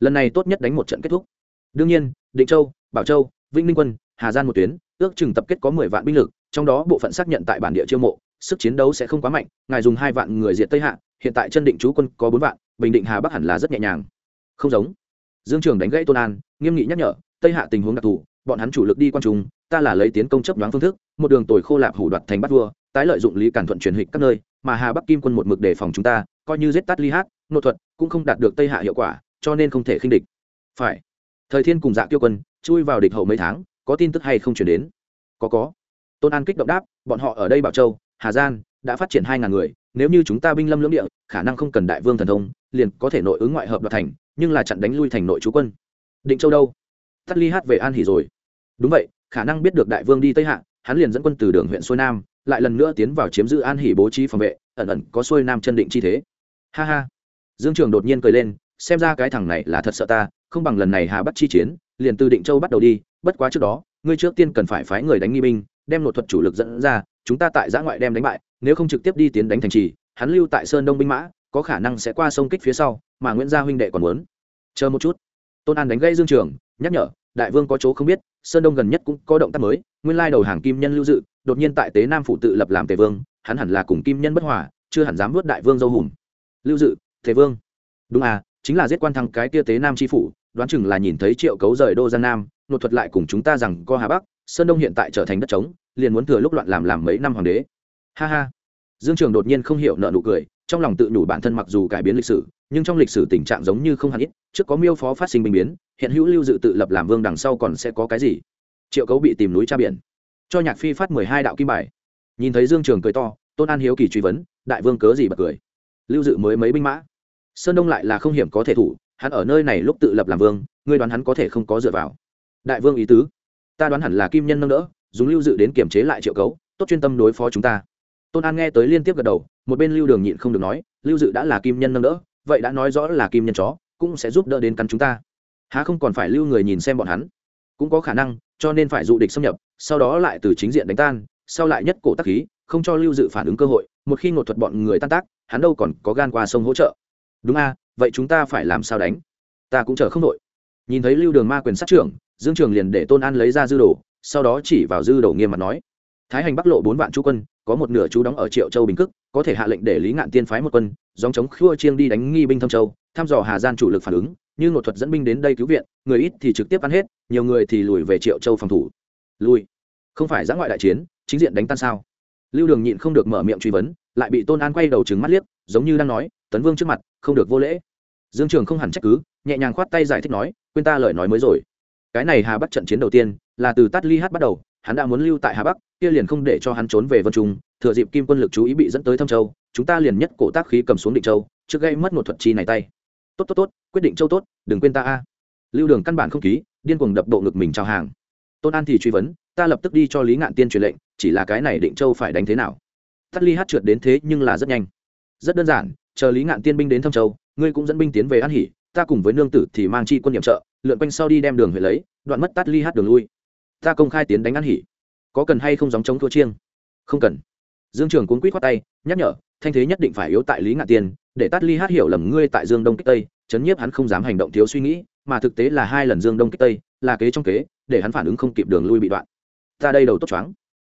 Lần này tốt nhất đánh một trận kết thúc. Đương nhiên, định châu, bảo châu, vĩnh ninh quân, hà Giang một tuyến, ước chừng tập kết có mười vạn binh lực, trong đó bộ phận xác nhận tại bản địa chiêu mộ, sức chiến đấu sẽ không quá mạnh, ngài dùng hai vạn người diệt tây hạ, hiện tại chân định chú quân có bốn vạn, bình định hà bắc hẳn là rất nhẹ nhàng. Không giống. Dương trường đánh gãy tôn an, nghiêm nghị nhắc nhở, tây hạ tình huống đặc thù bọn hắn chủ lực đi quan trung, ta là lấy tiến công chấp đoán phương thức, một đường tồi khô lạp hủ đoạt thành bắt vua, tái lợi dụng lý cản thuận truyền hịch các nơi, mà hà bắc kim quân một mực đề phòng chúng ta, coi như giết tắt ly hát nội thuật cũng không đạt được tây hạ hiệu quả, cho nên không thể khinh địch. Phải. Thời thiên cùng dạ tiêu quân chui vào địch hậu mấy tháng, có tin tức hay không chuyển đến? Có có. Tôn an kích động đáp, bọn họ ở đây bảo châu, hà giang, đã phát triển hai ngàn người, nếu như chúng ta binh lâm lưỡng địa, khả năng không cần đại vương thần thông, liền có thể nội ứng ngoại hợp đoạt thành, nhưng là chặn đánh lui thành nội chú quân. Định châu đâu? Tắt ly hát về an hỉ rồi. Đúng vậy, khả năng biết được đại vương đi tây hạ, hắn liền dẫn quân từ đường huyện xuôi nam, lại lần nữa tiến vào chiếm giữ an hỉ bố trí phòng vệ, ẩn ẩn có xuôi nam chân định chi thế. Ha ha. Dương trường đột nhiên cười lên, xem ra cái thằng này là thật sợ ta, không bằng lần này hà bắt chi chiến, liền từ định châu bắt đầu đi, bất quá trước đó, ngươi trước tiên cần phải phái người đánh nghi binh, đem nội thuật chủ lực dẫn ra, chúng ta tại giã ngoại đem đánh bại, nếu không trực tiếp đi tiến đánh thành trì, hắn lưu tại sơn đông binh mã, có khả năng sẽ qua sông kích phía sau, mà nguyễn gia huynh đệ còn muốn. Chờ một chút. Tôn an đánh gây dương trường, nhắc nhở đại vương có chỗ không biết, sơn đông gần nhất cũng có động tác mới, nguyên lai đầu hàng kim nhân lưu dự, đột nhiên tại tế nam phụ tự lập làm tề vương, hắn hẳn là cùng kim nhân bất hòa, chưa hẳn dám vớt đại vương dâu hùm. Lưu dự, tề vương. Đúng à chính là giết quan thăng cái kia tế nam tri phủ, đoán chừng là nhìn thấy triệu cấu rời đô giang nam, nột thuật lại cùng chúng ta rằng co hà bắc, sơn đông hiện tại trở thành đất trống, liền muốn thừa lúc loạn làm làm mấy năm hoàng đế. Ha ha. Dương trường đột nhiên không hiểu nợ nụ cười trong lòng tự nhủ bản thân mặc dù cải biến lịch sử, nhưng trong lịch sử tình trạng giống như không hẳn ít, trước có miêu phó phát sinh bình biến, hiện hữu lưu dự tự lập làm vương đằng sau còn sẽ có cái gì? Triệu cấu bị tìm núi tra biển, cho nhạc phi phát mười hai đạo kim bài. Nhìn thấy dương trường cười to, tôn an hiếu kỳ truy vấn, đại vương cớ gì bật cười? Lưu dự mới mấy binh mã? Sơn đông lại là không hiểm có thể thủ, hắn ở nơi này lúc tự lập làm vương, ngươi đoán hắn có thể không có dựa vào? Đại vương ý tứ, ta đoán hẳn là kim nhân nâng đỡ, dùng lưu dự đến kiểm chế lại triệu cấu, tốt chuyên tâm đối phó chúng ta tôn an nghe tới liên tiếp gật đầu, một bên lưu đường nhịn không được nói, lưu dự đã là kim nhân nâng đỡ, vậy đã nói rõ là kim nhân chó, cũng sẽ giúp đỡ đến cắn chúng ta. Há không còn phải lưu người nhìn xem bọn hắn. Cũng có khả năng, cho nên phải dụ địch xâm nhập, sau đó lại từ chính diện đánh tan, sau lại nhất cổ tắc khí, không cho lưu dự phản ứng cơ hội, một khi ngột thuật bọn người tan tác, hắn đâu còn có gan qua sông hỗ trợ. Đúng a, vậy chúng ta phải làm sao đánh? Ta cũng chờ không đội nhìn thấy lưu đường ma quyền sát trưởng, dương trường liền để tôn an lấy ra dư đồ, sau đó chỉ vào dư đồ nghiêm mặt nói thái hành bắc lộ bốn vạn chú quân, có một nửa chú đóng ở triệu châu bình cức có thể hạ lệnh để lý ngạn tiên phái một quân dòng chống khua chiêng đi đánh nghi binh thâm châu, thăm dò hà gian chủ lực phản ứng, như ngột thuật dẫn binh đến đây cứu viện, người ít thì trực tiếp ăn hết, nhiều người thì lùi về triệu châu phòng thủ. Lùi. Không phải giã ngoại đại chiến, chính diện đánh tan sao? Lưu đường nhịn không được mở miệng truy vấn, lại bị tôn an quay đầu trừng mắt liếc, giống như đang nói, tấn vương trước mặt, không được vô lễ. Dương trường không hẳn trách cứ, nhẹ nhàng khoát tay giải thích nói, quên ta lời nói mới rồi. Cái này hà bắc trận chiến đầu tiên, là từ tát ly hát bắt đầu hắn đã muốn lưu tại hà bắc, kia liền không để cho hắn trốn về vân trung, thừa dịp kim quân lực chú ý bị dẫn tới thâm châu, chúng ta liền nhất cổ tác khí cầm xuống định châu, trước gây mất một thuật chi này tay. Tốt tốt tốt, quyết định châu tốt, đừng quên ta a. Lưu đường căn bản không ký, điên cuồng đập bộ ngực mình trao hàng. Tôn an thì truy vấn, ta lập tức đi cho lý ngạn tiên truyền lệnh, chỉ là cái này định châu phải đánh thế nào? Tắt ly hát trượt đến thế nhưng là rất nhanh. Rất đơn giản, chờ lý ngạn tiên binh đến thâm châu, ngươi cũng dẫn binh tiến về an hỉ ta cùng với nương tử thì mang chi quân nhiệm trợ, lượn quanh sau đi đem đường về lấy, đoạn mất tắt ly hát đường lui ta công khai tiến đánh ăn hỉ. Có cần hay không dòng chống thua chiêng? Không cần. Dương trường cuốn quýt khoát tay nhắc nhở thanh thế nhất định phải yếu tại lý ngạn Tiền, để tắt ly hát hiểu lầm ngươi tại dương đông kích tây chấn nhiếp hắn không dám hành động thiếu suy nghĩ mà thực tế là hai lần dương đông kích tây là kế trong kế để hắn phản ứng không kịp đường lui bị đoạn. Ta đây đầu tốt choáng.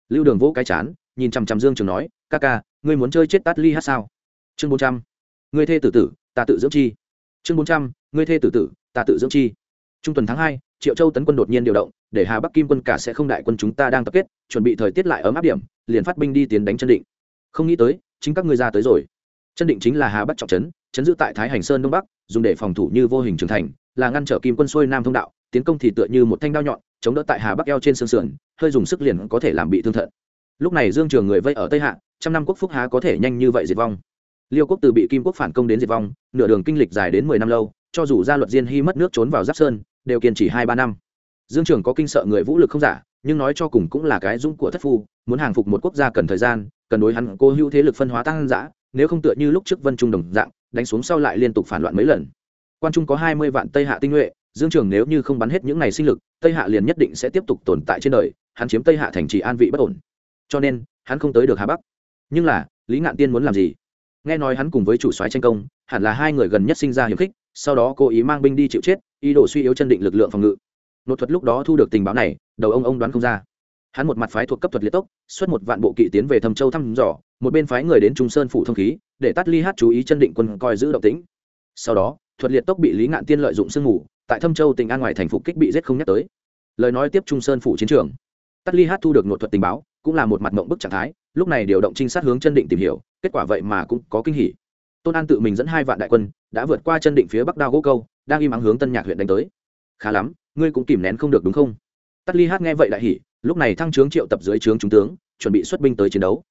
Lưu đường vỗ cái chán nhìn chằm chằm dương trường nói ca ca ngươi muốn chơi chết tát ly hát sao? Chương bốn trăm. Ngươi thê tử tử ta tự dưỡng chi. Chương bốn trăm. Ngươi thê tử tử ta tự dưỡng chi. Trung tuần tháng hai triệu châu tấn quân đột nhiên điều động để hà bắc kim quân cả sẽ không đại quân chúng ta đang tập kết, chuẩn bị thời tiết lại ấm áp điểm, liền phát binh đi tiến đánh chân định. Không nghĩ tới, chính các ngươi ra tới rồi. Chân định chính là hà bắc trọng trấn chấn giữ tại thái hành sơn đông bắc, dùng để phòng thủ như vô hình trưởng thành, là ngăn trở kim quân xuôi nam thông đạo, tiến công thì tựa như một thanh đao nhọn, chống đỡ tại hà bắc eo trên sương sườn, hơi dùng sức liền có thể làm bị thương thận. Lúc này dương trường người vây ở tây hạ, trăm năm quốc phúc há có thể nhanh như vậy diệt vong. Liêu quốc từ bị kim quốc phản công đến diệt vong, nửa đường kinh lịch dài đến mười năm lâu, cho dù gia luật diên hy mất nước trốn vào giáp sơn, đều kiên trì hai ba năm dương trường có kinh sợ người vũ lực không giả, nhưng nói cho cùng cũng là cái dũng của thất phu, muốn hàng phục một quốc gia cần thời gian, cần đối hắn cô hữu thế lực phân hóa tăng giã nếu không tựa như lúc trước vân trung đồng dạng, đánh xuống sau lại liên tục phản loạn mấy lần. Quan trung có hai mươi vạn tây hạ tinh nhuệ, dương trường nếu như không bắn hết những này sinh lực, tây hạ liền nhất định sẽ tiếp tục tồn tại trên đời, hắn chiếm tây hạ thành trì an vị bất ổn. Cho nên, hắn không tới được hà bắc. Nhưng là, lý ngạn tiên muốn làm gì? Nghe nói hắn cùng với chủ soái tranh công, hẳn là hai người gần nhất sinh ra hiểm khích, sau đó cố ý mang binh đi chịu chết, ý đồ suy yếu chân định lực lượng phòng ngự nội thuật lúc đó thu được tình báo này đầu ông ông đoán không ra. Hắn một mặt phái thuộc cấp thuật liệt tốc xuất một vạn bộ kỵ tiến về thâm châu thăm dò một bên phái người đến trung sơn phủ thông khí để tắt ly hát chú ý chân định quân coi giữ động tĩnh. Sau đó thuật liệt tốc bị lý ngạn tiên lợi dụng sương ngủ, tại thâm châu tỉnh an ngoài thành phục kích bị giết không nhắc tới. Lời nói tiếp trung sơn phủ chiến trường. Tắt ly hát thu được nội thuật tình báo cũng là một mặt mộng bức trạng thái lúc này điều động trinh sát hướng chân định tìm hiểu kết quả vậy mà cũng có kinh hỉ. Tôn an tự mình dẫn hai vạn đại quân đã vượt qua chân định phía bắc đao gỗ câu đang im ắng hướng tân nhạc huyện đánh tới. Khá lắm ngươi cũng kìm nén không được đúng không? Tắt ly hát nghe vậy đại hỉ, lúc này thăng trướng triệu tập dưới trướng trung tướng, chuẩn bị xuất binh tới chiến đấu.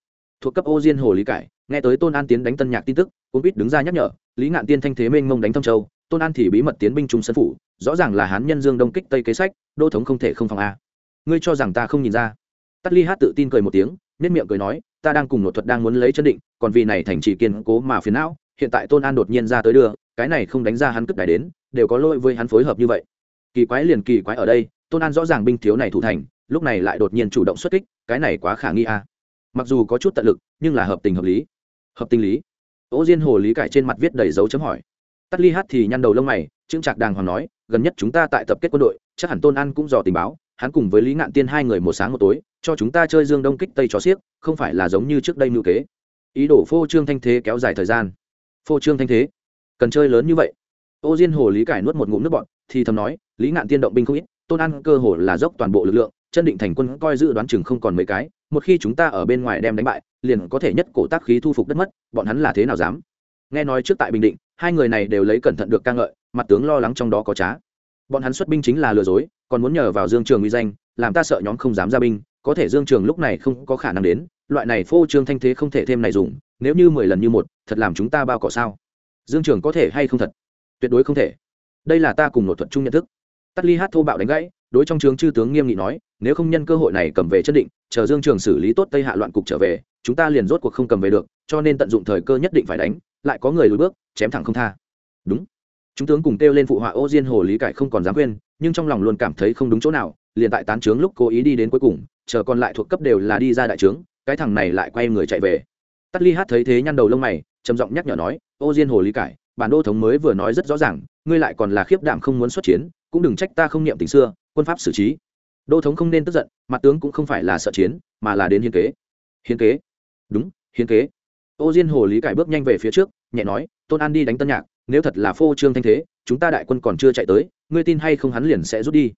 Thuộc cấp ô diên hồ lý cải, nghe tới tôn an tiến đánh tân nhạc tin tức cũng biết đứng ra nhắc nhở, lý ngạn tiên thanh thế mênh mông đánh thông châu, tôn an thì bí mật tiến binh trung sân phủ, rõ ràng là hán nhân dương đông kích tây kế sách, đô thống không thể không phòng a. Ngươi cho rằng ta không nhìn ra? Tắt ly hát tự tin cười một tiếng nhất miệng cười nói, ta đang cùng nội thuật đang muốn lấy chân định, còn vì này thành trì kiên cố mà phiền não, hiện tại tôn an đột nhiên ra tới đưa, cái này không đánh ra hắn cướp đài đến, đều có lỗi với hắn phối hợp như vậy kỳ quái liền kỳ quái ở đây, tôn an rõ ràng binh thiếu này thủ thành, lúc này lại đột nhiên chủ động xuất kích, cái này quá khả nghi a. Mặc dù có chút tận lực, nhưng là hợp tình hợp lý. Hợp tình lý. Ô diên hồ lý cải trên mặt viết đầy dấu chấm hỏi. Tắt ly hát thì nhăn đầu lông mày trương trạc đàng hoàng nói, gần nhất chúng ta tại tập kết quân đội, chắc hẳn tôn an cũng dò tình báo, hắn cùng với lý ngạn tiên hai người một sáng một tối, cho chúng ta chơi dương đông kích tây cho xiếc, không phải là giống như trước đây ngữ kế. Ý đồ phô trương thanh thế kéo dài thời gian. Phô trương thanh thế. Cần chơi lớn như vậy. Ô diên hồ lý cải nuốt một ngụm nước bọn thì thầm nói lý ngạn tiên động binh không ít, tôn ăn cơ hồ là dốc toàn bộ lực lượng, chân định thành quân coi dự đoán chừng không còn mấy cái, một khi chúng ta ở bên ngoài đem đánh bại, liền có thể nhất cổ tác khí thu phục đất mất, bọn hắn là thế nào dám? Nghe nói trước tại bình định, hai người này đều lấy cẩn thận được ca ngợi, mặt tướng lo lắng trong đó có trá. Bọn hắn xuất binh chính là lừa dối, còn muốn nhờ vào dương trường uy danh, làm ta sợ nhóm không dám ra binh, có thể dương trường lúc này không có khả năng đến, loại này phô trương thanh thế không thể thêm này dùng, nếu như mười lần như một, thật làm chúng ta bao cỏ sao? Dương trường có thể hay không thật? Tuyệt đối không thể. Đây là ta cùng một thuật chung nhận thức tắt ly hát thô bạo đánh gãy, đối trong trướng chư tướng nghiêm nghị nói, nếu không nhân cơ hội này cầm về chân định, chờ dương trường xử lý tốt tây hạ loạn cục trở về, chúng ta liền rốt cuộc không cầm về được, cho nên tận dụng thời cơ nhất định phải đánh, lại có người lùi bước, chém thẳng không tha. Đúng. Chúng tướng cùng kêu lên phụ họa ô diên hồ lý cải không còn dám quên, nhưng trong lòng luôn cảm thấy không đúng chỗ nào, liền tại tán trướng lúc cố ý đi đến cuối cùng, chờ còn lại thuộc cấp đều là đi ra đại trướng, cái thằng này lại quay người chạy về. Tắt ly hát thấy thế nhăn đầu lông mày, trầm giọng nhắc nhở nói, ô diên hồ lý cải, bản đô thống mới vừa nói rất rõ ràng, ngươi lại còn là khiếp đảm không muốn xuất chiến cũng đừng trách ta không niệm tình xưa, quân pháp xử trí. Đô thống không nên tức giận, mặt tướng cũng không phải là sợ chiến, mà là đến hiến kế. Hiến kế? Đúng, hiến kế. Ô diên hồ lý cải bước nhanh về phía trước, nhẹ nói, tôn an đi đánh tân nhạc, nếu thật là phô trương thanh thế, chúng ta đại quân còn chưa chạy tới, ngươi tin hay không hắn liền sẽ rút đi.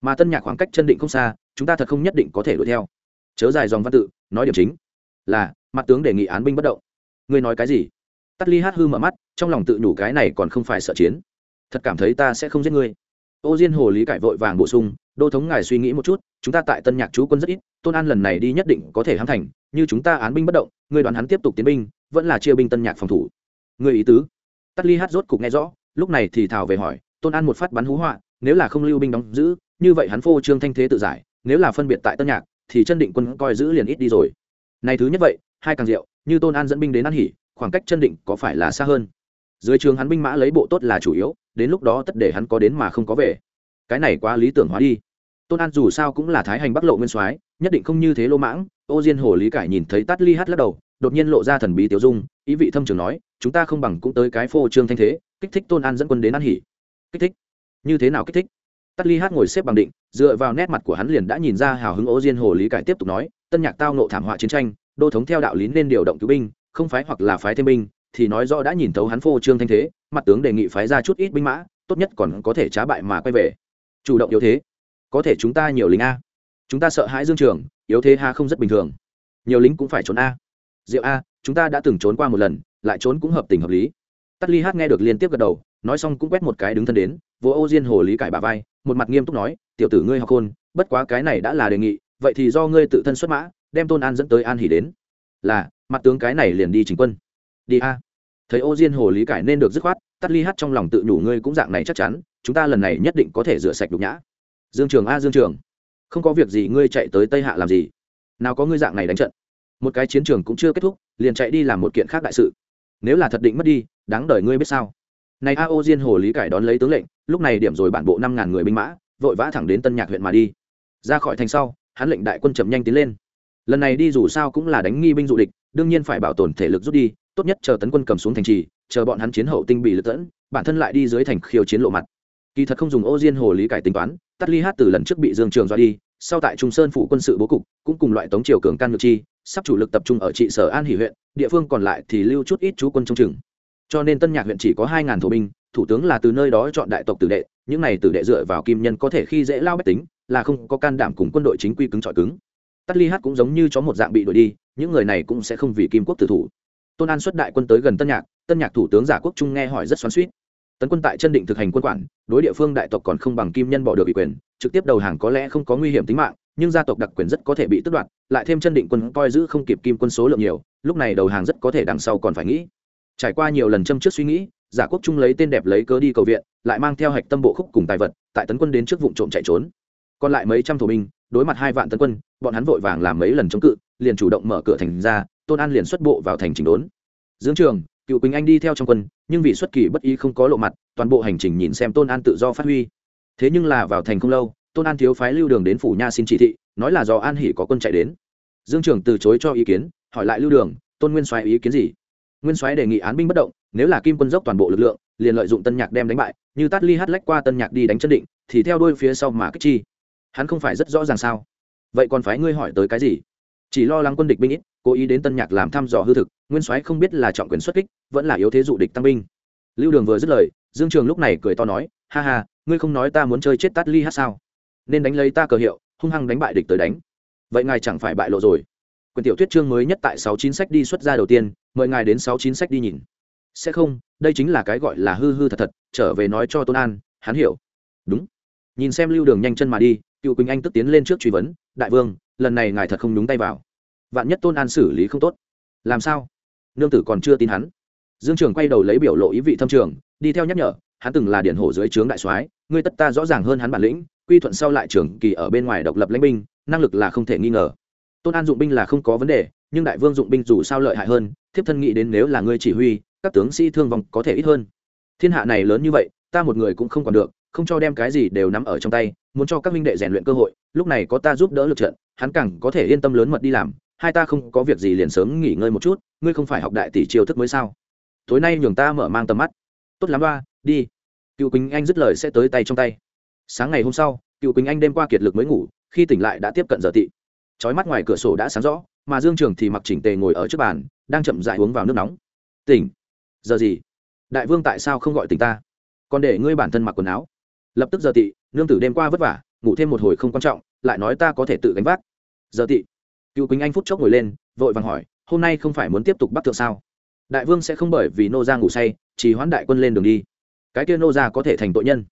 Mà tân nhạc khoảng cách chân định không xa, chúng ta thật không nhất định có thể đuổi theo. Chớ dài dòng văn tự, nói điểm chính. Là, mặt tướng đề nghị án binh bất động. Ngươi nói cái gì? Tắt ly hát hư mở mắt, trong lòng tự nhủ cái này còn không phải sợ chiến. Thật cảm thấy ta sẽ không giết ngươi ô diên hồ lý cải vội vàng bổ sung, đô thống ngài suy nghĩ một chút, chúng ta tại tân nhạc chú quân rất ít, tôn an lần này đi nhất định có thể hãm thành, như chúng ta án binh bất động, người đoán hắn tiếp tục tiến binh, vẫn là chia binh tân nhạc phòng thủ. Người ý tứ? Tắt ly hát rốt cục nghe rõ, lúc này thì thảo về hỏi, tôn an một phát bắn hú họa, nếu là không lưu binh đóng giữ, như vậy hắn phô trương thanh thế tự giải, nếu là phân biệt tại tân nhạc, thì chân định quân coi giữ liền ít đi rồi. Này thứ nhất vậy, hai càng diệu, như tôn an dẫn binh đến an hỉ, khoảng cách chân định có phải là xa hơn? Dưới trường hắn binh mã lấy bộ tốt là chủ yếu đến lúc đó tất để hắn có đến mà không có về. Cái này quá lý tưởng hóa đi. Tôn an dù sao cũng là thái hành bắc lộ nguyên soái, nhất định không như thế lô mãng. Ô diên hồ lý cải nhìn thấy tát ly hát lắc đầu, đột nhiên lộ ra thần bí tiểu dung, ý vị thâm trường nói, chúng ta không bằng cũng tới cái phô trương thanh thế, kích thích tôn an dẫn quân đến an hỉ. Kích thích? Như thế nào kích thích? Tát ly hát ngồi xếp bằng định, dựa vào nét mặt của hắn liền đã nhìn ra hào hứng ô diên hồ lý cải tiếp tục nói, tân nhạc tao nộ thảm họa chiến tranh, đô thống theo đạo lý nên điều động cứu binh, không phái hoặc là phái thêm binh thì nói rõ đã nhìn thấu hắn phô trương thanh thế, mặt tướng đề nghị phái ra chút ít binh mã, tốt nhất còn có thể trá bại mà quay về. Chủ động yếu thế. Có thể chúng ta nhiều lính a. Chúng ta sợ hãi dương trường, yếu thế ha không rất bình thường. Nhiều lính cũng phải trốn a. Diệu a, chúng ta đã từng trốn qua một lần, lại trốn cũng hợp tình hợp lý. Tắt ly hát nghe được liên tiếp gật đầu, nói xong cũng quét một cái đứng thân đến vô ô diên hồ lý cải bà vai, một mặt nghiêm túc nói, tiểu tử ngươi học khôn bất quá cái này đã là đề nghị, vậy thì do ngươi tự thân xuất mã, đem tôn an dẫn tới an hỉ đến. Là, mặt tướng cái này liền đi chính quân. Đi a thấy ô diên hồ lý cải nên được dứt khoát, tắt ly hát trong lòng tự nhủ ngươi cũng dạng này chắc chắn, chúng ta lần này nhất định có thể rửa sạch đục nhã. Dương trường a, dương trường, không có việc gì, ngươi chạy tới tây hạ làm gì? Nào có ngươi dạng này đánh trận? Một cái chiến trường cũng chưa kết thúc, liền chạy đi làm một kiện khác đại sự. Nếu là thật định mất đi, đáng đời ngươi biết sao? Này a, ô diên hồ lý cải đón lấy tướng lệnh, lúc này điểm rồi bản bộ năm ngàn người binh mã, vội vã thẳng đến tân nhạc huyện mà đi. Ra khỏi thành sau, hắn lệnh đại quân chậm nhanh tiến lên. Lần này đi dù sao cũng là đánh nghi binh dụ địch, đương nhiên phải bảo tồn thể lực rút đi tốt nhất chờ tấn quân cầm xuống thành trì, chờ bọn hắn chiến hậu tinh bị lật tẫn, bản thân lại đi dưới thành khiêu chiến lộ mặt. Kỳ thật không dùng ô diên hồ lý cải tính toán, tắt ly hát từ lần trước bị dương trường do đi, sau tại trung sơn phụ quân sự bố cục, cũng cùng loại tống triều cường can ngược chi, sắp chủ lực tập trung ở trị sở an hỷ huyện, địa phương còn lại thì lưu chút ít chú quân trong chừng. Cho nên tân nhạc huyện chỉ có hai ngàn thổ binh, thủ tướng là từ nơi đó chọn đại tộc tử đệ, những này tử đệ dựa vào kim nhân có thể khi dễ lao bách tính, là không có can đảm cùng quân đội chính quy cứng trọi cứng. Tắt ly hát cũng giống như chó một dạng bị đuổi đi, những người này cũng sẽ không vì kim quốc tử thủ tôn an xuất đại quân tới gần tân nhạc tân nhạc thủ tướng giả quốc trung nghe hỏi rất xoắn suýt tấn quân tại chân định thực hành quân quản, đối địa phương đại tộc còn không bằng kim nhân bỏ được ủy quyền, trực tiếp đầu hàng có lẽ không có nguy hiểm tính mạng, nhưng gia tộc đặc quyền rất có thể bị tước đoạt, lại thêm chân định quân coi giữ không kịp kim quân số lượng nhiều, lúc này đầu hàng rất có thể đằng sau còn phải nghĩ. Trải qua nhiều lần châm trước suy nghĩ, giả quốc trung lấy tên đẹp lấy cớ đi cầu viện, lại mang theo hạch tâm bộ khúc cùng tài vật, tại tấn quân đến trước vụ trộm chạy trốn. Còn lại mấy trăm thổ binh, đối mặt hai vạn tấn quân, bọn hắn vội vàng làm mấy lần chống cự, liền chủ động mở cửa thành ra tôn an liền xuất bộ vào thành trình đốn. Dương trường, cựu quỳnh anh đi theo trong quân, nhưng vì xuất kỳ bất ý không có lộ mặt, toàn bộ hành trình nhìn xem tôn an tự do phát huy. Thế nhưng là vào thành không lâu, tôn an thiếu phái lưu đường đến phủ nha xin chỉ thị, nói là do an hỉ có quân chạy đến. Dương trường từ chối cho ý kiến, hỏi lại lưu đường, tôn nguyên soái ý kiến gì? Nguyên soái đề nghị án binh bất động, nếu là kim quân dốc toàn bộ lực lượng, liền lợi dụng tân nhạc đem đánh bại, như tát ly hát lách qua tân nhạc đi đánh chân định, thì theo đuôi phía sau mà kích chi. Hắn không phải rất rõ ràng sao? Vậy còn phái ngươi hỏi tới cái gì? Chỉ lo lắng quân địch binh ít, cố ý đến tân nhạc làm thăm dò hư thực, nguyên soái không biết là trọng quyền xuất kích, vẫn là yếu thế dụ địch tăng binh. Lưu đường vừa dứt lời, dương trường lúc này cười to nói, ha ha, ngươi không nói ta muốn chơi chết tát ly hát sao? Nên đánh lấy ta cờ hiệu, hung hăng đánh bại địch tới đánh. Vậy ngài chẳng phải bại lộ rồi. Quyền tiểu thuyết chương mới nhất tại sáu chín sách đi xuất ra đầu tiên, mời ngài đến sáu chín sách đi nhìn. Sẽ không, đây chính là cái gọi là hư hư thật thật, trở về nói cho tôn an, hắn hiểu. Đúng. Nhìn xem lưu đường nhanh chân mà đi, cựu quỳnh anh tức tiến lên trước truy vấn, đại vương, lần này ngài thật không đúng tay vào vạn nhất tôn an xử lý không tốt. Làm sao? Nương tử còn chưa tin hắn. Dương trường quay đầu lấy biểu lộ ý vị thâm trường, đi theo nhắc nhở, hắn từng là điển hổ dưới trướng đại soái, ngươi tất ta rõ ràng hơn hắn bản lĩnh, quy thuận sau lại trưởng kỳ ở bên ngoài độc lập lãnh binh, năng lực là không thể nghi ngờ. Tôn an dụng binh là không có vấn đề, nhưng đại vương dụng binh dù sao lợi hại hơn, thiếp thân nghĩ đến nếu là ngươi chỉ huy, các tướng sĩ thương vong có thể ít hơn. Thiên hạ này lớn như vậy, ta một người cũng không còn được, không cho đem cái gì đều nắm ở trong tay, muốn cho các minh đệ rèn luyện cơ hội, lúc này có ta giúp đỡ lực trận, hắn càng có thể yên tâm lớn mật đi làm hai ta không có việc gì liền sớm nghỉ ngơi một chút, ngươi không phải học đại tỷ chiêu thức mới sao? Tối nay nhường ta mở mang tầm mắt. Tốt lắm, ba, đi. Cựu quỳnh anh dứt lời sẽ tới tay trong tay. Sáng ngày hôm sau, cựu quỳnh anh đêm qua kiệt lực mới ngủ, khi tỉnh lại đã tiếp cận giờ tị. Trói mắt ngoài cửa sổ đã sáng rõ, mà dương trường thì mặc chỉnh tề ngồi ở trước bàn, đang chậm dại uống vào nước nóng. Tỉnh. Giờ gì? Đại vương tại sao không gọi tỉnh ta? Còn để ngươi bản thân mặc quần áo. Lập tức giờ tị, nương tử đêm qua vất vả, ngủ thêm một hồi không quan trọng, lại nói ta có thể tự gánh vác. Giờ tị cựu quỳnh anh phút chốc ngồi lên, vội vàng hỏi, hôm nay không phải muốn tiếp tục bắt thượng sao? Đại vương sẽ không bởi vì nô ra ngủ say, chỉ hoãn đại quân lên đường đi. Cái kia nô ra có thể thành tội nhân.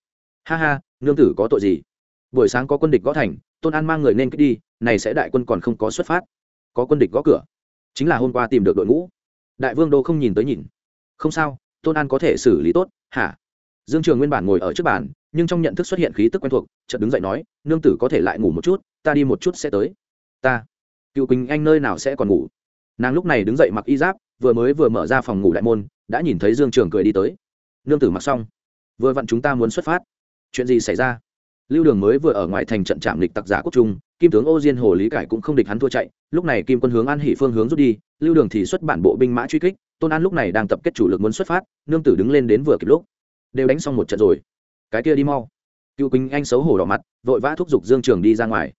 Ha ha, nương tử có tội gì? Buổi sáng có quân địch gõ thành, tôn an mang người nên kích đi, này sẽ đại quân còn không có xuất phát. Có quân địch gõ cửa. Chính là hôm qua tìm được đội ngũ. Đại vương đô không nhìn tới nhìn. Không sao, tôn an có thể xử lý tốt, hả? Dương trường nguyên bản ngồi ở trước bàn, nhưng trong nhận thức xuất hiện khí tức quen thuộc, chợt đứng dậy nói, nương tử có thể lại ngủ một chút, ta đi một chút sẽ tới. Ta cựu quỳnh anh nơi nào sẽ còn ngủ? Nàng lúc này đứng dậy mặc y giáp, vừa mới vừa mở ra phòng ngủ đại môn, đã nhìn thấy dương trường cười đi tới. Nương tử mặc xong. Vừa vặn chúng ta muốn xuất phát. Chuyện gì xảy ra? Lưu đường mới vừa ở ngoài thành trận trạm địch tặc giả quốc trung, kim tướng ô diên hồ lý cải cũng không địch hắn thua chạy. Lúc này kim quân hướng an hỷ phương hướng rút đi, lưu đường thì xuất bản bộ binh mã truy kích. Tôn an lúc này đang tập kết chủ lực muốn xuất phát, nương tử đứng lên đến vừa kịp lúc. Đều đánh xong một trận rồi. Cái kia đi mau. Cựu quỳnh anh xấu hổ đỏ mặt, vội vã thúc giục dương trường đi ra ngoài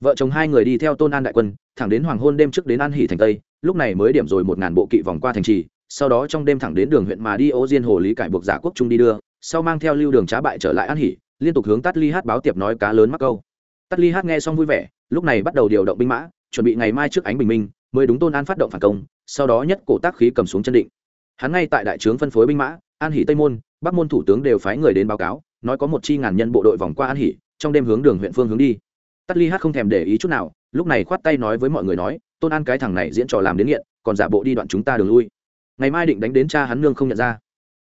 vợ chồng hai người đi theo tôn an đại quân, thẳng đến hoàng hôn đêm trước đến an hỷ thành tây, lúc này mới điểm rồi một ngàn bộ kỵ vòng qua thành trì, sau đó trong đêm thẳng đến đường huyện mà đi ô diên hồ lý cải buộc giả quốc trung đi đưa, sau mang theo lưu đường trá bại trở lại an hỷ, liên tục hướng tắt ly hát báo tiệp nói cá lớn mắc câu. Tắt ly hát nghe xong vui vẻ, lúc này bắt đầu điều động binh mã, chuẩn bị ngày mai trước ánh bình minh, mới đúng tôn an phát động phản công, sau đó nhất cổ tác khí cầm xuống chân định. Hắn ngay tại đại trướng phân phối binh mã, an hỷ tây môn, bắc môn thủ tướng đều phái người đến báo cáo, nói có một chi ngàn nhân bộ đội vòng qua an hỷ, trong đêm hướng đường huyện phương hướng đi tắt ly hát không thèm để ý chút nào, lúc này khoát tay nói với mọi người nói, tôn an cái thằng này diễn trò làm đến nghiện, còn giả bộ đi đoạn chúng ta đường lui. Ngày mai định đánh đến cha hắn nương không nhận ra.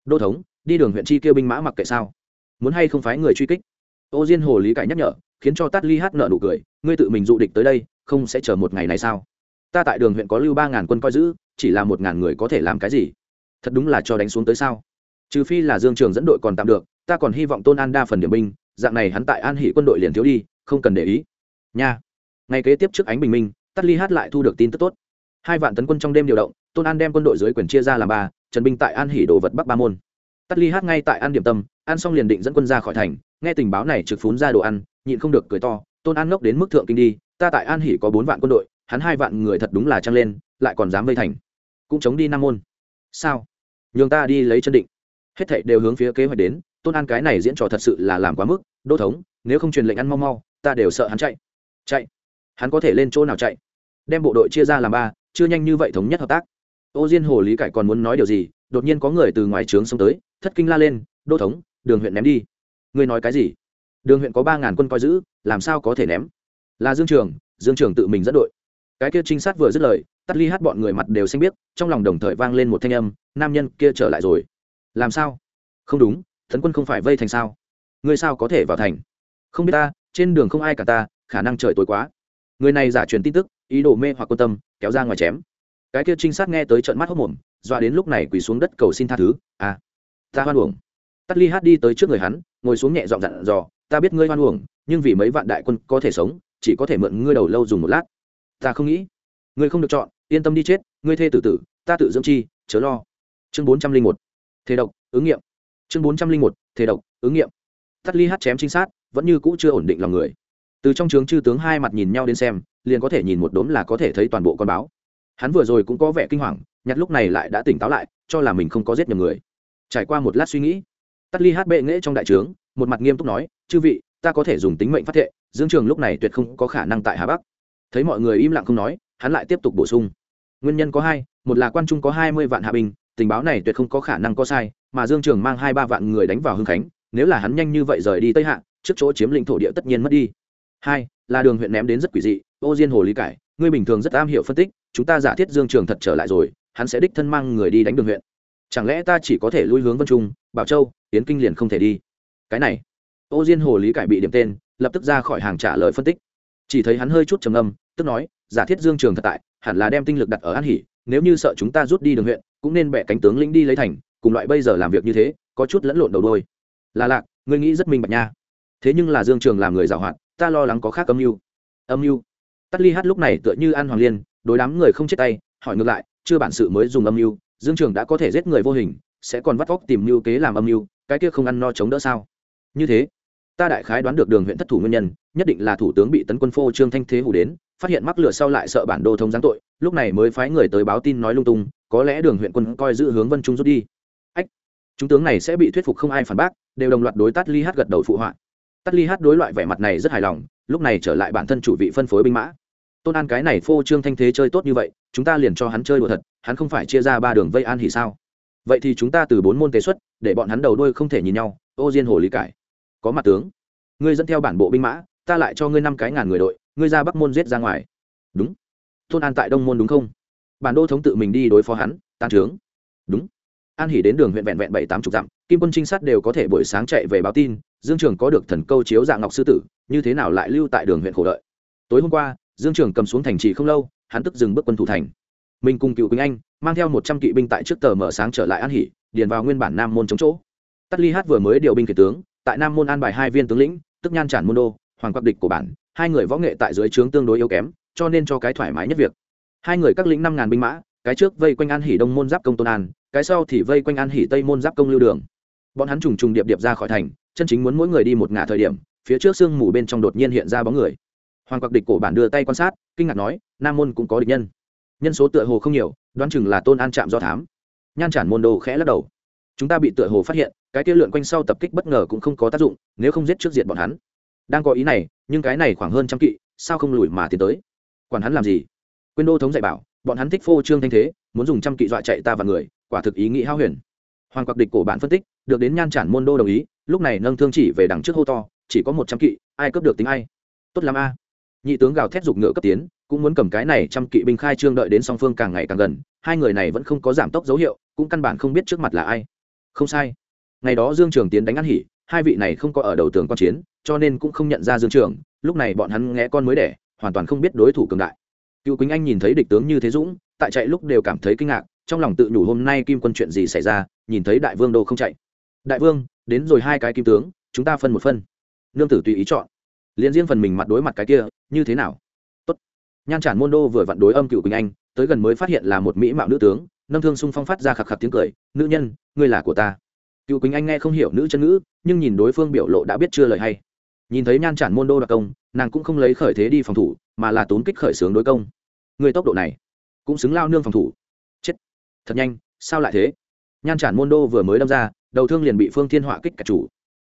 Đô thống, đi đường huyện chi kêu binh mã mặc kệ sao? Muốn hay không phái người truy kích? Ô diên hồ lý cải nhắc nhở, khiến cho tát ly hát nợ nụ cười, ngươi tự mình dụ địch tới đây, không sẽ chờ một ngày này sao? Ta tại đường huyện có lưu ba ngàn quân coi giữ, chỉ là một ngàn người có thể làm cái gì? Thật đúng là cho đánh xuống tới sao? Trừ phi là dương trường dẫn đội còn tạm được, ta còn hy vọng tôn an đa phần điểm binh, dạng này hắn tại an hỷ quân đội liền thiếu đi, không cần để ý nha. Ngày kế tiếp trước ánh bình minh, tắt ly hát lại thu được tin tức tốt. Hai vạn tấn quân trong đêm điều động, tôn an đem quân đội dưới quyền chia ra làm ba, trần binh tại an hỷ đồ vật bắc ba môn. Tắt ly hát ngay tại an điểm tâm ăn xong liền định dẫn quân ra khỏi thành, nghe tình báo này trực phún ra đồ ăn, nhịn không được cười to, tôn an ngốc đến mức thượng kinh đi, ta tại an hỷ có bốn vạn quân đội, hắn hai vạn người thật đúng là trăng lên, lại còn dám vây thành. Cũng chống đi nam môn. Sao? Nhường ta đi lấy chân định. Hết thảy đều hướng phía kế hoạch đến, tôn an cái này diễn trò thật sự là làm quá mức, đô thống, nếu không truyền lệnh ăn mau mau, ta đều sợ hắn chạy chạy. Hắn có thể lên chỗ nào chạy? Đem bộ đội chia ra làm ba, chưa nhanh như vậy thống nhất hợp tác. Ô diên hồ lý cải còn muốn nói điều gì, đột nhiên có người từ ngoài trướng xông tới, thất kinh la lên, đô thống, đường huyện ném đi. Ngươi nói cái gì? Đường huyện có ba ngàn quân coi giữ, làm sao có thể ném? Là dương trường dương trường tự mình dẫn đội. Cái kia trinh sát vừa dứt lời, tắt ly hát bọn người mặt đều xanh biết trong lòng đồng thời vang lên một thanh âm, nam nhân kia trở lại rồi. Làm sao? Không đúng thần quân không phải vây thành sao? Ngươi sao có thể vào thành? Không biết ta, trên đường không ai cả ta khả năng trời tối quá. Người này giả truyền tin tức, ý đồ mê hoặc quan tâm, kéo ra ngoài chém. Cái kia trinh sát nghe tới trận mắt hốc mồm dọa đến lúc này quỳ xuống đất cầu xin tha thứ. À ta hoan uổng. Tắt ly hát đi tới trước người hắn, ngồi xuống nhẹ dọn dặn dò, ta biết ngươi hoan uổng, nhưng vì mấy vạn đại quân có thể sống, chỉ có thể mượn ngươi đầu lâu dùng một lát. Ta không nghĩ. Ngươi không được chọn, yên tâm đi chết, ngươi thê tử tử, ta tự dưỡng chi, chớ lo. Chương bốn trăm linh một. Thế độc, ứng nghiệm. Chương bốn trăm linh một. Thế độc, ứng nghiệm. Tắt ly hát chém trinh sát, vẫn như cũ chưa ổn định lòng người từ trong trướng chư tướng hai mặt nhìn nhau đến xem, liền có thể nhìn một đốm là có thể thấy toàn bộ con báo. Hắn vừa rồi cũng có vẻ kinh hoàng, nhặt lúc này lại đã tỉnh táo lại, cho là mình không có giết nhầm người. Trải qua một lát suy nghĩ, tắt ly hát bệ nghễ trong đại trướng, một mặt nghiêm túc nói, chư vị, ta có thể dùng tính mệnh phát thệ, dương trường lúc này tuyệt không có khả năng tại hà bắc. Thấy mọi người im lặng không nói, hắn lại tiếp tục bổ sung. Nguyên nhân có hai, một là quan trung có hai mươi vạn hạ binh, tình báo này tuyệt không có khả năng có sai, mà dương trường mang hai ba vạn người đánh vào hưng khánh, nếu là hắn nhanh như vậy rời đi tây hạ, trước chỗ chiếm lĩnh thổ địa tất nhiên mất đi hai, là đường huyện ném đến rất quỷ dị, ô diên hồ lý cải, ngươi bình thường rất am hiểu phân tích, chúng ta giả thiết dương trường thật trở lại rồi, hắn sẽ đích thân mang người đi đánh đường huyện. Chẳng lẽ ta chỉ có thể lui hướng vân trung, bảo châu tiến kinh liền không thể đi? Cái này, ô diên hồ lý cải bị điểm tên, lập tức ra khỏi hàng trả lời phân tích. Chỉ thấy hắn hơi chút trầm âm tức nói, giả thiết dương trường thật tại, hẳn là đem tinh lực đặt ở an Hỉ. nếu như sợ chúng ta rút đi đường huyện, cũng nên bẻ cánh tướng lĩnh đi lấy thành, cùng loại bây giờ làm việc như thế, có chút lẫn lộn đầu đôi là lạc, ngươi nghĩ rất minh bạch nha. Thế nhưng là dương trường làm người giàu hoạt ta lo lắng có khác âm mưu. Âm mưu? Tắt ly hát lúc này tựa như an hoàng liên, đối đám người không chết tay, hỏi ngược lại, chưa bản sự mới dùng âm mưu, dương trường đã có thể giết người vô hình, sẽ còn vắt vóc tìm mưu kế làm âm mưu, cái kia không ăn no chống đỡ sao? Như thế, ta đại khái đoán được đường huyện thất thủ nguyên nhân, nhất định là thủ tướng bị tấn quân phô trương thanh thế hủ đến, phát hiện mắc lửa sau lại sợ bản đồ thông giáng tội, lúc này mới phái người tới báo tin nói lung tung, có lẽ đường huyện quân coi giữ hướng vân trung rút đi. Ách, chúng tướng này sẽ bị thuyết phục không ai phản bác, đều đồng loạt đối tát ly hát gật đầu phụ họa tắt ly hát đối loại vẻ mặt này rất hài lòng, lúc này trở lại bản thân chủ vị phân phối binh mã. Tôn an cái này phô trương thanh thế chơi tốt như vậy, chúng ta liền cho hắn chơi đùa thật, hắn không phải chia ra ba đường vây an thì sao? Vậy thì chúng ta từ bốn môn tế xuất, để bọn hắn đầu đuôi không thể nhìn nhau, ô diên hồ lý cải. Có mặt tướng. Ngươi dẫn theo bản bộ binh mã, ta lại cho ngươi năm cái ngàn người đội, ngươi ra bắc môn giết ra ngoài. Đúng. Tôn an tại đông môn đúng không? Bản đô thống tự mình đi đối phó hắn tan trướng đúng. An hỉ đến đường huyện vẹn vẹn bảy tám chục dặm, kim quân trinh sát đều có thể buổi sáng chạy về báo tin dương trường có được thần câu chiếu dạng ngọc sư tử, như thế nào lại lưu tại đường huyện khổ đợi? Tối hôm qua, dương trường cầm xuống thành trì không lâu, hắn tức dừng bước quân thủ thành. Mình cùng cựu quỳnh anh, mang theo một trăm kỵ binh tại trước tờ mở sáng trở lại an hỉ điền vào nguyên bản nam môn chống chỗ. Tắt ly hát vừa mới điều binh kể tướng, tại nam môn an bài hai viên tướng lĩnh, tức nhan trản môn đô, hoàng quặc địch của bản, hai người võ nghệ tại dưới trướng tương đối yếu kém, cho nên cho cái thoải mái nhất việc. Hai người các lĩnh năm ngàn binh mã, cái trước vây quanh an hỉ đông môn giáp công tôn an, cái sau thì vây quanh an hỉ tây môn giáp công lưu đường. Bọn hắn trùng trùng điệp điệp ra khỏi thành chân chính muốn mỗi người đi một ngả thời điểm, phía trước sương mù bên trong đột nhiên hiện ra bóng người. Hoàng quặc địch cổ bản đưa tay quan sát, kinh ngạc nói, nam môn cũng có địch nhân. Nhân số tựa hồ không nhiều, đoán chừng là tôn an chạm do thám. Nhan chản môn đồ khẽ lắc đầu. Chúng ta bị tựa hồ phát hiện, cái kia lượn quanh sau tập kích bất ngờ cũng không có tác dụng, nếu không giết trước diện bọn hắn. Đang có ý này, nhưng cái này khoảng hơn trăm kỵ, sao không lùi mà tiến tới? Quản hắn làm gì? Quyên đô thống dạy bảo, bọn hắn thích phô trương thanh thế, muốn dùng trăm kỵ dọa chạy ta và người, quả thực ý nghĩ hao huyền. Hoàng quặc địch cổ bản phân tích, được đến nhan chản môn đô đồng ý lúc này nâng thương chỉ về đằng trước hô to, chỉ có một trăm kỵ, ai cướp được tính ai? Tốt lắm a. Nhị tướng gào thét giục ngựa cấp tiến, cũng muốn cầm cái này trăm kỵ binh khai trương đợi đến song phương càng ngày càng gần, hai người này vẫn không có giảm tốc dấu hiệu, cũng căn bản không biết trước mặt là ai. Không sai. Ngày đó dương trường tiến đánh ăn hỉ, hai vị này không có ở đầu tường quan chiến, cho nên cũng không nhận ra dương trường, lúc này bọn hắn nghe con mới đẻ, hoàn toàn không biết đối thủ cường đại. Cựu quýnh anh nhìn thấy địch tướng như thế dũng, tại chạy lúc đều cảm thấy kinh ngạc, trong lòng tự nhủ hôm nay kim quân chuyện gì xảy ra, nhìn thấy đại vương đô không chạy. Đại vương đến rồi hai cái kim tướng, chúng ta phân một phân. Nương tử tùy ý chọn. Liền riêng phần mình mặt đối mặt cái kia, như thế nào? Tốt. Nhan trản môn đô vừa vặn đối âm cựu quỳnh anh, tới gần mới phát hiện là một mỹ mạo nữ tướng, nâng thương xung phong phát ra khạc khạc tiếng cười, nữ nhân, ngươi là của ta. Cựu quỳnh anh nghe không hiểu nữ chân ngữ, nhưng nhìn đối phương biểu lộ đã biết chưa lời hay. Nhìn thấy nhan trản môn đô đặc công, nàng cũng không lấy khởi thế đi phòng thủ, mà là tốn kích khởi xướng đối công. Người tốc độ này, cũng xứng lao nương phòng thủ. Chết. Thật nhanh, sao lại thế? Nhan trản môn đô vừa mới đâm ra đầu thương liền bị phương thiên họa kích cả chủ.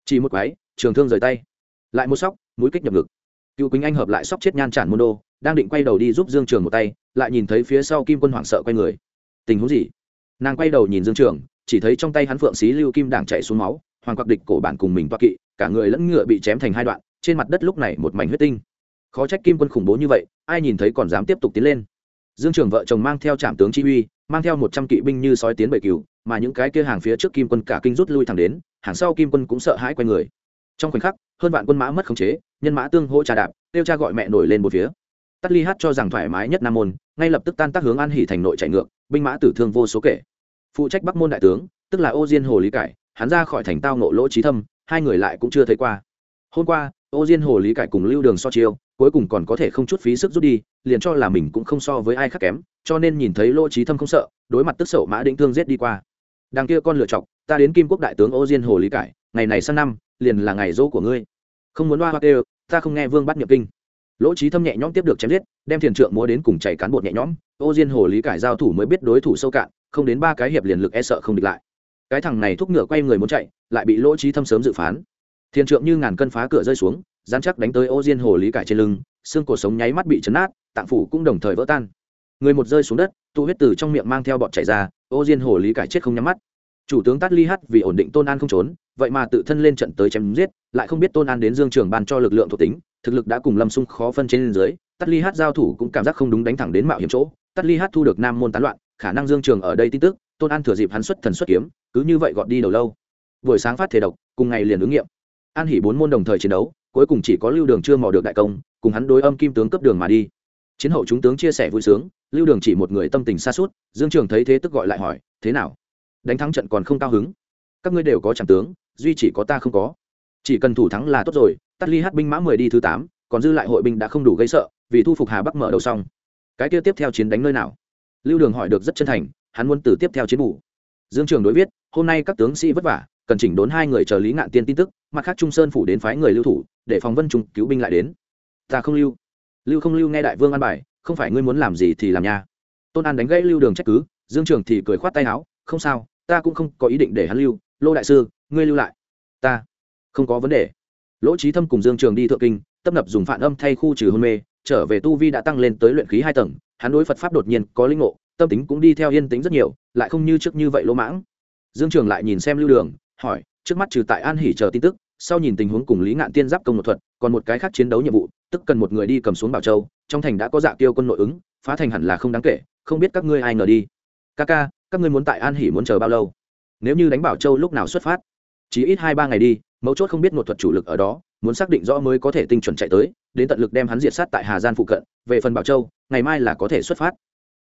Chỉ một quái, trường thương rời tay. Lại một sóc, mũi kích nhập ngực. Cựu Quỳnh anh hợp lại sóc chết nhan tràn môn đô, đang định quay đầu đi giúp dương trường một tay, lại nhìn thấy phía sau kim quân hoảng sợ quay người. Tình huống gì? Nàng quay đầu nhìn dương trường, chỉ thấy trong tay hắn phượng xí lưu kim đảng chạy xuống máu, hoàng quặc địch cổ bản cùng mình toa kỵ, cả người lẫn ngựa bị chém thành hai đoạn, trên mặt đất lúc này một mảnh huyết tinh. Khó trách kim quân khủng bố như vậy, ai nhìn thấy còn dám tiếp tục tiến lên. Dương trường vợ chồng mang theo trạm tướng chi uy mang theo một trăm kỵ binh như sói tiến bầy cừu, mà những cái kia hàng phía trước kim quân cả kinh rút lui thẳng đến, hàng sau kim quân cũng sợ hãi quay người. Trong khoảnh khắc, hơn vạn quân mã mất khống chế, nhân mã tương hỗ trà đạp, tiêu cha gọi mẹ nổi lên một phía. Tắt ly hát cho rằng thoải mái nhất nam môn, ngay lập tức tan tác hướng an hỉ thành nội chạy ngược, binh mã tử thương vô số kể. Phụ trách bắc môn đại tướng, tức là ô diên hồ lý cải, hắn ra khỏi thành tao nộ lỗ trí thâm, hai người lại cũng chưa thấy qua. Hôm qua ô diên hồ lý cải cùng lưu đường so chiêu, cuối cùng còn có thể không chút phí sức rút đi, liền cho là mình cũng không so với ai khác kém, cho nên nhìn thấy lỗ trí thâm không sợ, đối mặt tức sậu mã định thương giết đi qua. Đằng kia con lựa chọc, ta đến kim quốc đại tướng ô diên hồ lý cải, ngày này sang năm, liền là ngày dỗ của ngươi. Không muốn đoa hoa kêu, ta không nghe vương bắt nhập kinh. Lỗ trí thâm nhẹ nhõm tiếp được chém giết, đem thiền trượng múa đến cùng chảy cán bột nhẹ nhõm, ô diên hồ lý cải giao thủ mới biết đối thủ sâu cạn, không đến ba cái hiệp liền lực e sợ không địch lại. Cái thằng này thúc ngựa quay người muốn chạy, lại bị lỗ trí thâm sớm dự phán thiên trượng như ngàn cân phá cửa rơi xuống, dán chắc đánh tới ô diên hồ lý cải trên lưng, xương cổ sống nháy mắt bị chấn nát, tạng phủ cũng đồng thời vỡ tan. Người một rơi xuống đất, tụ huyết từ trong miệng mang theo bọt chảy ra, ô diên hồ lý cải chết không nhắm mắt. Chủ tướng tát ly hắt vì ổn định tôn an không trốn, vậy mà tự thân lên trận tới chém giết, lại không biết tôn an đến dương trường ban cho lực lượng thuộc tính, thực lực đã cùng lâm xung khó phân trên dưới, tát ly hát giao thủ cũng cảm giác không đúng đánh thẳng đến mạo hiểm chỗ. Tát ly hát thu được nam môn tán loạn, khả năng dương trường ở đây tin tức, tôn an thừa dịp hắn xuất thần xuất kiếm, cứ như vậy gọt đi đầu lâu. Buổi sáng phát thể độc, cùng ngày liền ứng nghiệm an hỉ bốn môn đồng thời chiến đấu, cuối cùng chỉ có lưu đường chưa mò được đại công, cùng hắn đối âm kim tướng cấp đường mà đi. Chiến hậu chúng tướng chia sẻ vui sướng, lưu đường chỉ một người tâm tình xa suốt dương trường thấy thế tức gọi lại hỏi, thế nào? Đánh thắng trận còn không cao hứng? Các ngươi đều có chẳng tướng, duy chỉ có ta không có. Chỉ cần thủ thắng là tốt rồi, tắt ly hát binh mã mười đi thứ tám, còn dư lại hội binh đã không đủ gây sợ, vì thu phục hà bắc mở đầu xong. Cái kia tiếp theo chiến đánh nơi nào? Lưu đường hỏi được rất chân thành, hắn muốn từ tiếp theo chiến bù. Dương trường đối viết, hôm nay các tướng sĩ vất vả cần chỉnh đốn hai người chờ lý ngạn tiên tin tức, mặt khác trung sơn phủ đến phái người lưu thủ, để phòng vân trung cứu binh lại đến. Ta không lưu. Lưu không lưu nghe đại vương an bài, không phải ngươi muốn làm gì thì làm nha. Tôn an đánh gãy lưu đường trách cứ, dương trường thì cười khoát tay áo, không sao, ta cũng không có ý định để hắn lưu. Lô đại sư, ngươi lưu lại. Ta không có vấn đề. Lỗ trí thâm cùng dương trường đi thượng kinh, tấp nập dùng phản âm thay khu trừ hôn mê, trở về tu vi đã tăng lên tới luyện khí hai tầng, hắn đối phật pháp đột nhiên có linh ngộ, tâm tính cũng đi theo yên tính rất nhiều, lại không như trước như vậy lỗ mãng. Dương trường lại nhìn xem lưu đường hỏi, trước mắt trừ tại an hỉ chờ tin tức, sau nhìn tình huống cùng lý ngạn tiên giáp công một thuật, còn một cái khác chiến đấu nhiệm vụ, tức cần một người đi cầm xuống bảo châu, trong thành đã có dạ tiêu quân nội ứng, phá thành hẳn là không đáng kể, không biết các ngươi ai ngờ đi. Ca ca, các ngươi muốn tại an hỉ muốn chờ bao lâu? Nếu như đánh bảo châu lúc nào xuất phát? Chỉ ít hai ba ngày đi, mấu chốt không biết một thuật chủ lực ở đó, muốn xác định rõ mới có thể tinh chuẩn chạy tới, đến tận lực đem hắn diệt sát tại hà gian phụ cận, về phần bảo châu, ngày mai là có thể xuất phát.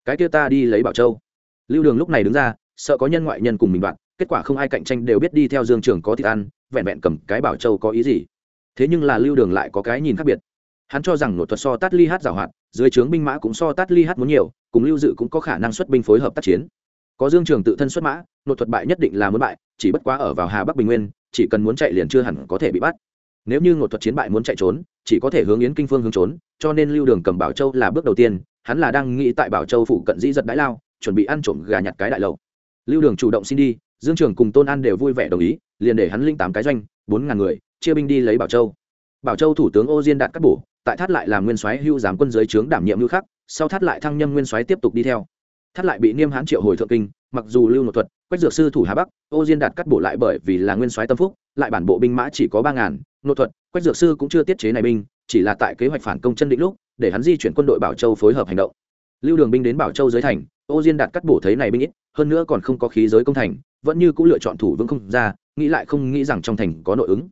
Cái kia ta đi lấy bảo châu. Lưu đường lúc này đứng ra, sợ có nhân ngoại nhân cùng mình bạn kết quả không ai cạnh tranh đều biết đi theo dương trường có thịt ăn, vẹn vẹn cầm cái bảo châu có ý gì. Thế nhưng là lưu đường lại có cái nhìn khác biệt. Hắn cho rằng nội thuật so tát ly hát giảo hoạt dưới trướng binh mã cũng so tát ly hát muốn nhiều, cùng lưu dự cũng có khả năng xuất binh phối hợp tác chiến. Có dương trường tự thân xuất mã nội thuật bại nhất định là muốn bại, chỉ bất quá ở vào hà bắc bình nguyên, chỉ cần muốn chạy liền chưa hẳn có thể bị bắt. Nếu như nội thuật chiến bại muốn chạy trốn, chỉ có thể hướng yến kinh phương hướng trốn, cho nên lưu đường cầm bảo châu là bước đầu tiên, hắn là đang nghĩ tại bảo châu phụ cận dĩ giật đái lao, chuẩn bị ăn trộm gà nhặt cái đại lầu. Lưu đường chủ động xin đi dương trường cùng tôn an đều vui vẻ đồng ý, liền để hắn linh tám cái doanh, bốn ngàn người, chia binh đi lấy bảo châu. Bảo châu thủ tướng ô diên đạt cắt bổ, tại thát lại làm nguyên soái hưu giám quân giới trướng đảm nhiệm lưu khắc, sau thát lại thăng nhâm nguyên soái tiếp tục đi theo. Thát lại bị niêm hãn triệu hồi thượng kinh, mặc dù lưu nội thuật, quách dược sư thủ hà bắc, ô diên đạt cắt bổ lại bởi vì là nguyên soái tâm phúc, lại bản bộ binh mã chỉ có ba ngàn nội thuật, quách dược sư cũng chưa tiết chế này binh, chỉ là tại kế hoạch phản công chân định lúc, để hắn di chuyển quân đội bảo châu phối hợp hành động. Lưu đường binh đến bảo châu dưới thành, ô diên đạt cắt bổ thấy này binh ít, hơn nữa còn không có khí giới công thành vẫn như cũng lựa chọn thủ vững không ra nghĩ lại không nghĩ rằng trong thành có nội ứng.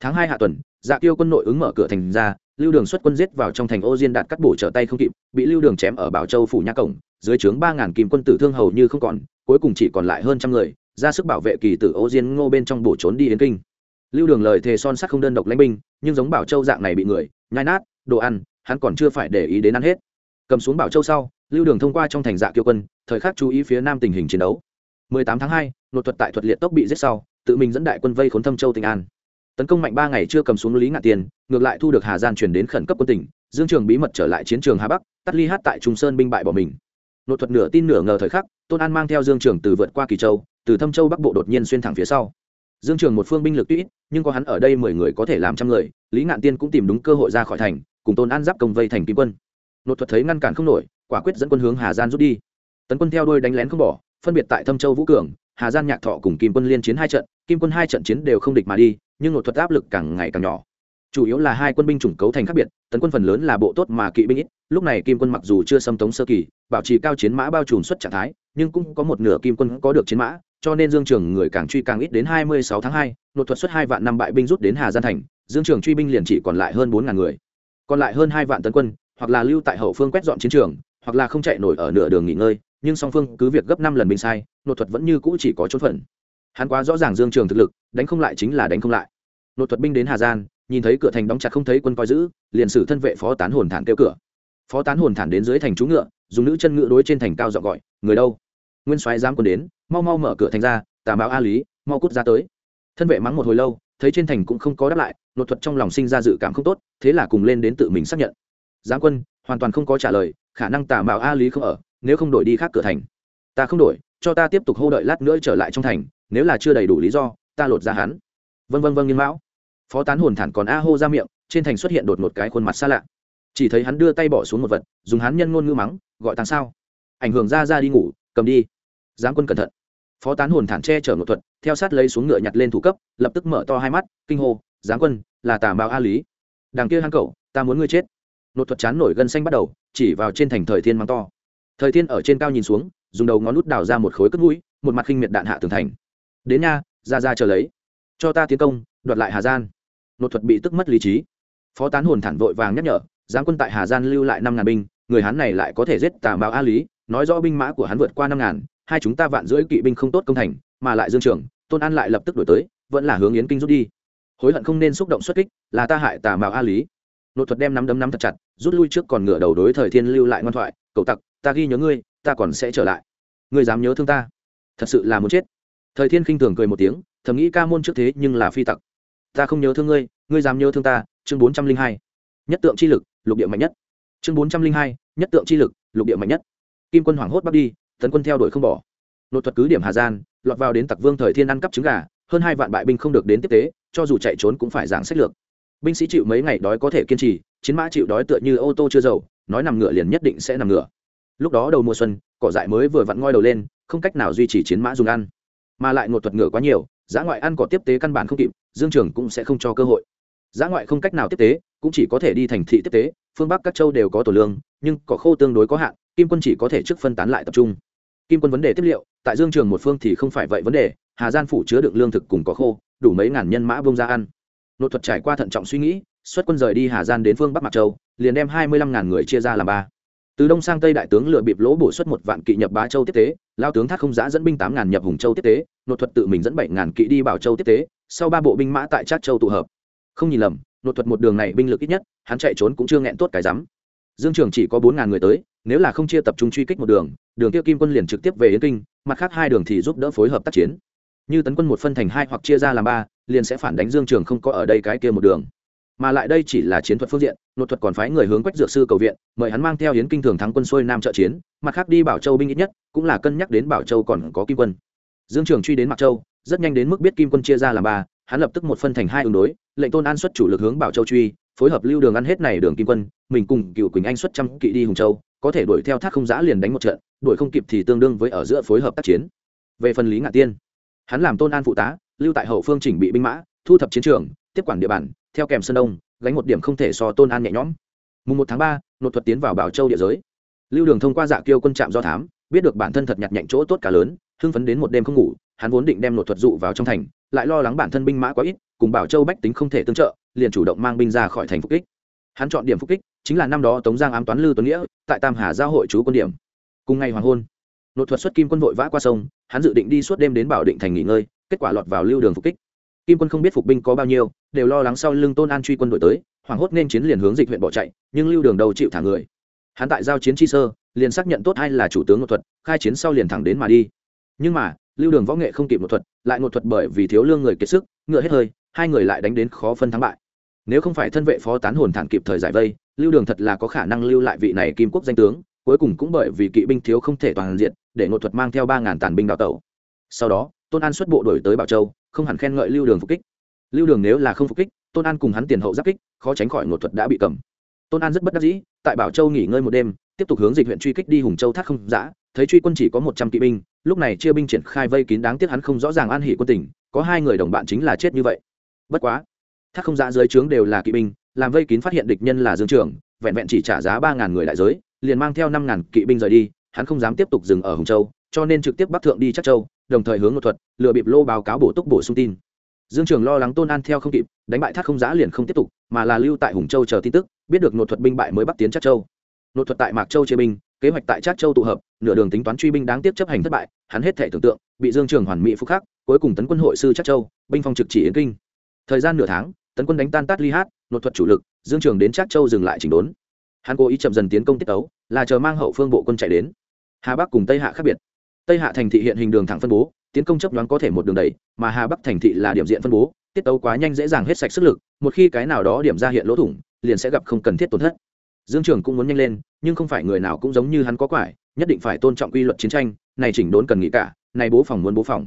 Tháng hai hạ tuần dạ tiêu quân nội ứng mở cửa thành ra lưu đường xuất quân giết vào trong thành ô diên đạt cắt bổ trở tay không kịp bị lưu đường chém ở bảo châu phủ nha cổng dưới trướng ba ngàn kim quân tử thương hầu như không còn cuối cùng chỉ còn lại hơn trăm người ra sức bảo vệ kỳ tử ô diên ngô bên trong bổ trốn đi yến kinh. Lưu đường lời thề son sắt không đơn độc lãnh binh nhưng giống bảo châu dạng này bị người nhai nát đồ ăn hắn còn chưa phải để ý đến ăn hết. Cầm xuống bảo châu sau lưu đường thông qua trong thành dạ kiêu quân thời khắc chú ý phía nam tình hình chiến đấu. 18 tháng 2, nội thuật tại thuật liệt tốc bị giết sau, tự mình dẫn đại quân vây khốn thâm châu tỉnh an. Tấn công mạnh ba ngày chưa cầm xuống lý ngạn tiền, ngược lại thu được hà gian chuyển đến khẩn cấp quân tỉnh, dương trường bí mật trở lại chiến trường hà bắc, tắt ly hát tại trung sơn binh bại bỏ mình. Nội thuật nửa tin nửa ngờ thời khắc, tôn an mang theo dương trường từ vượt qua kỳ châu, từ thâm châu bắc bộ đột nhiên xuyên thẳng phía sau. Dương trường một phương binh lực tuy ít, nhưng có hắn ở đây mười người có thể làm trăm người, lý ngạn tiên cũng tìm đúng cơ hội ra khỏi thành, cùng tôn an giáp công vây thành kim quân. Nội thuật thấy ngăn cản không nổi, quả quyết dẫn quân hướng hà gian rút đi. Tấn quân theo đuôi đánh lén không bỏ, phân biệt tại thâm châu vũ cường hà gian nhạc thọ cùng kim quân liên chiến hai trận, kim quân hai trận chiến đều không địch mà đi, nhưng nội thuật áp lực càng ngày càng nhỏ. Chủ yếu là hai quân binh chủng cấu thành khác biệt, tấn quân phần lớn là bộ tốt mà kỵ binh ít, lúc này kim quân mặc dù chưa xâm tống sơ kỳ, bảo trì cao chiến mã bao trùm xuất trạng thái, nhưng cũng có một nửa kim quân có được chiến mã, cho nên dương trường người càng truy càng ít đến hai mươi sáu tháng hai nội thuật xuất hai vạn năm bại binh rút đến hà gian thành, dương trường truy binh liền chỉ còn lại hơn bốn ngàn người. Còn lại hơn hai vạn tấn quân, hoặc là lưu tại hậu phương quét dọn chiến trường, hoặc là không chạy nổi ở nửa đường nghỉ ngơi nhưng song phương cứ việc gấp năm lần binh sai nội thuật vẫn như cũ chỉ có chốn phận hắn quá rõ ràng dương trường thực lực, đánh không lại chính là đánh không lại. Nội thuật binh đến hà gian nhìn thấy cửa thành đóng chặt không thấy quân coi giữ, liền sử thân vệ phó tán hồn thản kêu cửa. Phó tán hồn thản đến dưới thành chú ngựa, dùng nữ chân ngựa đối trên thành cao dọn gọi, người đâu? Nguyên soái giám quân đến, mau mau mở cửa thành ra, tà báo a lý, mau cút ra tới. Thân vệ mắng một hồi lâu, thấy trên thành cũng không có đáp lại nội thuật trong lòng sinh ra dự cảm không tốt, thế là cùng lên đến tự mình xác nhận. Giáng quân, hoàn toàn không có trả lời, khả năng tà mạo a lý không ở nếu không đổi đi khác cửa thành. Ta không đổi, cho ta tiếp tục hô đợi lát nữa trở lại trong thành, nếu là chưa đầy đủ lý do, ta lột ra hắn. Vân vân vân nghiên mão. Phó tán hồn thản còn a hô ra miệng, trên thành xuất hiện đột một cái khuôn mặt xa lạ. Chỉ thấy hắn đưa tay bỏ xuống một vật, dùng hắn nhân ngôn ngữ mắng, gọi tàng sao? Ảnh hưởng ra ra đi ngủ, cầm đi. Giáng quân cẩn thận. Phó tán hồn thản che chở một thuật, theo sát lấy xuống ngựa nhặt lên thủ cấp, lập tức mở to hai mắt, kinh hô giáng quân, là tà mạo a lý. Đằng kia hang cậu, ta muốn ngươi chết. Nột thuật chán nổi gân xanh bắt đầu, chỉ vào trên thành thời thiên mắng to thời thiên ở trên cao nhìn xuống dùng đầu ngón nút đào ra một khối cất mũi một mặt khinh miệt đạn hạ tường thành. Đến nha ra ra chờ lấy. Cho ta tiến công đoạt lại hà gian. Nột thuật bị tức mất lý trí. Phó tán hồn thản vội vàng nhắc nhở giáng quân tại hà gian lưu lại năm ngàn binh người hắn này lại có thể giết tà mạo a lý nói rõ binh mã của hắn vượt qua năm ngàn hai chúng ta vạn rưỡi kỵ binh không tốt công thành mà lại dương trưởng, tôn an lại lập tức đổi tới vẫn là hướng yến kinh rút đi. Hối hận không nên xúc động xuất kích là ta hại tà mạo a lý. Nột thuật đem nắm đấm nắm thật chặt rút lui trước còn ngửa đầu đối thời thiên lưu lại ngoan thoại cậu tặc ta ghi nhớ ngươi, ta còn sẽ trở lại. Ngươi dám nhớ thương ta? Thật sự là muốn chết. Thời thiên khinh thường cười một tiếng, thầm nghĩ ca môn trước thế nhưng là phi tặc. Ta không nhớ thương ngươi ngươi dám nhớ thương ta, chương bốn trăm linh hai. Nhất tượng chi lực, lục địa mạnh nhất. Chương bốn trăm linh hai, nhất tượng chi lực, lục địa mạnh nhất. Kim quân hoảng hốt bắt đi, tấn quân theo đuổi không bỏ. Nội thuật cứ điểm hà gian, lọt vào đến tặc vương thời thiên ăn cắp trứng gà, hơn hai vạn bại binh không được đến tiếp tế, cho dù chạy trốn cũng phải giảng sách lược. Binh sĩ chịu mấy ngày đói có thể kiên trì, chiến mã chịu đói tựa như ô tô chưa dầu, nói nằm ngựa liền nhất định sẽ nằm ngựa lúc đó đầu mùa xuân, cỏ dại mới vừa vặn ngoi đầu lên, không cách nào duy trì chiến mã dùng ăn. Mà lại ngột thuật ngựa quá nhiều, giã ngoại ăn cỏ tiếp tế căn bản không kịp, dương trường cũng sẽ không cho cơ hội. Giã ngoại không cách nào tiếp tế, cũng chỉ có thể đi thành thị tiếp tế, phương bắc các châu đều có tổ lương, nhưng cỏ khô tương đối có hạn, kim quân chỉ có thể trước phân tán lại tập trung. Kim quân vấn đề tiếp liệu, tại dương trường một phương thì không phải vậy vấn đề, hà gian phủ chứa đựng lương thực cùng có khô, đủ mấy ngàn nhân mã bông ra ăn. Nội thuật trải qua thận trọng suy nghĩ, xuất quân rời đi hà gian đến phương bắc mạc châu, liền đem hai mươi lăm ngàn người chia ra làm ba từ đông sang tây đại tướng lựa bịp lỗ bổ xuất một vạn kỵ nhập bá châu tiếp tế, lao tướng thác không giã dẫn binh tám ngàn nhập hùng châu tiếp tế nội thuật tự mình dẫn bảy ngàn kỵ đi bảo châu tiếp tế, sau ba bộ binh mã tại trát châu tụ hợp. Không nhìn lầm nội thuật một đường này binh lực ít nhất, hắn chạy trốn cũng chưa nghẹn tốt cái rắm. Dương trường chỉ có bốn ngàn người tới, nếu là không chia tập trung truy kích một đường đường kia kim quân liền trực tiếp về yến kinh, mặt khác hai đường thì giúp đỡ phối hợp tác chiến. Như tấn quân một phân thành hai hoặc chia ra làm ba, liền sẽ phản đánh dương trường không có ở đây cái kia một đường mà lại đây chỉ là chiến thuật phương diện nội thuật còn phái người hướng quách dược sư cầu viện, mời hắn mang theo hiến kinh thường thắng quân xuôi nam trợ chiến, mặt khác đi bảo châu binh ít nhất, cũng là cân nhắc đến bảo châu còn có kim quân. Dương trường truy đến mạc châu, rất nhanh đến mức biết kim quân chia ra làm ba, hắn lập tức một phân thành hai ứng đối, lệnh tôn an xuất chủ lực hướng bảo châu truy, phối hợp lưu đường ăn hết này đường kim quân, mình cùng cựu quỳnh anh xuất trăm kỵ đi hùng châu, có thể đuổi theo thác không giã liền đánh một trận, đuổi không kịp thì tương đương với ở giữa phối hợp tác chiến. Về phần lý ngạn tiên, hắn làm tôn an phụ tá, lưu tại hậu phương chỉnh bị binh mã, thu thập chiến trường tiếp quản địa bàn, theo kèm sơn đông, gánh một điểm không thể so tôn an nhẹ nhõm. Mùng một tháng ba nội thuật tiến vào bảo châu địa giới. Lưu đường thông qua dạ kiêu quân trạm do thám, biết được bản thân thật nhặt nhạnh chỗ tốt cả lớn, hưng phấn đến một đêm không ngủ, hắn vốn định đem nội thuật dụ vào trong thành, lại lo lắng bản thân binh mã quá ít, cùng bảo châu bách tính không thể tương trợ, liền chủ động mang binh ra khỏi thành phục kích. Hắn chọn điểm phục kích, chính là năm đó tống giang ám toán lư tuấn nghĩa, tại tam hà giao hội chú quân điểm. Cùng ngày hoàng hôn nội thuật xuất kim quân vội vã qua sông, hắn dự định đi suốt đêm đến bảo định thành nghỉ ngơi, kết quả lọt vào lưu đường phục kích kim quân không biết phục binh có bao nhiêu, đều lo lắng sau lưng tôn an truy quân đội tới, hoảng hốt nên chiến liền hướng dịch huyện bỏ chạy, nhưng lưu đường đầu chịu thả người. Hắn tại giao chiến chi sơ, liền xác nhận tốt hay là chủ tướng ngột thuật, khai chiến sau liền thẳng đến mà đi. Nhưng mà, lưu đường võ nghệ không kịp ngột thuật, lại ngột thuật bởi vì thiếu lương người kiệt sức, ngựa hết hơi, hai người lại đánh đến khó phân thắng bại. Nếu không phải thân vệ phó tán hồn thản kịp thời giải vây, lưu đường thật là có khả năng lưu lại vị này kim quốc danh tướng, cuối cùng cũng bởi vì kỵ binh thiếu không thể toàn diện, để ngột thuật mang theo ba ngàn tàn binh đào tẩu. Sau đó tôn an xuất bộ đổi tới bảo châu, không hẳn khen ngợi lưu đường phục kích. Lưu đường nếu là không phục kích, tôn an cùng hắn tiền hậu giáp kích, khó tránh khỏi ngột thuật đã bị cầm. Tôn an rất bất đắc dĩ, tại bảo châu nghỉ ngơi một đêm, tiếp tục hướng dịch huyện truy kích đi hùng châu thác không giã thấy truy quân chỉ có một trăm kỵ binh, lúc này chia binh triển khai vây kín đáng tiếc hắn không rõ ràng an hỉ quân tỉnh có hai người đồng bạn chính là chết như vậy. Bất quá, thác không giã dưới trướng đều là kỵ binh, làm vây kín phát hiện địch nhân là dương trường, vẹn vẹn chỉ trả giá ba ngàn người đại giới, liền mang theo năm ngàn kỵ binh rời đi, hắn không dám tiếp tục dừng ở hùng châu, cho nên trực tiếp bắc thượng đi chắc châu đồng thời hướng một thuật, lừa bịp lô báo cáo bổ túc bổ sung tin. Dương trường lo lắng tôn an theo không kịp, đánh bại thác không giá liền không tiếp tục, mà là lưu tại hùng châu chờ tin tức, biết được nội thuật binh bại mới bắc tiến chắc châu. Nội thuật tại mạc châu chế binh, kế hoạch tại chắc châu tụ hợp, nửa đường tính toán truy binh đáng tiếc chấp hành thất bại, hắn hết thể tưởng tượng, bị dương trường hoàn mỹ phúc khắc, cuối cùng tấn quân hội sư chắc châu, binh phong trực chỉ yến kinh. Thời gian nửa tháng, tấn quân đánh tan tát ly hát, nội thuật chủ lực, dương trường đến chắc châu dừng lại chỉnh đốn. Hắn cố ý chậm dần tiến công tiết tấu, là chờ mang hậu phương bộ quân chạy đến. Hà bắc cùng tây hạ khác biệt tây hạ thành thị hiện hình đường thẳng phân bố, tiến công chấp đoán có thể một đường đẩy, mà hà bắc thành thị là điểm diện phân bố, tiết tấu quá nhanh dễ dàng hết sạch sức lực, một khi cái nào đó điểm ra hiện lỗ thủng, liền sẽ gặp không cần thiết tổn thất. Dương trường cũng muốn nhanh lên, nhưng không phải người nào cũng giống như hắn có quải, nhất định phải tôn trọng quy luật chiến tranh, này chỉnh đốn cần nghĩ cả, này bố phòng muốn bố phòng.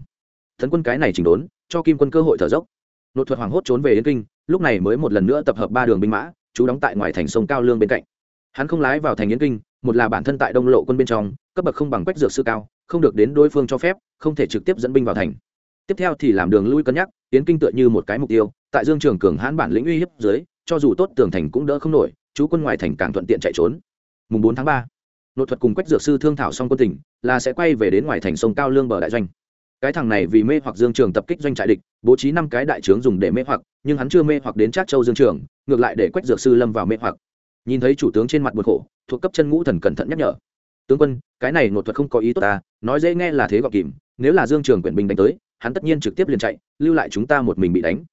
Thần quân cái này chỉnh đốn, cho kim quân cơ hội thở dốc. Nội thuật hoàng hốt trốn về yến kinh, lúc này mới một lần nữa tập hợp ba đường binh mã chú đóng tại ngoài thành sông cao lương bên cạnh. Hắn không lái vào thành yến kinh, một là bản thân tại đông lộ quân bên trong, cấp bậc không bằng quách dược sư cao không được đến đối phương cho phép, không thể trực tiếp dẫn binh vào thành. Tiếp theo thì làm đường lui cân nhắc, tiến kinh tựa như một cái mục tiêu, tại dương trường cường hãn bản lĩnh uy hiếp dưới, cho dù tốt tường thành cũng đỡ không nổi, chú quân ngoài thành càng thuận tiện chạy trốn. Mùng bốn tháng ba, nội thuật cùng quách dược sư thương thảo xong quân tỉnh là sẽ quay về đến ngoài thành sông cao lương bờ đại doanh. Cái thằng này vì mê hoặc dương trường tập kích doanh trại địch, bố trí năm cái đại trướng dùng để mê hoặc, nhưng hắn chưa mê hoặc đến trác châu dương trường, ngược lại để quách dược sư lâm vào mê hoặc. Nhìn thấy chủ tướng trên mặt buồn khổ, thuộc cấp chân ngũ thần cẩn thận nhắc nhở tướng quân, cái này nội thuật không có ý tốt ta, nói dễ nghe là thế gọn kìm, nếu là dương trường quyển binh đánh tới, hắn tất nhiên trực tiếp liền chạy, lưu lại chúng ta một mình bị đánh.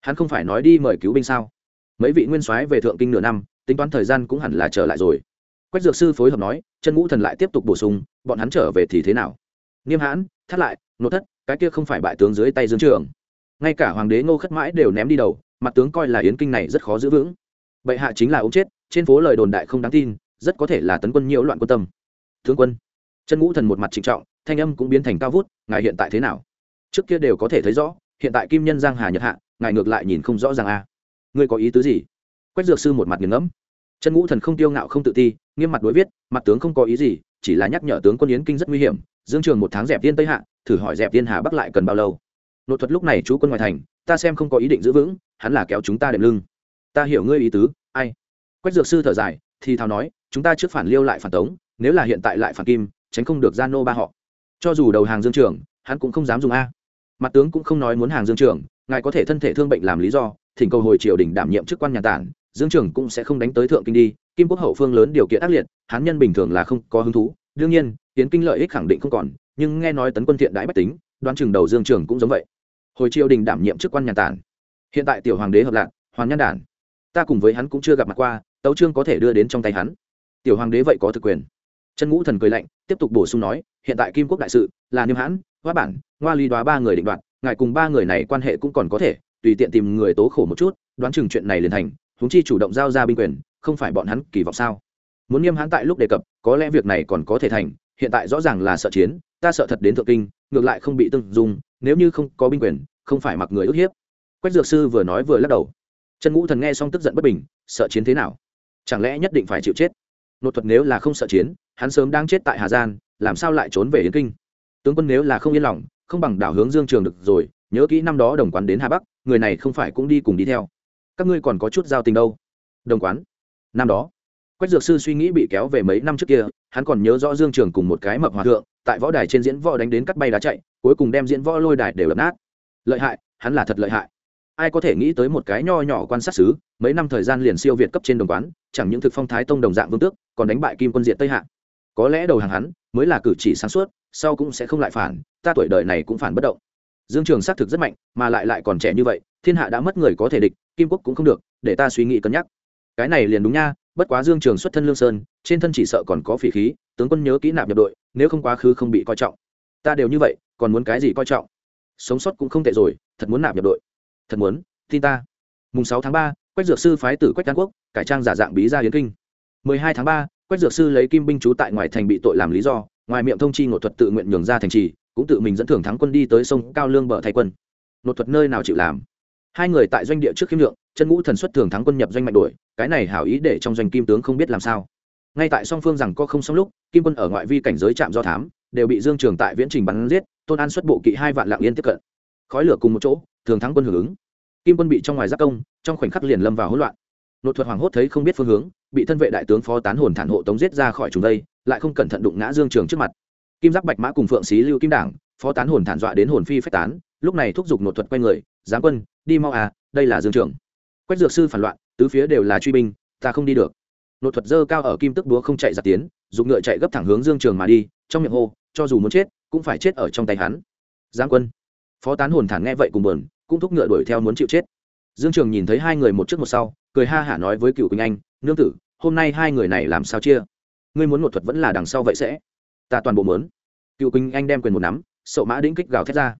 Hắn không phải nói đi mời cứu binh sao? Mấy vị nguyên soái về thượng kinh nửa năm, tính toán thời gian cũng hẳn là trở lại rồi. Quách dược sư phối hợp nói, chân ngũ thần lại tiếp tục bổ sung, bọn hắn trở về thì thế nào? Nghiêm hãn, thắt lại nốt thất, cái kia không phải bại tướng dưới tay dương trường. Ngay cả hoàng đế ngô khất mãi đều ném đi đầu, mặt tướng coi là yến kinh này rất khó giữ vững. Bệ hạ chính là ông chết, trên phố lời đồn đại không đáng tin, rất có thể là tấn quân nhiễu loạn quân tâm tướng quân. Chân ngũ thần một mặt trịnh trọng, thanh âm cũng biến thành cao vút, ngài hiện tại thế nào? Trước kia đều có thể thấy rõ, hiện tại kim nhân giang hà nhật hạ, ngài ngược lại nhìn không rõ ràng a. À. ngươi có ý tứ gì? Quách dược sư một mặt nghiền ngẫm. Chân ngũ thần không tiêu ngạo không tự ti, nghiêm mặt đối viết, mặt tướng không có ý gì, chỉ là nhắc nhở tướng quân yến kinh rất nguy hiểm, dương trường một tháng dẹp tiên tây hạ, thử hỏi dẹp tiên hà bắc lại cần bao lâu? Nội thuật lúc này chú quân ngoài thành, ta xem không có ý định giữ vững, hắn là kéo chúng ta đệm lưng. Ta hiểu ngươi ý tứ, ai? Quách dược sư thở dài, thì thào nói, chúng ta trước phản liêu lại phản tống nếu là hiện tại lại phản kim, tránh không được gian nô ba họ. Cho dù đầu hàng dương trường, hắn cũng không dám dùng a. Mặt tướng cũng không nói muốn hàng dương trường, ngài có thể thân thể thương bệnh làm lý do, thỉnh cầu hồi triều đình đảm nhiệm chức quan nhà tản, dương trường cũng sẽ không đánh tới thượng kinh đi, kim quốc hậu phương lớn điều kiện ác liệt hán nhân bình thường là không có hứng thú. Đương nhiên, tiến kinh lợi ích khẳng định không còn, nhưng nghe nói tấn quân thiện đãi bách tính, đoán chừng đầu dương trường cũng giống vậy. Hồi triều đình đảm nhiệm chức quan nhà tản. Hiện tại tiểu hoàng đế hợp lạc hoàn nhan đản. Ta cùng với hắn cũng chưa gặp mặt qua, tấu trương có thể đưa đến trong tay hắn. Tiểu hoàng đế vậy có thực quyền chân ngũ thần cười lạnh, tiếp tục bổ sung nói, hiện tại kim quốc đại sự là niêm hãn hoa bản, ngoa ly đoá ba người định đoạt, ngài cùng ba người này quan hệ cũng còn có thể, tùy tiện tìm người tố khổ một chút, đoán chừng chuyện này liền thành, huống chi chủ động giao ra binh quyền, không phải bọn hắn kỳ vọng sao? Muốn nghiêm hãn tại lúc đề cập, có lẽ việc này còn có thể thành, hiện tại rõ ràng là sợ chiến, ta sợ thật đến thượng kinh, ngược lại không bị tương dung, nếu như không có binh quyền, không phải mặc người ức hiếp. Quách dược sư vừa nói vừa lắc đầu. Chân ngũ thần nghe xong tức giận bất bình, sợ chiến thế nào? Chẳng lẽ nhất định phải chịu chết? Nội thuật nếu là không sợ chiến hắn sớm đang chết tại hà Gian, làm sao lại trốn về yến kinh? Tướng quân nếu là không yên lòng không bằng đảo hướng dương trường được rồi nhớ kỹ năm đó đồng quán đến hà bắc người này không phải cũng đi cùng đi theo. Các ngươi còn có chút giao tình đâu? Đồng quán năm đó quách dược sư suy nghĩ bị kéo về mấy năm trước kia hắn còn nhớ rõ dương trường cùng một cái mập hòa thượng tại võ đài trên diễn võ đánh đến cắt bay đá chạy cuối cùng đem diễn võ lôi đài đều đập nát. Lợi hại hắn là thật lợi hại ai có thể nghĩ tới một cái nho nhỏ quan sát xứ, mấy năm thời gian liền siêu việt cấp trên đồng quán, chẳng những thực phong thái tông đồng dạng vương tước, còn đánh bại kim quân diện tây hạ. Có lẽ đầu hàng hắn mới là cử chỉ sáng suốt, sau cũng sẽ không lại phản, ta tuổi đời này cũng phản bất động. Dương trường xác thực rất mạnh, mà lại lại còn trẻ như vậy, thiên hạ đã mất người có thể địch, kim quốc cũng không được, để ta suy nghĩ cân nhắc. Cái này liền đúng nha, bất quá dương trường xuất thân lương sơn, trên thân chỉ sợ còn có phỉ khí, tướng quân nhớ kỹ nạp nhập đội, nếu không quá khứ không bị coi trọng. Ta đều như vậy, còn muốn cái gì coi trọng? Sống sót cũng không tệ rồi, thật muốn nạp nhập đội thật muốn, tin ta. Mùng sáu tháng ba, quách dược sư phái tử quách đan quốc, cải trang giả dạng bí ra hiến kinh. Mười hai tháng ba, quách dược sư lấy kim binh trú tại ngoài thành bị tội làm lý do, ngoài miệng thông chi ngột thuật tự nguyện nhường ra thành trì, cũng tự mình dẫn thưởng thắng quân đi tới sông cao lương bờ thay quân. Ngột thuật nơi nào chịu làm? Hai người tại doanh địa trước khiêm lượng chân ngũ thần xuất thường thắng quân nhập doanh mạnh đuổi, cái này hảo ý để trong doanh kim tướng không biết làm sao. Ngay tại song phương rằng có không xong lúc, kim quân ở ngoại vi cảnh giới trạm do thám, đều bị dương trường tại viễn trình bắn giết, tôn an xuất bộ kỵ hai vạn lạng yên tiếp cận. Khói lửa cùng một chỗ thường thắng quân hưởng ứng. Kim quân bị trong ngoài giác công, trong khoảnh khắc liền lâm vào hỗn loạn. Nội thuật hoàng hốt thấy không biết phương hướng, bị thân vệ đại tướng phó tán hồn thản hộ tống giết ra khỏi chúng đây, lại không cẩn thận đụng ngã dương trường trước mặt. Kim giác bạch mã cùng phượng xí lưu kim đảng, phó tán hồn thản dọa đến hồn phi phách tán, lúc này thúc giục nội thuật quay người, giáng quân, đi mau à đây là dương trường. Quách dược sư phản loạn, tứ phía đều là truy binh, ta không đi được. Nội thuật dơ cao ở kim tức đúa không chạy giặt tiến dùng ngựa chạy gấp thẳng hướng dương trường mà đi, trong miệng hô, cho dù muốn chết, cũng phải chết ở trong tay hắn. Giáng quân. Phó tán hồn thản nghe vậy cùng buồn cũng thúc ngựa đuổi theo muốn chịu chết. Dương trường nhìn thấy hai người một trước một sau, cười ha hả nói với cựu quỳnh anh, nương tử, hôm nay hai người này làm sao chia? Ngươi muốn một thuật vẫn là đằng sau vậy sẽ. Ta toàn bộ mớn cựu quỳnh anh đem quyền một nắm, sậu mã đĩnh kích gào thét ra.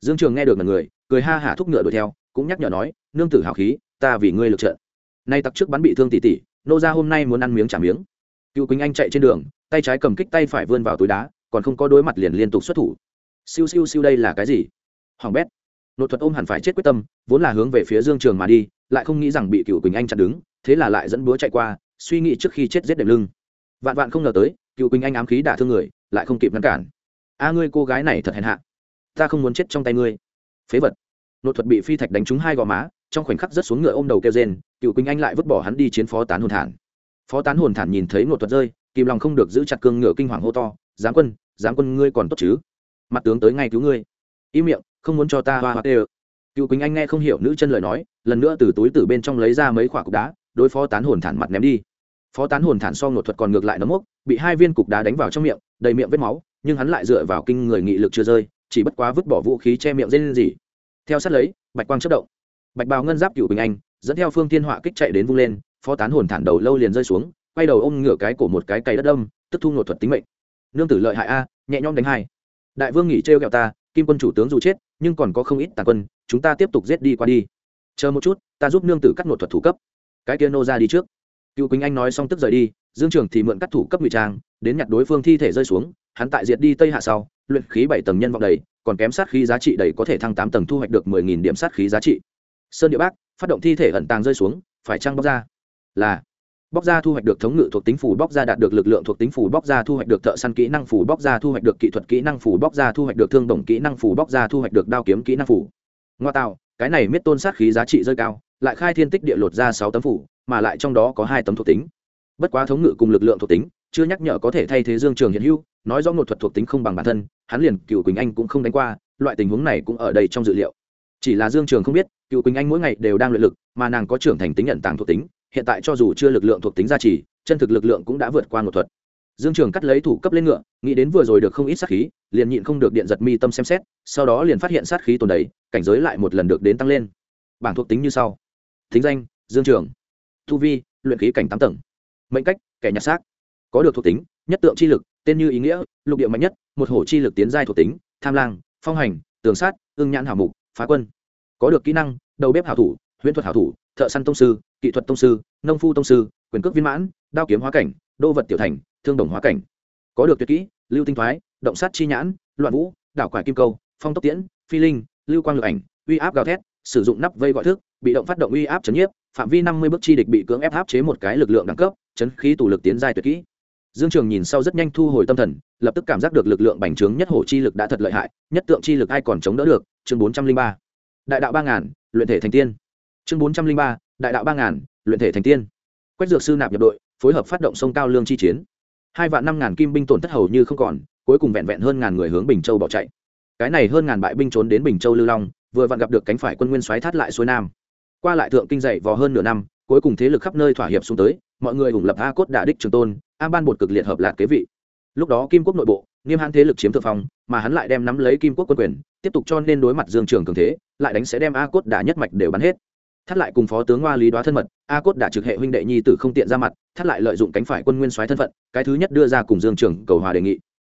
Dương trường nghe được là người, cười ha hả thúc ngựa đuổi theo, cũng nhắc nhở nói, nương tử hào khí, ta vì ngươi lực trận. Nay tặc trước bắn bị thương tỷ tỷ, nô ra hôm nay muốn ăn miếng trả miếng. Cựu quỳnh anh chạy trên đường, tay trái cầm kích tay phải vươn vào túi đá, còn không có đối mặt liền liên tục xuất thủ. Siêu siêu siêu đây là cái gì? Hoàng bét nội thuật ôm hẳn phải chết quyết tâm, vốn là hướng về phía dương trường mà đi, lại không nghĩ rằng bị cựu quỳnh anh chặn đứng, thế là lại dẫn búa chạy qua, suy nghĩ trước khi chết giết đệm lưng. Vạn vạn không ngờ tới cựu quỳnh anh ám khí đả thương người, lại không kịp ngăn cản. A ngươi cô gái này thật hèn hạ, ta không muốn chết trong tay ngươi. Phế vật. Nội thuật bị phi thạch đánh trúng hai gò má, trong khoảnh khắc rớt xuống ngựa ôm đầu kêu rên cựu quỳnh anh lại vứt bỏ hắn đi chiến phó tán hồn thản. Phó tán hồn thản nhìn thấy nội thuật rơi, kìm lòng không được giữ chặt cương ngựa kinh hoàng hô to, giáng quân giáng quân ngươi còn tốt chứ? Mặt tướng tới ngay cứu ngươi. Im miệng không muốn cho ta hoa hoa tê ơ. Cựu quỳnh anh nghe không hiểu nữ chân lời nói, lần nữa từ túi từ bên trong lấy ra mấy quả cục đá, đối phó tán hồn thản mặt ném đi. Phó tán hồn thản so ngột thuật còn ngược lại nấm mốc, bị hai viên cục đá đánh vào trong miệng, đầy miệng vết máu, nhưng hắn lại dựa vào kinh người nghị lực chưa rơi, chỉ bất quá vứt bỏ vũ khí che miệng dây lên gì. Theo sát lấy, bạch quang chất động. Bạch bào ngân giáp cựu quỳnh anh, dẫn theo phương thiên họa kích chạy đến vung lên, phó tán hồn thản đầu lâu liền rơi xuống, quay đầu ôm ngửa cái cổ một cái cày đất đâm, tức thu ngột thuật tính mệnh. Nương tử lợi hại a, nhẹ nhõm đánh hai. Đại vương nghỉ trêu ghẹo ta, kim quân chủ tướng dù chết nhưng còn có không ít tàn quân, chúng ta tiếp tục giết đi qua đi. Chờ một chút, ta giúp nương tử cắt nội thuật thủ cấp. Cái kia nô ra đi trước. Cựu quỳnh anh nói xong tức rời đi, dương trường thì mượn cắt thủ cấp ngụy trang, đến nhặt đối phương thi thể rơi xuống, hắn tại diệt đi tây hạ sau, luyện khí bảy tầng nhân vọng đầy, còn kém sát khí giá trị đầy có thể thăng tám tầng thu hoạch được mười nghìn điểm sát khí giá trị. Sơn địa bác phát động thi thể ẩn tàng rơi xuống, phải trăng bóc ra. Là bóc ra thu hoạch được thống ngự thuộc tính phủ bóc ra đạt được lực lượng thuộc tính phủ bóc ra thu hoạch được thợ săn kỹ năng phủ bóc ra thu hoạch được kỹ thuật kỹ năng phủ bóc ra thu hoạch được thương đồng kỹ năng phủ bóc ra thu hoạch được đao kiếm kỹ năng phủ ngoa tạo, cái này miết tôn sát khí giá trị rơi cao, lại khai thiên tích địa lột ra sáu tấm phủ mà lại trong đó có hai tấm thuộc tính. Bất quá thống ngự cùng lực lượng thuộc tính, chưa nhắc nhở có thể thay thế dương trường hiện hữu, nói rõ một thuật thuộc tính không bằng bản thân, hắn liền cựu quỳnh anh cũng không đánh qua, loại tình huống này cũng ở đây trong dự liệu. Chỉ là dương trường không biết cựu quỳnh anh mỗi ngày đều đang luyện lực, mà nàng có trưởng thành tính nhận tàng thuộc tính hiện tại cho dù chưa lực lượng thuộc tính gia trì, chân thực lực lượng cũng đã vượt qua một thuật. Dương trường cắt lấy thủ cấp lên ngựa, nghĩ đến vừa rồi được không ít sát khí, liền nhịn không được điện giật mi tâm xem xét, sau đó liền phát hiện sát khí tồn đầy, cảnh giới lại một lần được đến tăng lên. Bảng thuộc tính như sau. Thính danh, dương trường. Thu vi, luyện khí cảnh tám tầng. Mệnh cách, kẻ nhặt xác. Có được thuộc tính, nhất tượng chi lực, tên như ý nghĩa, lục địa mạnh nhất, một hổ chi lực tiến giai thuộc tính, tham lang, phong hành, tường sát ương nhãn hảo mục, phá quân. Có được kỹ năng, đầu bếp hảo thủ, huyễn thuật hảo thủ thợ săn tông sư, kỹ thuật tông sư, nông phu tông sư, quyền cước viên mãn, đao kiếm hóa cảnh, đô vật tiểu thành, thương đồng hóa cảnh. Có được tuyệt kỹ, lưu tinh thoái, động sát chi nhãn, loạn vũ, đảo quả kim câu, phong tốc tiễn, phi linh, lưu quang lực ảnh, uy áp gào thét, sử dụng nắp vây gọi thức, bị động phát động uy áp chấn nhiếp, phạm vi năm mươi bước chi địch bị cưỡng ép áp chế một cái lực lượng đẳng cấp, chấn khí tủ lực tiến giai tuyệt kỹ. Dương trường nhìn sau rất nhanh thu hồi tâm thần, lập tức cảm giác được lực lượng bành trướng nhất hổ chi lực đã thật lợi hại, nhất tượng chi lực ai còn chống đỡ được, chương bốn trăm linh ba. Đại đạo ba ngàn, luyện thể thành tiên chương bốn trăm linh ba, đại đạo ba ngàn, luyện thể thành tiên. Quách dược sư nạp nhập đội, phối hợp phát động sông cao lương chi chiến. Hai vạn năm ngàn kim binh tổn thất hầu như không còn, cuối cùng vẹn vẹn hơn ngàn người hướng bình châu bỏ chạy. Cái này hơn ngàn bại binh trốn đến bình châu lưu long, vừa vặn gặp được cánh phải quân nguyên xoáy thắt lại xuôi nam. Qua lại thượng kinh dậy vò hơn nửa năm, cuối cùng thế lực khắp nơi thỏa hiệp xuống tới, mọi người ủng lập a cốt đả đích trường tôn, a ban bột cực liệt hợp lạc kế vị. Lúc đó kim quốc nội bộ Niêm hãn thế lực chiếm thượng phong, mà hắn lại đem nắm lấy kim quốc quân quyền, tiếp tục cho nên đối mặt dương trường cường thế, lại đánh sẽ đem a cốt đả nhất mạch đều bắn hết thắt lại cùng phó tướng hoa lý đoá thân mật, a cốt đã trực hệ huynh đệ nhi tử không tiện ra mặt, thắt lại lợi dụng cánh phải quân nguyên soái thân phận, cái thứ nhất đưa ra cùng dương trường cầu hòa đề nghị.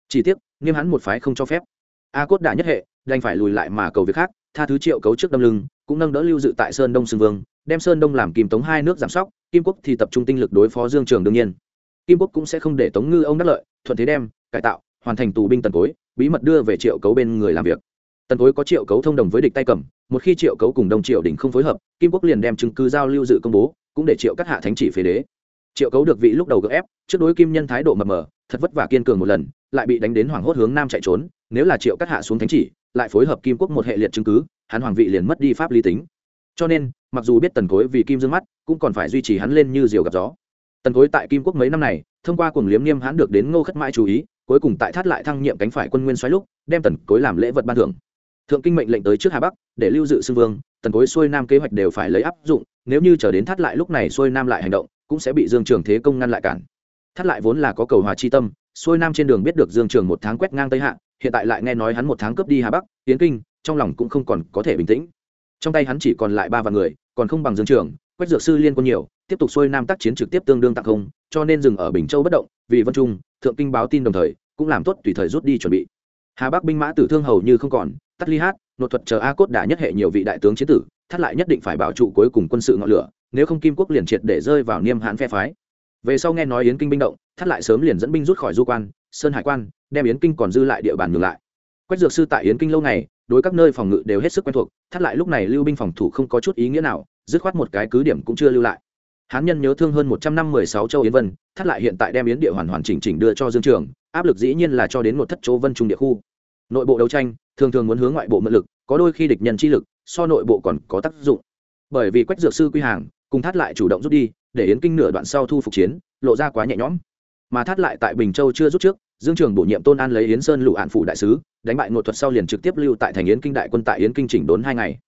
Chỉ tiếc, nghiêm hắn một phái không cho phép. A cốt đã nhất hệ, đành phải lùi lại mà cầu việc khác, tha thứ triệu cấu trước đâm lưng, cũng nâng đỡ lưu dự tại sơn đông xưng vương, đem sơn đông làm kim tống hai nước giảm sóc, kim quốc thì tập trung tinh lực đối phó dương trường đương nhiên. Kim quốc cũng sẽ không để tống ngư ông đắc lợi, thuận thế đem, cải tạo, hoàn thành tù binh tần cối, bí mật đưa về triệu cấu bên người làm việc tần cối có triệu cấu thông đồng với địch tay cầm, một khi triệu cấu cùng đông triệu đình không phối hợp, kim quốc liền đem chứng cứ giao lưu dự công bố, cũng để triệu cắt hạ thánh chỉ phế đế. Triệu cấu được vị lúc đầu gỡ ép, trước đối kim nhân thái độ mập mờ, thật vất vả kiên cường một lần, lại bị đánh đến hoảng hốt hướng nam chạy trốn, nếu là triệu cắt hạ xuống thánh chỉ, lại phối hợp kim quốc một hệ liệt chứng cứ, hắn hoàng vị liền mất đi pháp lý tính. Cho nên, mặc dù biết tần cối vì kim dương mắt, cũng còn phải duy trì hắn lên như diều gặp gió. Tần cối tại kim quốc mấy năm này, thông qua cuồng liếm niêm hắn được đến ngô khất mãi chú ý, cuối cùng tại thắt lại thăng nhiệm cánh phải quân nguyên xoáy lúc, đem tần cối làm lễ vật ban thưởng thượng kinh mệnh lệnh tới trước hà bắc, để lưu dự xưng vương, tần cối xuôi nam kế hoạch đều phải lấy áp dụng, nếu như chờ đến thắt lại lúc này xuôi nam lại hành động, cũng sẽ bị dương trường thế công ngăn lại cản. Thắt lại vốn là có cầu hòa chi tâm, xuôi nam trên đường biết được dương trường một tháng quét ngang tây hạ, hiện tại lại nghe nói hắn một tháng cướp đi hà bắc, tiến kinh, trong lòng cũng không còn có thể bình tĩnh. Trong tay hắn chỉ còn lại ba vạn người, còn không bằng dương trường, quét dược sư liên quân nhiều, tiếp tục xuôi nam tác chiến trực tiếp tương đương tặng không, cho nên dừng ở bình châu bất động, vì vân trung, thượng kinh báo tin đồng thời, cũng làm tốt tùy thời rút đi chuẩn bị. Hà bắc binh mã tử thương hầu như không còn tắt ly hát nội thuật chờ a cốt đã nhất hệ nhiều vị đại tướng chiến tử, thắt lại nhất định phải bảo trụ cuối cùng quân sự ngọn lửa, nếu không kim quốc liền triệt để rơi vào niêm hãn phe phái. Về sau nghe nói yến kinh binh động, thắt lại sớm liền dẫn binh rút khỏi du quan, sơn hải quan, đem yến kinh còn dư lại địa bàn ngược lại. Quách dược sư tại yến kinh lâu ngày, đối các nơi phòng ngự đều hết sức quen thuộc, thắt lại lúc này lưu binh phòng thủ không có chút ý nghĩa nào, dứt khoát một cái cứ điểm cũng chưa lưu lại. Hán nhân nhớ thương hơn một trăm năm mười sáu châu yến vân, thắt lại hiện tại đem yến địa hoàn hoàn chỉnh chỉnh đưa cho dương trường, áp lực dĩ nhiên là cho đến một thất chỗ vân trung địa khu. Nội bộ đấu tranh thường thường muốn hướng ngoại bộ mượn lực, có đôi khi địch nhân chi lực so nội bộ còn có tác dụng. Bởi vì quách dược sư quy hàng cùng thát lại chủ động rút đi, để yến kinh nửa đoạn sau thu phục chiến, lộ ra quá nhẹ nhõm. Mà thát lại tại bình châu chưa rút trước, dương trường bổ nhiệm tôn an lấy yến sơn lụ ạn phủ đại sứ, đánh bại nội thuật sau liền trực tiếp lưu tại thành yến kinh đại quân tại yến kinh chỉnh đốn hai ngày.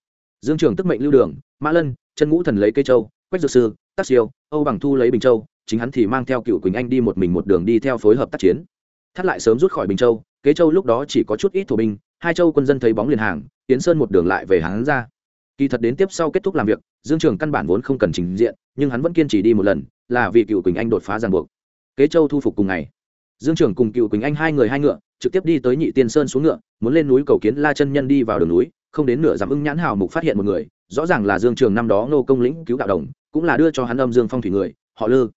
Dương trường tức mệnh lưu đường, mã lân, chân ngũ thần lấy cây châu, quách dược sư tác siêu, âu bằng thu lấy bình châu, chính hắn thì mang theo cựu quỳnh anh đi một mình một đường đi theo phối hợp tác chiến. Thắt lại sớm rút khỏi bình châu kế châu lúc đó chỉ có chút ít thổ binh hai châu quân dân thấy bóng liền hàng tiến sơn một đường lại về hắn ra. Kỳ thật đến tiếp sau kết thúc làm việc dương trường căn bản vốn không cần trình diện nhưng hắn vẫn kiên trì đi một lần là vì cựu quỳnh anh đột phá ràng buộc. Kế châu thu phục cùng ngày dương trường cùng cựu quỳnh anh hai người hai ngựa trực tiếp đi tới nhị tiên sơn xuống ngựa muốn lên núi cầu kiến la chân nhân đi vào đường núi không đến nửa dặm ưng nhãn hào mục phát hiện một người rõ ràng là dương trường năm đó nô công lĩnh cứu đạo đồng cũng là đưa cho hắn âm dương phong thủy người họ lư.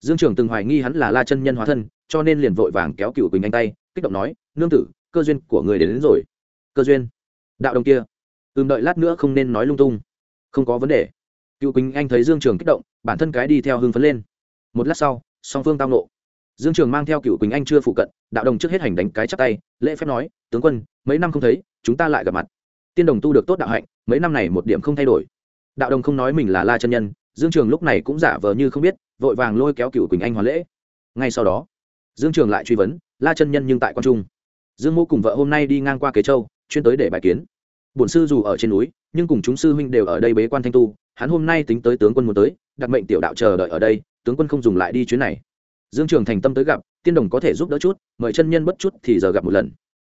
Dương trường từng hoài nghi hắn là la chân nhân hóa thân cho nên liền vội vàng kéo cựu quỳnh anh tay kích động nói nương tử cơ duyên của người đến, đến rồi cơ duyên. Đạo đồng kia. Ừm, đợi lát nữa không nên nói lung tung. Không có vấn đề. Cựu quỳnh anh thấy dương trường kích động, bản thân cái đi theo hưng phấn lên. Một lát sau, song phương tao nộ dương trường mang theo cựu quỳnh anh chưa phụ cận, đạo đồng trước hết hành đánh cái chắp tay, lễ phép nói, tướng quân, mấy năm không thấy, chúng ta lại gặp mặt. Tiên đồng tu được tốt đạo hạnh, mấy năm này một điểm không thay đổi. Đạo đồng không nói mình là la chân nhân, dương trường lúc này cũng giả vờ như không biết, vội vàng lôi kéo cựu quỳnh anh hoàn lễ. Ngay sau đó, dương trường lại truy vấn, la chân nhân nhưng tại quan trung. Dương mô cùng vợ hôm nay đi ngang qua kế châu chuyên tới để bài kiến. Bổn sư dù ở trên núi, nhưng cùng chúng sư huynh đều ở đây bế quan thanh tu, hắn hôm nay tính tới tướng quân muốn tới, đặt mệnh tiểu đạo chờ đợi ở đây, tướng quân không dùng lại đi chuyến này. Dương trường thành tâm tới gặp, tiên đồng có thể giúp đỡ chút, mời chân nhân bất chút thì giờ gặp một lần.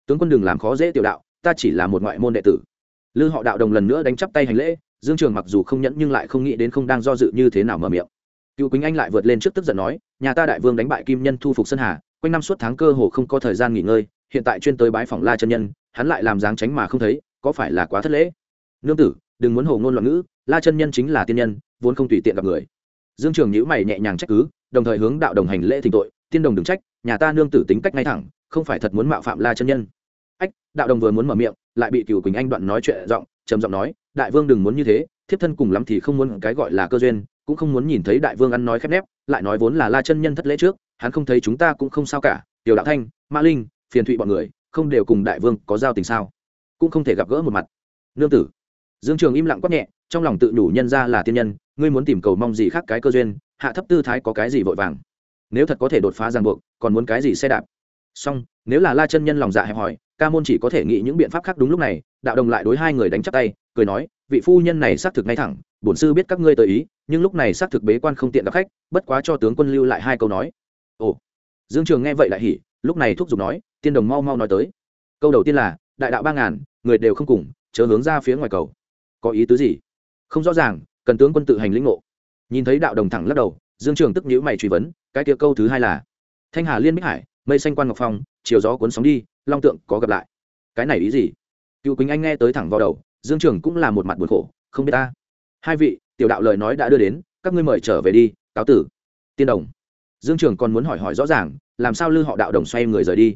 Tướng quân đừng làm khó dễ tiểu đạo, ta chỉ là một ngoại môn đệ tử. Lư họ đạo đồng lần nữa đánh chắp tay hành lễ, dương trường mặc dù không nhẫn nhưng lại không nghĩ đến không đang do dự như thế nào mở miệng. Cựu quỳnh anh lại vượt lên trước tức giận nói, nhà ta đại vương đánh bại kim nhân thu phục sơn hà, quanh năm suốt tháng cơ hồ không có thời gian nghỉ ngơi hiện tại chuyên tới bái phòng la chân nhân, hắn lại làm dáng tránh mà không thấy, có phải là quá thất lễ? Nương tử, đừng muốn hồ ngôn loạn ngữ, la chân nhân chính là tiên nhân, vốn không tùy tiện gặp người. Dương trường nhữ mày nhẹ nhàng trách cứ, đồng thời hướng đạo đồng hành lễ thỉnh tội, tiên đồng đừng trách, nhà ta nương tử tính cách ngay thẳng, không phải thật muốn mạo phạm la chân nhân. Ách, đạo đồng vừa muốn mở miệng, lại bị cửu quỳnh anh đoạn nói chuyện giọng, trầm giọng nói, đại vương đừng muốn như thế, thiếp thân cùng lắm thì không muốn cái gọi là cơ duyên, cũng không muốn nhìn thấy đại vương ăn nói khép nép, lại nói vốn là la chân nhân thất lễ trước, hắn không thấy chúng ta cũng không sao cả, tiểu đạo thanh, Ma linh phiền thụy bọn người, không đều cùng đại vương có giao tình sao? Cũng không thể gặp gỡ một mặt. Nương tử. Dương trường im lặng quát nhẹ, trong lòng tự đủ nhân ra là tiên nhân, ngươi muốn tìm cầu mong gì khác cái cơ duyên, hạ thấp tư thái có cái gì vội vàng? Nếu thật có thể đột phá ràng buộc, còn muốn cái gì xe đạp? Song, nếu là la chân nhân lòng dạ hẹp hòi, ca môn chỉ có thể nghĩ những biện pháp khác đúng lúc này, đạo đồng lại đối hai người đánh chắp tay, cười nói, vị phu nhân này xác thực ngay thẳng, bổn sư biết các ngươi tới ý, nhưng lúc này xác thực bế quan không tiện gặp khách, bất quá cho tướng quân lưu lại hai câu nói. Ồ. Dương trường nghe vậy lại hỉ, lúc này thúc giục nói tiên đồng mau mau nói tới. Câu đầu tiên là, đại đạo ba ngàn, người đều không cùng, chớ hướng ra phía ngoài cầu. Có ý tứ gì? Không rõ ràng, cần tướng quân tự hành lĩnh ngộ. Nhìn thấy đạo đồng thẳng lắc đầu, dương trường tức nhữ mày truy vấn, cái tiệc câu thứ hai là, thanh hà liên bích hải, mây xanh quan ngọc phong, chiều gió cuốn sóng đi, long tượng có gặp lại. Cái này ý gì? Cựu quỳnh anh nghe tới thẳng vào đầu, dương trường cũng là một mặt buồn khổ, không biết ta. Hai vị, tiểu đạo lời nói đã đưa đến, các ngươi mời trở về đi, cáo tử. Tiên đồng. Dương trường còn muốn hỏi hỏi rõ ràng, làm sao lư họ đạo đồng xoay người rời đi?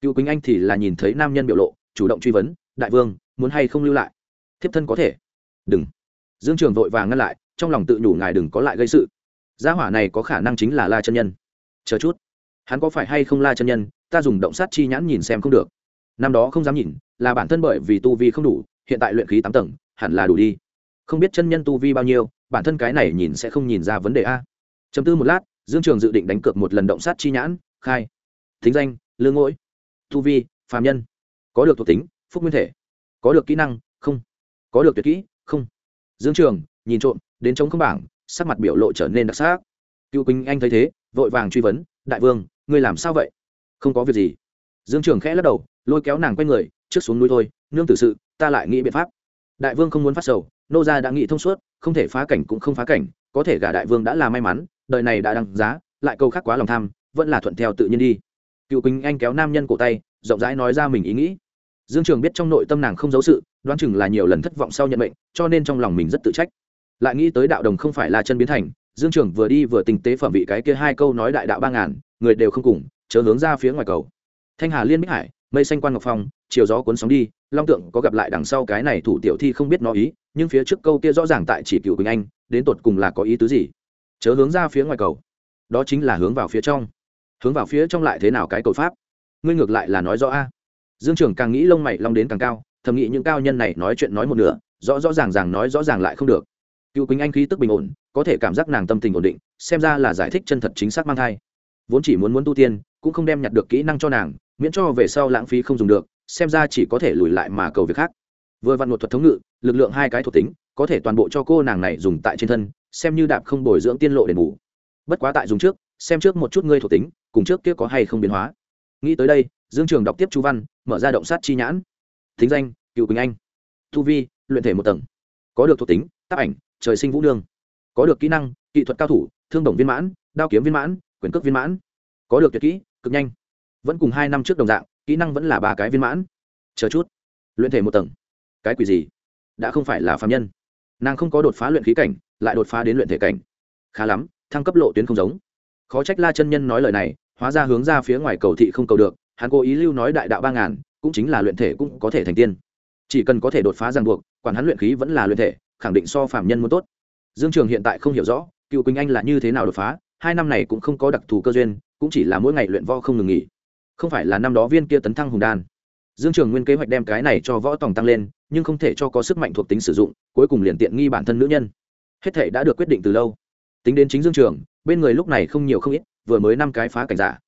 Cựu quỳnh anh thì là nhìn thấy nam nhân biểu lộ, chủ động truy vấn, đại vương, muốn hay không lưu lại? Thiếp thân có thể. Đừng. Dương trường vội vàng ngăn lại, trong lòng tự nhủ ngài đừng có lại gây sự. Gia hỏa này có khả năng chính là la chân nhân. Chờ chút, hắn có phải hay không la chân nhân, ta dùng động sát chi nhãn nhìn xem không được. Năm đó không dám nhìn, là bản thân bởi vì tu vi không đủ, hiện tại luyện khí tám tầng, hẳn là đủ đi. Không biết chân nhân tu vi bao nhiêu, bản thân cái này nhìn sẽ không nhìn ra vấn đề a. Chấm tư một lát, dương trường dự định đánh cược một lần động sát chi nhãn, khai. Thính danh, lương ngỗi tu vi, phàm nhân. Có được thuộc tính, phúc nguyên thể. Có được kỹ năng, không. Có được tuyệt kỹ, không. Dương trường, nhìn trộm, đến chống không bảng, sắc mặt biểu lộ trở nên đặc sắc. Cựu quỳnh anh thấy thế, vội vàng truy vấn, đại vương, ngươi làm sao vậy? Không có việc gì. Dương trường khẽ lắc đầu, lôi kéo nàng q u a y người, trước xuống núi thôi, nương tử sự, ta lại nghĩ biện pháp. Đại vương không muốn phát sầu, nô gia đã nghĩ thông suốt, không thể phá cảnh cũng không phá cảnh, có thể gả đại vương đã là may mắn, đời này đã đăng giá, lại câu khác quá lòng tham, vẫn là thuận theo tự nhiên đi cựu quỳnh anh kéo nam nhân cổ tay, rộng rãi nói ra mình ý nghĩ. Dương trường biết trong nội tâm nàng không giấu sự, đoán chừng là nhiều lần thất vọng sau nhận mệnh, cho nên trong lòng mình rất tự trách. Lại nghĩ tới đạo đồng không phải là chân biến thành, dương trường vừa đi vừa tình tế phẩm vị cái kia hai câu nói đại đạo ba ngàn, người đều không cùng, chớ hướng ra phía ngoài cầu. Thanh hà liên bích hải, mây xanh quan ngọc phong, chiều gió cuốn sóng đi, long tượng có gặp lại đằng sau cái này thủ tiểu thi không biết nó ý, nhưng phía trước câu kia rõ ràng tại chỉ cựu quỳnh anh, đến tột cùng là có ý tứ gì? Chớ hướng ra phía ngoài cầu. Đó chính là hướng vào phía trong hướng vào phía trong lại thế nào cái cầu pháp? Ngươi ngược lại là nói rõ a. Dương trường càng nghĩ lông mày long đến càng cao, thầm nghĩ những cao nhân này nói chuyện nói một nửa, rõ rõ ràng ràng nói rõ ràng lại không được. Cựu quỳnh anh khí tức bình ổn, có thể cảm giác nàng tâm tình ổn định, xem ra là giải thích chân thật chính xác mang thai. Vốn chỉ muốn muốn tu tiên, cũng không đem nhặt được kỹ năng cho nàng, miễn cho về sau lãng phí không dùng được, xem ra chỉ có thể lùi lại mà cầu việc khác. Vừa vặn một thuật thống ngự, lực lượng hai cái thuộc tính, có thể toàn bộ cho cô nàng này dùng tại trên thân, xem như đạp không bồi dưỡng tiên lộ đền bù. Bất quá tại dùng trước, xem trước một chút ngươi thuộc tính cùng trước kia có hay không biến hóa. Nghĩ tới đây, dương trường đọc tiếp chú văn, mở ra động sát chi nhãn. Thính danh, cựu quỳnh anh. Thu vi, luyện thể một tầng. Có được thuộc tính tác ảnh, trời sinh vũ đương. Có được kỹ năng, kỹ thuật cao thủ, thương đồng viên mãn, đao kiếm viên mãn, quyền cước viên mãn. Có được tuyệt kỹ, cực nhanh. Vẫn cùng hai năm trước đồng dạng, kỹ năng vẫn là ba cái viên mãn. Chờ chút. Luyện thể một tầng. Cái quỷ gì? Đã không phải là phạm nhân. Nàng không có đột phá luyện khí cảnh, lại đột phá đến luyện thể cảnh. Khá lắm, thăng cấp lộ tuyến không giống khó trách la chân nhân nói lời này, hóa ra hướng ra phía ngoài cầu thị không cầu được, hắn cố ý lưu nói đại đạo ba ngàn, cũng chính là luyện thể cũng có thể thành tiên. Chỉ cần có thể đột phá ràng buộc, quản hắn luyện khí vẫn là luyện thể, khẳng định so phạm nhân muốn tốt. Dương trường hiện tại không hiểu rõ, cựu quỳnh anh là như thế nào đột phá, hai năm này cũng không có đặc thù cơ duyên, cũng chỉ là mỗi ngày luyện võ không ngừng nghỉ. Không phải là năm đó viên kia tấn thăng hùng đan. Dương trường nguyên kế hoạch đem cái này cho võ tòng tăng lên, nhưng không thể cho có sức mạnh thuộc tính sử dụng, cuối cùng liền tiện nghi bản thân nữ nhân. Hết thể đã được quyết định từ lâu tính đến chính dương trường, bên người lúc này không nhiều không ít, vừa mới năm cái phá cảnh giả.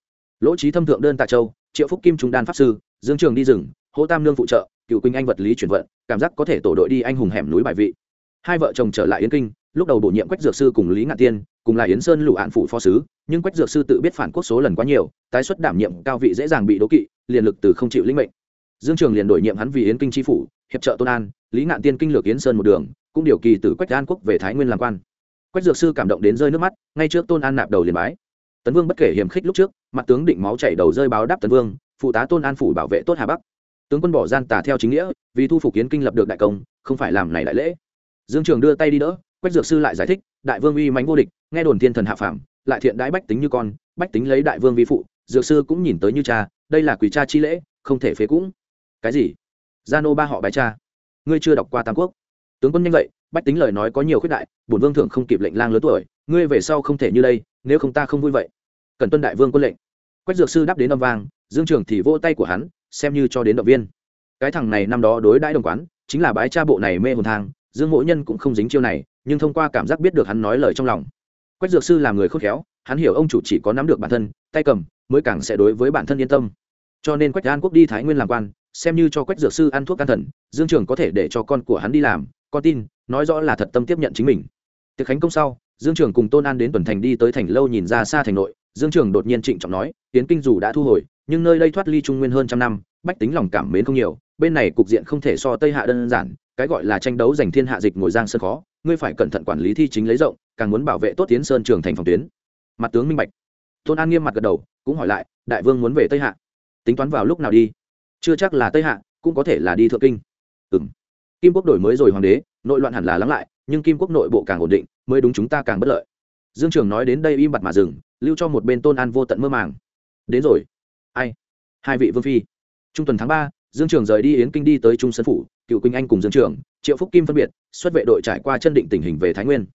Lỗ trí thâm thượng đơn tạ châu, triệu phúc kim trung đan pháp sư, dương trường đi rừng, hỗ tam lương phụ trợ, cựu quỳnh anh vật lý chuyển vận, cảm giác có thể tổ đội đi anh hùng hẻm núi bài vị. Hai vợ chồng trở lại yến kinh, lúc đầu bổ nhiệm quách dược sư cùng lý ngạn tiên, cùng là yến sơn lụ hạn phủ phó sứ, nhưng quách dược sư tự biết phản quốc số lần quá nhiều, tái xuất đảm nhiệm cao vị dễ dàng bị đố kỵ, liền lực từ không chịu lĩnh mệnh. Dương trường liền đổi nhiệm hắn vì yến kinh tri phủ, hiệp trợ tôn an, lý ngạn tiên kinh lược yến sơn một đường, cũng điều kỳ từ quách an quốc về thái nguyên làm quan quách dược sư cảm động đến rơi nước mắt, ngay trước tôn an nạp đầu liền bái. Tấn vương bất kể hiểm khích lúc trước, mặt tướng định máu chảy đầu rơi báo đáp tấn vương, phụ tá tôn an phủ bảo vệ tốt hà bắc. Tướng quân bỏ gian tà theo chính nghĩa, vì thu phục kiến kinh lập được đại công, không phải làm này đại lễ. Dương trường đưa tay đi đỡ, quách dược sư lại giải thích, đại vương uy mánh vô địch, nghe đồn thiên thần hạ phàm, lại thiện đãi bách tính như con, bách tính lấy đại vương vi phụ. Dược sư cũng nhìn tới như cha, đây là quỷ cha chi lễ, không thể phế cũng cái gì? Gia nô ba họ bài cha, ngươi chưa đọc qua tam quốc tướng quân nhanh vậy, bách tính lời nói có nhiều khuyết đại, bổn vương thượng không kịp lệnh lang lớn tuổi, ngươi về sau không thể như đây, nếu không ta không vui vậy. Cần tuân đại vương quân lệnh. Quách dược sư đáp đến âm vang, dương trường thì vỗ tay của hắn, xem như cho đến động viên. Cái thằng này năm đó đối đãi đồng quán, chính là bái cha bộ này mê hồn thang, dương mỗi nhân cũng không dính chiêu này, nhưng thông qua cảm giác biết được hắn nói lời trong lòng. Quách dược sư là người khôn khéo, hắn hiểu ông chủ chỉ có nắm được bản thân, tay cầm, mới càng sẽ đối với bản thân yên tâm. Cho nên quách an quốc đi thái nguyên làm quan, xem như cho quách dược sư ăn thuốc can thần, dương trường có thể để cho con của hắn đi làm con tin, nói rõ là thật tâm tiếp nhận chính mình. Tiệc khánh công sau, dương trường cùng tôn an đến tuần thành đi tới thành lâu nhìn ra xa thành nội. Dương trường đột nhiên trịnh trọng nói, tiến kinh dù đã thu hồi, nhưng nơi đây thoát ly trung nguyên hơn trăm năm, bách tính lòng cảm mến không nhiều, bên này cục diện không thể so tây hạ đơn giản, cái gọi là tranh đấu giành thiên hạ dịch ngồi giang sơn khó, ngươi phải cẩn thận quản lý thi chính lấy rộng, càng muốn bảo vệ tốt tiến sơn trường thành phòng tuyến. Mặt tướng minh bạch. Tôn an nghiêm mặt gật đầu, cũng hỏi lại, đại vương muốn về tây hạ, tính toán vào lúc nào đi? Chưa chắc là tây hạ, cũng có thể là đi thượng kinh. Ừng kim quốc đổi mới rồi hoàng đế, nội loạn hẳn là lắng lại, nhưng kim quốc nội bộ càng ổn định, mới đúng chúng ta càng bất lợi. Dương trường nói đến đây im bặt mà dừng, lưu cho một bên tôn an vô tận mơ màng. Đến rồi. Ai? Hai vị vương phi. Trung tuần tháng ba, dương trường rời đi yến kinh đi tới trung sơn phủ, cựu quỳnh anh cùng dương trường, triệu phúc kim phân biệt, xuất vệ đội trải qua chân định tình hình về thái nguyên.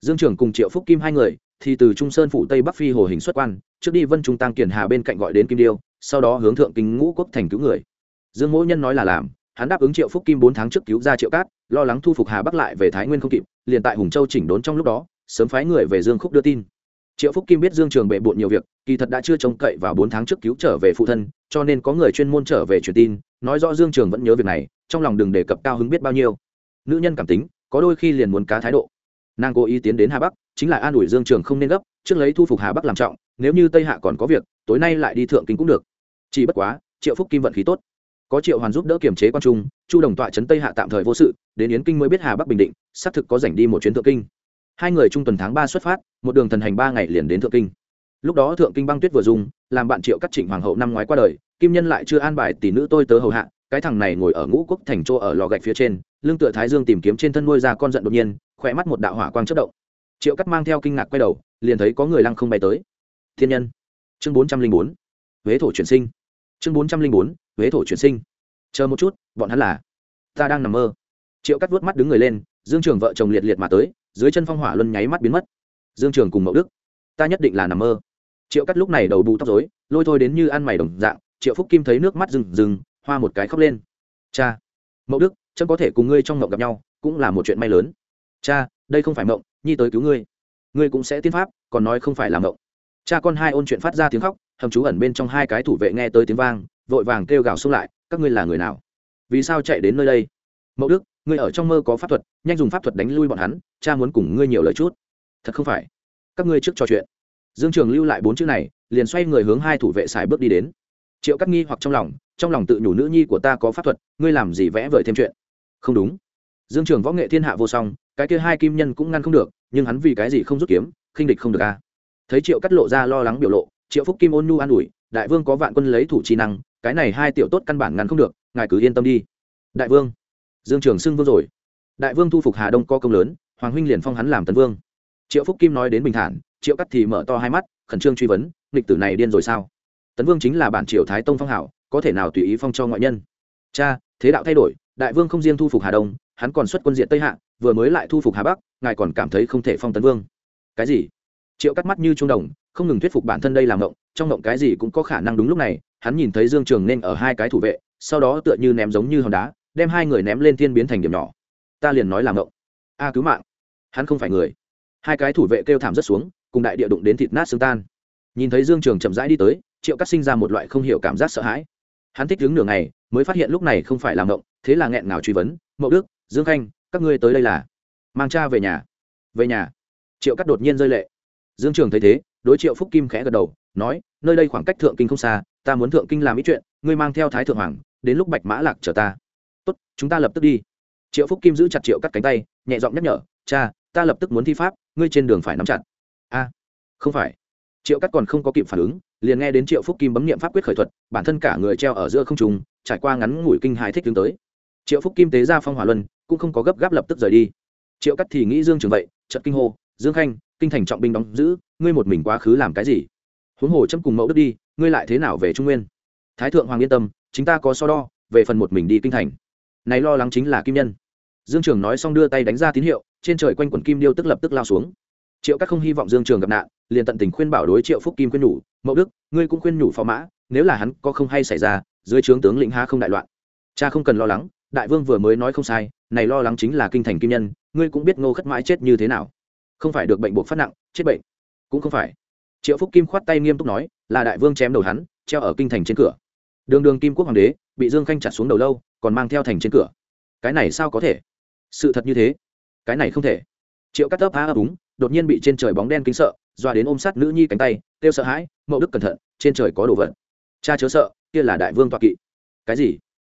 Dương trường cùng triệu phúc kim hai người, thì từ trung sơn phủ tây bắc phi hồ hình xuất quan, trước đi vân trung tăng kiển hà bên cạnh gọi đến kim điêu, sau đó hướng thượng kinh ngũ quốc thành cứu người. Dương mỗi nhân nói là làm hắn đáp ứng triệu phúc kim bốn tháng trước cứu ra triệu cát, lo lắng thu phục hà bắc lại về thái nguyên không kịp, liền tại hùng châu chỉnh đốn trong lúc đó, sớm phái người về dương khúc đưa tin. Triệu phúc kim biết dương trường bệ bộn nhiều việc, kỳ thật đã chưa trông cậy vào bốn tháng trước cứu trở về phụ thân, cho nên có người chuyên môn trở về truyền tin, nói rõ dương trường vẫn nhớ việc này, trong lòng đừng đề cập cao hứng biết bao nhiêu. Nữ nhân cảm tính, có đôi khi liền muốn cá thái độ. Nàng cố ý tiến đến hà bắc, chính là an ủi dương trường không nên gấp, trước lấy thu phục hà bắc làm trọng, nếu như tây hạ còn có việc, tối nay lại đi thượng kinh cũng được. Chỉ bất quá, triệu phúc kim vận khí tốt có triệu hoàn giúp đỡ kiềm chế quan trung, chu đồng tọa trấn tây hạ tạm thời vô sự, đến yến kinh mới biết hà bắc bình định, xác thực có rảnh đi một chuyến thượng kinh. Hai người trung tuần tháng ba xuất phát, một đường thần hành ba ngày liền đến thượng kinh. Lúc đó thượng kinh băng tuyết vừa dùng làm bạn triệu cắt trịnh hoàng hậu năm ngoái qua đời, kim nhân lại chưa an bài tỷ nữ tôi tớ hầu hạ, cái thằng này ngồi ở ngũ quốc thành chỗ ở lò gạch phía trên, lưng tựa thái dương tìm kiếm trên thân nuôi ra con giận đột nhiên, khỏe mắt một đạo hỏa quang chất động. Triệu cắt mang theo kinh ngạc quay đầu, liền thấy có người lăng không bay tới. Thiên nhân. Chương bốn trăm linh bốn. Huế thổ chuyển sinh. Chương bốn trăm linh bốn huế thổ chuyển sinh. Chờ một chút, bọn hắn là, ta đang nằm mơ. Triệu cắt vớt mắt đứng người lên, dương trường vợ chồng liệt liệt mà tới, dưới chân phong hỏa luân nháy mắt biến mất. Dương trường cùng mậu đức, ta nhất định là nằm mơ. Triệu cắt lúc này đầu bù tóc dối lôi thôi đến như ăn mày đồng dạng, triệu phúc kim thấy nước mắt rừng rừng, hoa một cái khóc lên. Cha, mậu đức trâm có thể cùng ngươi trong mộng gặp nhau, cũng là một chuyện may lớn. Cha, đây không phải mộng, nhi tới cứu ngươi. Ngươi cũng sẽ tiên pháp, còn nói không phải là mộng. Cha con hai ôn chuyện phát ra tiếng khóc, hầm chú ẩn bên trong hai cái thủ vệ nghe tới tiếng vang vội vàng kêu gào xông lại, các ngươi là người nào? Vì sao chạy đến nơi đây? Mậu đức, ngươi ở trong mơ có pháp thuật, nhanh dùng pháp thuật đánh lui bọn hắn, cha muốn cùng ngươi nhiều lời chút. Thật không phải. Các ngươi trước trò chuyện. Dương trường lưu lại bốn chữ này, liền xoay người hướng hai thủ vệ xài bước đi đến. Triệu cắt nghi hoặc trong lòng trong lòng tự nhủ nữ nhi của ta có pháp thuật, ngươi làm gì vẽ vời thêm chuyện? Không đúng. Dương trường võ nghệ thiên hạ vô song, cái kia hai kim nhân cũng ngăn không được, nhưng hắn vì cái gì không rút kiếm, khinh địch không được a. Thấy triệu cắt lộ ra lo lắng biểu lộ, triệu phúc kim ôn nhu an ủi, đại vương có vạn quân lấy thủ trí năng cái này hai tiểu tốt căn bản ngăn không được, ngài cứ yên tâm đi. Đại vương. Dương trường xưng vương rồi. Đại vương thu phục hà đông có công lớn, hoàng huynh liền phong hắn làm tấn vương. Triệu phúc kim nói đến bình thản, triệu cắt thì mở to hai mắt, khẩn trương truy vấn, nghịch tử này điên rồi sao? Tấn vương chính là bản triều thái tông phong hảo, có thể nào tùy ý phong cho ngoại nhân? Cha, thế đạo thay đổi, đại vương không riêng thu phục hà đông, hắn còn xuất quân diện tây hạ, vừa mới lại thu phục hà bắc, ngài còn cảm thấy không thể phong tấn vương. Cái gì? Triệu cắt mắt như trung đồng, không ngừng thuyết phục bản thân đây làm mộng trong mộng cái gì cũng có khả năng đúng lúc này hắn nhìn thấy dương trường nên ở hai cái thủ vệ, sau đó tựa như ném giống như hòn đá, đem hai người ném lên thiên biến thành điểm nhỏ. Ta liền nói làm mộng a, cứu mạng. Hắn không phải người. Hai cái thủ vệ kêu thảm rất xuống, cùng đại địa đụng đến thịt nát xương tan. Nhìn thấy dương trường chậm rãi đi tới, triệu cắt sinh ra một loại không hiểu cảm giác sợ hãi. Hắn thích đứng nửa ngày, mới phát hiện lúc này không phải làm mộng thế là nghẹn ngào truy vấn, mậu đức, dương khanh, các ngươi tới đây là? Mang cha về nhà. Về nhà? Triệu cắt đột nhiên rơi lệ. Dương trường thấy thế, đối triệu phúc kim khẽ gật đầu, nói, nơi đây khoảng cách thượng kinh không xa ta muốn thượng kinh làm ý chuyện, ngươi mang theo thái thượng hoàng, đến lúc bạch mã lạc chờ ta. Tốt, chúng ta lập tức đi. Triệu phúc kim giữ chặt triệu cắt cánh tay, nhẹ giọng nhắc nhở, cha, ta lập tức muốn thi pháp, ngươi trên đường phải nắm chặt. A, không phải. Triệu cắt còn không có kịp phản ứng, liền nghe đến triệu phúc kim bấm nghiệm pháp quyết khởi thuật, bản thân cả người treo ở giữa không trùng trải qua ngắn ngủi kinh hài thích đứng tới. Triệu phúc kim tế ra phong hỏa luân, cũng không có gấp gáp lập tức rời đi. Triệu cắt thì nghĩ dương trường vậy trận kinh hô, dương khanh, kinh thành trọng binh đóng giữ, ngươi một mình quá khứ làm cái gì? Huống hồ chấm cùng mẫu đức đi ngươi lại thế nào về trung nguyên? Thái thượng hoàng yên tâm chúng ta có so đo, về phần một mình đi kinh thành. Này lo lắng chính là kim nhân. Dương trường nói xong đưa tay đánh ra tín hiệu, trên trời quanh quần kim điêu tức lập tức lao xuống. Triệu các không hy vọng dương trường gặp nạn, liền tận tình khuyên bảo đối triệu phúc kim khuyên nhủ, Mậu đức, ngươi cũng khuyên nhủ phó mã, nếu là hắn có không hay xảy ra, dưới trướng tướng lĩnh ha không đại loạn. Cha không cần lo lắng, đại vương vừa mới nói không sai, này lo lắng chính là kinh thành kim nhân, ngươi cũng biết ngô khất mãi chết như thế nào. Không phải được bệnh buộc phát nặng, chết bệnh cũng không phải triệu phúc kim khoát tay nghiêm túc nói, là đại vương chém đầu hắn, treo ở kinh thành trên cửa. Đường đường kim quốc hoàng đế, bị dương khanh chặt xuống đầu lâu, còn mang theo thành trên cửa. Cái này sao có thể? Sự thật như thế. Cái này không thể. Triệu cắt tấp á ấp úng đột nhiên bị trên trời bóng đen kính sợ doa đến ôm sát nữ nhi cánh tay, kêu sợ hãi, mậu đức cẩn thận, trên trời có đồ vật. Cha chớ sợ, kia là đại vương toạ kỵ. Cái gì?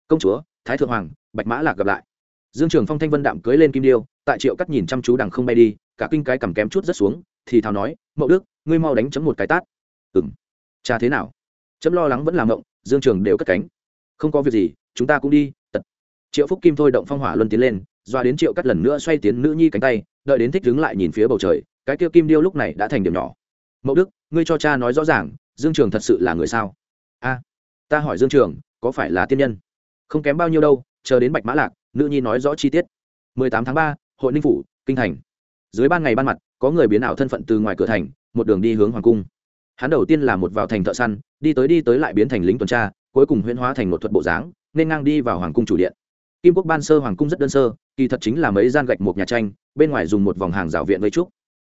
Công chúa, thái thượng hoàng, bạch mã lạc gặp lại. Dương trường phong thanh vân đạm cưới lên kim điêu, tại triệu cắt nhìn chăm chú đằng không bay đi, cả kinh cái cầm kém chút rất xuống thì thào nói mậu đức ngươi mau đánh chấm một cái tát. Ừng cha thế nào. Chấm lo lắng vẫn làm mộng dương trường đều cất cánh. Không có việc gì chúng ta cũng đi tật. Triệu phúc kim thôi động phong hỏa luân tiến lên doa đến triệu cắt lần nữa xoay tiến nữ nhi cánh tay đợi đến thích đứng lại nhìn phía bầu trời cái kia kim điêu lúc này đã thành điểm nhỏ. Mậu đức ngươi cho cha nói rõ ràng dương trường thật sự là người sao? A ta hỏi dương trường có phải là tiên nhân? Không kém bao nhiêu đâu chờ đến bạch mã lạc nữ nhi nói rõ chi tiết. 18 tháng 3, hội ninh phủ kinh thành dưới ban ngày ban mặt, có người biến ảo thân phận từ ngoài cửa thành, một đường đi hướng hoàng cung. Hắn đầu tiên là một vào thành thợ săn, đi tới đi tới lại biến thành lính tuần tra, cuối cùng huyễn hóa thành một thuật bộ dáng, nên ngang đi vào hoàng cung chủ điện. Kim quốc ban sơ hoàng cung rất đơn sơ, kỳ thật chính là mấy gian gạch một nhà tranh, bên ngoài dùng một vòng hàng rào viện với trúc.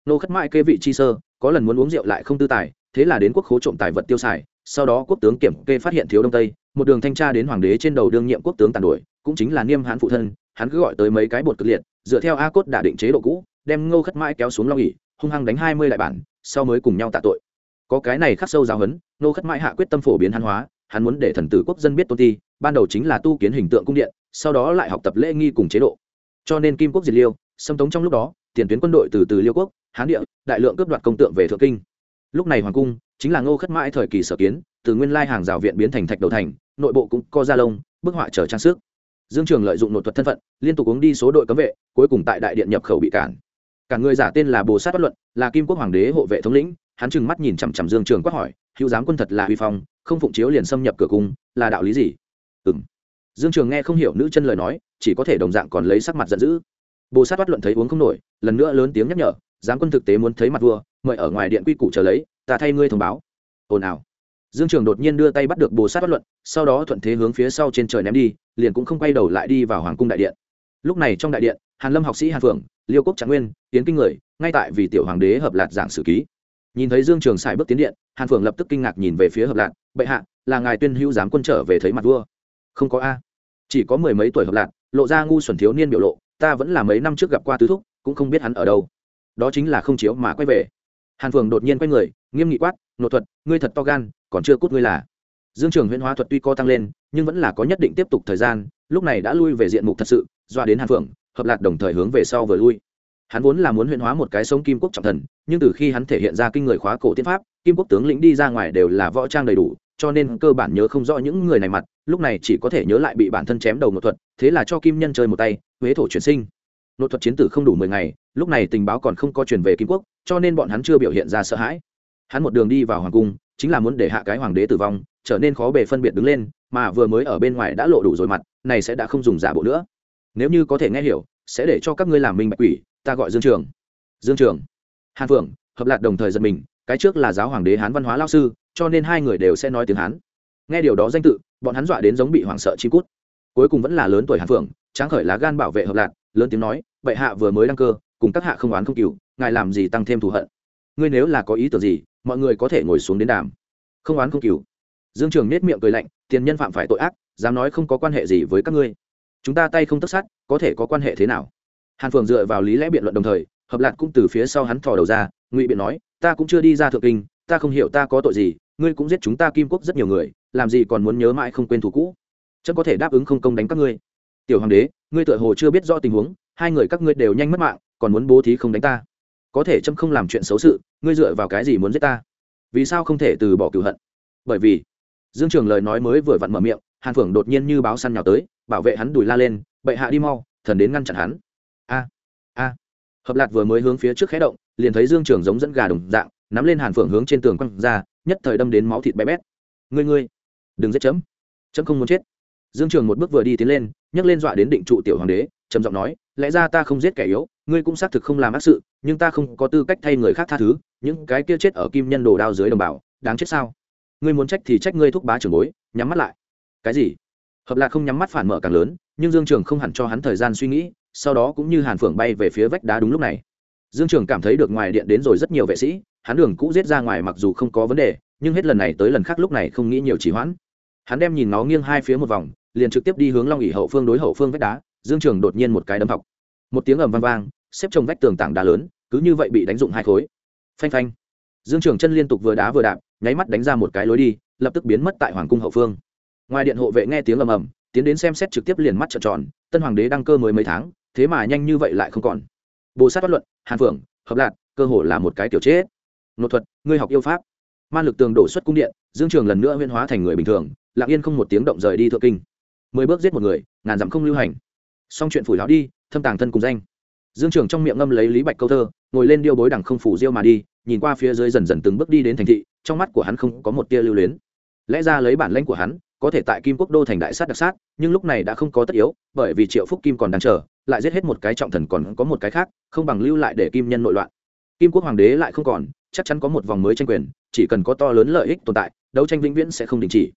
Nô khất mãi kê vị chi sơ, có lần muốn uống rượu lại không tư tài, thế là đến quốc khố trộm tài vật tiêu xài, sau đó quốc tướng kiểm kê phát hiện thiếu đông tây, một đường thanh tra đến hoàng đế trên đầu đương nhiệm quốc tướng tàn đuổi, cũng chính là niêm hãn phụ thân, hắn cứ gọi tới mấy cái bột cực liệt, dựa theo a cốt đã định chế độ cũ đem ngô khất mãi kéo xuống long ỉ, hung hăng đánh hai mươi lại bản, sau mới cùng nhau tạ tội. Có cái này khắc sâu giáo huấn, ngô khất mãi hạ quyết tâm phổ biến hắn hóa, hắn muốn để thần tử quốc dân biết tôn ti, ban đầu chính là tu kiến hình tượng cung điện, sau đó lại học tập lễ nghi cùng chế độ. Cho nên kim quốc diệt liêu, xâm tống trong lúc đó, tiền tuyến quân đội từ từ liêu quốc, hán địa, đại lượng cướp đoạt công tượng về thượng kinh. Lúc này hoàng cung chính là ngô khất mãi thời kỳ sở kiến, từ nguyên lai hàng rào viện biến thành thạch đầu thành, nội bộ cũng co ra lông, bức họa trở trang sức. Dương trường lợi dụng nội thuật thân phận, liên tục uống đi số đội cấm vệ, cuối cùng tại đại điện nhập khẩu bị cản cả người giả tên là bồ sát bất luận, là kim quốc hoàng đế hộ vệ thống lĩnh, hắn trừng mắt nhìn chằm chằm dương trường quát hỏi, hữu giám quân thật là huy phong, không phụng chiếu liền xâm nhập cửa cung, là đạo lý gì? Ừ m dương trường nghe không hiểu nữ chân lời nói, chỉ có thể đồng dạng còn lấy sắc mặt giận dữ. Bồ sát bất luận thấy uống không nổi, lần nữa lớn tiếng nhắc nhở, giám quân thực tế muốn thấy mặt vua, mời ở ngoài điện quy củ chờ lấy, ta thay ngươi thông báo. Ồn ào. Dương trường đột nhiên đưa tay bắt được bồ sát bất luận, sau đó thuận thế hướng phía sau trên trời ném đi, liền cũng không quay đầu lại đi vào hoàng cung đại điện. Lúc này trong đại điện hàn lâm học sĩ hàn phượng, liêu quốc trạng nguyên tiến kinh người, ngay tại vì tiểu hoàng đế hợp lạt giảng sử ký. Nhìn thấy dương trường xài bước tiến điện, hàn phượng lập tức kinh ngạc nhìn về phía hợp lạt, bệ hạ, là ngài tuyên hữu giám quân trở về thấy mặt vua? Không có a. Chỉ có mười mấy tuổi hợp lạt, lộ ra ngu xuẩn thiếu niên biểu lộ, ta vẫn là mấy năm trước gặp qua tứ thúc, cũng không biết hắn ở đâu. Đó chính là không chiếu mà quay về. Hàn phượng đột nhiên quay người, nghiêm nghị quát nội thuật, ngươi thật to gan, còn chưa cút ngươi là. Dương trường huyễn hóa thuật tuy co tăng lên, nhưng vẫn là có nhất định tiếp tục thời gian, lúc này đã lui về diện mục thật sự doa đến hàn phượng hợp lạc đồng thời hướng về sau vừa lui. Hắn vốn là muốn huyễn hóa một cái sống kim quốc trọng thần, nhưng từ khi hắn thể hiện ra kinh người khóa cổ tiên pháp, kim quốc tướng lĩnh đi ra ngoài đều là võ trang đầy đủ, cho nên cơ bản nhớ không rõ những người này mặt, lúc này chỉ có thể nhớ lại bị bản thân chém đầu nội thuật, thế là cho kim nhân chơi một tay, huế thổ chuyển sinh. Nội thuật chiến tử không đủ mười ngày, lúc này tình báo còn không có truyền về kim quốc, cho nên bọn hắn chưa biểu hiện ra sợ hãi. Hắn một đường đi vào hoàng cung, chính là muốn để hạ cái hoàng đế tử vong, trở nên khó bề phân biệt đứng lên, mà vừa mới ở bên ngoài đã lộ đủ rồi mặt, này sẽ đã không dùng giả bộ nữa nếu như có thể nghe hiểu, sẽ để cho các ngươi làm minh bạch quỷ, ta gọi dương trường. Dương trường. Hàn phượng, hợp lạt đồng thời giật mình, cái trước là giáo hoàng đế hán văn hóa lao sư, cho nên hai người đều sẽ nói tiếng hán. Nghe điều đó danh tự, bọn hắn dọa đến giống bị hoảng sợ chi cút. Cuối cùng vẫn là lớn tuổi hàn phượng, tráng khởi lá gan bảo vệ hợp lạt lớn tiếng nói, bệ hạ vừa mới đăng cơ, cùng các hạ không oán không cừu, ngài làm gì tăng thêm thù hận? Ngươi nếu là có ý tưởng gì, mọi người có thể ngồi xuống đến đàm. Không oán không cừu. Dương trường nết miệng cười lạnh, tiền nhân phạm phải tội ác, dám nói không có quan hệ gì với các ngươi chúng ta tay không tất sát, có thể có quan hệ thế nào? Hàn phượng dựa vào lý lẽ biện luận đồng thời, hợp lạc cũng từ phía sau hắn thò đầu ra, ngụy biện nói, ta cũng chưa đi ra thượng kinh, ta không hiểu ta có tội gì, ngươi cũng giết chúng ta kim quốc rất nhiều người, làm gì còn muốn nhớ mãi không quên thủ cũ. Chấm có thể đáp ứng không công đánh các ngươi. Tiểu hoàng đế, ngươi tựa hồ chưa biết rõ tình huống, hai người các ngươi đều nhanh mất mạng, còn muốn bố thí không đánh ta. Có thể trâm không làm chuyện xấu sự, ngươi dựa vào cái gì muốn giết ta? Vì sao không thể từ bỏ cửu hận? Bởi vì, dương trường lời nói mới vừa vặn mở miệng, hàn phượng đột nhiên như báo săn nhào tới bảo vệ hắn đùi la lên, bệ hạ đi mau, thần đến ngăn chặn hắn. A a. Hợp lạc vừa mới hướng phía trước khé động, liền thấy dương trường giống dẫn gà đồng dạng, nắm lên hàn phượng hướng trên tường quăng ra, nhất thời đâm đến máu thịt bé bét. Ngươi ngươi, đừng giết chấm chấm không muốn chết. Dương trường một bước vừa đi tiến lên, nhấc lên dọa đến định trụ tiểu hoàng đế, trầm giọng nói, lẽ ra ta không giết kẻ yếu, ngươi cũng xác thực không làm ác sự, nhưng ta không có tư cách thay người khác tha thứ, những cái kia chết ở kim nhân đồ đao dưới đồng bào, đáng chết sao? Ngươi muốn trách thì trách ngươi thúc bá trưởng bối, nhắm mắt lại. Cái gì? Hợp lạc không nhắm mắt phản mở càng lớn, nhưng dương trường không hẳn cho hắn thời gian suy nghĩ, sau đó cũng như hàn phượng bay về phía vách đá đúng lúc này. Dương trường cảm thấy được ngoài điện đến rồi rất nhiều vệ sĩ, hắn đường cũ giết ra ngoài mặc dù không có vấn đề, nhưng hết lần này tới lần khác lúc này không nghĩ nhiều chỉ hoãn. Hắn đem nhìn nó nghiêng hai phía một vòng, liền trực tiếp đi hướng long ỉ hậu phương đối hậu phương vách đá, dương trường đột nhiên một cái đấm học một tiếng ầm vang vang, xếp trồng vách tường tảng đá lớn, cứ như vậy bị đánh dụng hai khối. Phanh phanh. Dương trường chân liên tục vừa đá vừa đạp, nháy mắt đánh ra một cái lối đi, lập tức biến mất tại hoàng cung hậu phương ngoài điện hộ vệ nghe tiếng ầm ầm, tiến đến xem xét trực tiếp liền mắt trợn tròn, tân hoàng đế đăng cơ mới mấy tháng, thế mà nhanh như vậy lại không còn. Bồ sát bất luận, hàn phượng, hợp lạc cơ hồ là một cái tiểu chết. Nội thuật, ngươi học yêu pháp. Man lực tường đổ xuất cung điện, dương trường lần nữa huyên hóa thành người bình thường, lặng yên không một tiếng động rời đi thượng kinh. Mười bước giết một người, ngàn dặm không lưu hành. Xong chuyện phủi láo đi, thâm tàng thân cùng danh. Dương trường trong miệng ngâm lấy lý bạch câu thơ, ngồi lên điêu bối đằng không phủ diêu mà đi, nhìn qua phía dưới dần dần từng bước đi đến thành thị, trong mắt của hắn không có một tia lưu luyến. Lẽ ra lấy bản lãnh của hắn có thể tại kim quốc đô thành đại sát đặc sát, nhưng lúc này đã không có tất yếu, bởi vì triệu phúc kim còn đang chờ, lại giết hết một cái trọng thần còn có một cái khác, không bằng lưu lại để kim nhân nội loạn. Kim quốc hoàng đế lại không còn, chắc chắn có một vòng mới tranh quyền, chỉ cần có to lớn lợi ích tồn tại, đấu tranh vĩnh viễn sẽ không đình chỉ.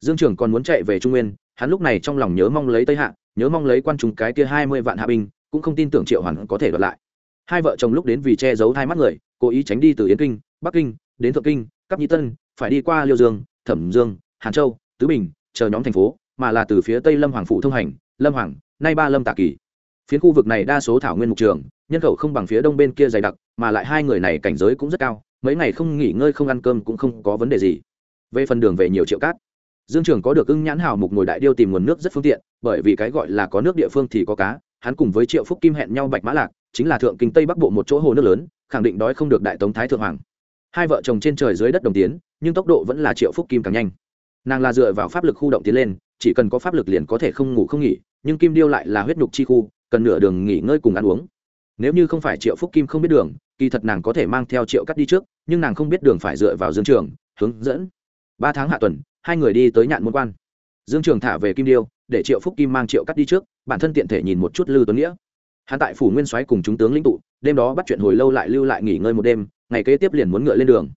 Dương trường còn muốn chạy về trung nguyên, hắn lúc này trong lòng nhớ mong lấy tây hạ, nhớ mong lấy quan trung cái kia hai mươi vạn hạ binh, cũng không tin tưởng triệu hoàn có thể đoạt lại. Hai vợ chồng lúc đến vì che giấu hai mắt người, cố ý tránh đi từ yến kinh, bắc kinh, đến thượng kinh cấp nhĩ tân, phải đi qua liêu dương, thẩm dương, hàn châu tứ bình, chờ nhóm thành phố, mà là từ phía tây lâm hoàng phủ thông hành, lâm hoàng, nay ba lâm tạ kỳ. Phiến khu vực này đa số thảo nguyên mục trường, nhân khẩu không bằng phía đông bên kia dày đặc, mà lại hai người này cảnh giới cũng rất cao, mấy ngày không nghỉ ngơi không ăn cơm cũng không có vấn đề gì. Về phần đường về nhiều triệu cát, dương trường có được ưng nhãn hào mục ngồi đại điêu tìm nguồn nước rất phương tiện, bởi vì cái gọi là có nước địa phương thì có cá, hắn cùng với triệu phúc kim hẹn nhau bạch mã lạc, chính là thượng kinh tây bắc bộ một chỗ hồ nước lớn, khẳng định đói không được đại tống thái thượng hoàng. Hai vợ chồng trên trời dưới đất đồng tiến, nhưng tốc độ vẫn là triệu phúc kim càng nhanh nàng là dựa vào pháp lực khu động tiến lên, chỉ cần có pháp lực liền có thể không ngủ không nghỉ, nhưng kim điêu lại là huyết nhục chi khu, cần nửa đường nghỉ ngơi cùng ăn uống. Nếu như không phải triệu phúc kim không biết đường, kỳ thật nàng có thể mang theo triệu cắt đi trước, nhưng nàng không biết đường phải dựa vào dương trường, hướng dẫn. Ba tháng hạ tuần, hai người đi tới nhạn môn quan. Dương trường thả về kim điêu, để triệu phúc kim mang triệu cắt đi trước, bản thân tiện thể nhìn một chút lư tuấn nghĩa. Hắn tại phủ nguyên soái cùng chúng tướng lĩnh tụ, đêm đó bắt chuyện hồi lâu lại lưu lại nghỉ ngơi một đêm, ngày kế tiếp liền muốn ngựa lên đường.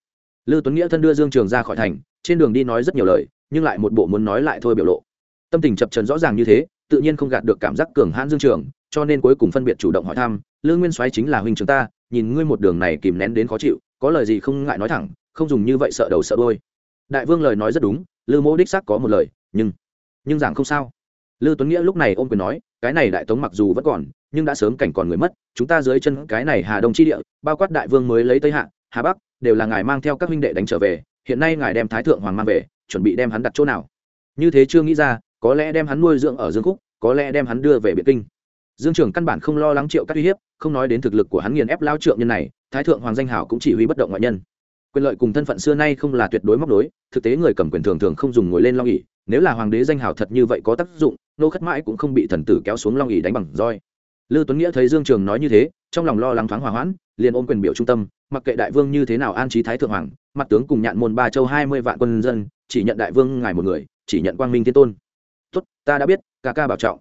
Lư tuấn nghĩa thân đưa dương trường ra khỏi thành, trên đường đi nói rất nhiều lời nhưng lại một bộ muốn nói lại thôi biểu lộ. Tâm tình chập trần rõ ràng như thế, tự nhiên không gạt được cảm giác cường hãn dương trường, cho nên cuối cùng phân biệt chủ động hỏi thăm, lương nguyên soái chính là huynh trưởng ta, nhìn ngươi một đường này kìm nén đến khó chịu, có lời gì không ngại nói thẳng, không dùng như vậy sợ đầu sợ đôi đại vương lời nói rất đúng, lư mỗ đích xác có một lời, nhưng nhưng giảng không sao. Lư tuấn nghĩa lúc này ôm quyền nói, cái này đại tống mặc dù vẫn còn, nhưng đã sớm cảnh còn người mất, chúng ta dưới chân cái này hà đông chi địa, bao quát đại vương mới lấy tây hạ, hà bắc, đều là ngài mang theo các huynh đệ đánh trở về, hiện nay ngài đem thái thượng hoàng mang về chuẩn bị đem hắn đặt chỗ nào. Như thế chưa nghĩ ra có lẽ đem hắn nuôi dưỡng ở dương khúc có lẽ đem hắn đưa về biệt kinh. Dương trường căn bản không lo lắng triệu các uy hiếp không nói đến thực lực của hắn nghiền ép lao trượng nhân này thái thượng hoàng danh hảo cũng chỉ huy bất động ngoại nhân. Quyền lợi cùng thân phận xưa nay không là tuyệt đối móc đối thực tế người cầm quyền thường thường không dùng ngồi lên long ỉ nếu là hoàng đế danh hảo thật như vậy có tác dụng nô khất mãi cũng không bị thần tử kéo xuống long ỉ đánh bằng roi. Lưu Tuấn Nghĩa thấy Dương Trường nói như thế, trong lòng lo lắng thoáng hòa hoãn, liền ôm quyền biểu trung tâm, mặc kệ đại vương như thế nào an trí thái thượng hoàng, mặt tướng cùng nhạn môn ba châu hai mươi vạn quân dân, chỉ nhận đại vương ngài một người, chỉ nhận quang minh thiên tôn. Tốt, ta đã biết, ca ca bảo trọng.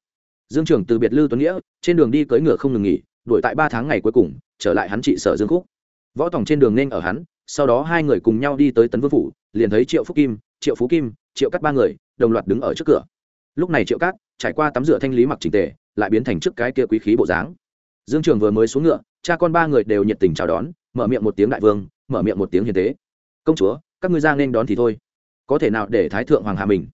Dương trưởng từ biệt Lưu Tuấn Nghĩa, trên đường đi cưỡi ngựa không ngừng nghỉ, đuổi tại ba tháng ngày cuối cùng, trở lại hắn trị sở Dương Khúc. võ tòng trên đường nên ở hắn sau đó hai người cùng nhau đi tới tấn vương phủ liền thấy triệu phúc kim triệu phú kim triệu cắt ba người đồng loạt đứng ở trước cửa lúc này triệu cát trải qua tắm rửa thanh lý mặc trình tề lại biến thành trước cái kia quý khí bộ dáng dương trường vừa mới xuống ngựa cha con ba người đều nhiệt tình chào đón mở miệng một tiếng đại vương, mở miệng một tiếng hiền tế. Công chúa, các ngươi ra nên đón thì thôi. Có thể nào để thái thượng hoàng hạ mình?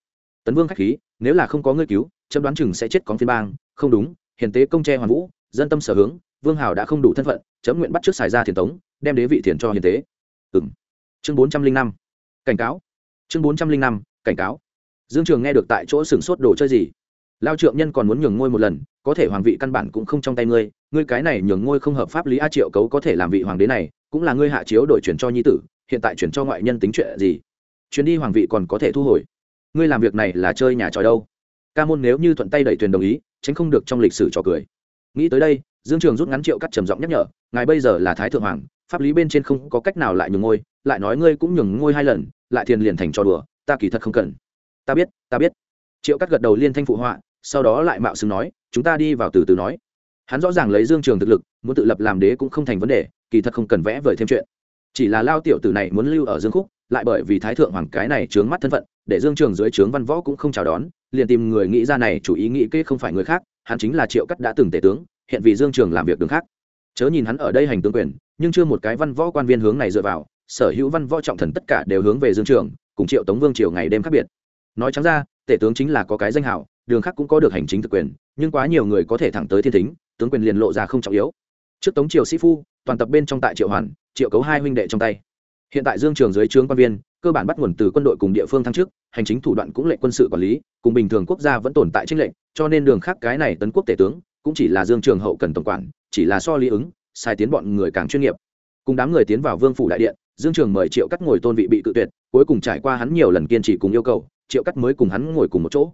Tấn vương khách khí, nếu là không có ngươi cứu, chấm đoán chừng sẽ chết con phiên bang. Không đúng, hiền tế công tre hoàn vũ, dân tâm sở hướng, vương hào đã không đủ thân phận, chấm nguyện bắt trước xài ra thiền tống, đem đế vị thiền cho hiền tế. Ừng chương bốn trăm linh năm. Cảnh cáo. Chương bốn trăm linh năm, cảnh cáo. Dương trường nghe được tại chỗ sửng sốt đồ chơi gì? Lao trượng nhân còn muốn nhường ngôi một lần, có thể hoàng vị căn bản cũng không trong tay ngươi ngươi cái này nhường ngôi không hợp pháp lý a triệu cấu có thể làm vị hoàng đế này, cũng là ngươi hạ chiếu đổi chuyển cho nhi tử, hiện tại chuyển cho ngoại nhân tính chuyện gì? Chuyến đi hoàng vị còn có thể thu hồi. Ngươi làm việc này là chơi nhà tròi đâu? Ca môn nếu như thuận tay đẩy thuyền đồng ý, tránh không được trong lịch sử trò cười. Nghĩ tới đây, dương trường rút ngắn triệu cắt trầm giọng nhắc nhở, ngài bây giờ là thái thượng hoàng, pháp lý bên trên không có cách nào lại nhường ngôi, lại nói ngươi cũng nhường ngôi hai lần, lại thiền liền thành trò đùa, ta kỳ thật không cần. Ta biết ta biết. Triệu cắt gật đầu liên thanh phụ họa, sau đó lại mạo xưng nói, chúng ta đi vào từ từ nói hắn rõ ràng lấy dương trường thực lực, muốn tự lập làm đế cũng không thành vấn đề, kỳ thật không cần vẽ vời thêm chuyện. Chỉ là lao tiểu tử này muốn lưu ở dương khúc, lại bởi vì thái thượng hoàng cái này trướng mắt thân phận, để dương trường dưới trướng văn võ cũng không chào đón, liền tìm người nghĩ ra này chủ ý nghĩ kê không phải người khác, hắn chính là triệu cắt đã từng tể tướng, hiện vì dương trường làm việc đường khác. Chớ nhìn hắn ở đây hành tướng quyền, nhưng chưa một cái văn võ quan viên hướng này dựa vào, sở hữu văn võ trọng thần tất cả đều hướng về dương trường, cùng triệu tống vương triều ngày đêm khác biệt. Nói trắng ra, tể tướng chính là có cái danh hảo đường khác cũng có được hành chính thực quyền, nhưng quá nhiều người có thể thẳng tới thiên thính tướng quyền liền lộ ra không trọng yếu. Trước tống triều sĩ phu, toàn tập bên trong tại triệu hoàn, triệu cấu hai huynh đệ trong tay. Hiện tại dương trường dưới trướng quan viên, cơ bản bắt nguồn từ quân đội cùng địa phương thăng chức, hành chính thủ đoạn cũng lệnh quân sự quản lý, cùng bình thường quốc gia vẫn tồn tại trinh lệnh cho nên đường khác cái này tấn quốc tể tướng, cũng chỉ là dương trường hậu cần tổng quản, chỉ là so lý ứng, sai tiến bọn người càng chuyên nghiệp. Cùng đám người tiến vào vương phủ đại điện, dương trường mời triệu cắt ngồi tôn vị bị cự tuyệt, cuối cùng trải qua hắn nhiều lần kiên trì cùng yêu cầu, triệu cắt mới cùng hắn ngồi cùng một chỗ.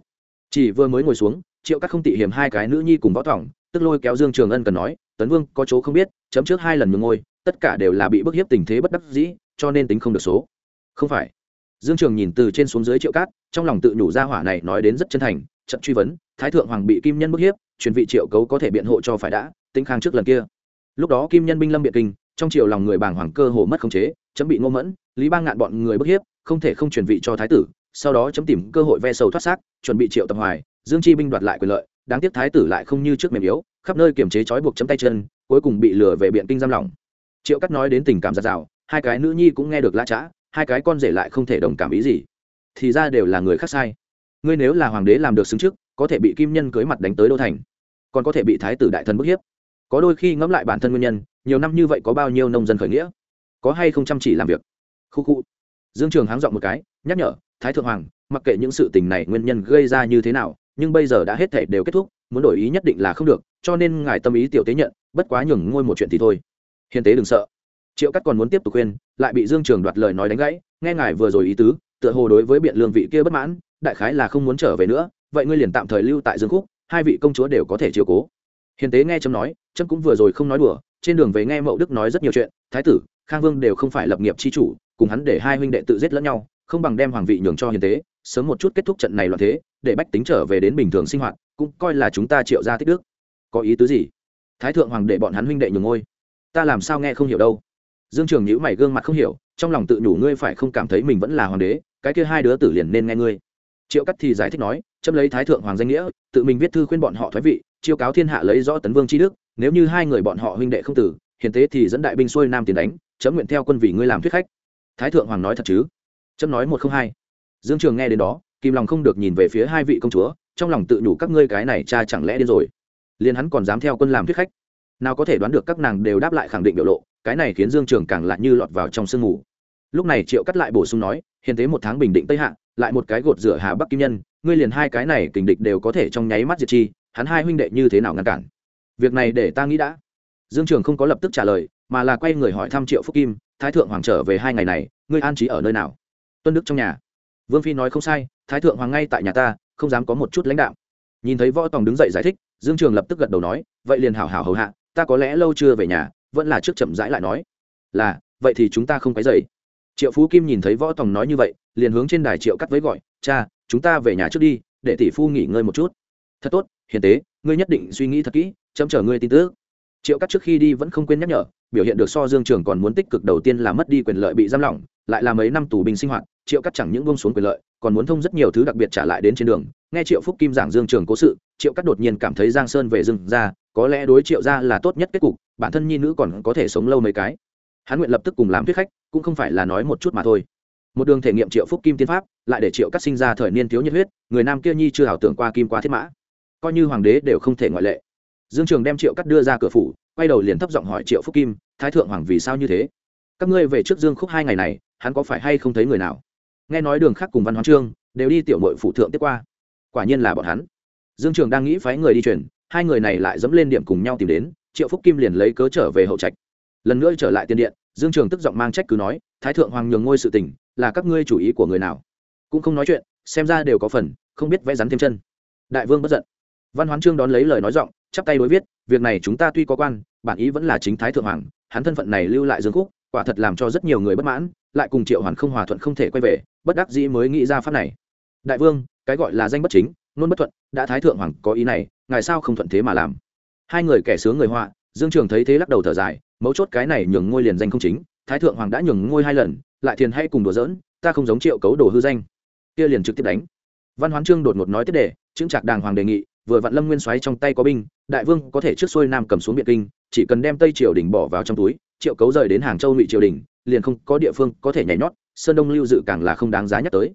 Chỉ vừa mới ngồi xuống, triệu cắt không tị hiểm hai cái nữ nhi cùng võ thỏng tức lôi kéo dương trường ân cần nói, tấn vương, có chỗ không biết, chấm trước hai lần nhường ngôi, tất cả đều là bị bức hiếp tình thế bất đắc dĩ, cho nên tính không được số. Không phải. Dương trường nhìn từ trên xuống dưới triệu cát, trong lòng tự nhủ ra hỏa này nói đến rất chân thành, trận truy vấn, thái thượng hoàng bị kim nhân bức hiếp, truyền vị triệu cấu có thể biện hộ cho phải đã, tính khang trước lần kia. Lúc đó kim nhân binh lâm biện kinh, trong triều lòng người bàng hoàng cơ hồ mất khống chế, chấm bị ngô mẫn, lý bang ngạn bọn người bức hiếp, không thể không truyền vị cho thái tử, sau đó chấm tìm cơ hội ve sầu thoát xác, chuẩn bị triệu tập hoài, dương chi binh đoạt lại quyền lợi đáng tiếc thái tử lại không như trước mềm yếu, khắp nơi kiềm chế trói buộc chấm tay chân, cuối cùng bị lừa về biện kinh giam lỏng. Triệu cắt nói đến tình cảm giặt rào, hai cái nữ nhi cũng nghe được la trã hai cái con rể lại không thể đồng cảm ý gì. Thì ra đều là người khác sai. Ngươi nếu là hoàng đế làm được xứng trước, có thể bị kim nhân cưới mặt đánh tới đô thành, còn có thể bị thái tử đại thần bức hiếp. Có đôi khi ngẫm lại bản thân nguyên nhân, nhiều năm như vậy có bao nhiêu nông dân khởi nghĩa? Có hay không chăm chỉ làm việc? Khu khu. Dương trường háng dọn một cái, nhắc nhở, thái thượng hoàng, mặc kệ những sự tình này nguyên nhân gây ra như thế nào nhưng bây giờ đã hết thể đều kết thúc, muốn đổi ý nhất định là không được, cho nên ngài tâm ý tiểu tế nhận, bất quá nhường ngôi một chuyện thì thôi. Hiền tế đừng sợ. Triệu cắt còn muốn tiếp tục khuyên, lại bị dương trường đoạt lời nói đánh gãy, nghe ngài vừa rồi ý tứ, tựa hồ đối với biện lương vị kia bất mãn, đại khái là không muốn trở về nữa, vậy ngươi liền tạm thời lưu tại dương khúc, hai vị công chúa đều có thể chiều cố. Hiền tế nghe trâm nói trâm cũng vừa rồi không nói đùa, trên đường về nghe mậu đức nói rất nhiều chuyện, thái tử, khang vương đều không phải lập nghiệp chi chủ, cùng hắn để hai huynh đệ tự giết lẫn nhau, không bằng đem hoàng vị nhường cho hiền tế sớm một chút kết thúc trận này loạn thế, để bách tính trở về đến bình thường sinh hoạt, cũng coi là chúng ta triệu ra tích đức. Có ý tứ gì? Thái thượng hoàng để bọn hắn huynh đệ nhường ngôi. Ta làm sao nghe không hiểu đâu. Dương trường nhữ mày gương mặt không hiểu, trong lòng tự nhủ ngươi phải không cảm thấy mình vẫn là hoàng đế, cái kia hai đứa tử liền nên nghe ngươi. Triệu cắt thì giải thích nói châm lấy thái thượng hoàng danh nghĩa, tự mình viết thư khuyên bọn họ thoái vị, chiêu cáo thiên hạ lấy rõ tấn vương tri đức, nếu như hai người bọn họ huynh đệ không tử, hiền tế thì dẫn đại binh xuôi nam tiến đánh, chấm nguyện theo quân vì ngươi làm thuyết khách. Thái thượng hoàng nói thật chứ? Chấm nói một không hai dương trường nghe đến đó, kìm lòng không được nhìn về phía hai vị công chúa, trong lòng tự nhủ các ngươi cái này cha chẳng lẽ điên rồi. Liền hắn còn dám theo quân làm thuyết khách. Nào có thể đoán được các nàng đều đáp lại khẳng định biểu lộ, cái này khiến dương trường càng lại như lọt vào trong sương mù. Lúc này triệu cắt lại bổ sung nói, hiền tế một tháng bình định tây hạ, lại một cái gột rửa hà bắc kim nhân, ngươi liền hai cái này kình địch đều có thể trong nháy mắt diệt chi, hắn hai huynh đệ như thế nào ngăn cản? Việc này để ta nghĩ đã. Dương trường không có lập tức trả lời, mà là quay người hỏi thăm triệu phúc kim, thái thượng hoàng trở về hai ngày này, ngươi an trí ở nơi nào? Tuân đức trong nhà vương phi nói không sai, thái thượng hoàng ngay tại nhà ta, không dám có một chút lãnh đạo nhìn thấy võ tòng đứng dậy giải thích, dương trường lập tức gật đầu nói, vậy liền hảo hảo hầu hạ, ta có lẽ lâu chưa về nhà, vẫn là trước chậm rãi lại nói. Là, vậy thì chúng ta không cái dậy triệu phú kim nhìn thấy võ tòng nói như vậy, liền hướng trên đài triệu cắt với gọi, cha, chúng ta về nhà trước đi, để tỷ phu nghỉ ngơi một chút. Thật tốt, hiền tế, ngươi nhất định suy nghĩ thật kỹ, chấm chờ ngươi tin tức. Triệu cắt trước khi đi vẫn không quên nhắc nhở, biểu hiện được so dương trường còn muốn tích cực, đầu tiên là mất đi quyền lợi bị giam lỏng, lại là mấy năm tù binh sinh hoạt triệu cắt chẳng những bông xuống quyền lợi, còn muốn thông rất nhiều thứ đặc biệt trả lại đến trên đường. Nghe triệu phúc kim giảng dương trường cố sự, triệu cắt đột nhiên cảm thấy giang sơn về dừng ra, có lẽ đối triệu ra là tốt nhất kết cục, bản thân nhi nữ còn có thể sống lâu mấy cái. Hắn nguyện lập tức cùng làm thuyết khách, cũng không phải là nói một chút mà thôi. Một đường thể nghiệm triệu phúc kim tiên pháp, lại để triệu cắt sinh ra thời niên thiếu nhiệt huyết, người nam kia nhi chưa ảo tưởng qua kim quá thiết mã. Coi như hoàng đế đều không thể ngoại lệ. Dương trường đem triệu cắt đưa ra cửa phủ, quay đầu liền thấp giọng hỏi triệu phúc kim, thái thượng hoàng vì sao như thế? Các ngươi về trước dương khúc hai ngày này, hắn có phải hay không thấy người nào? Nghe nói đường khác cùng văn hoán trương đều đi tiểu mội phụ thượng tiếp qua. Quả nhiên là bọn hắn. Dương trường đang nghĩ phái người đi chuyển, hai người này lại dẫm lên điểm cùng nhau tìm đến, triệu phúc kim liền lấy cớ trở về hậu trạch. Lần nữa trở lại tiền điện, dương trường tức giọng mang trách cứ nói, thái thượng hoàng nhường ngôi sự tình, là các ngươi chủ ý của người nào? Cũng không nói chuyện, xem ra đều có phần, không biết vẽ rắn thêm chân. Đại vương bất giận. Văn hoán trương đón lấy lời nói giọng, chắp tay đối viết, việc này chúng ta tuy có quan, bản ý vẫn là chính thái thượng hoàng, hắn thân phận này lưu lại dương khúc, quả thật làm cho rất nhiều người bất mãn, lại cùng triệu hoàn không hòa thuận không thể quay về bất đắc dĩ mới nghĩ ra pháp này. Đại vương, cái gọi là danh bất chính nôn bất thuận, đã thái thượng hoàng có ý này, ngài sao không thuận thế mà làm? Hai người kẻ sướng người họa, dương trường thấy thế lắc đầu thở dài, mấu chốt cái này nhường ngôi liền danh không chính, thái thượng hoàng đã nhường ngôi hai lần, lại thiền hay cùng đùa giỡn, ta không giống triệu cấu đồ hư danh. Kia liền trực tiếp đánh. Văn hoán trương đột ngột nói tiếp đề, chứng trạc đàng hoàng đề nghị, vừa Vận lâm nguyên xoáy trong tay có binh, đại vương có thể trước xuôi nam cầm xuống biện kinh, chỉ cần đem tây triều đình bỏ vào trong túi, triệu cấu rời đến hàng châu ngụy triều đình liền không có địa phương có thể nhảy nhót sơn đông lưu dự càng là không đáng giá nhắc tới.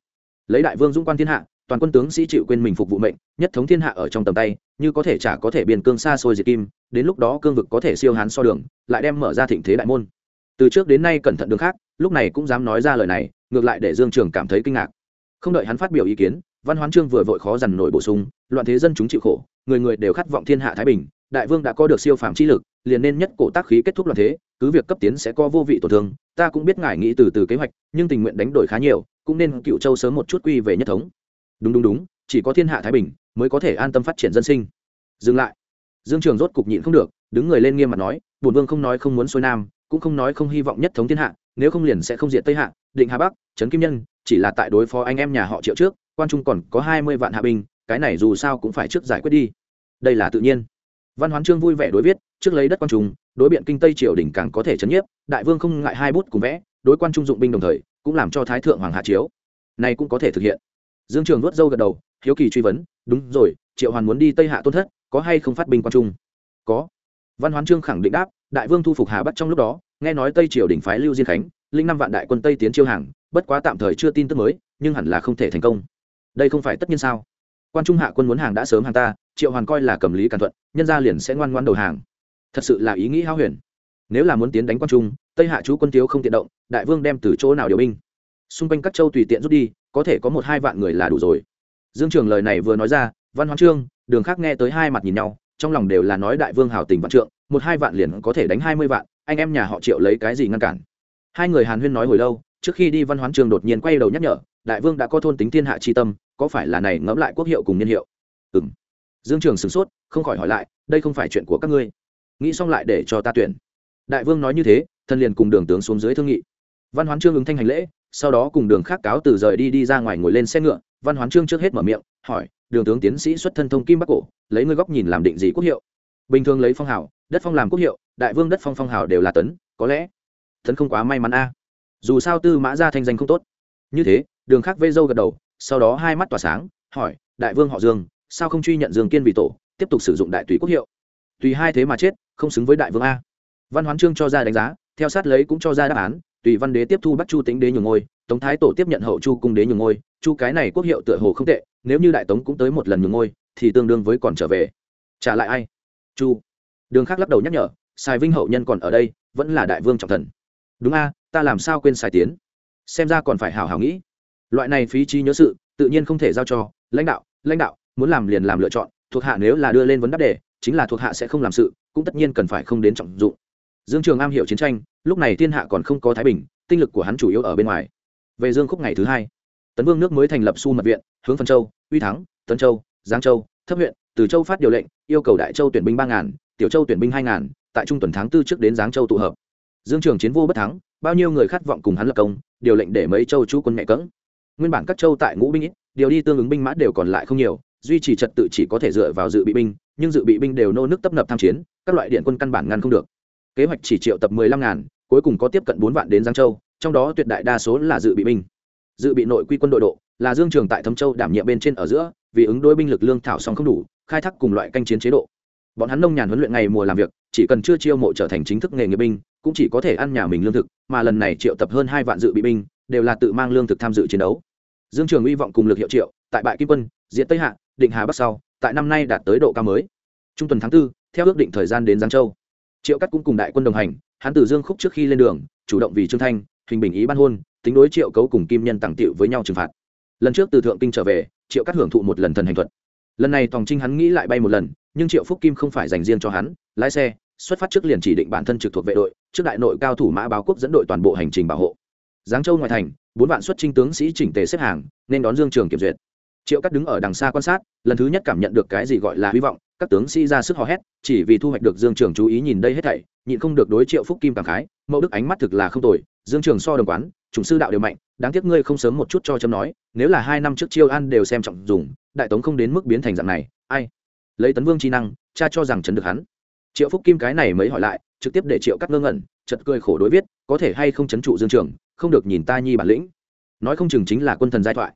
Lấy đại vương dũng quan thiên hạ, toàn quân tướng sĩ chịu quên mình phục vụ mệnh, nhất thống thiên hạ ở trong tầm tay, như có thể trả có thể biên cương xa xôi diệt kim, đến lúc đó cương vực có thể siêu hán so đường, lại đem mở ra thịnh thế đại môn. Từ trước đến nay cẩn thận đường khác, lúc này cũng dám nói ra lời này, ngược lại để dương trường cảm thấy kinh ngạc. Không đợi hắn phát biểu ý kiến, văn hoán trương vừa vội khó dằn nổi bổ sung, loạn thế dân chúng chịu khổ, người người đều khát vọng thiên hạ thái bình, đại vương đã có được siêu phàm chi lực liền nên nhất cổ tác khí kết thúc loạn thế, cứ việc cấp tiến sẽ có vô vị tổn thương, ta cũng biết ngài nghĩ từ từ kế hoạch, nhưng tình nguyện đánh đổi khá nhiều, cũng nên cựu châu sớm một chút quy về nhất thống. Đúng đúng đúng, chỉ có thiên hạ thái bình mới có thể an tâm phát triển dân sinh. Dừng lại. Dương trường rốt cục nhịn không được, đứng người lên nghiêm mặt nói, bổn vương không nói không muốn xuôi nam, cũng không nói không hy vọng nhất thống thiên hạ, nếu không liền sẽ không diệt tây hạ, định hà bắc, trấn kim nhân, chỉ là tại đối phó anh em nhà họ triệu trước, quan trung còn có hai mươi vạn hạ binh, cái này dù sao cũng phải trước giải quyết đi. Đây là tự nhiên. Văn hoán trương vui vẻ đối viết trước lấy đất quan trung, đối biện kinh tây triều đình càng có thể chấn nhiếp, đại vương không ngại hai bút cùng vẽ, đối quan trung dụng binh đồng thời, cũng làm cho thái thượng hoàng hạ chiếu. Này cũng có thể thực hiện. Dương trường nuốt dâu gật đầu, hiếu kỳ truy vấn, đúng rồi, triệu hoàn muốn đi tây hạ tôn thất, có hay không phát binh quan trung? Có. Văn hoán trương khẳng định đáp, đại vương thu phục hà bắc trong lúc đó, nghe nói tây triều đình phái lưu diên khánh, linh năm vạn đại quân tây tiến chiêu hàng, bất quá tạm thời chưa tin tức mới, nhưng hẳn là không thể thành công. Đây không phải tất nhiên sao? Quan trung hạ quân muốn hàng đã sớm hàng ta, triệu hoàn coi là cầm lý càn thuận nhân gia liền sẽ ngoan ngoan đầu hàng thật sự là ý nghĩ hao huyền. Nếu là muốn tiến đánh quan trung, tây hạ chú quân thiếu không tiện động, đại vương đem từ chỗ nào điều binh? Xung quanh các châu tùy tiện rút đi, có thể có một hai vạn người là đủ rồi. Dương trường lời này vừa nói ra, văn hoán trương, đường khác nghe tới hai mặt nhìn nhau, trong lòng đều là nói đại vương hào tình vạn trượng, một hai vạn liền có thể đánh hai mươi vạn, anh em nhà họ triệu lấy cái gì ngăn cản? Hai người hàn huyên nói hồi lâu, trước khi đi văn hoán trương đột nhiên quay đầu nhắc nhở, đại vương đã có thôn tính thiên hạ chi tâm, có phải là này ngẫm lại quốc hiệu cùng niên hiệu? Ừ m dương trường sửng sốt, không khỏi hỏi lại, đây không phải chuyện của các ngươi nghĩ xong lại để cho ta tuyển. Đại vương nói như thế, thân liền cùng đường tướng xuống dưới thương nghị. Văn hoán trương ứng thanh hành lễ, sau đó cùng đường khác cáo từ rời đi đi ra ngoài ngồi lên xe ngựa. Văn hoán trương trước hết mở miệng, hỏi, đường tướng tiến sĩ xuất thân thông kim bắc cổ, lấy ngươi góc nhìn làm định gì quốc hiệu? Bình thường lấy phong hào, đất phong làm quốc hiệu, đại vương đất phong phong hào đều là tấn, có lẽ tấn không quá may mắn a. Dù sao tư mã ra thanh danh không tốt. Như thế, đường khác vây dâu gật đầu, sau đó hai mắt tỏa sáng, hỏi, đại vương họ dương, sao không truy nhận dương kiên vị tổ, tiếp tục sử dụng đại tùy quốc hiệu? Tùy hai thế mà chết, không xứng với đại vương a. Văn hoán trương cho ra đánh giá, theo sát lấy cũng cho ra đáp án, tùy văn đế tiếp thu bắt chu tính đế nhường ngôi, tống thái tổ tiếp nhận hậu chu cung đế nhường ngôi, chu cái này quốc hiệu tựa hồ không tệ, nếu như đại tống cũng tới một lần nhường ngôi, thì tương đương với còn trở về. Trả lại ai? Chu. Đường khác lắc đầu nhắc nhở, sài vinh hậu nhân còn ở đây, vẫn là đại vương trọng thần. Đúng a, ta làm sao quên sài tiến? Xem ra còn phải hào hào nghĩ. Loại này phí trí nhớ sự, tự nhiên không thể giao cho, lãnh đạo lãnh đạo, muốn làm liền làm lựa chọn, thuộc hạ nếu là đưa lên vấn đáp đề chính là thuộc hạ sẽ không làm sự, cũng tất nhiên cần phải không đến trọng dụng. Dương trường am hiểu chiến tranh, lúc này thiên hạ còn không có thái bình, tinh lực của hắn chủ yếu ở bên ngoài. Về dương khúc ngày thứ hai, tấn vương nước mới thành lập su mật viện, hướng phân châu, uy thắng, tân châu, giang châu, thấp huyện, từ châu phát điều lệnh, yêu cầu đại châu tuyển binh ba ngàn, tiểu châu tuyển binh hai ngàn, tại trung tuần tháng tư trước đến giáng châu tụ hợp. Dương trường chiến vô bất thắng, bao nhiêu người khát vọng cùng hắn lập công, điều lệnh để mấy châu chú quân mẹ cỡng nguyên bản các châu tại ngũ binh ít, điều đi tương ứng binh mã đều còn lại không nhiều duy trì trật tự chỉ có thể dựa vào dự bị binh, nhưng dự bị binh đều nô nước tấp nập tham chiến, các loại điện quân căn bản ngăn không được. Kế hoạch chỉ triệu tập mười lăm ngàn, cuối cùng có tiếp cận bốn vạn đến giang châu, trong đó tuyệt đại đa số là dự bị binh. Dự bị nội quy quân đội độ, là dương trường tại thâm châu đảm nhiệm bên trên ở giữa, vì ứng đối binh lực lương thảo song không đủ, khai thác cùng loại canh chiến chế độ. Bọn hắn nông nhàn huấn luyện ngày mùa làm việc, chỉ cần chưa chiêu mộ trở thành chính thức nghề nghiệp binh, cũng chỉ có thể ăn nhà mình lương thực, mà lần này triệu tập hơn hai vạn dự bị binh, đều là tự mang lương thực tham dự chiến đấu. Dương trường hy vọng cùng lực hiệu triệu, tại bại kim quân diện tây hạ định hà bắc sau tại năm nay đạt tới độ cao mới. Trung tuần tháng 4, theo ước định thời gian đến giang châu triệu cắt cũng cùng đại quân đồng hành hắn từ dương khúc trước khi lên đường chủ động vì trương thanh hình bình ý ban hôn tính đối triệu cấu cùng kim nhân tặng tiệu với nhau trừng phạt. Lần trước từ thượng kinh trở về triệu cắt hưởng thụ một lần thần hành thuật. Lần này tòng trinh hắn nghĩ lại bay một lần nhưng triệu phúc kim không phải dành riêng cho hắn lái xe xuất phát trước liền chỉ định bản thân trực thuộc vệ đội trước đại nội cao thủ mã báo quốc dẫn đội toàn bộ hành trình bảo hộ. Giáng châu ngoại thành bốn vạn xuất trinh tướng sĩ chỉnh tề xếp hàng nên đón dương trường kiểm duyệt triệu cắt đứng ở đằng xa quan sát, lần thứ nhất cảm nhận được cái gì gọi là hy vọng, các tướng sĩ ra sức hò hét, chỉ vì thu hoạch được dương trường chú ý nhìn đây hết thảy, nhịn không được đối triệu phúc kim cảm khái, mẫu đức ánh mắt thực là không tồi, dương trường so đồng quán, chủng sư đạo đều mạnh, đáng tiếc ngươi không sớm một chút cho chấm nói, nếu là hai năm trước chiêu an đều xem trọng dùng, đại tống không đến mức biến thành dạng này, ai? Lấy tấn vương chi năng, cha cho rằng chấn được hắn. Triệu phúc kim cái này mới hỏi lại, trực tiếp để triệu cắt ngơ ngẩn chật cười khổ đối viết, có thể hay không chấn trụ dương trường, không được nhìn ta nhi bản lĩnh. Nói không chừng chính là quân thần giai thoại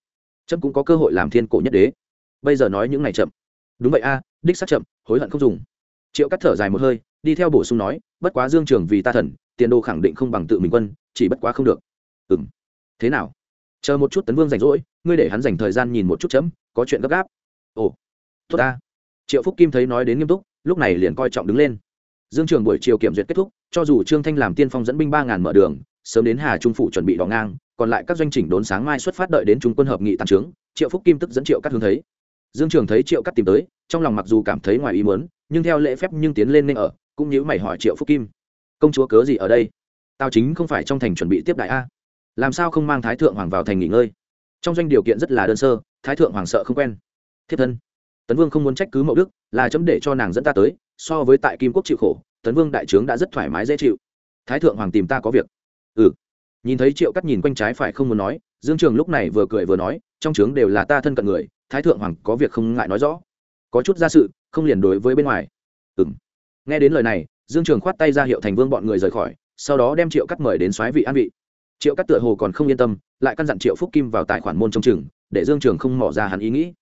chấm cũng có cơ hội làm thiên cổ nhất đế. Bây giờ nói những ngày chậm. Đúng vậy a, đích sắc chậm, hối hận không dùng. Triệu cắt thở dài một hơi, đi theo bổ sung nói, bất quá dương trường vì ta thần, tiền đồ khẳng định không bằng tự mình quân, chỉ bất quá không được. Ừ m thế nào? Chờ một chút tấn vương rảnh rỗi, ngươi để hắn dành thời gian nhìn một chút chấm, có chuyện gấp gáp. Ồ. Tốt ta. Triệu phúc kim thấy nói đến nghiêm túc, lúc này liền coi trọng đứng lên. Dương trường buổi chiều kiểm duyệt kết thúc, cho dù trương thanh làm tiên phong dẫn binh ba ngàn mở đường, sớm đến hà trung phủ chuẩn bị đỏ ngang còn lại các doanh chỉnh đốn sáng mai xuất phát đợi đến trung quân hợp nghị tàn trướng, triệu phúc kim tức dẫn triệu cắt hướng thấy. Dương trường thấy triệu cắt tìm tới, trong lòng mặc dù cảm thấy ngoài ý muốn, nhưng theo lễ phép nhưng tiến lên nên ở, cũng như mày hỏi triệu phúc kim, công chúa cớ gì ở đây? Tao chính không phải trong thành chuẩn bị tiếp đại a. Làm sao không mang thái thượng hoàng vào thành nghỉ ngơi? Trong doanh điều kiện rất là đơn sơ, thái thượng hoàng sợ không quen. Thiết thân, tấn vương không muốn trách cứ mậu đức, là chấm để cho nàng dẫn ta tới, so với tại kim quốc chịu khổ, tấn vương đại trướng đã rất thoải mái dễ chịu. Thái thượng hoàng tìm ta có việc. Ừ nhìn thấy triệu cắt nhìn quanh trái phải không muốn nói, dương trường lúc này vừa cười vừa nói, trong trướng đều là ta thân cận người, thái thượng hoàng có việc không ngại nói rõ. Có chút ra sự, không liền đối với bên ngoài. Ừ nghe đến lời này, dương trường khoát tay ra hiệu thành vương bọn người rời khỏi, sau đó đem triệu cắt mời đến soái vị an vị. Triệu cắt tựa hồ còn không yên tâm, lại căn dặn triệu phúc kim vào tài khoản môn trong trường để dương trường không mỏ ra hắn ý nghĩ.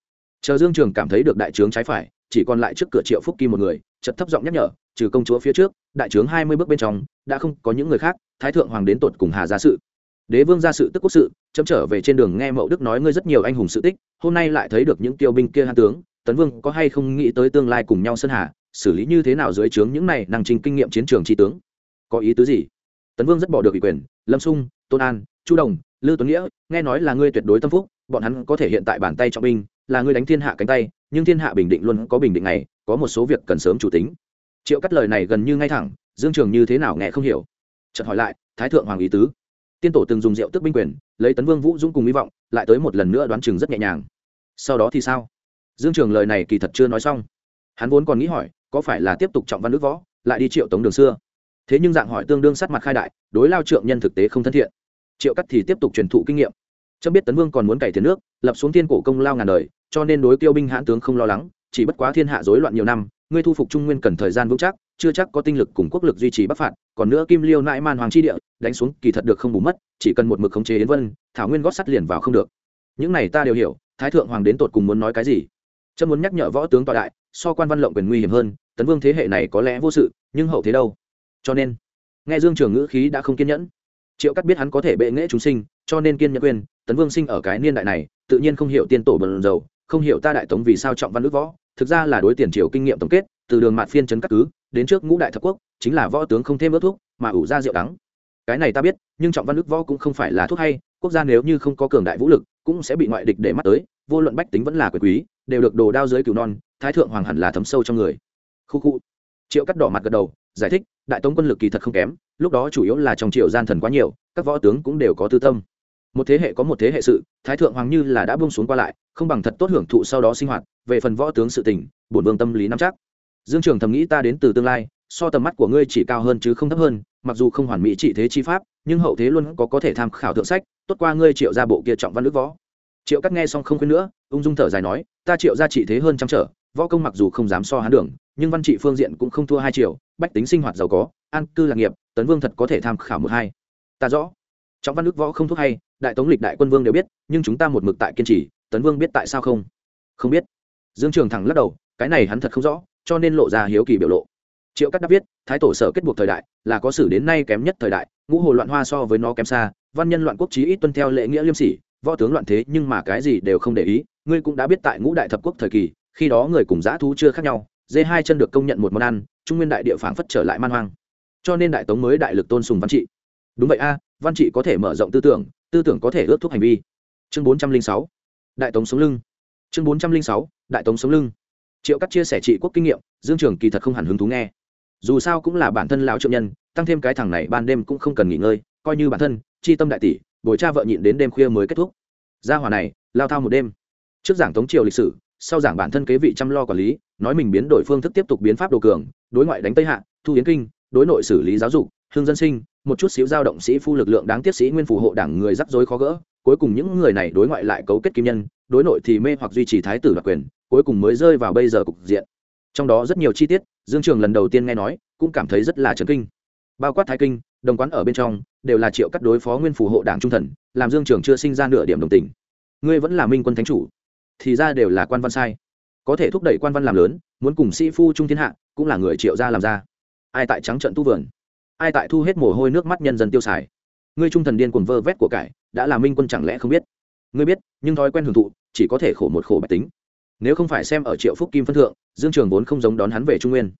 Chờ dương trường cảm thấy được đại trướng trái phải, chỉ còn lại trước cửa triệu phúc kim một người chật thấp giọng nhắc nhở, trừ công chúa phía trước, đại trướng hai mươi bước bên trong, đã không có những người khác thái thượng hoàng đến tột cùng hà gia sự. Đế vương gia sự tức quốc sự, chấm trở về trên đường nghe mậu đức nói ngươi rất nhiều anh hùng sự tích, hôm nay lại thấy được những tiêu binh kia hạ tướng, tấn vương có hay không nghĩ tới tương lai cùng nhau sơn hà, xử lý như thế nào dưới trướng những này năng trình kinh nghiệm chiến trường tri tướng? Có ý tứ gì? Tấn vương rất bỏ được ủy quyền, lâm sung tôn an, chu đồng, lư tuấn nghĩa, nghe nói là ngươi tuyệt đối tâm phúc, bọn hắn có thể hiện tại bàn tay trọng binh, là ngươi đánh thiên hạ cánh tay, nhưng thiên hạ bình định luôn có bình định này có một số việc cần sớm chủ tính. Triệu cắt lời này gần như ngay thẳng, dương trường như thế nào nghe không hiểu chợt hỏi lại, thái thượng hoàng ý tứ. Tiên tổ từng dùng rượu tức binh quyền, lấy tấn vương vũ dũng cùng hy vọng, lại tới một lần nữa đoán chừng rất nhẹ nhàng. Sau đó thì sao? Dương trường lời này kỳ thật chưa nói xong. Hắn vốn còn nghĩ hỏi, có phải là tiếp tục trọng văn nước võ, lại đi triệu tống đường xưa? Thế nhưng dạng hỏi tương đương sát mặt khai đại, đối lao trượng nhân thực tế không thân thiện. Triệu cắt thì tiếp tục truyền thụ kinh nghiệm. Chấm biết tấn vương còn muốn cày tiền nước, lập xuống thiên cổ công lao ngàn đời, cho nên đối tiêu binh hãn tướng không lo lắng, chỉ bất quá thiên hạ rối loạn nhiều năm, ngươi thu phục trung nguyên cần thời gian vững chắc chưa chắc có tinh lực cùng quốc lực duy trì bắc phạt, còn nữa kim liêu nãi man hoàng chi địa, đánh xuống kỳ thật được không bù mất, chỉ cần một mực khống chế yến vân, thảo nguyên gót sắt liền vào không được. Những này ta đều hiểu, thái thượng hoàng đến tột cùng muốn nói cái gì? Trâm muốn nhắc nhở võ tướng tọa đại, so quan văn lộng quyền nguy hiểm hơn, tấn vương thế hệ này có lẽ vô sự, nhưng hậu thế đâu? Cho nên, nghe dương trường ngữ khí đã không kiên nhẫn. Triệu cắt biết hắn có thể bệ nghễ chúng sinh, cho nên kiên nhẫn quyền, tấn vương sinh ở cái niên đại này, tự nhiên không hiểu tiên tổ bần dầu, không hiểu ta đại tống vì sao trọng văn nước võ thực ra là đối tiền triều kinh nghiệm tổng kết, từ đường mạt phiên trấn các cứ, đến trước ngũ đại thập quốc, chính là võ tướng không thêm ớt thuốc mà ủ ra rượu đắng. Cái này ta biết, nhưng trọng văn đức võ cũng không phải là thuốc hay, quốc gia nếu như không có cường đại vũ lực, cũng sẽ bị ngoại địch để mắt tới, vô luận bách tính vẫn là quyền quý, đều được đồ đao dưới cửu non, thái thượng hoàng hẳn là thấm sâu trong người. Khu khu. Triệu cắt đỏ mặt gật đầu, giải thích, đại tống quân lực kỳ thật không kém, lúc đó chủ yếu là trong triệu gian thần quá nhiều, các võ tướng cũng đều có tư tâm một thế hệ có một thế hệ sự, thái thượng hoàng như là đã bông xuống qua lại, không bằng thật tốt hưởng thụ sau đó sinh hoạt, về phần võ tướng sự tình, bổn vương tâm lý nắm chắc. Dương trường thầm nghĩ ta đến từ tương lai, so tầm mắt của ngươi chỉ cao hơn chứ không thấp hơn, mặc dù không hoàn mỹ trị thế chi pháp, nhưng hậu thế luôn có có thể tham khảo thượng sách, tốt qua ngươi triệu ra bộ kia trọng văn nước võ. Triệu cắt nghe xong không khuyên nữa, ung dung thở dài nói, ta triệu ra trị thế hơn trăm trở, võ công mặc dù không dám so hán đường, nhưng văn trị phương diện cũng không thua hai triệu bách tính sinh hoạt giàu có, an cư lạc nghiệp, tấn vương thật có thể tham khảo một hai. Ta rõ trong văn đức võ không thuốc hay, đại tống lịch đại quân vương đều biết, nhưng chúng ta một mực tại kiên trì, tấn vương biết tại sao không? Không biết. Dương trường thẳng lắc đầu, cái này hắn thật không rõ, cho nên lộ ra hiếu kỳ biểu lộ. Triệu cắt đáp viết, thái tổ sở kết buộc thời đại, là có sử đến nay kém nhất thời đại, ngũ hồ loạn hoa so với nó kém xa, văn nhân loạn quốc trí ít tuân theo lễ nghĩa liêm sỉ, võ tướng loạn thế nhưng mà cái gì đều không để ý, ngươi cũng đã biết tại ngũ đại thập quốc thời kỳ, khi đó người cùng dã thú chưa khác nhau, dê hai chân được công nhận một món ăn, trung nguyên đại địa phản phất trở lại man hoang. Cho nên đại tống mới đại lực tôn sùng văn trị đúng vậy a, văn trị có thể mở rộng tư tưởng tư tưởng có thể ước thúc hành vi. Chương bốn trăm linh sáu, đại tống sống lưng. Chương bốn trăm linh sáu, đại tống sống lưng. Triệu cắt chia sẻ trị quốc kinh nghiệm, dương trường kỳ thật không hẳn hứng thú nghe. Dù sao cũng là bản thân lão trượng nhân, tăng thêm cái thằng này ban đêm cũng không cần nghỉ ngơi, coi như bản thân, chi tâm đại tỷ bồi cha vợ nhịn đến đêm khuya mới kết thúc. Gia hòa này, lao thao một đêm. Trước giảng tống triều lịch sử, sau giảng bản thân kế vị chăm lo quản lý, nói mình biến đổi phương thức tiếp tục biến pháp đồ cường, đối ngoại đánh tây hạ, thu yến kinh, đối nội xử lý giáo dục, hương dân sinh một chút xíu dao động sĩ phu lực lượng đáng tiếc sĩ nguyên phù hộ đảng người rắc rối khó gỡ, cuối cùng những người này đối ngoại lại cấu kết kim nhân, đối nội thì mê hoặc duy trì thái tử đoạt quyền, cuối cùng mới rơi vào bây giờ cục diện. Trong đó rất nhiều chi tiết, dương trường lần đầu tiên nghe nói, cũng cảm thấy rất là chấn kinh. Bao quát thái kinh, đồng quán ở bên trong, đều là triệu cắt đối phó nguyên phù hộ đảng trung thần, làm dương trường chưa sinh ra nửa điểm đồng tình. Ngươi vẫn là minh quân thánh chủ, thì ra đều là quan văn sai. Có thể thúc đẩy quan văn làm lớn, muốn cùng sĩ phu trung thiên hạ, cũng là người triệu gia làm ra. Ai tại trắng trận tu vườn? Ai tại thu hết mồ hôi nước mắt nhân dân tiêu xài. Ngươi trung thần điên cuồng vơ vét của cải, đã là minh quân chẳng lẽ không biết? Ngươi biết, nhưng thói quen hưởng thụ, chỉ có thể khổ một khổ bạch tính. Nếu không phải xem ở triệu phúc kim phân thượng, dương trường vốn không giống đón hắn về trung nguyên.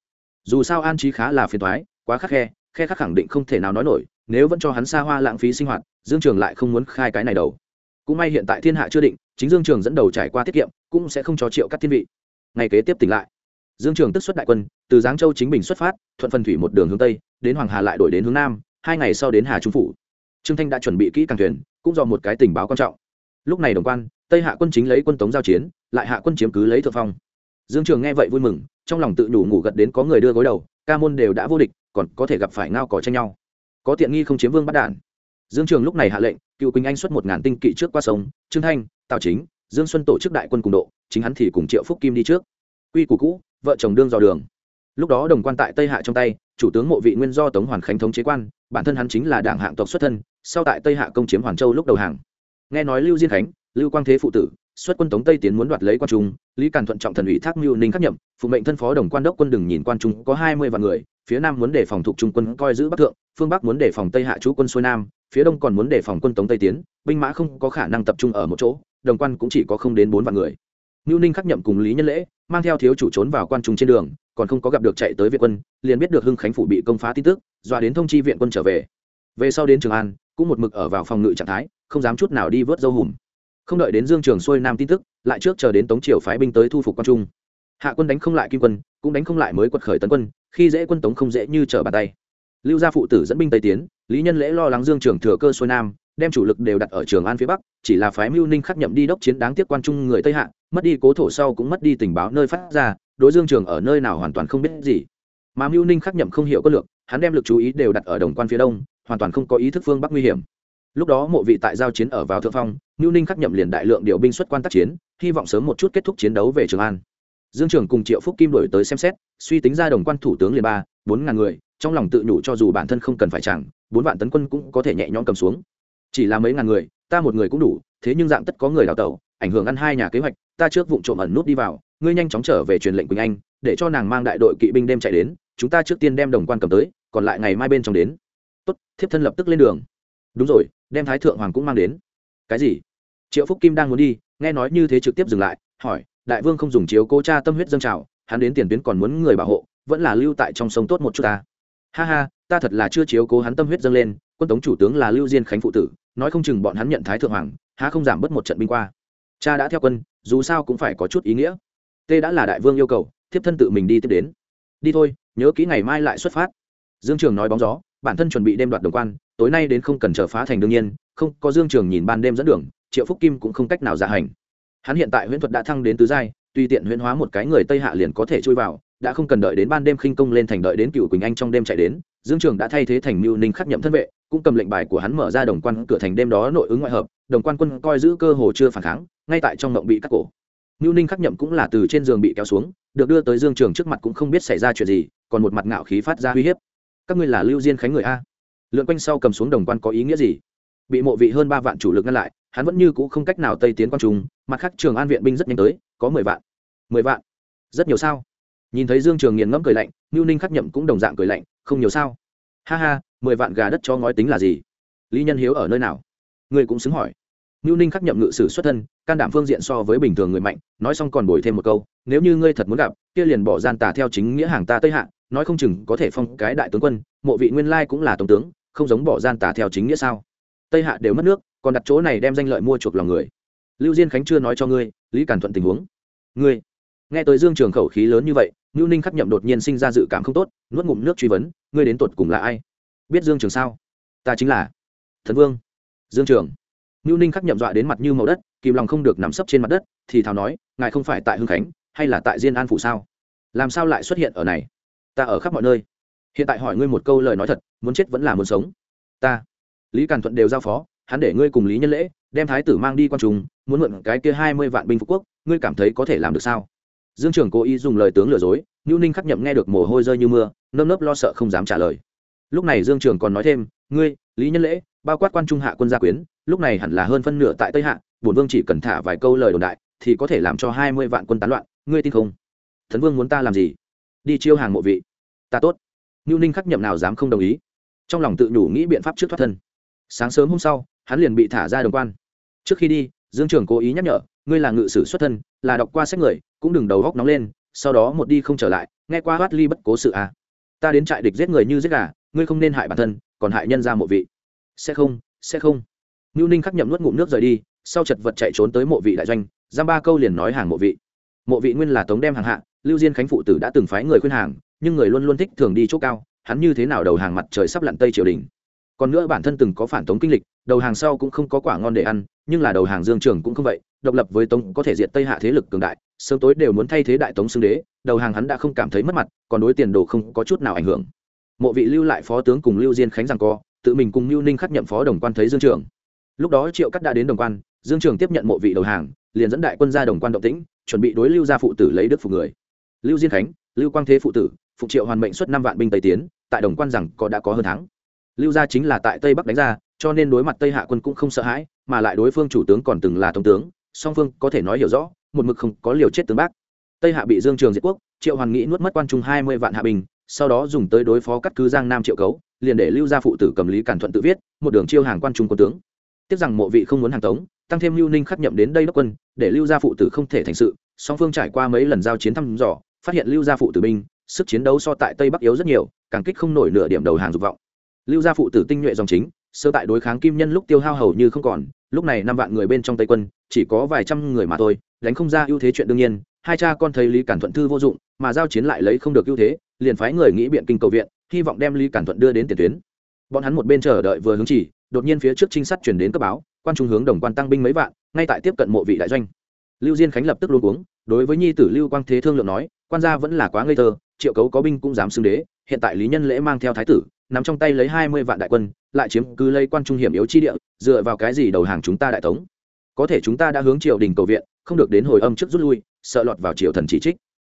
Dù sao an trí khá là phiền thoái quá khắc khe khe khắc khẳng định không thể nào nói nổi, nếu vẫn cho hắn xa hoa lãng phí sinh hoạt, dương trường lại không muốn khai cái này đầu. Cũng may hiện tại thiên hạ chưa định, chính dương trường dẫn đầu trải qua tiết kiệm, cũng sẽ không cho triệu cắt thiên vị. Ngày kế tiếp tỉnh lại dương trường tức xuất đại quân, từ giáng châu chính bình xuất phát, thuận phần thủy một đường hướng tây, đến hoàng hà lại đổi đến hướng nam, hai ngày sau đến hà trung phủ. Trương thanh đã chuẩn bị kỹ càng thuyền, cũng do một cái tình báo quan trọng. Lúc này đồng quan, tây hạ quân chính lấy quân tống giao chiến, lại hạ quân chiếm cứ lấy thượng phong. Dương trường nghe vậy vui mừng, trong lòng tự đủ ngủ gật đến có người đưa gối đầu, ca môn đều đã vô địch, còn có thể gặp phải ngao cỏ tranh nhau. Có tiện nghi không chiếm vương bắt đản dương trường lúc này hạ lệnh, cựu quỳnh anh xuất một ngàn tinh kỵ trước qua sông, trương thanh, tào chính, dương xuân tổ chức đại quân cùng độ, chính hắn thì cùng triệu phúc kim đi trước. Quy củ cũ vợ chồng đương dò đường. Lúc đó đồng quan tại tây hạ trong tay, chủ tướng mộ vị nguyên do tống hoàn khánh thống chế quan, bản thân hắn chính là đảng hạng tộc xuất thân, sau tại tây hạ công chiếm hoàn châu lúc đầu hàng. Nghe nói lưu diên khánh, lưu quang thế phụ tử, xuất quân tống tây tiến muốn đoạt lấy quan trung, lý càn thuận trọng thần ủy thác mưu ninh khắc nhậm, phụ mệnh thân phó đồng quan đốc quân đừng nhìn quan trung có hai mươi vạn người, phía nam muốn đề phòng thuộc trung quân coi giữ bắc thượng, phương bắc muốn đề phòng tây hạ chú quân xuôi nam, phía đông còn muốn đề phòng quân tống tây tiến, binh mã không có khả năng tập trung ở một chỗ, đồng quan cũng chỉ có không đến bốn vạn người. Mưu ninh khắc nhậm cùng lý nhân lễ mang theo thiếu chủ trốn vào quan trung trên đường, còn không có gặp được chạy tới viện quân, liền biết được hưng khánh phủ bị công phá tin tức, dọa đến thông chi viện quân trở về. Về sau đến trường an, cũng một mực ở vào phòng ngự trạng thái, không dám chút nào đi vớt dâu hùm. Không đợi đến dương trường xuôi nam tin tức, lại trước chờ đến tống triều phái binh tới thu phục quan trung. Hạ quân đánh không lại kim quân, cũng đánh không lại mới quật khởi tấn quân, khi dễ quân tống không dễ như trở bàn tay. Lưu gia phụ tử dẫn binh tây tiến, lý nhân lễ lo lắng dương trường thừa cơ xuôi nam, đem chủ lực đều đặt ở trường an phía bắc, chỉ là phái mưu ninh khắc nhậm đi đốc chiến đáng tiếc quan trung người tây hạ mất đi cố thổ sau cũng mất đi tình báo nơi phát ra, đối dương trường ở nơi nào hoàn toàn không biết gì. Mà mưu ninh khắc nhậm không hiểu có lược, hắn đem lực chú ý đều đặt ở đồng quan phía đông, hoàn toàn không có ý thức phương bắc nguy hiểm. Lúc đó mộ vị tại giao chiến ở vào thượng phong, mưu ninh khắc nhậm liền đại lượng điều binh xuất quan tác chiến, hy vọng sớm một chút kết thúc chiến đấu về trường an. Dương trường cùng triệu phúc kim đổi tới xem xét, suy tính ra đồng quan thủ tướng liền ba, bốn ngàn người, trong lòng tự nhủ cho dù bản thân không cần phải chẳng, bốn vạn tấn quân cũng có thể nhẹ nhõm cầm xuống. Chỉ là mấy ngàn người, ta một người cũng đủ, thế nhưng dạng tất có người đào tẩu, ảnh hưởng ăn hai nhà kế hoạch ta trước vụ trộm ẩn nút đi vào, ngươi nhanh chóng trở về truyền lệnh quỳnh anh, để cho nàng mang đại đội kỵ binh đêm chạy đến, chúng ta trước tiên đem đồng quan cầm tới, còn lại ngày mai bên trong đến. Tốt, thiếp thân lập tức lên đường. Đúng rồi, đem thái thượng hoàng cũng mang đến. Cái gì? Triệu phúc kim đang muốn đi, nghe nói như thế trực tiếp dừng lại, hỏi, đại vương không dùng chiếu cố cha tâm huyết dâng trào, hắn đến tiền tuyến còn muốn người bảo hộ, vẫn là lưu tại trong sông tốt một chút ta? Ha ha, ta thật là chưa chiếu cố hắn tâm huyết dâng lên, quân tống chủ tướng là lưu diên khánh phụ tử, nói không chừng bọn hắn nhận thái thượng hoàng, há không giảm bớt một trận binh qua. Cha đã theo quân dù sao cũng phải có chút ý nghĩa. Tê đã là đại vương yêu cầu, thiếp thân tự mình đi tiếp đến. Đi thôi, nhớ kỹ ngày mai lại xuất phát. Dương trường nói bóng gió, bản thân chuẩn bị đêm đoạt đồng quan, tối nay đến không cần chờ phá thành đương nhiên, không, có dương trường nhìn ban đêm dẫn đường, triệu phúc kim cũng không cách nào dạ hành. Hắn hiện tại huyễn thuật đã thăng đến tứ giai, tùy tiện huyễn hóa một cái người tây hạ liền có thể chui vào, đã không cần đợi đến ban đêm khinh công lên thành đợi đến cựu quỳnh anh trong đêm chạy đến, dương trường đã thay thế thành mưu ninh khắc nhậm thân vệ cũng cầm lệnh bài của hắn mở ra đồng quan cửa thành đêm đó nội ứng ngoại hợp, đồng quan quân coi giữ cơ hồ chưa phản kháng, ngay tại trong mộng bị cắt cổ. Ngưu ninh khắc nhậm cũng là từ trên giường bị kéo xuống, được đưa tới dương trường trước mặt cũng không biết xảy ra chuyện gì, còn một mặt ngạo khí phát ra uy hiếp. Các ngươi là lưu diên khánh người a. Lượn quanh sau cầm xuống đồng quan có ý nghĩa gì? Bị mộ vị hơn ba vạn chủ lực ngăn lại, hắn vẫn như cũ không cách nào tây tiến quan trung, mặt khác trường an viện binh rất nhanh tới, có mười vạn. Mười vạn? Rất nhiều sao? Nhìn thấy dương trường nghiền ngẫm cười lạnh, ngưu ninh khắc nhậm cũng đồng dạng cười lạnh, không nhiều sao? Ha ha, mười vạn gà đất cho ngói tính là gì? Lý nhân hiếu ở nơi nào? Ngươi cũng xứng hỏi. Ngưu ninh khắc nhậm ngự sử xuất thân, can đảm phương diện so với bình thường người mạnh, nói xong còn bồi thêm một câu, nếu như ngươi thật muốn gặp, kia liền bỏ gian tà theo chính nghĩa hàng ta tây hạ, nói không chừng có thể phong cái đại tướng quân, mộ vị nguyên lai cũng là tổng tướng, không giống bỏ gian tà theo chính nghĩa sao? Tây hạ đều mất nước, còn đặt chỗ này đem danh lợi mua chuộc lòng người. Lưu diên khánh chưa nói cho ngươi, lý cản thuận tình huống. Ngươi, nghe tới dương trường khẩu khí lớn như vậy ngưu ninh khắc nhậm đột nhiên sinh ra dự cảm không tốt, nuốt ngụm nước truy vấn, ngươi đến tột cùng là ai? Biết dương trường sao? Ta chính là. Thần vương. Dương trường. Ngưu ninh khắc nhậm dọa đến mặt như màu đất, kìm lòng không được nằm sấp trên mặt đất, thì thào nói, ngài không phải tại hưng khánh, hay là tại diên an phủ sao? Làm sao lại xuất hiện ở này? Ta ở khắp mọi nơi. Hiện tại hỏi ngươi một câu lời nói thật, muốn chết vẫn là muốn sống. Ta. Lý càn thuận đều giao phó, hắn để ngươi cùng lý nhân lễ, đem thái tử mang đi quan trùng muốn mượn cái kia hai mươi vạn binh phú quốc, ngươi cảm thấy có thể làm được sao? Dương trường cố ý dùng lời tướng lừa dối ngưu ninh khắc nhậm nghe được mồ hôi rơi như mưa, nơm nớp lo sợ không dám trả lời. Lúc này dương trường còn nói thêm, ngươi, lý nhân lễ, bao quát quan trung hạ quân gia quyến, lúc này hẳn là hơn phân nửa tại tây hạ, bổn vương chỉ cần thả vài câu lời đồn đại, thì có thể làm cho hai mươi vạn quân tán loạn, ngươi tin không? Thần vương muốn ta làm gì? Đi chiêu hàng mộ vị. Ta tốt. Ngưu ninh khắc nhậm nào dám không đồng ý. Trong lòng tự nhủ nghĩ biện pháp trước thoát thân. Sáng sớm hôm sau, hắn liền bị thả ra đồng quan. Trước khi đi, dương trường cố ý nhắc nhở ngươi là ngự sử xuất thân, là đọc qua sách người, cũng đừng đầu góc nóng lên, sau đó một đi không trở lại, nghe qua hoát ly bất cố sự à. ta đến trại địch giết người như giết gà, ngươi không nên hại bản thân, còn hại nhân ra mộ vị. Sẽ không sẽ không. Ngưu ninh khắc nhậm nuốt ngụm nước rời đi, sau chật vật chạy trốn tới mộ vị đại doanh, giam ba câu liền nói hàng mộ vị. Mộ vị nguyên là tống đem hàng hạ, lưu diên khánh phụ tử đã từng phái người khuyên hàng, nhưng người luôn luôn thích thường đi chỗ cao, hắn như thế nào đầu hàng mặt trời sắp lặn tây triều đình. Còn nữa bản thân từng có phản tống kinh lịch, đầu hàng sau cũng không có quả ngon để ăn, nhưng là đầu hàng dương trường cũng không vậy độc lập với tống có thể diệt tây hạ thế lực cường đại, sớm tối đều muốn thay thế đại tống xưng đế, đầu hàng hắn đã không cảm thấy mất mặt, còn đối tiền đồ không có chút nào ảnh hưởng. Mộ vị lưu lại phó tướng cùng lưu diên khánh rằng co, tự mình cùng lưu ninh khắc nhậm phó đồng quan thấy dương trường. Lúc đó triệu cắt đã đến đồng quan, dương trường tiếp nhận mộ vị đầu hàng, liền dẫn đại quân ra đồng quan động tĩnh, chuẩn bị đối lưu gia phụ tử lấy đức phục người. Lưu diên khánh, lưu quang thế phụ tử, phụ triệu hoàn mệnh xuất năm vạn binh tây tiến, tại đồng quan rằng có đã có hơn tháng. Lưu gia chính là tại tây bắc đánh ra, cho nên đối mặt tây hạ quân cũng không sợ hãi, mà lại đối phương chủ tướng còn từng là thống tướng song phương có thể nói hiểu rõ, một mực không có liều chết tướng bác. Tây hạ bị dương trường diệt quốc, triệu hoàn nghĩ nuốt mất quan trung hai mươi vạn hạ bình, sau đó dùng tới đối phó cắt cứ giang nam triệu cấu, liền để lưu gia phụ tử cầm lý cản thuận tự viết, một đường chiêu hàng quan trung quân tướng. Tiếc rằng mộ vị không muốn hàng tống, tăng thêm lưu ninh khắc nhậm đến đây đốc quân, để lưu gia phụ tử không thể thành sự. Song phương trải qua mấy lần giao chiến thăm dò, phát hiện lưu gia phụ tử binh, sức chiến đấu so tại tây bắc yếu rất nhiều, càng kích không nổi nửa điểm đầu hàng dục vọng. Lưu gia phụ tử tinh nhuệ dòng chính sơ tại đối kháng kim nhân lúc tiêu hao hầu như không còn, lúc này năm vạn người bên trong tây quân, chỉ có vài trăm người mà thôi, đánh không ra ưu thế chuyện đương nhiên, hai cha con thấy lý cản thuận thư vô dụng, mà giao chiến lại lấy không được ưu thế, liền phái người nghĩ biện kinh cầu viện, hy vọng đem lý cản thuận đưa đến tiền tuyến. Bọn hắn một bên chờ đợi vừa hướng chỉ, đột nhiên phía trước trinh sát chuyển đến cấp báo, quan trung hướng đồng quan tăng binh mấy vạn, ngay tại tiếp cận mộ vị đại doanh. Lưu diên khánh lập tức luôn uống đối với nhi tử lưu quang thế thương lượng nói, quan gia vẫn là quá ngây thơ, triệu cấu có binh cũng dám xưng đế, hiện tại lý nhân lễ mang theo thái tử nắm trong tay lấy hai mươi vạn đại quân, lại chiếm cứ lấy quan trung hiểm yếu chi địa, dựa vào cái gì đầu hàng chúng ta đại tống? Có thể chúng ta đã hướng triều đình cầu viện, không được đến hồi âm trước rút lui, sợ lọt vào triều thần chỉ trích.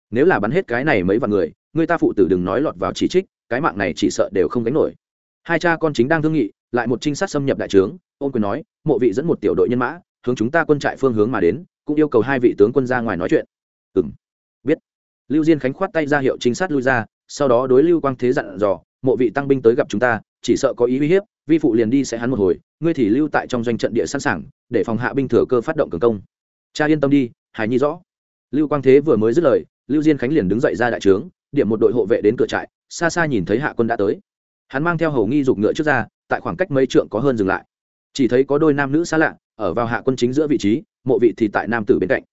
Nếu là bắn hết cái này mấy vạn người người ta phụ tử đừng nói lọt vào chỉ trích, cái mạng này chỉ sợ đều không đánh nổi. Hai cha con chính đang thương nghị, lại một trinh sát xâm nhập đại trướng, ôn quyền nói, mộ vị dẫn một tiểu đội nhân mã, hướng chúng ta quân trại phương hướng mà đến, cũng yêu cầu hai vị tướng quân ra ngoài nói chuyện. Ừ m biết. Lưu diên khánh khoát tay ra hiệu trinh sát lui ra, sau đó đối lưu quang thế dặn dò mộ vị tăng binh tới gặp chúng ta, chỉ sợ có ý uy hiếp, vi phụ liền đi sẽ hắn một hồi, ngươi thì lưu tại trong doanh trận địa sẵn sàng, để phòng hạ binh thừa cơ phát động cường công. Cha yên tâm đi, hài nhi rõ. Lưu quang thế vừa mới dứt lời, lưu diên khánh liền đứng dậy ra đại trướng, điểm một đội hộ vệ đến cửa trại, xa xa nhìn thấy hạ quân đã tới. Hắn mang theo hầu nghi dục ngựa trước ra, tại khoảng cách mấy trượng có hơn dừng lại. Chỉ thấy có đôi nam nữ xa lạ, ở vào hạ quân chính giữa vị trí, mộ vị thì tại nam tử bên cạnh.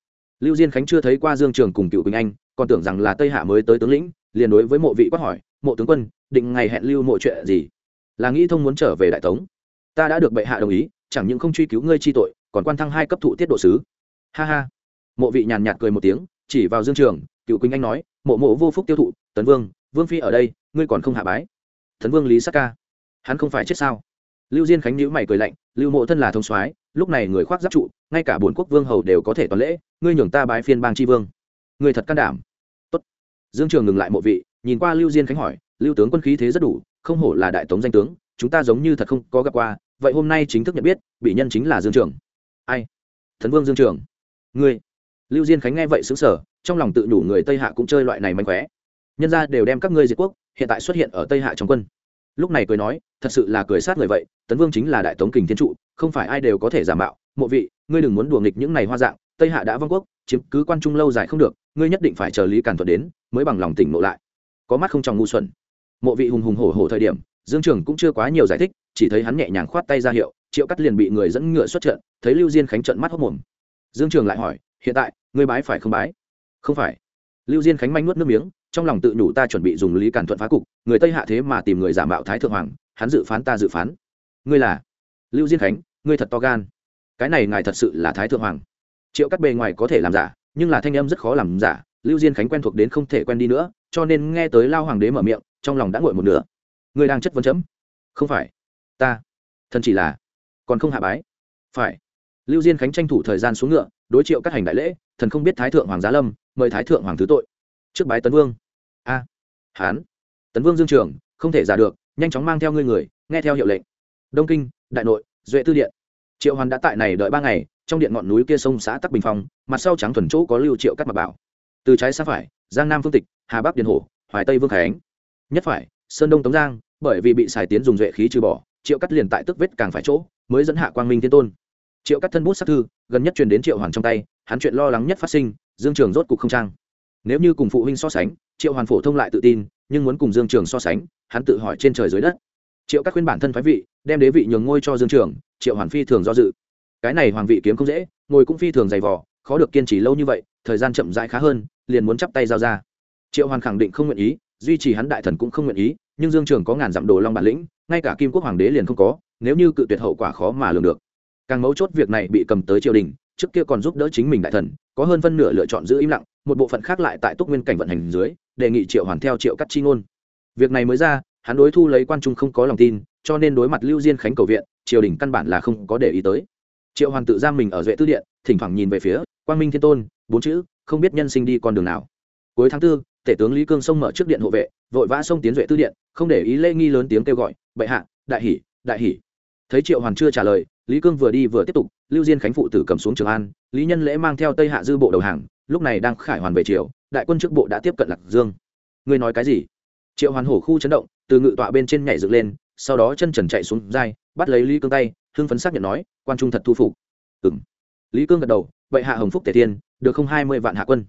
Lưu diên khánh chưa thấy qua dương trường cùng cựu quỳnh anh, còn tưởng rằng là tây hạ mới tới tướng lĩnh, liền đối với mộ vị quát hỏi mộ tướng quân, định ngày hẹn lưu mộ chuyện gì? Là nghĩ thông muốn trở về đại tống. Ta đã được bệ hạ đồng ý, chẳng những không truy cứu ngươi chi tội, còn quan thăng hai cấp thụ tiết độ sứ. Ha ha. Mộ vị nhàn nhạt cười một tiếng, chỉ vào dương trường, cựu quỳnh anh nói, mộ mộ vô phúc tiêu thụ, tấn vương vương phi ở đây, ngươi còn không hạ bái. Tấn vương lý sắc ca. Hắn không phải chết sao? Lưu diên khánh nhữ mày cười lạnh, lưu mộ thân là thông soái, lúc này người khoác giáp trụ, ngay cả bốn quốc vương hầu đều có thể toàn lễ, ngươi nhường ta bái phiên bang tri vương. Người thật can đảm. Tốt. dương trường ngừng lại mộ vị nhìn qua lưu diên khánh hỏi, lưu tướng quân khí thế rất đủ, không hổ là đại tống danh tướng, chúng ta giống như thật không có gặp qua, vậy hôm nay chính thức nhận biết, bị nhân chính là dương trường. Ai? Thần vương dương trường. Ngươi. Lưu diên khánh nghe vậy xứng sở trong lòng tự đủ người tây hạ cũng chơi loại này manh khỏe nhân ra đều đem các ngươi diệt quốc, hiện tại xuất hiện ở tây hạ trong quân. Lúc này cười nói, thật sự là cười sát người vậy, tấn vương chính là đại tống kình thiên trụ, không phải ai đều có thể giả mạo. Mộ vị, ngươi đừng muốn đùa nghịch những này hoa dạng, tây hạ đã vong quốc, chiếm cứ quan trung lâu dài không được, ngươi nhất định phải chờ lý càn thuật đến, mới bằng lòng tỉnh ngộ lại có mắt không tròng ngu xuẩn. Mộ vị hùng hùng hổ hổ thời điểm, dương trường cũng chưa quá nhiều giải thích, chỉ thấy hắn nhẹ nhàng khoát tay ra hiệu, triệu cắt liền bị người dẫn ngựa xuất trận, thấy lưu diên khánh trận mắt hốc mồm. Dương trường lại hỏi, hiện tại, ngươi bái phải không bái? Không phải. Lưu diên khánh manh nuốt nước miếng, trong lòng tự nhủ ta chuẩn bị dùng lý cản thuận phá cục, người tây hạ thế mà tìm người giả mạo thái thượng hoàng, hắn dự phán ta dự phán. Ngươi là? Lưu diên khánh, ngươi thật to gan. Cái này ngài thật sự là thái thượng hoàng. Triệu cắt bề ngoài có thể làm giả, nhưng là thanh âm rất khó làm giả lưu diên khánh quen thuộc đến không thể quen đi nữa, cho nên nghe tới lao hoàng đế mở miệng, trong lòng đã ngồi một nửa. Ngươi đang chất vấn chấm. Không phải. Ta. Thần chỉ là. Còn không hạ bái. Phải. Lưu diên khánh tranh thủ thời gian xuống ngựa, đối triệu các hành đại lễ, thần không biết thái thượng hoàng giá lâm, mời thái thượng hoàng thứ tội. Trước bái tấn vương. A. Hán. Tấn vương dương trường, không thể giả được, nhanh chóng mang theo ngươi người, nghe theo hiệu lệnh. Đông kinh, đại nội, duệ tư điện. Triệu hoàn đã tại này đợi ba ngày, trong điện ngọn núi kia sông xã tắc bình phong, mặt sau trắng thuần chỗ có lưu triệu cắt mặt bảo từ trái sang phải, giang nam phương tịch, hà bắc điền hổ, hoài tây vương khánh. Nhất phải, sơn đông tống giang, bởi vì bị xài tiến dùng duệ khí trừ bỏ, triệu cắt liền tại tức vết càng phải chỗ, mới dẫn hạ quang minh thiên tôn. Triệu cắt thân bút sắc thư, gần nhất truyền đến triệu hoàn trong tay, hắn chuyện lo lắng nhất phát sinh, dương trường rốt cục không trang. Nếu như cùng phụ huynh so sánh, triệu hoàn phổ thông lại tự tin, nhưng muốn cùng dương trường so sánh, hắn tự hỏi trên trời dưới đất. Triệu các khuyên bản thân phái vị, đem đế vị nhường ngôi cho dương trường, triệu hoàn phi thường do dự. Cái này hoàng vị kiếm không dễ, ngồi cũng phi thường dày vỏ khó được kiên trì lâu như vậy thời gian chậm rãi khá hơn, liền muốn chắp tay giao ra. Triệu hoàn khẳng định không nguyện ý, duy trì hắn đại thần cũng không nguyện ý, nhưng dương trường có ngàn dặm đồ long bản lĩnh, ngay cả kim quốc hoàng đế liền không có, nếu như cự tuyệt hậu quả khó mà lường được. Càng mấu chốt việc này bị cầm tới triều đình, trước kia còn giúp đỡ chính mình đại thần, có hơn phân nửa lựa chọn giữ im lặng, một bộ phận khác lại tại túc nguyên cảnh vận hành dưới, đề nghị triệu hoàn theo triệu cắt chi ngôn. Việc này mới ra, hắn đối thu lấy quan trung không có lòng tin, cho nên đối mặt lưu diên khánh cầu viện, triều đình căn bản là không có để ý tới. Triệu hoàn tự giam mình ở duệ tư điện, thỉnh thoảng nhìn về phía quang minh thiên tôn bốn chữ, không biết nhân sinh đi con đường nào. Cuối tháng tư, tể tướng lý cương xông mở trước điện hộ vệ, vội vã xông tiến duệ tư điện, không để ý lễ nghi lớn tiếng kêu gọi, bệ hạ, đại hỷ đại hỷ. Thấy triệu hoàn chưa trả lời, lý cương vừa đi vừa tiếp tục, lưu diên khánh phụ tử cầm xuống trường an, lý nhân lễ mang theo tây hạ dư bộ đầu hàng, lúc này đang khải hoàn về triều, đại quân trước bộ đã tiếp cận lạc dương. Ngươi nói cái gì? Triệu hoàn hổ khu chấn động, từ ngự tọa bên trên nhảy dựng lên, sau đó chân trần chạy xuống dai, bắt lấy lý cương tay, hưng phấn xác nhận nói, quan trung thật thu phục. Ừ m lý cương gật đầu vậy hạ hồng phúc tề thiên được không hai mươi vạn hạ quân.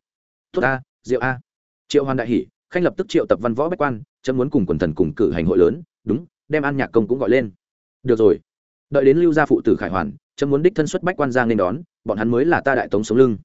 Tốt a, diệu a. Triệu hoàn đại hỷ khanh lập tức triệu tập văn võ bách quan, chấm muốn cùng quần thần cùng cử hành hội lớn, đúng, đem an nhạc công cũng gọi lên. Được rồi. Đợi đến lưu gia phụ tử khải hoàn, chấm muốn đích thân xuất bách quan giang nên đón, bọn hắn mới là ta đại tống sống lưng.